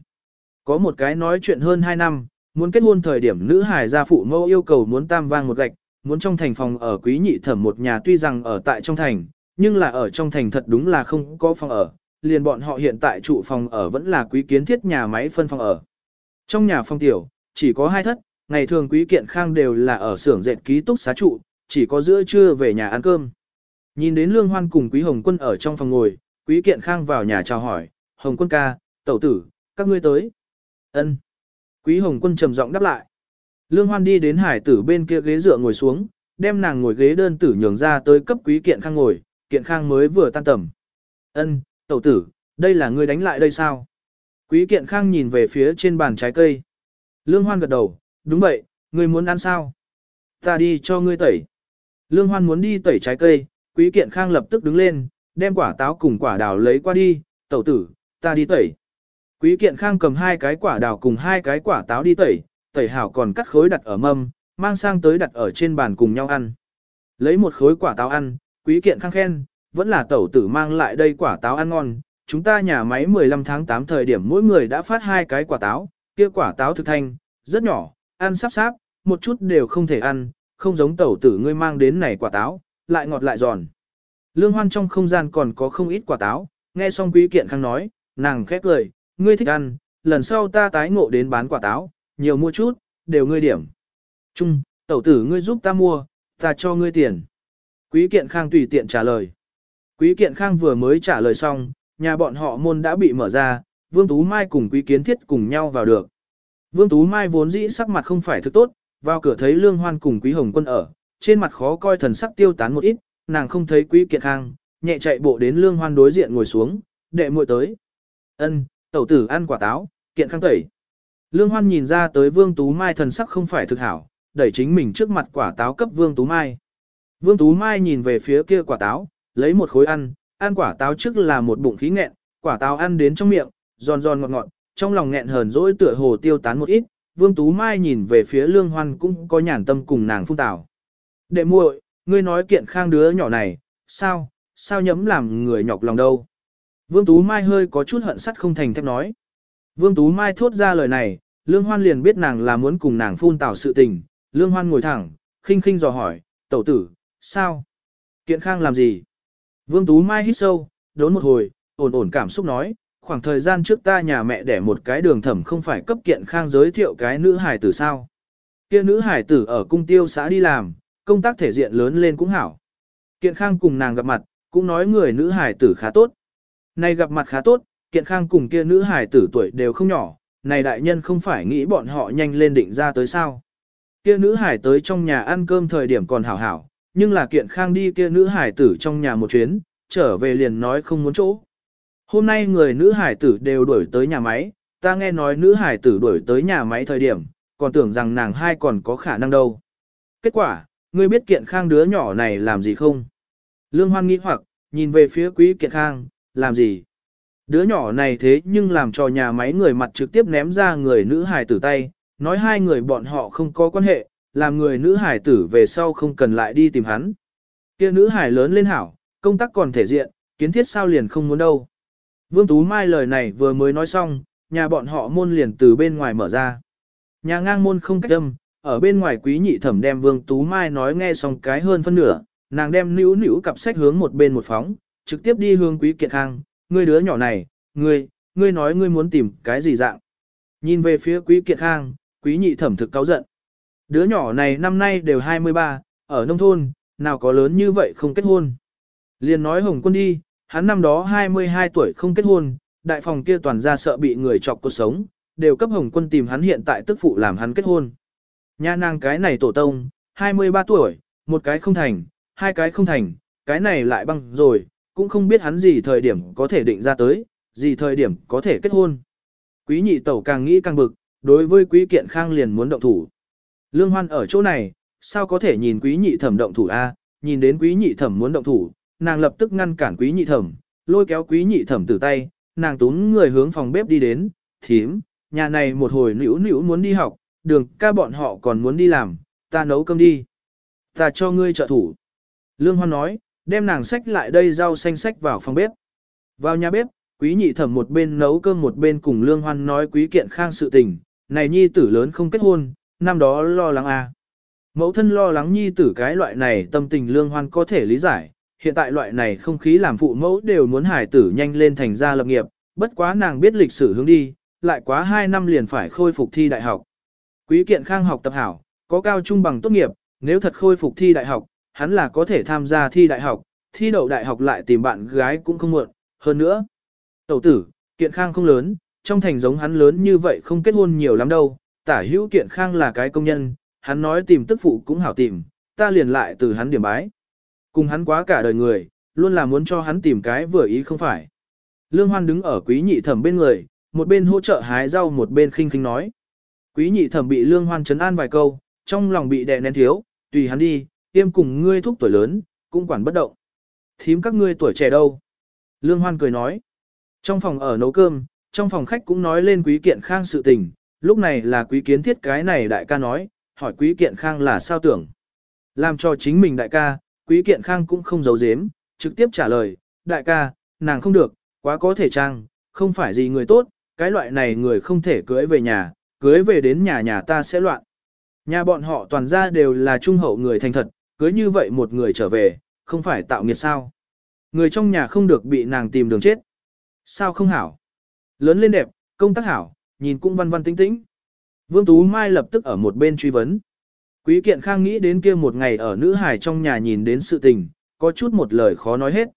Có một cái nói chuyện hơn 2 năm, muốn kết hôn thời điểm nữ hài gia phụ mẫu yêu cầu muốn tam vang một gạch, muốn trong thành phòng ở quý nhị thẩm một nhà tuy rằng ở tại trong thành, nhưng là ở trong thành thật đúng là không có phòng ở, liền bọn họ hiện tại trụ phòng ở vẫn là quý kiến thiết nhà máy phân phòng ở. Trong nhà phòng tiểu, chỉ có hai thất, ngày thường quý kiện khang đều là ở xưởng dệt ký túc xá trụ, chỉ có giữa trưa về nhà ăn cơm. Nhìn đến Lương Hoan cùng Quý Hồng Quân ở trong phòng ngồi, Quý Kiện Khang vào nhà chào hỏi, Hồng Quân ca, tẩu tử, các ngươi tới. Ân. Quý Hồng Quân trầm giọng đáp lại. Lương Hoan đi đến hải tử bên kia ghế dựa ngồi xuống, đem nàng ngồi ghế đơn tử nhường ra tới cấp Quý Kiện Khang ngồi, Kiện Khang mới vừa tan tầm. Ân, tẩu tử, đây là ngươi đánh lại đây sao? Quý Kiện Khang nhìn về phía trên bàn trái cây. Lương Hoan gật đầu, đúng vậy, ngươi muốn ăn sao? Ta đi cho ngươi tẩy. Lương Hoan muốn đi tẩy trái cây, Quý Kiện Khang lập tức đứng lên, đem quả táo cùng quả đào lấy qua đi, tẩu tử, ta đi tẩy. Quý Kiện Khang cầm hai cái quả đào cùng hai cái quả táo đi tẩy, tẩy hảo còn cắt khối đặt ở mâm, mang sang tới đặt ở trên bàn cùng nhau ăn. Lấy một khối quả táo ăn, Quý Kiện Khang khen, vẫn là tẩu tử mang lại đây quả táo ăn ngon, chúng ta nhà máy 15 tháng 8 thời điểm mỗi người đã phát hai cái quả táo, kia quả táo thực thanh, rất nhỏ, ăn sắp sáp, một chút đều không thể ăn, không giống tẩu tử ngươi mang đến này quả táo, lại ngọt lại giòn. Lương hoan trong không gian còn có không ít quả táo, nghe xong quý kiện khang nói, nàng khét lời, ngươi thích ăn, lần sau ta tái ngộ đến bán quả táo, nhiều mua chút, đều ngươi điểm. Trung, tẩu tử ngươi giúp ta mua, ta cho ngươi tiền. Quý kiện khang tùy tiện trả lời. Quý kiện khang vừa mới trả lời xong, nhà bọn họ môn đã bị mở ra, Vương Tú Mai cùng Quý Kiến Thiết cùng nhau vào được. Vương Tú Mai vốn dĩ sắc mặt không phải thực tốt, vào cửa thấy Lương Hoan cùng Quý Hồng Quân ở, trên mặt khó coi thần sắc tiêu tán một ít, nàng không thấy Quý Kiệt Khang, nhẹ chạy bộ đến Lương Hoan đối diện ngồi xuống, đệ muội tới. Ân, tẩu tử ăn quả táo, kiện khang tẩy. Lương Hoan nhìn ra tới Vương Tú Mai thần sắc không phải thực hảo, đẩy chính mình trước mặt quả táo cấp Vương Tú Mai. Vương Tú Mai nhìn về phía kia quả táo, lấy một khối ăn, ăn quả táo trước là một bụng khí nghẹn, quả táo ăn đến trong miệng, giòn giòn ngọt ngọt, trong lòng nghẹn hờn dỗi tựa hồ tiêu tán một ít, Vương Tú Mai nhìn về phía Lương Hoan cũng có nhàn tâm cùng nàng phung tảo. Đệ muội, ngươi nói kiện khang đứa nhỏ này, sao, sao nhấm làm người nhọc lòng đâu. Vương Tú Mai hơi có chút hận sắt không thành thép nói. Vương Tú Mai thốt ra lời này, Lương Hoan liền biết nàng là muốn cùng nàng phun tảo sự tình. Lương Hoan ngồi thẳng, khinh khinh dò hỏi, tẩu tử, sao? Kiện khang làm gì? Vương Tú Mai hít sâu, đốn một hồi, ổn ổn cảm xúc nói, khoảng thời gian trước ta nhà mẹ đẻ một cái đường thẩm không phải cấp kiện khang giới thiệu cái nữ hải tử sao. Kia nữ hải tử ở cung tiêu xã đi làm, công tác thể diện lớn lên cũng hảo. Kiện khang cùng nàng gặp mặt, cũng nói người nữ hải tử khá tốt. Này gặp mặt khá tốt, kiện khang cùng kia nữ hải tử tuổi đều không nhỏ, này đại nhân không phải nghĩ bọn họ nhanh lên định ra tới sao. Kia nữ hải tới trong nhà ăn cơm thời điểm còn hảo hảo, nhưng là kiện khang đi kia nữ hải tử trong nhà một chuyến, trở về liền nói không muốn chỗ. Hôm nay người nữ hải tử đều đuổi tới nhà máy, ta nghe nói nữ hải tử đuổi tới nhà máy thời điểm, còn tưởng rằng nàng hai còn có khả năng đâu. Kết quả, ngươi biết kiện khang đứa nhỏ này làm gì không? Lương Hoan nghĩ hoặc, nhìn về phía quý kiện khang, làm gì? Đứa nhỏ này thế nhưng làm cho nhà máy người mặt trực tiếp ném ra người nữ hải tử tay, nói hai người bọn họ không có quan hệ, làm người nữ hải tử về sau không cần lại đi tìm hắn. Kia nữ hải lớn lên hảo, công tác còn thể diện, kiến thiết sao liền không muốn đâu. Vương Tú Mai lời này vừa mới nói xong, nhà bọn họ môn liền từ bên ngoài mở ra. Nhà ngang môn không cách âm, ở bên ngoài quý nhị thẩm đem Vương Tú Mai nói nghe xong cái hơn phân nửa, nàng đem níu níu cặp sách hướng một bên một phóng, trực tiếp đi hướng quý kiện khang, ngươi đứa nhỏ này, ngươi, ngươi nói ngươi muốn tìm cái gì dạng. Nhìn về phía quý kiện khang, quý nhị thẩm thực cáu giận. Đứa nhỏ này năm nay đều 23, ở nông thôn, nào có lớn như vậy không kết hôn. Liền nói Hồng Quân đi, hắn năm đó 22 tuổi không kết hôn, đại phòng kia toàn ra sợ bị người chọc cuộc sống, đều cấp Hồng Quân tìm hắn hiện tại tức phụ làm hắn kết hôn. Nha nàng cái này tổ tông, 23 tuổi, một cái không thành, hai cái không thành, cái này lại băng rồi, cũng không biết hắn gì thời điểm có thể định ra tới, gì thời điểm có thể kết hôn. Quý nhị tẩu càng nghĩ càng bực, đối với quý kiện khang liền muốn động thủ. Lương Hoan ở chỗ này, sao có thể nhìn quý nhị thẩm động thủ a? nhìn đến quý nhị thẩm muốn động thủ, nàng lập tức ngăn cản quý nhị thẩm, lôi kéo quý nhị thẩm từ tay, nàng túm người hướng phòng bếp đi đến, thím, nhà này một hồi nữ nữ muốn đi học, đường ca bọn họ còn muốn đi làm, ta nấu cơm đi. Ta cho ngươi trợ thủ. Lương Hoan nói, đem nàng sách lại đây rau xanh sách vào phòng bếp. Vào nhà bếp, quý nhị thẩm một bên nấu cơm một bên cùng Lương Hoan nói quý kiện khang sự tình, này nhi tử lớn không kết hôn, năm đó lo lắng à. Mẫu thân lo lắng nhi tử cái loại này tâm tình Lương Hoan có thể lý giải, hiện tại loại này không khí làm phụ mẫu đều muốn hải tử nhanh lên thành gia lập nghiệp, bất quá nàng biết lịch sử hướng đi, lại quá 2 năm liền phải khôi phục thi đại học. Quý kiện khang học tập hảo, có cao trung bằng tốt nghiệp, nếu thật khôi phục thi đại học, hắn là có thể tham gia thi đại học, thi đậu đại học lại tìm bạn gái cũng không muộn, hơn nữa. Tẩu tử, kiện khang không lớn, trong thành giống hắn lớn như vậy không kết hôn nhiều lắm đâu, tả hữu kiện khang là cái công nhân, hắn nói tìm tức phụ cũng hảo tìm, ta liền lại từ hắn điểm bái. Cùng hắn quá cả đời người, luôn là muốn cho hắn tìm cái vừa ý không phải. Lương Hoan đứng ở quý nhị thẩm bên người, một bên hỗ trợ hái rau một bên khinh khinh nói. Quý nhị thẩm bị Lương Hoan chấn an vài câu, trong lòng bị đè nén thiếu, tùy hắn đi, tiêm cùng ngươi thúc tuổi lớn, cũng quản bất động. Thím các ngươi tuổi trẻ đâu? Lương Hoan cười nói. Trong phòng ở nấu cơm, trong phòng khách cũng nói lên quý kiện khang sự tình, lúc này là quý kiến thiết cái này đại ca nói, hỏi quý kiện khang là sao tưởng. Làm cho chính mình đại ca, quý kiện khang cũng không giấu giếm, trực tiếp trả lời, đại ca, nàng không được, quá có thể trang, không phải gì người tốt, cái loại này người không thể cưới về nhà, cưới về đến nhà nhà ta sẽ loạn. Nhà bọn họ toàn ra đều là trung hậu người thành thật, cưới như vậy một người trở về, không phải tạo nghiệt sao. Người trong nhà không được bị nàng tìm đường chết. Sao không hảo? Lớn lên đẹp, công tác hảo, nhìn cũng văn văn tinh tĩnh. Vương Tú Mai lập tức ở một bên truy vấn. Quý kiện khang nghĩ đến kia một ngày ở nữ hải trong nhà nhìn đến sự tình, có chút một lời khó nói hết.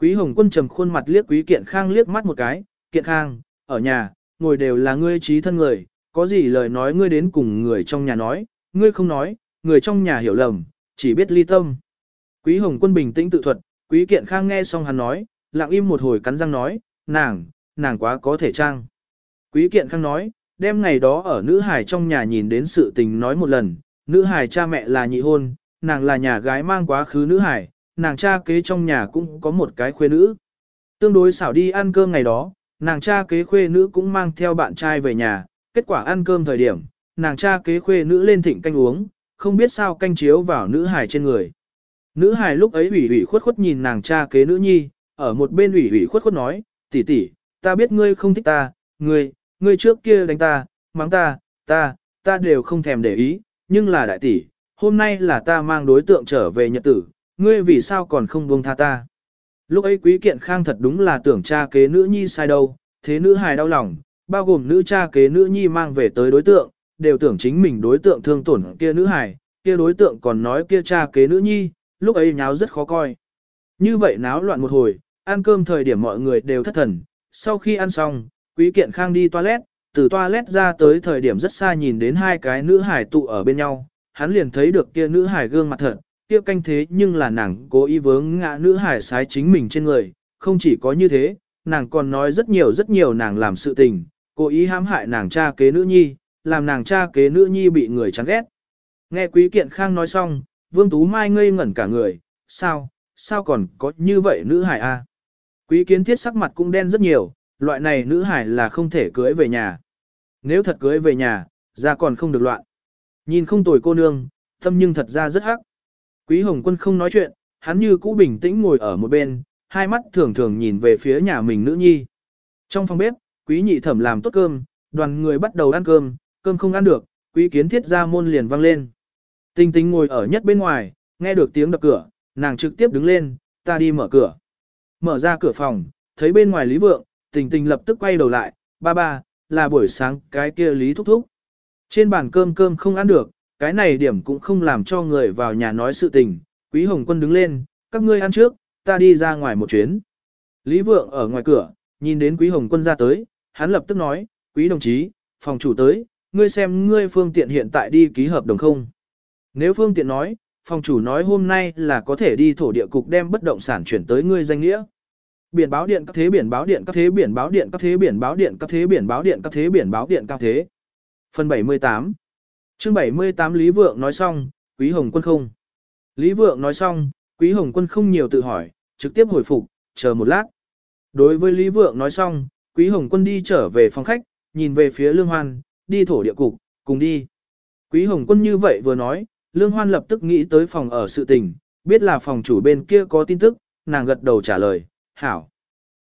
Quý hồng quân trầm khuôn mặt liếc quý kiện khang liếc mắt một cái, kiện khang, ở nhà, ngồi đều là ngươi trí thân người, có gì lời nói ngươi đến cùng người trong nhà nói, ngươi không nói, người trong nhà hiểu lầm, chỉ biết ly tâm. Quý hồng quân bình tĩnh tự thuật, quý kiện khang nghe xong hắn nói, lặng im một hồi cắn răng nói, nàng, nàng quá có thể trang. Quý kiện khang nói, đem ngày đó ở nữ hải trong nhà nhìn đến sự tình nói một lần, nữ hải cha mẹ là nhị hôn, nàng là nhà gái mang quá khứ nữ hải, nàng cha kế trong nhà cũng có một cái khuê nữ. Tương đối xảo đi ăn cơm ngày đó, nàng cha kế khuê nữ cũng mang theo bạn trai về nhà, kết quả ăn cơm thời điểm, nàng cha kế khuê nữ lên thịnh canh uống, không biết sao canh chiếu vào nữ hài trên người. Nữ hài lúc ấy ủy ủy khuất khuất nhìn nàng cha kế nữ nhi, ở một bên ủy ủy khuất khuất nói, tỷ tỷ, ta biết ngươi không thích ta, ngươi, ngươi trước kia đánh ta, mắng ta, ta, ta đều không thèm để ý, nhưng là đại tỷ, hôm nay là ta mang đối tượng trở về nhật tử, ngươi vì sao còn không buông tha ta. Lúc ấy quý kiện khang thật đúng là tưởng cha kế nữ nhi sai đâu, thế nữ hài đau lòng, bao gồm nữ cha kế nữ nhi mang về tới đối tượng, đều tưởng chính mình đối tượng thương tổn kia nữ hài, kia đối tượng còn nói kia cha kế nữ nhi, lúc ấy nháo rất khó coi. Như vậy náo loạn một hồi, ăn cơm thời điểm mọi người đều thất thần, sau khi ăn xong, quý kiện khang đi toilet, từ toilet ra tới thời điểm rất xa nhìn đến hai cái nữ hải tụ ở bên nhau, hắn liền thấy được kia nữ hải gương mặt thật, kia canh thế nhưng là nàng cố ý vướng ngã nữ hải sái chính mình trên người, không chỉ có như thế, nàng còn nói rất nhiều rất nhiều nàng làm sự tình, cố ý hãm hại nàng cha kế nữ nhi, làm nàng cha kế nữ nhi bị người chán ghét. Nghe quý kiện khang nói xong, vương tú mai ngây ngẩn cả người, sao, sao còn có như vậy nữ hải a? Quý kiến thiết sắc mặt cũng đen rất nhiều, loại này nữ hải là không thể cưới về nhà. Nếu thật cưới về nhà, ra còn không được loạn. Nhìn không tồi cô nương, tâm nhưng thật ra rất hắc. Quý Hồng Quân không nói chuyện, hắn như cũ bình tĩnh ngồi ở một bên, hai mắt thường thường nhìn về phía nhà mình nữ nhi. Trong phòng bếp, quý nhị thẩm làm tốt cơm, đoàn người bắt đầu ăn cơm, cơm không ăn được, quý kiến thiết ra môn liền vang lên. Tinh tinh ngồi ở nhất bên ngoài, nghe được tiếng đập cửa, nàng trực tiếp đứng lên, ta đi mở cửa. Mở ra cửa phòng, thấy bên ngoài Lý Vượng, tình tình lập tức quay đầu lại, ba ba, là buổi sáng cái kia Lý Thúc Thúc. Trên bàn cơm cơm không ăn được, cái này điểm cũng không làm cho người vào nhà nói sự tình. Quý Hồng Quân đứng lên, các ngươi ăn trước, ta đi ra ngoài một chuyến. Lý Vượng ở ngoài cửa, nhìn đến Quý Hồng Quân ra tới, hắn lập tức nói, Quý đồng chí, phòng chủ tới, ngươi xem ngươi phương tiện hiện tại đi ký hợp đồng không. Nếu phương tiện nói, phòng chủ nói hôm nay là có thể đi thổ địa cục đem bất động sản chuyển tới ngươi danh nghĩa. Biển báo điện các thế biển báo điện các thế biển báo điện các thế biển báo điện các thế biển báo điện các thế biển báo điện các thế. Phần 78 chương 78 Lý Vượng nói xong, Quý Hồng Quân không. Lý Vượng nói xong, Quý Hồng Quân không nhiều tự hỏi, trực tiếp hồi phục, chờ một lát. Đối với Lý Vượng nói xong, Quý Hồng Quân đi trở về phòng khách, nhìn về phía Lương Hoan, đi thổ địa cục, cùng đi. Quý Hồng Quân như vậy vừa nói, Lương Hoan lập tức nghĩ tới phòng ở sự tình, biết là phòng chủ bên kia có tin tức, nàng gật đầu trả lời, hảo.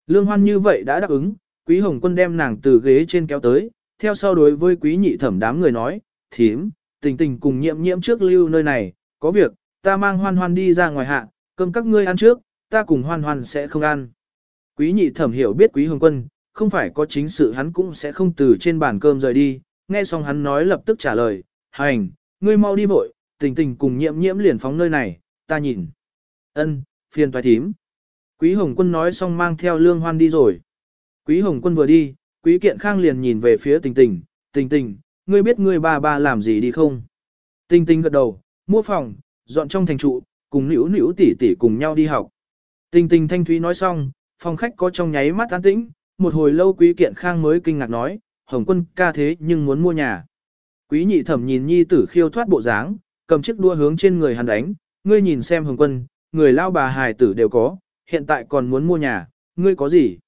Lương Hoan như vậy đã đáp ứng, Quý Hồng Quân đem nàng từ ghế trên kéo tới, theo sau đối với Quý Nhị Thẩm đám người nói, thím, tình tình cùng nhiễm nhiễm trước lưu nơi này, có việc, ta mang hoan hoan đi ra ngoài hạ, cơm các ngươi ăn trước, ta cùng hoan hoan sẽ không ăn. Quý Nhị Thẩm hiểu biết Quý Hồng Quân, không phải có chính sự hắn cũng sẽ không từ trên bàn cơm rời đi, nghe xong hắn nói lập tức trả lời, hành, ngươi mau đi vội, tình tình cùng nhiễm nhiễm liền phóng nơi này, ta nhìn. Ân, phiền toái thím. Quý Hồng Quân nói xong mang theo Lương Hoan đi rồi. Quý Hồng Quân vừa đi, Quý Kiện Khang liền nhìn về phía tình tình, tình tình, ngươi biết ngươi ba ba làm gì đi không? Tình tình gật đầu, mua phòng, dọn trong thành trụ, cùng Nữu Nữu tỷ tỷ cùng nhau đi học. Tình tình thanh thúy nói xong, phòng khách có trong nháy mắt an tĩnh, một hồi lâu Quý Kiện Khang mới kinh ngạc nói, Hồng Quân ca thế nhưng muốn mua nhà. Quý nhị thẩm nhìn nhi tử khiêu thoát bộ dáng, cầm chiếc đua hướng trên người hắn đánh, ngươi nhìn xem Hồng Quân, người lao bà hài tử đều có, hiện tại còn muốn mua nhà, ngươi có gì?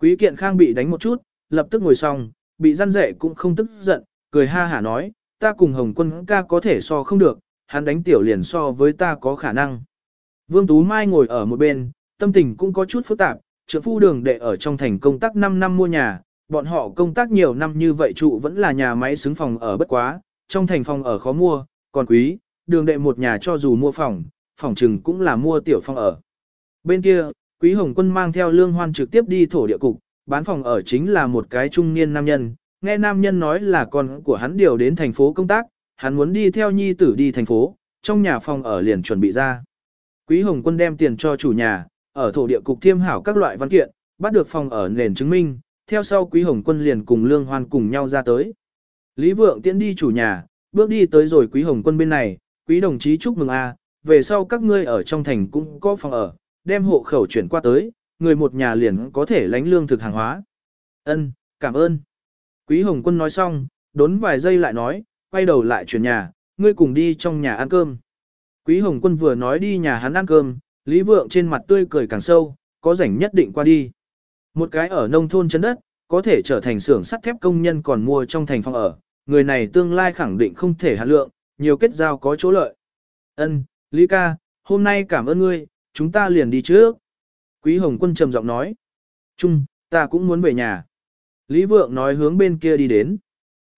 Quý kiện khang bị đánh một chút, lập tức ngồi xong, bị răn rẻ cũng không tức giận, cười ha hả nói, ta cùng Hồng quân ca có thể so không được, hắn đánh tiểu liền so với ta có khả năng. Vương Tú Mai ngồi ở một bên, tâm tình cũng có chút phức tạp, trưởng phu đường đệ ở trong thành công tác 5 năm mua nhà, bọn họ công tác nhiều năm như vậy trụ vẫn là nhà máy xứng phòng ở bất quá, trong thành phòng ở khó mua, còn quý, đường đệ một nhà cho dù mua phòng, phòng trừng cũng là mua tiểu phòng ở. Bên kia, Quý Hồng Quân mang theo Lương Hoan trực tiếp đi thổ địa cục, bán phòng ở chính là một cái trung niên nam nhân, nghe nam nhân nói là con của hắn điều đến thành phố công tác, hắn muốn đi theo nhi tử đi thành phố, trong nhà phòng ở liền chuẩn bị ra. Quý Hồng Quân đem tiền cho chủ nhà, ở thổ địa cục thiêm hảo các loại văn kiện, bắt được phòng ở nền chứng minh, theo sau Quý Hồng Quân liền cùng Lương Hoan cùng nhau ra tới. Lý Vượng tiễn đi chủ nhà, bước đi tới rồi Quý Hồng Quân bên này, Quý đồng chí chúc mừng a, về sau các ngươi ở trong thành cũng có phòng ở, đem hộ khẩu chuyển qua tới, người một nhà liền có thể lánh lương thực hàng hóa. Ân, cảm ơn. Quý Hồng Quân nói xong, đốn vài giây lại nói, quay đầu lại chuyển nhà, ngươi cùng đi trong nhà ăn cơm. Quý Hồng Quân vừa nói đi nhà hắn ăn cơm, Lý Vượng trên mặt tươi cười càng sâu, có rảnh nhất định qua đi. Một cái ở nông thôn chân đất, có thể trở thành xưởng sắt thép công nhân còn mua trong thành phòng ở, người này tương lai khẳng định không thể hạ lượng, nhiều kết giao có chỗ lợi. Ân, Lý ca, hôm nay cảm ơn ngươi, chúng ta liền đi trước. Quý Hồng Quân trầm giọng nói. Trung, ta cũng muốn về nhà. Lý Vượng nói hướng bên kia đi đến.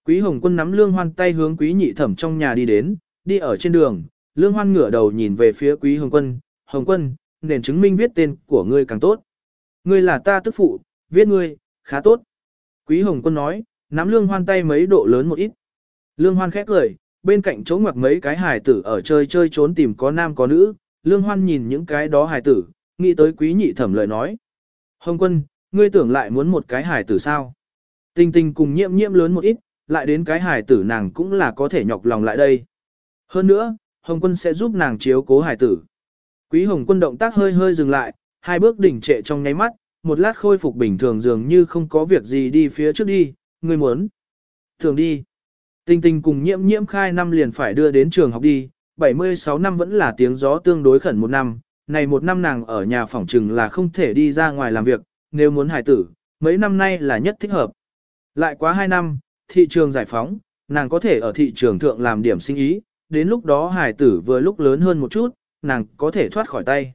Quý Hồng Quân nắm Lương Hoan tay hướng Quý Nhị Thẩm trong nhà đi đến, đi ở trên đường, Lương Hoan ngửa đầu nhìn về phía Quý Hồng Quân, Hồng Quân, nền chứng minh viết tên của ngươi càng tốt. Ngươi là ta tức phụ, viết ngươi, khá tốt. Quý Hồng Quân nói, nắm Lương Hoan tay mấy độ lớn một ít. Lương Hoan khẽ cười, bên cạnh chỗ ngoặc mấy cái hài tử ở chơi chơi trốn tìm có nam có nữ, Lương Hoan nhìn những cái đó hài tử, nghĩ tới Quý Nhị Thẩm lời nói. Hồng Quân, ngươi tưởng lại muốn một cái hài tử sao? Tình tình cùng nhiễm nhiễm lớn một ít, lại đến cái hài tử nàng cũng là có thể nhọc lòng lại đây. Hơn nữa, Hồng quân sẽ giúp nàng chiếu cố hài tử. Quý Hồng quân động tác hơi hơi dừng lại, hai bước đỉnh trệ trong nháy mắt, một lát khôi phục bình thường dường như không có việc gì đi phía trước đi, ngươi muốn. Thường đi. Tình tình cùng nhiễm nhiễm khai năm liền phải đưa đến trường học đi, 76 năm vẫn là tiếng gió tương đối khẩn một năm, này một năm nàng ở nhà phòng trừng là không thể đi ra ngoài làm việc, nếu muốn hài tử, mấy năm nay là nhất thích hợp. Lại quá 2 năm, thị trường giải phóng, nàng có thể ở thị trường thượng làm điểm sinh ý, đến lúc đó hài tử vừa lúc lớn hơn một chút, nàng có thể thoát khỏi tay.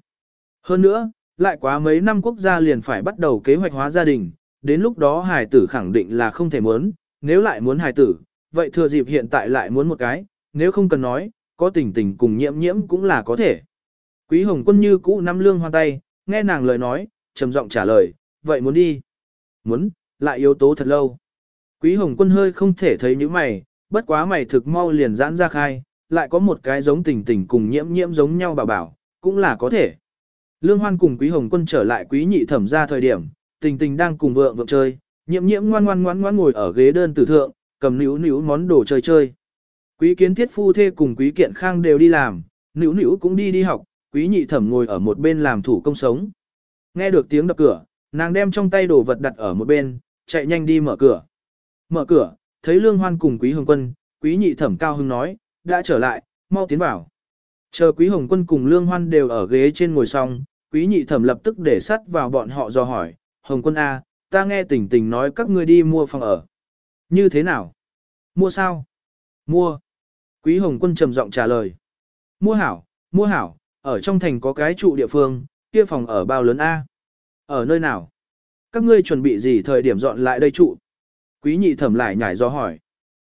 Hơn nữa, lại quá mấy năm quốc gia liền phải bắt đầu kế hoạch hóa gia đình, đến lúc đó hài tử khẳng định là không thể muốn, nếu lại muốn hài tử, vậy thừa dịp hiện tại lại muốn một cái, nếu không cần nói, có tình tình cùng nhiễm nhiễm cũng là có thể. Quý Hồng Quân như cũ năm lương hoan tay, nghe nàng lời nói, trầm giọng trả lời, vậy muốn đi. Muốn, lại yếu tố thật lâu. Quý Hồng Quân hơi không thể thấy những mày, bất quá mày thực mau liền giãn ra khai, lại có một cái giống tình tình cùng nhiễm nhiễm giống nhau bảo bảo, cũng là có thể. Lương Hoan cùng Quý Hồng Quân trở lại Quý Nhị Thẩm ra thời điểm, tình tình đang cùng vợ vợ chơi, nhiễm nhiễm ngoan ngoan ngoan ngoan ngồi ở ghế đơn tử thượng, cầm níu níu món đồ chơi chơi. Quý Kiến Thiết phu thê cùng Quý Kiện Khang đều đi làm, nữ nữ cũng đi đi học, Quý Nhị Thẩm ngồi ở một bên làm thủ công sống. Nghe được tiếng đập cửa, nàng đem trong tay đồ vật đặt ở một bên, chạy nhanh đi mở cửa. Mở cửa, thấy Lương Hoan cùng Quý Hồng Quân, Quý Nhị Thẩm cao hưng nói, đã trở lại, mau tiến vào. Chờ Quý Hồng Quân cùng Lương Hoan đều ở ghế trên ngồi xong, Quý Nhị Thẩm lập tức để sắt vào bọn họ do hỏi, Hồng Quân A, ta nghe tỉnh tỉnh nói các ngươi đi mua phòng ở. Như thế nào? Mua sao? Mua. Quý Hồng Quân trầm giọng trả lời. Mua hảo, mua hảo, ở trong thành có cái trụ địa phương, kia phòng ở bao lớn A. Ở nơi nào? Các ngươi chuẩn bị gì thời điểm dọn lại đây trụ? Quý nhị thẩm lại nhảy do hỏi.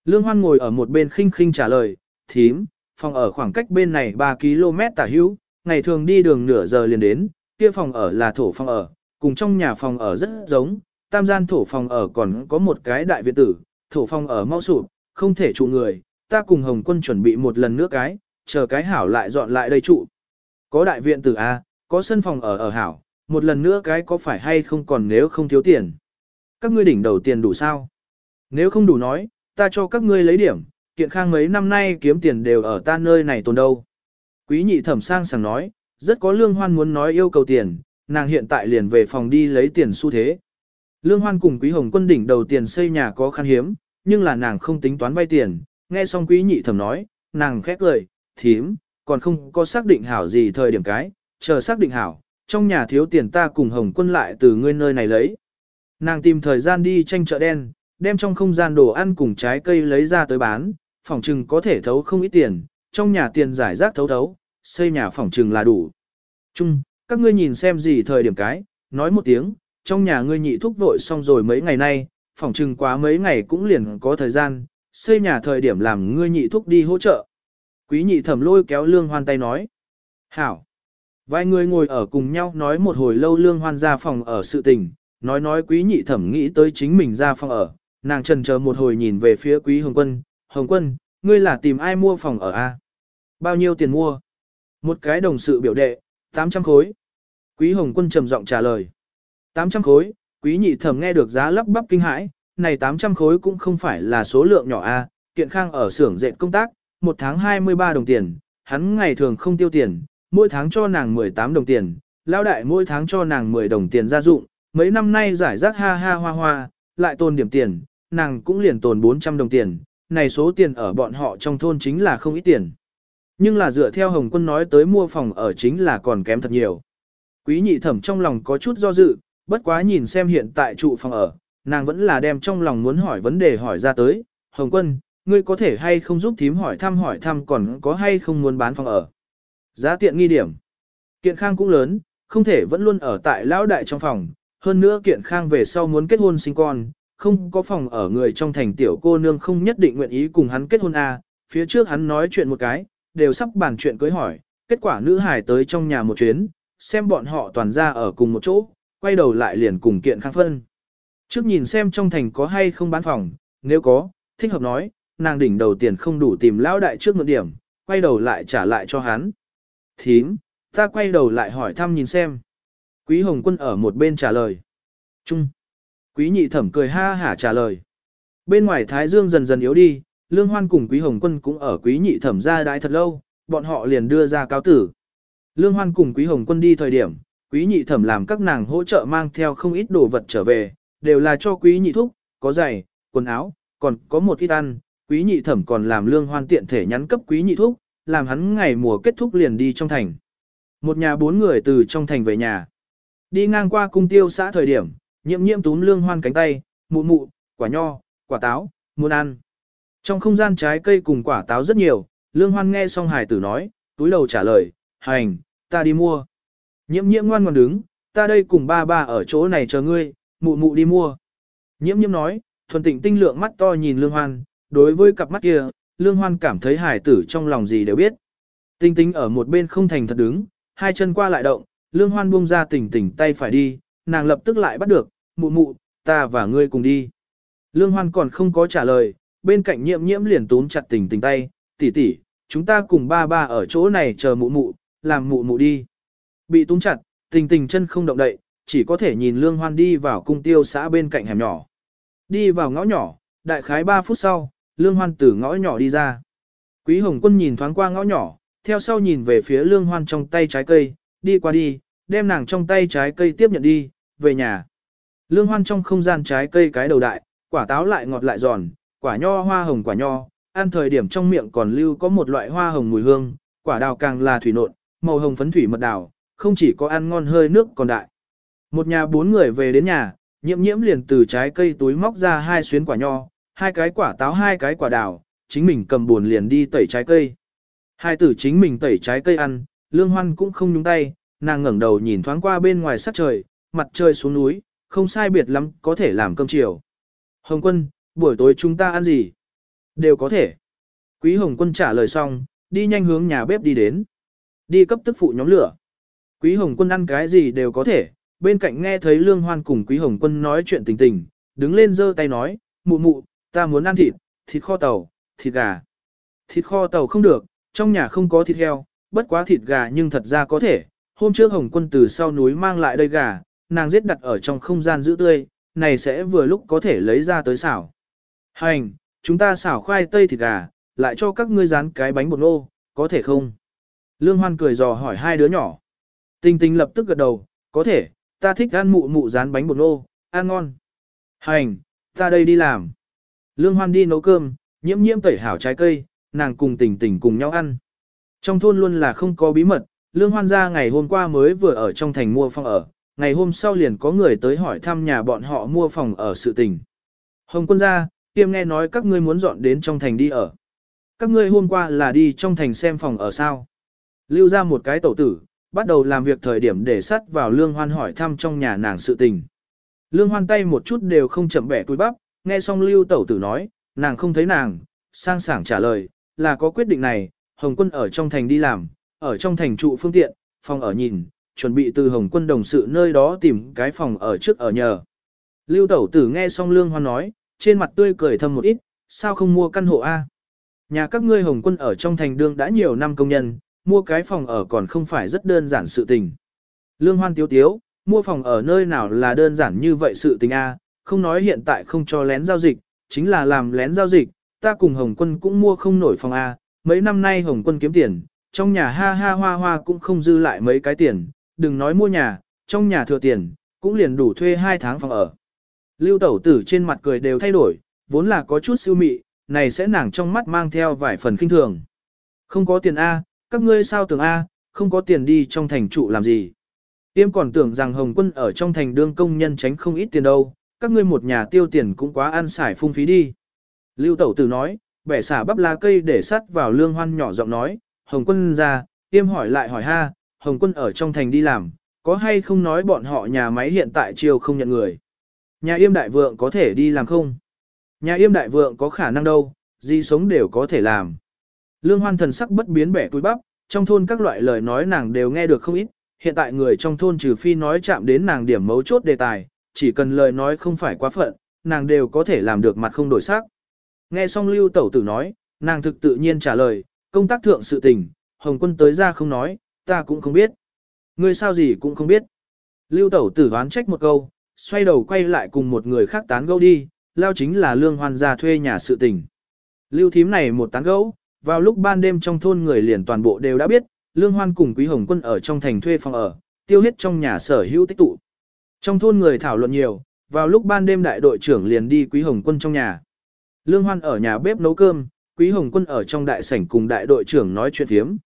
Lương Hoan ngồi ở một bên khinh khinh trả lời, thím, phòng ở khoảng cách bên này 3 km tả hữu, ngày thường đi đường nửa giờ liền đến, kia phòng ở là thổ phòng ở, cùng trong nhà phòng ở rất giống, tam gian thổ phòng ở còn có một cái đại viện tử, thổ phòng ở mau sụp, không thể trụ người, ta cùng Hồng Quân chuẩn bị một lần nữa cái, chờ cái hảo lại dọn lại đây trụ. Có đại viện tử A, có sân phòng ở ở hảo, một lần nữa cái có phải hay không còn nếu không thiếu tiền. Các ngươi đỉnh đầu tiền đủ sao? Nếu không đủ nói, ta cho các ngươi lấy điểm, kiện khang mấy năm nay kiếm tiền đều ở ta nơi này tồn đâu. Quý nhị thẩm sang sảng nói, rất có lương hoan muốn nói yêu cầu tiền, nàng hiện tại liền về phòng đi lấy tiền xu thế. Lương hoan cùng quý hồng quân đỉnh đầu tiền xây nhà có khan hiếm, nhưng là nàng không tính toán vay tiền, nghe xong quý nhị thẩm nói, nàng khẽ lời, thím, còn không có xác định hảo gì thời điểm cái, chờ xác định hảo, trong nhà thiếu tiền ta cùng hồng quân lại từ ngươi nơi này lấy. Nàng tìm thời gian đi tranh chợ đen, đem trong không gian đồ ăn cùng trái cây lấy ra tới bán, phòng trừng có thể thấu không ít tiền, trong nhà tiền giải rác thấu thấu, xây nhà phòng trừng là đủ. Chung, các ngươi nhìn xem gì thời điểm cái, nói một tiếng, trong nhà ngươi nhị thúc vội xong rồi mấy ngày nay, phòng trừng quá mấy ngày cũng liền có thời gian, xây nhà thời điểm làm ngươi nhị thúc đi hỗ trợ. Quý nhị thẩm lôi kéo lương hoan tay nói. Hảo. Vài người ngồi ở cùng nhau nói một hồi lâu lương hoan ra phòng ở sự tình, nói nói quý nhị thẩm nghĩ tới chính mình ra phòng ở, nàng trần chờ một hồi nhìn về phía quý hồng quân, hồng quân, ngươi là tìm ai mua phòng ở a? Bao nhiêu tiền mua? Một cái đồng sự biểu đệ, 800 khối. Quý hồng quân trầm giọng trả lời. 800 khối, quý nhị thẩm nghe được giá lắp bắp kinh hãi, này 800 khối cũng không phải là số lượng nhỏ a. kiện khang ở xưởng dệt công tác, một tháng 23 đồng tiền, hắn ngày thường không tiêu tiền, mỗi tháng cho nàng 18 đồng tiền, lao đại mỗi tháng cho nàng 10 đồng tiền gia dụng, mấy năm nay giải rác ha ha hoa hoa, lại tồn điểm tiền, nàng cũng liền tồn 400 đồng tiền, này số tiền ở bọn họ trong thôn chính là không ít tiền. Nhưng là dựa theo Hồng Quân nói tới mua phòng ở chính là còn kém thật nhiều. Quý nhị thẩm trong lòng có chút do dự, bất quá nhìn xem hiện tại trụ phòng ở, nàng vẫn là đem trong lòng muốn hỏi vấn đề hỏi ra tới. Hồng Quân, ngươi có thể hay không giúp thím hỏi thăm hỏi thăm còn có hay không muốn bán phòng ở. Giá tiện nghi điểm. Kiện khang cũng lớn, không thể vẫn luôn ở tại lão đại trong phòng, hơn nữa kiện khang về sau muốn kết hôn sinh con, không có phòng ở người trong thành tiểu cô nương không nhất định nguyện ý cùng hắn kết hôn a. À. phía trước hắn nói chuyện một cái, đều sắp bàn chuyện cưới hỏi, kết quả nữ hải tới trong nhà một chuyến, xem bọn họ toàn ra ở cùng một chỗ, quay đầu lại liền cùng kiện khang phân. Trước nhìn xem trong thành có hay không bán phòng, nếu có, thích hợp nói, nàng đỉnh đầu tiền không đủ tìm lão đại trước một điểm, quay đầu lại trả lại cho hắn. Thím, ta quay đầu lại hỏi thăm nhìn xem. Quý Hồng Quân ở một bên trả lời. Trung. Quý nhị thẩm cười ha hả trả lời. Bên ngoài Thái Dương dần dần yếu đi, Lương Hoan cùng Quý Hồng Quân cũng ở Quý nhị thẩm ra đãi thật lâu, bọn họ liền đưa ra cáo tử. Lương Hoan cùng Quý Hồng Quân đi thời điểm, Quý nhị thẩm làm các nàng hỗ trợ mang theo không ít đồ vật trở về, đều là cho Quý nhị thúc, có giày, quần áo, còn có một ít ăn. Quý nhị thẩm còn làm Lương Hoan tiện thể nhắn cấp Quý nhị thúc, làm hắn ngày mùa kết thúc liền đi trong thành. Một nhà bốn người từ trong thành về nhà. Đi ngang qua cung tiêu xã thời điểm, nhiệm nhiệm túm lương hoan cánh tay, mụ mụ, quả nho, quả táo, muốn ăn. Trong không gian trái cây cùng quả táo rất nhiều, lương hoan nghe xong hải tử nói, túi đầu trả lời, hành, ta đi mua. Nhiễm nhiễm ngoan ngoan đứng, ta đây cùng ba ba ở chỗ này chờ ngươi, mụ mụ đi mua. Nhiễm nhiễm nói, thuần tịnh tinh lượng mắt to nhìn lương hoan, đối với cặp mắt kia, lương hoan cảm thấy hải tử trong lòng gì đều biết. Tinh tinh ở một bên không thành thật đứng, hai chân qua lại động, lương hoan buông ra tỉnh tỉnh tay phải đi, nàng lập tức lại bắt được, mụ mụ, ta và ngươi cùng đi. Lương hoan còn không có trả lời, bên cạnh nhiễm nhiễm liền túm chặt tỉnh tỉnh tay, tỷ tỷ, chúng ta cùng ba ba ở chỗ này chờ mụ mụ, làm mụ mụ đi. Bị túm chặt, tình tình chân không động đậy, chỉ có thể nhìn lương hoan đi vào cung tiêu xã bên cạnh hẻm nhỏ. Đi vào ngõ nhỏ, đại khái 3 phút sau, lương hoan từ ngõ nhỏ đi ra. Quý hồng quân nhìn thoáng qua ngõ nhỏ, theo sau nhìn về phía lương hoan trong tay trái cây, đi qua đi, đem nàng trong tay trái cây tiếp nhận đi, về nhà. Lương hoan trong không gian trái cây cái đầu đại, quả táo lại ngọt lại giòn, quả nho hoa hồng quả nho, ăn thời điểm trong miệng còn lưu có một loại hoa hồng mùi hương, quả đào càng là thủy nộn, màu hồng phấn thủy mật đào, không chỉ có ăn ngon hơi nước còn đại. Một nhà bốn người về đến nhà, nhiễm nhiễm liền từ trái cây túi móc ra hai xuyến quả nho, hai cái quả táo hai cái quả đào, chính mình cầm buồn liền đi tẩy trái cây. Hai tử chính mình tẩy trái cây ăn, lương hoan cũng không nhúng tay, nàng ngẩng đầu nhìn thoáng qua bên ngoài sắc trời, mặt trời xuống núi, không sai biệt lắm có thể làm cơm chiều. Hồng quân, buổi tối chúng ta ăn gì? Đều có thể. Quý Hồng quân trả lời xong, đi nhanh hướng nhà bếp đi đến. Đi cấp tức phụ nhóm lửa. Quý Hồng quân ăn cái gì đều có thể, bên cạnh nghe thấy Lương Hoan cùng Quý Hồng quân nói chuyện tình tình, đứng lên giơ tay nói, mụ mụ, ta muốn ăn thịt, thịt kho tàu, thịt gà. Thịt kho tàu không được, trong nhà không có thịt heo, bất quá thịt gà nhưng thật ra có thể. Hôm trước Hồng quân từ sau núi mang lại đây gà, nàng giết đặt ở trong không gian giữ tươi, này sẽ vừa lúc có thể lấy ra tới xảo. Hành, chúng ta xảo khoai tây thịt gà, lại cho các ngươi rán cái bánh bột nô, có thể không? Lương Hoan cười dò hỏi hai đứa nhỏ. tình tình lập tức gật đầu, có thể, ta thích ăn mụ mụ rán bánh bột nô, ăn ngon. Hành, ta đây đi làm. Lương Hoan đi nấu cơm, nhiễm nhiễm tẩy hảo trái cây, nàng cùng tỉnh tỉnh cùng nhau ăn. Trong thôn luôn là không có bí mật, Lương Hoan gia ngày hôm qua mới vừa ở trong thành mua phòng ở, ngày hôm sau liền có người tới hỏi thăm nhà bọn họ mua phòng ở sự tình. Hồng quân gia, tiêm nghe nói các ngươi muốn dọn đến trong thành đi ở. Các ngươi hôm qua là đi trong thành xem phòng ở sao. Lưu ra một cái tẩu tử, bắt đầu làm việc thời điểm để sắt vào Lương Hoan hỏi thăm trong nhà nàng sự tình. Lương Hoan tay một chút đều không chậm bẻ túi bắp, nghe xong Lưu tẩu tử nói, nàng không thấy nàng, sang sảng trả lời, là có quyết định này, Hồng quân ở trong thành đi làm, ở trong thành trụ phương tiện, phòng ở nhìn, chuẩn bị từ Hồng quân đồng sự nơi đó tìm cái phòng ở trước ở nhờ. Lưu tẩu tử nghe xong Lương Hoan nói, trên mặt tươi cười thầm một ít, sao không mua căn hộ A? Nhà các ngươi Hồng quân ở trong thành đương đã nhiều năm công nhân, mua cái phòng ở còn không phải rất đơn giản sự tình. Lương Hoan tiếu tiếu, mua phòng ở nơi nào là đơn giản như vậy sự tình A, không nói hiện tại không cho lén giao dịch, chính là làm lén giao dịch, ta cùng Hồng quân cũng mua không nổi phòng A, mấy năm nay Hồng quân kiếm tiền, trong nhà ha ha hoa hoa cũng không dư lại mấy cái tiền, đừng nói mua nhà, trong nhà thừa tiền, cũng liền đủ thuê hai tháng phòng ở. Lưu tẩu tử trên mặt cười đều thay đổi, vốn là có chút siêu mị, này sẽ nàng trong mắt mang theo vài phần kinh thường. Không có tiền A, các ngươi sao tưởng A, không có tiền đi trong thành trụ làm gì. Tiêm còn tưởng rằng Hồng quân ở trong thành đương công nhân tránh không ít tiền đâu, các ngươi một nhà tiêu tiền cũng quá ăn xài phung phí đi. Lưu tẩu tử nói, bẻ xả bắp lá cây để sắt vào lương hoan nhỏ giọng nói, Hồng quân ra, tiêm hỏi lại hỏi ha, Hồng quân ở trong thành đi làm, có hay không nói bọn họ nhà máy hiện tại chiều không nhận người. Nhà yêm đại vượng có thể đi làm không? Nhà yêm đại vượng có khả năng đâu, gì sống đều có thể làm. Lương hoan thần sắc bất biến bẻ túi bắp, trong thôn các loại lời nói nàng đều nghe được không ít, hiện tại người trong thôn trừ phi nói chạm đến nàng điểm mấu chốt đề tài, chỉ cần lời nói không phải quá phận, nàng đều có thể làm được mặt không đổi sắc. Nghe xong lưu tẩu tử nói, nàng thực tự nhiên trả lời, công tác thượng sự tình, hồng quân tới ra không nói, ta cũng không biết. Ngươi sao gì cũng không biết. Lưu tẩu tử đoán trách một câu, xoay đầu quay lại cùng một người khác tán gẫu đi, lao chính là lương hoan gia thuê nhà sự tình. Lưu thím này một tán gẫu, vào lúc ban đêm trong thôn người liền toàn bộ đều đã biết, lương hoan cùng quý hồng quân ở trong thành thuê phòng ở, tiêu hết trong nhà sở hữu tích tụ. Trong thôn người thảo luận nhiều, vào lúc ban đêm đại đội trưởng liền đi quý hồng quân trong nhà. Lương hoan ở nhà bếp nấu cơm, quý hồng quân ở trong đại sảnh cùng đại đội trưởng nói chuyện thiếm.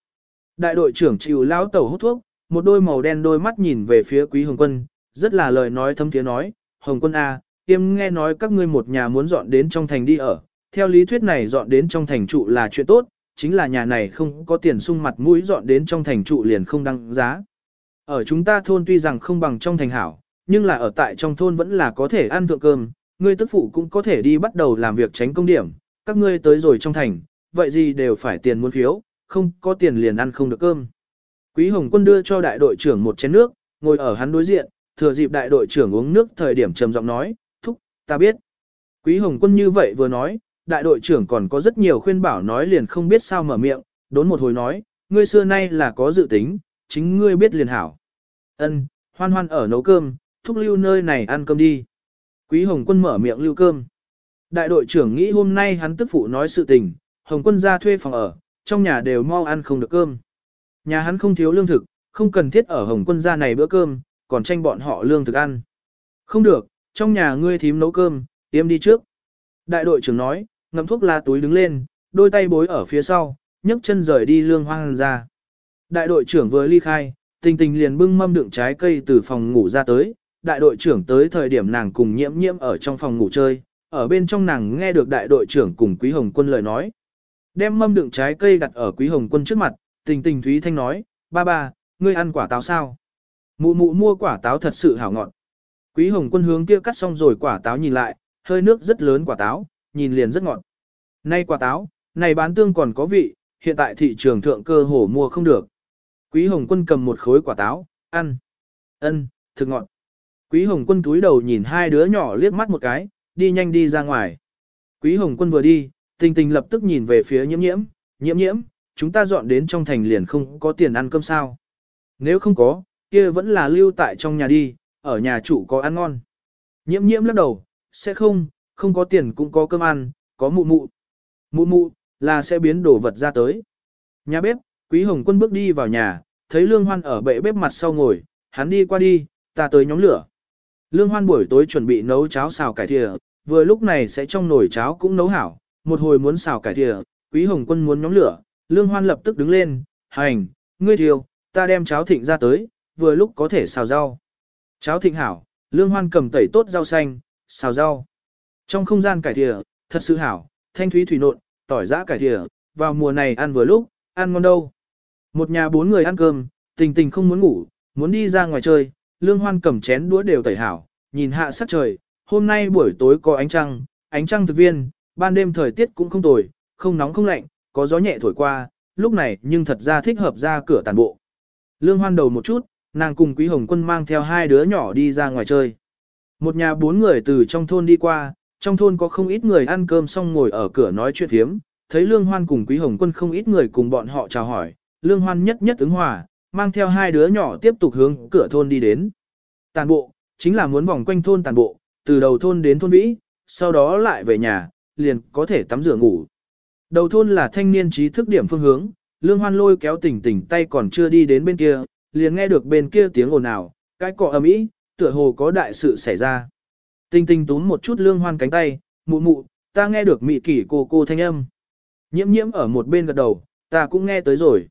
Đại đội trưởng chịu lao tẩu hút thuốc, một đôi màu đen đôi mắt nhìn về phía quý hồng quân, rất là lời nói thâm tiếng nói, hồng quân A, à, tiêm nghe nói các ngươi một nhà muốn dọn đến trong thành đi ở, theo lý thuyết này dọn đến trong thành trụ là chuyện tốt, chính là nhà này không có tiền sung mặt mũi dọn đến trong thành trụ liền không đăng giá. Ở chúng ta thôn tuy rằng không bằng trong thành hảo, nhưng là ở tại trong thôn vẫn là có thể ăn thượng cơm, ngươi tức phụ cũng có thể đi bắt đầu làm việc tránh công điểm, các ngươi tới rồi trong thành, vậy gì đều phải tiền muốn phiếu, không có tiền liền ăn không được cơm. Quý Hồng Quân đưa cho đại đội trưởng một chén nước, ngồi ở hắn đối diện, thừa dịp đại đội trưởng uống nước thời điểm trầm giọng nói, thúc, ta biết. Quý Hồng Quân như vậy vừa nói, đại đội trưởng còn có rất nhiều khuyên bảo nói liền không biết sao mở miệng, đốn một hồi nói, ngươi xưa nay là có dự tính, chính ngươi biết liền hảo. Ân, hoan hoan ở nấu cơm, thúc lưu nơi này ăn cơm đi. Quý Hồng Quân mở miệng lưu cơm. Đại đội trưởng nghĩ hôm nay hắn tức phụ nói sự tình, Hồng Quân ra thuê phòng ở, trong nhà đều mau ăn không được cơm. Nhà hắn không thiếu lương thực, không cần thiết ở Hồng Quân ra này bữa cơm, còn tranh bọn họ lương thực ăn. Không được, trong nhà ngươi thím nấu cơm, tiêm đi trước. Đại đội trưởng nói, ngậm thuốc lá túi đứng lên, đôi tay bối ở phía sau, nhấc chân rời đi lương hoang ra. Đại đội trưởng vừa ly khai, tình tình liền bưng mâm đựng trái cây từ phòng ngủ ra tới, đại đội trưởng tới thời điểm nàng cùng nhiễm nhiễm ở trong phòng ngủ chơi, ở bên trong nàng nghe được đại đội trưởng cùng Quý Hồng Quân lời nói. Đem mâm đựng trái cây đặt ở Quý Hồng Quân trước mặt, tình tình Thúy Thanh nói, ba ba, ngươi ăn quả táo sao? Mụ mụ mua quả táo thật sự hảo ngọt. Quý Hồng Quân hướng kia cắt xong rồi quả táo nhìn lại, hơi nước rất lớn quả táo, nhìn liền rất ngọt. Nay quả táo, này bán tương còn có vị, hiện tại thị trường thượng cơ hồ mua không được. Quý Hồng Quân cầm một khối quả táo, ăn. Ân, thực ngọt. Quý Hồng Quân túi đầu nhìn hai đứa nhỏ liếc mắt một cái, đi nhanh đi ra ngoài. Quý Hồng Quân vừa đi, tình tình lập tức nhìn về phía nhiễm nhiễm, nhiễm nhiễm, chúng ta dọn đến trong thành liền không có tiền ăn cơm sao. Nếu không có, kia vẫn là lưu tại trong nhà đi, ở nhà chủ có ăn ngon. Nhiễm nhiễm lắc đầu, sẽ không, không có tiền cũng có cơm ăn, có mụ mụ. Mụ mụ, là sẽ biến đồ vật ra tới. Nhà bếp, Quý Hồng Quân bước đi vào nhà, thấy Lương Hoan ở bệ bếp mặt sau ngồi, hắn đi qua đi, ta tới nhóm lửa. Lương Hoan buổi tối chuẩn bị nấu cháo xào cải thìa, vừa lúc này sẽ trong nồi cháo cũng nấu hảo, một hồi muốn xào cải thìa, Quý Hồng Quân muốn nhóm lửa, Lương Hoan lập tức đứng lên, hành, ngươi thiêu, ta đem cháo thịnh ra tới, vừa lúc có thể xào rau. Cháo thịnh hảo, Lương Hoan cầm tẩy tốt rau xanh, xào rau. Trong không gian cải thìa, thật sự hảo, thanh thúy thủy nộn, tỏi giã cải thìa, vào mùa này ăn vừa lúc, ăn ngon đâu. Một nhà bốn người ăn cơm, tình tình không muốn ngủ, muốn đi ra ngoài chơi, lương hoan cầm chén đũa đều tẩy hảo, nhìn hạ sắc trời, hôm nay buổi tối có ánh trăng, ánh trăng thực viên, ban đêm thời tiết cũng không tồi, không nóng không lạnh, có gió nhẹ thổi qua, lúc này nhưng thật ra thích hợp ra cửa tàn bộ. Lương hoan đầu một chút, nàng cùng quý hồng quân mang theo hai đứa nhỏ đi ra ngoài chơi. Một nhà bốn người từ trong thôn đi qua, trong thôn có không ít người ăn cơm xong ngồi ở cửa nói chuyện thiếm, thấy Lương Hoan cùng Quý Hồng Quân không ít người cùng bọn họ chào hỏi, Lương Hoan nhất nhất ứng hòa, mang theo hai đứa nhỏ tiếp tục hướng cửa thôn đi đến. Tàn bộ, chính là muốn vòng quanh thôn tàn bộ, từ đầu thôn đến thôn vĩ, sau đó lại về nhà, liền có thể tắm rửa ngủ. Đầu thôn là thanh niên trí thức điểm phương hướng, Lương Hoan lôi kéo tỉnh tỉnh tay còn chưa đi đến bên kia, liền nghe được bên kia tiếng ồn ào, cái cọ ầm ĩ, tựa hồ có đại sự xảy ra. Tinh tinh túm một chút lương hoan cánh tay, mụ mụ, ta nghe được mị kỷ cô cô thanh âm. Nhiễm nhiễm ở một bên gật đầu, ta cũng nghe tới rồi.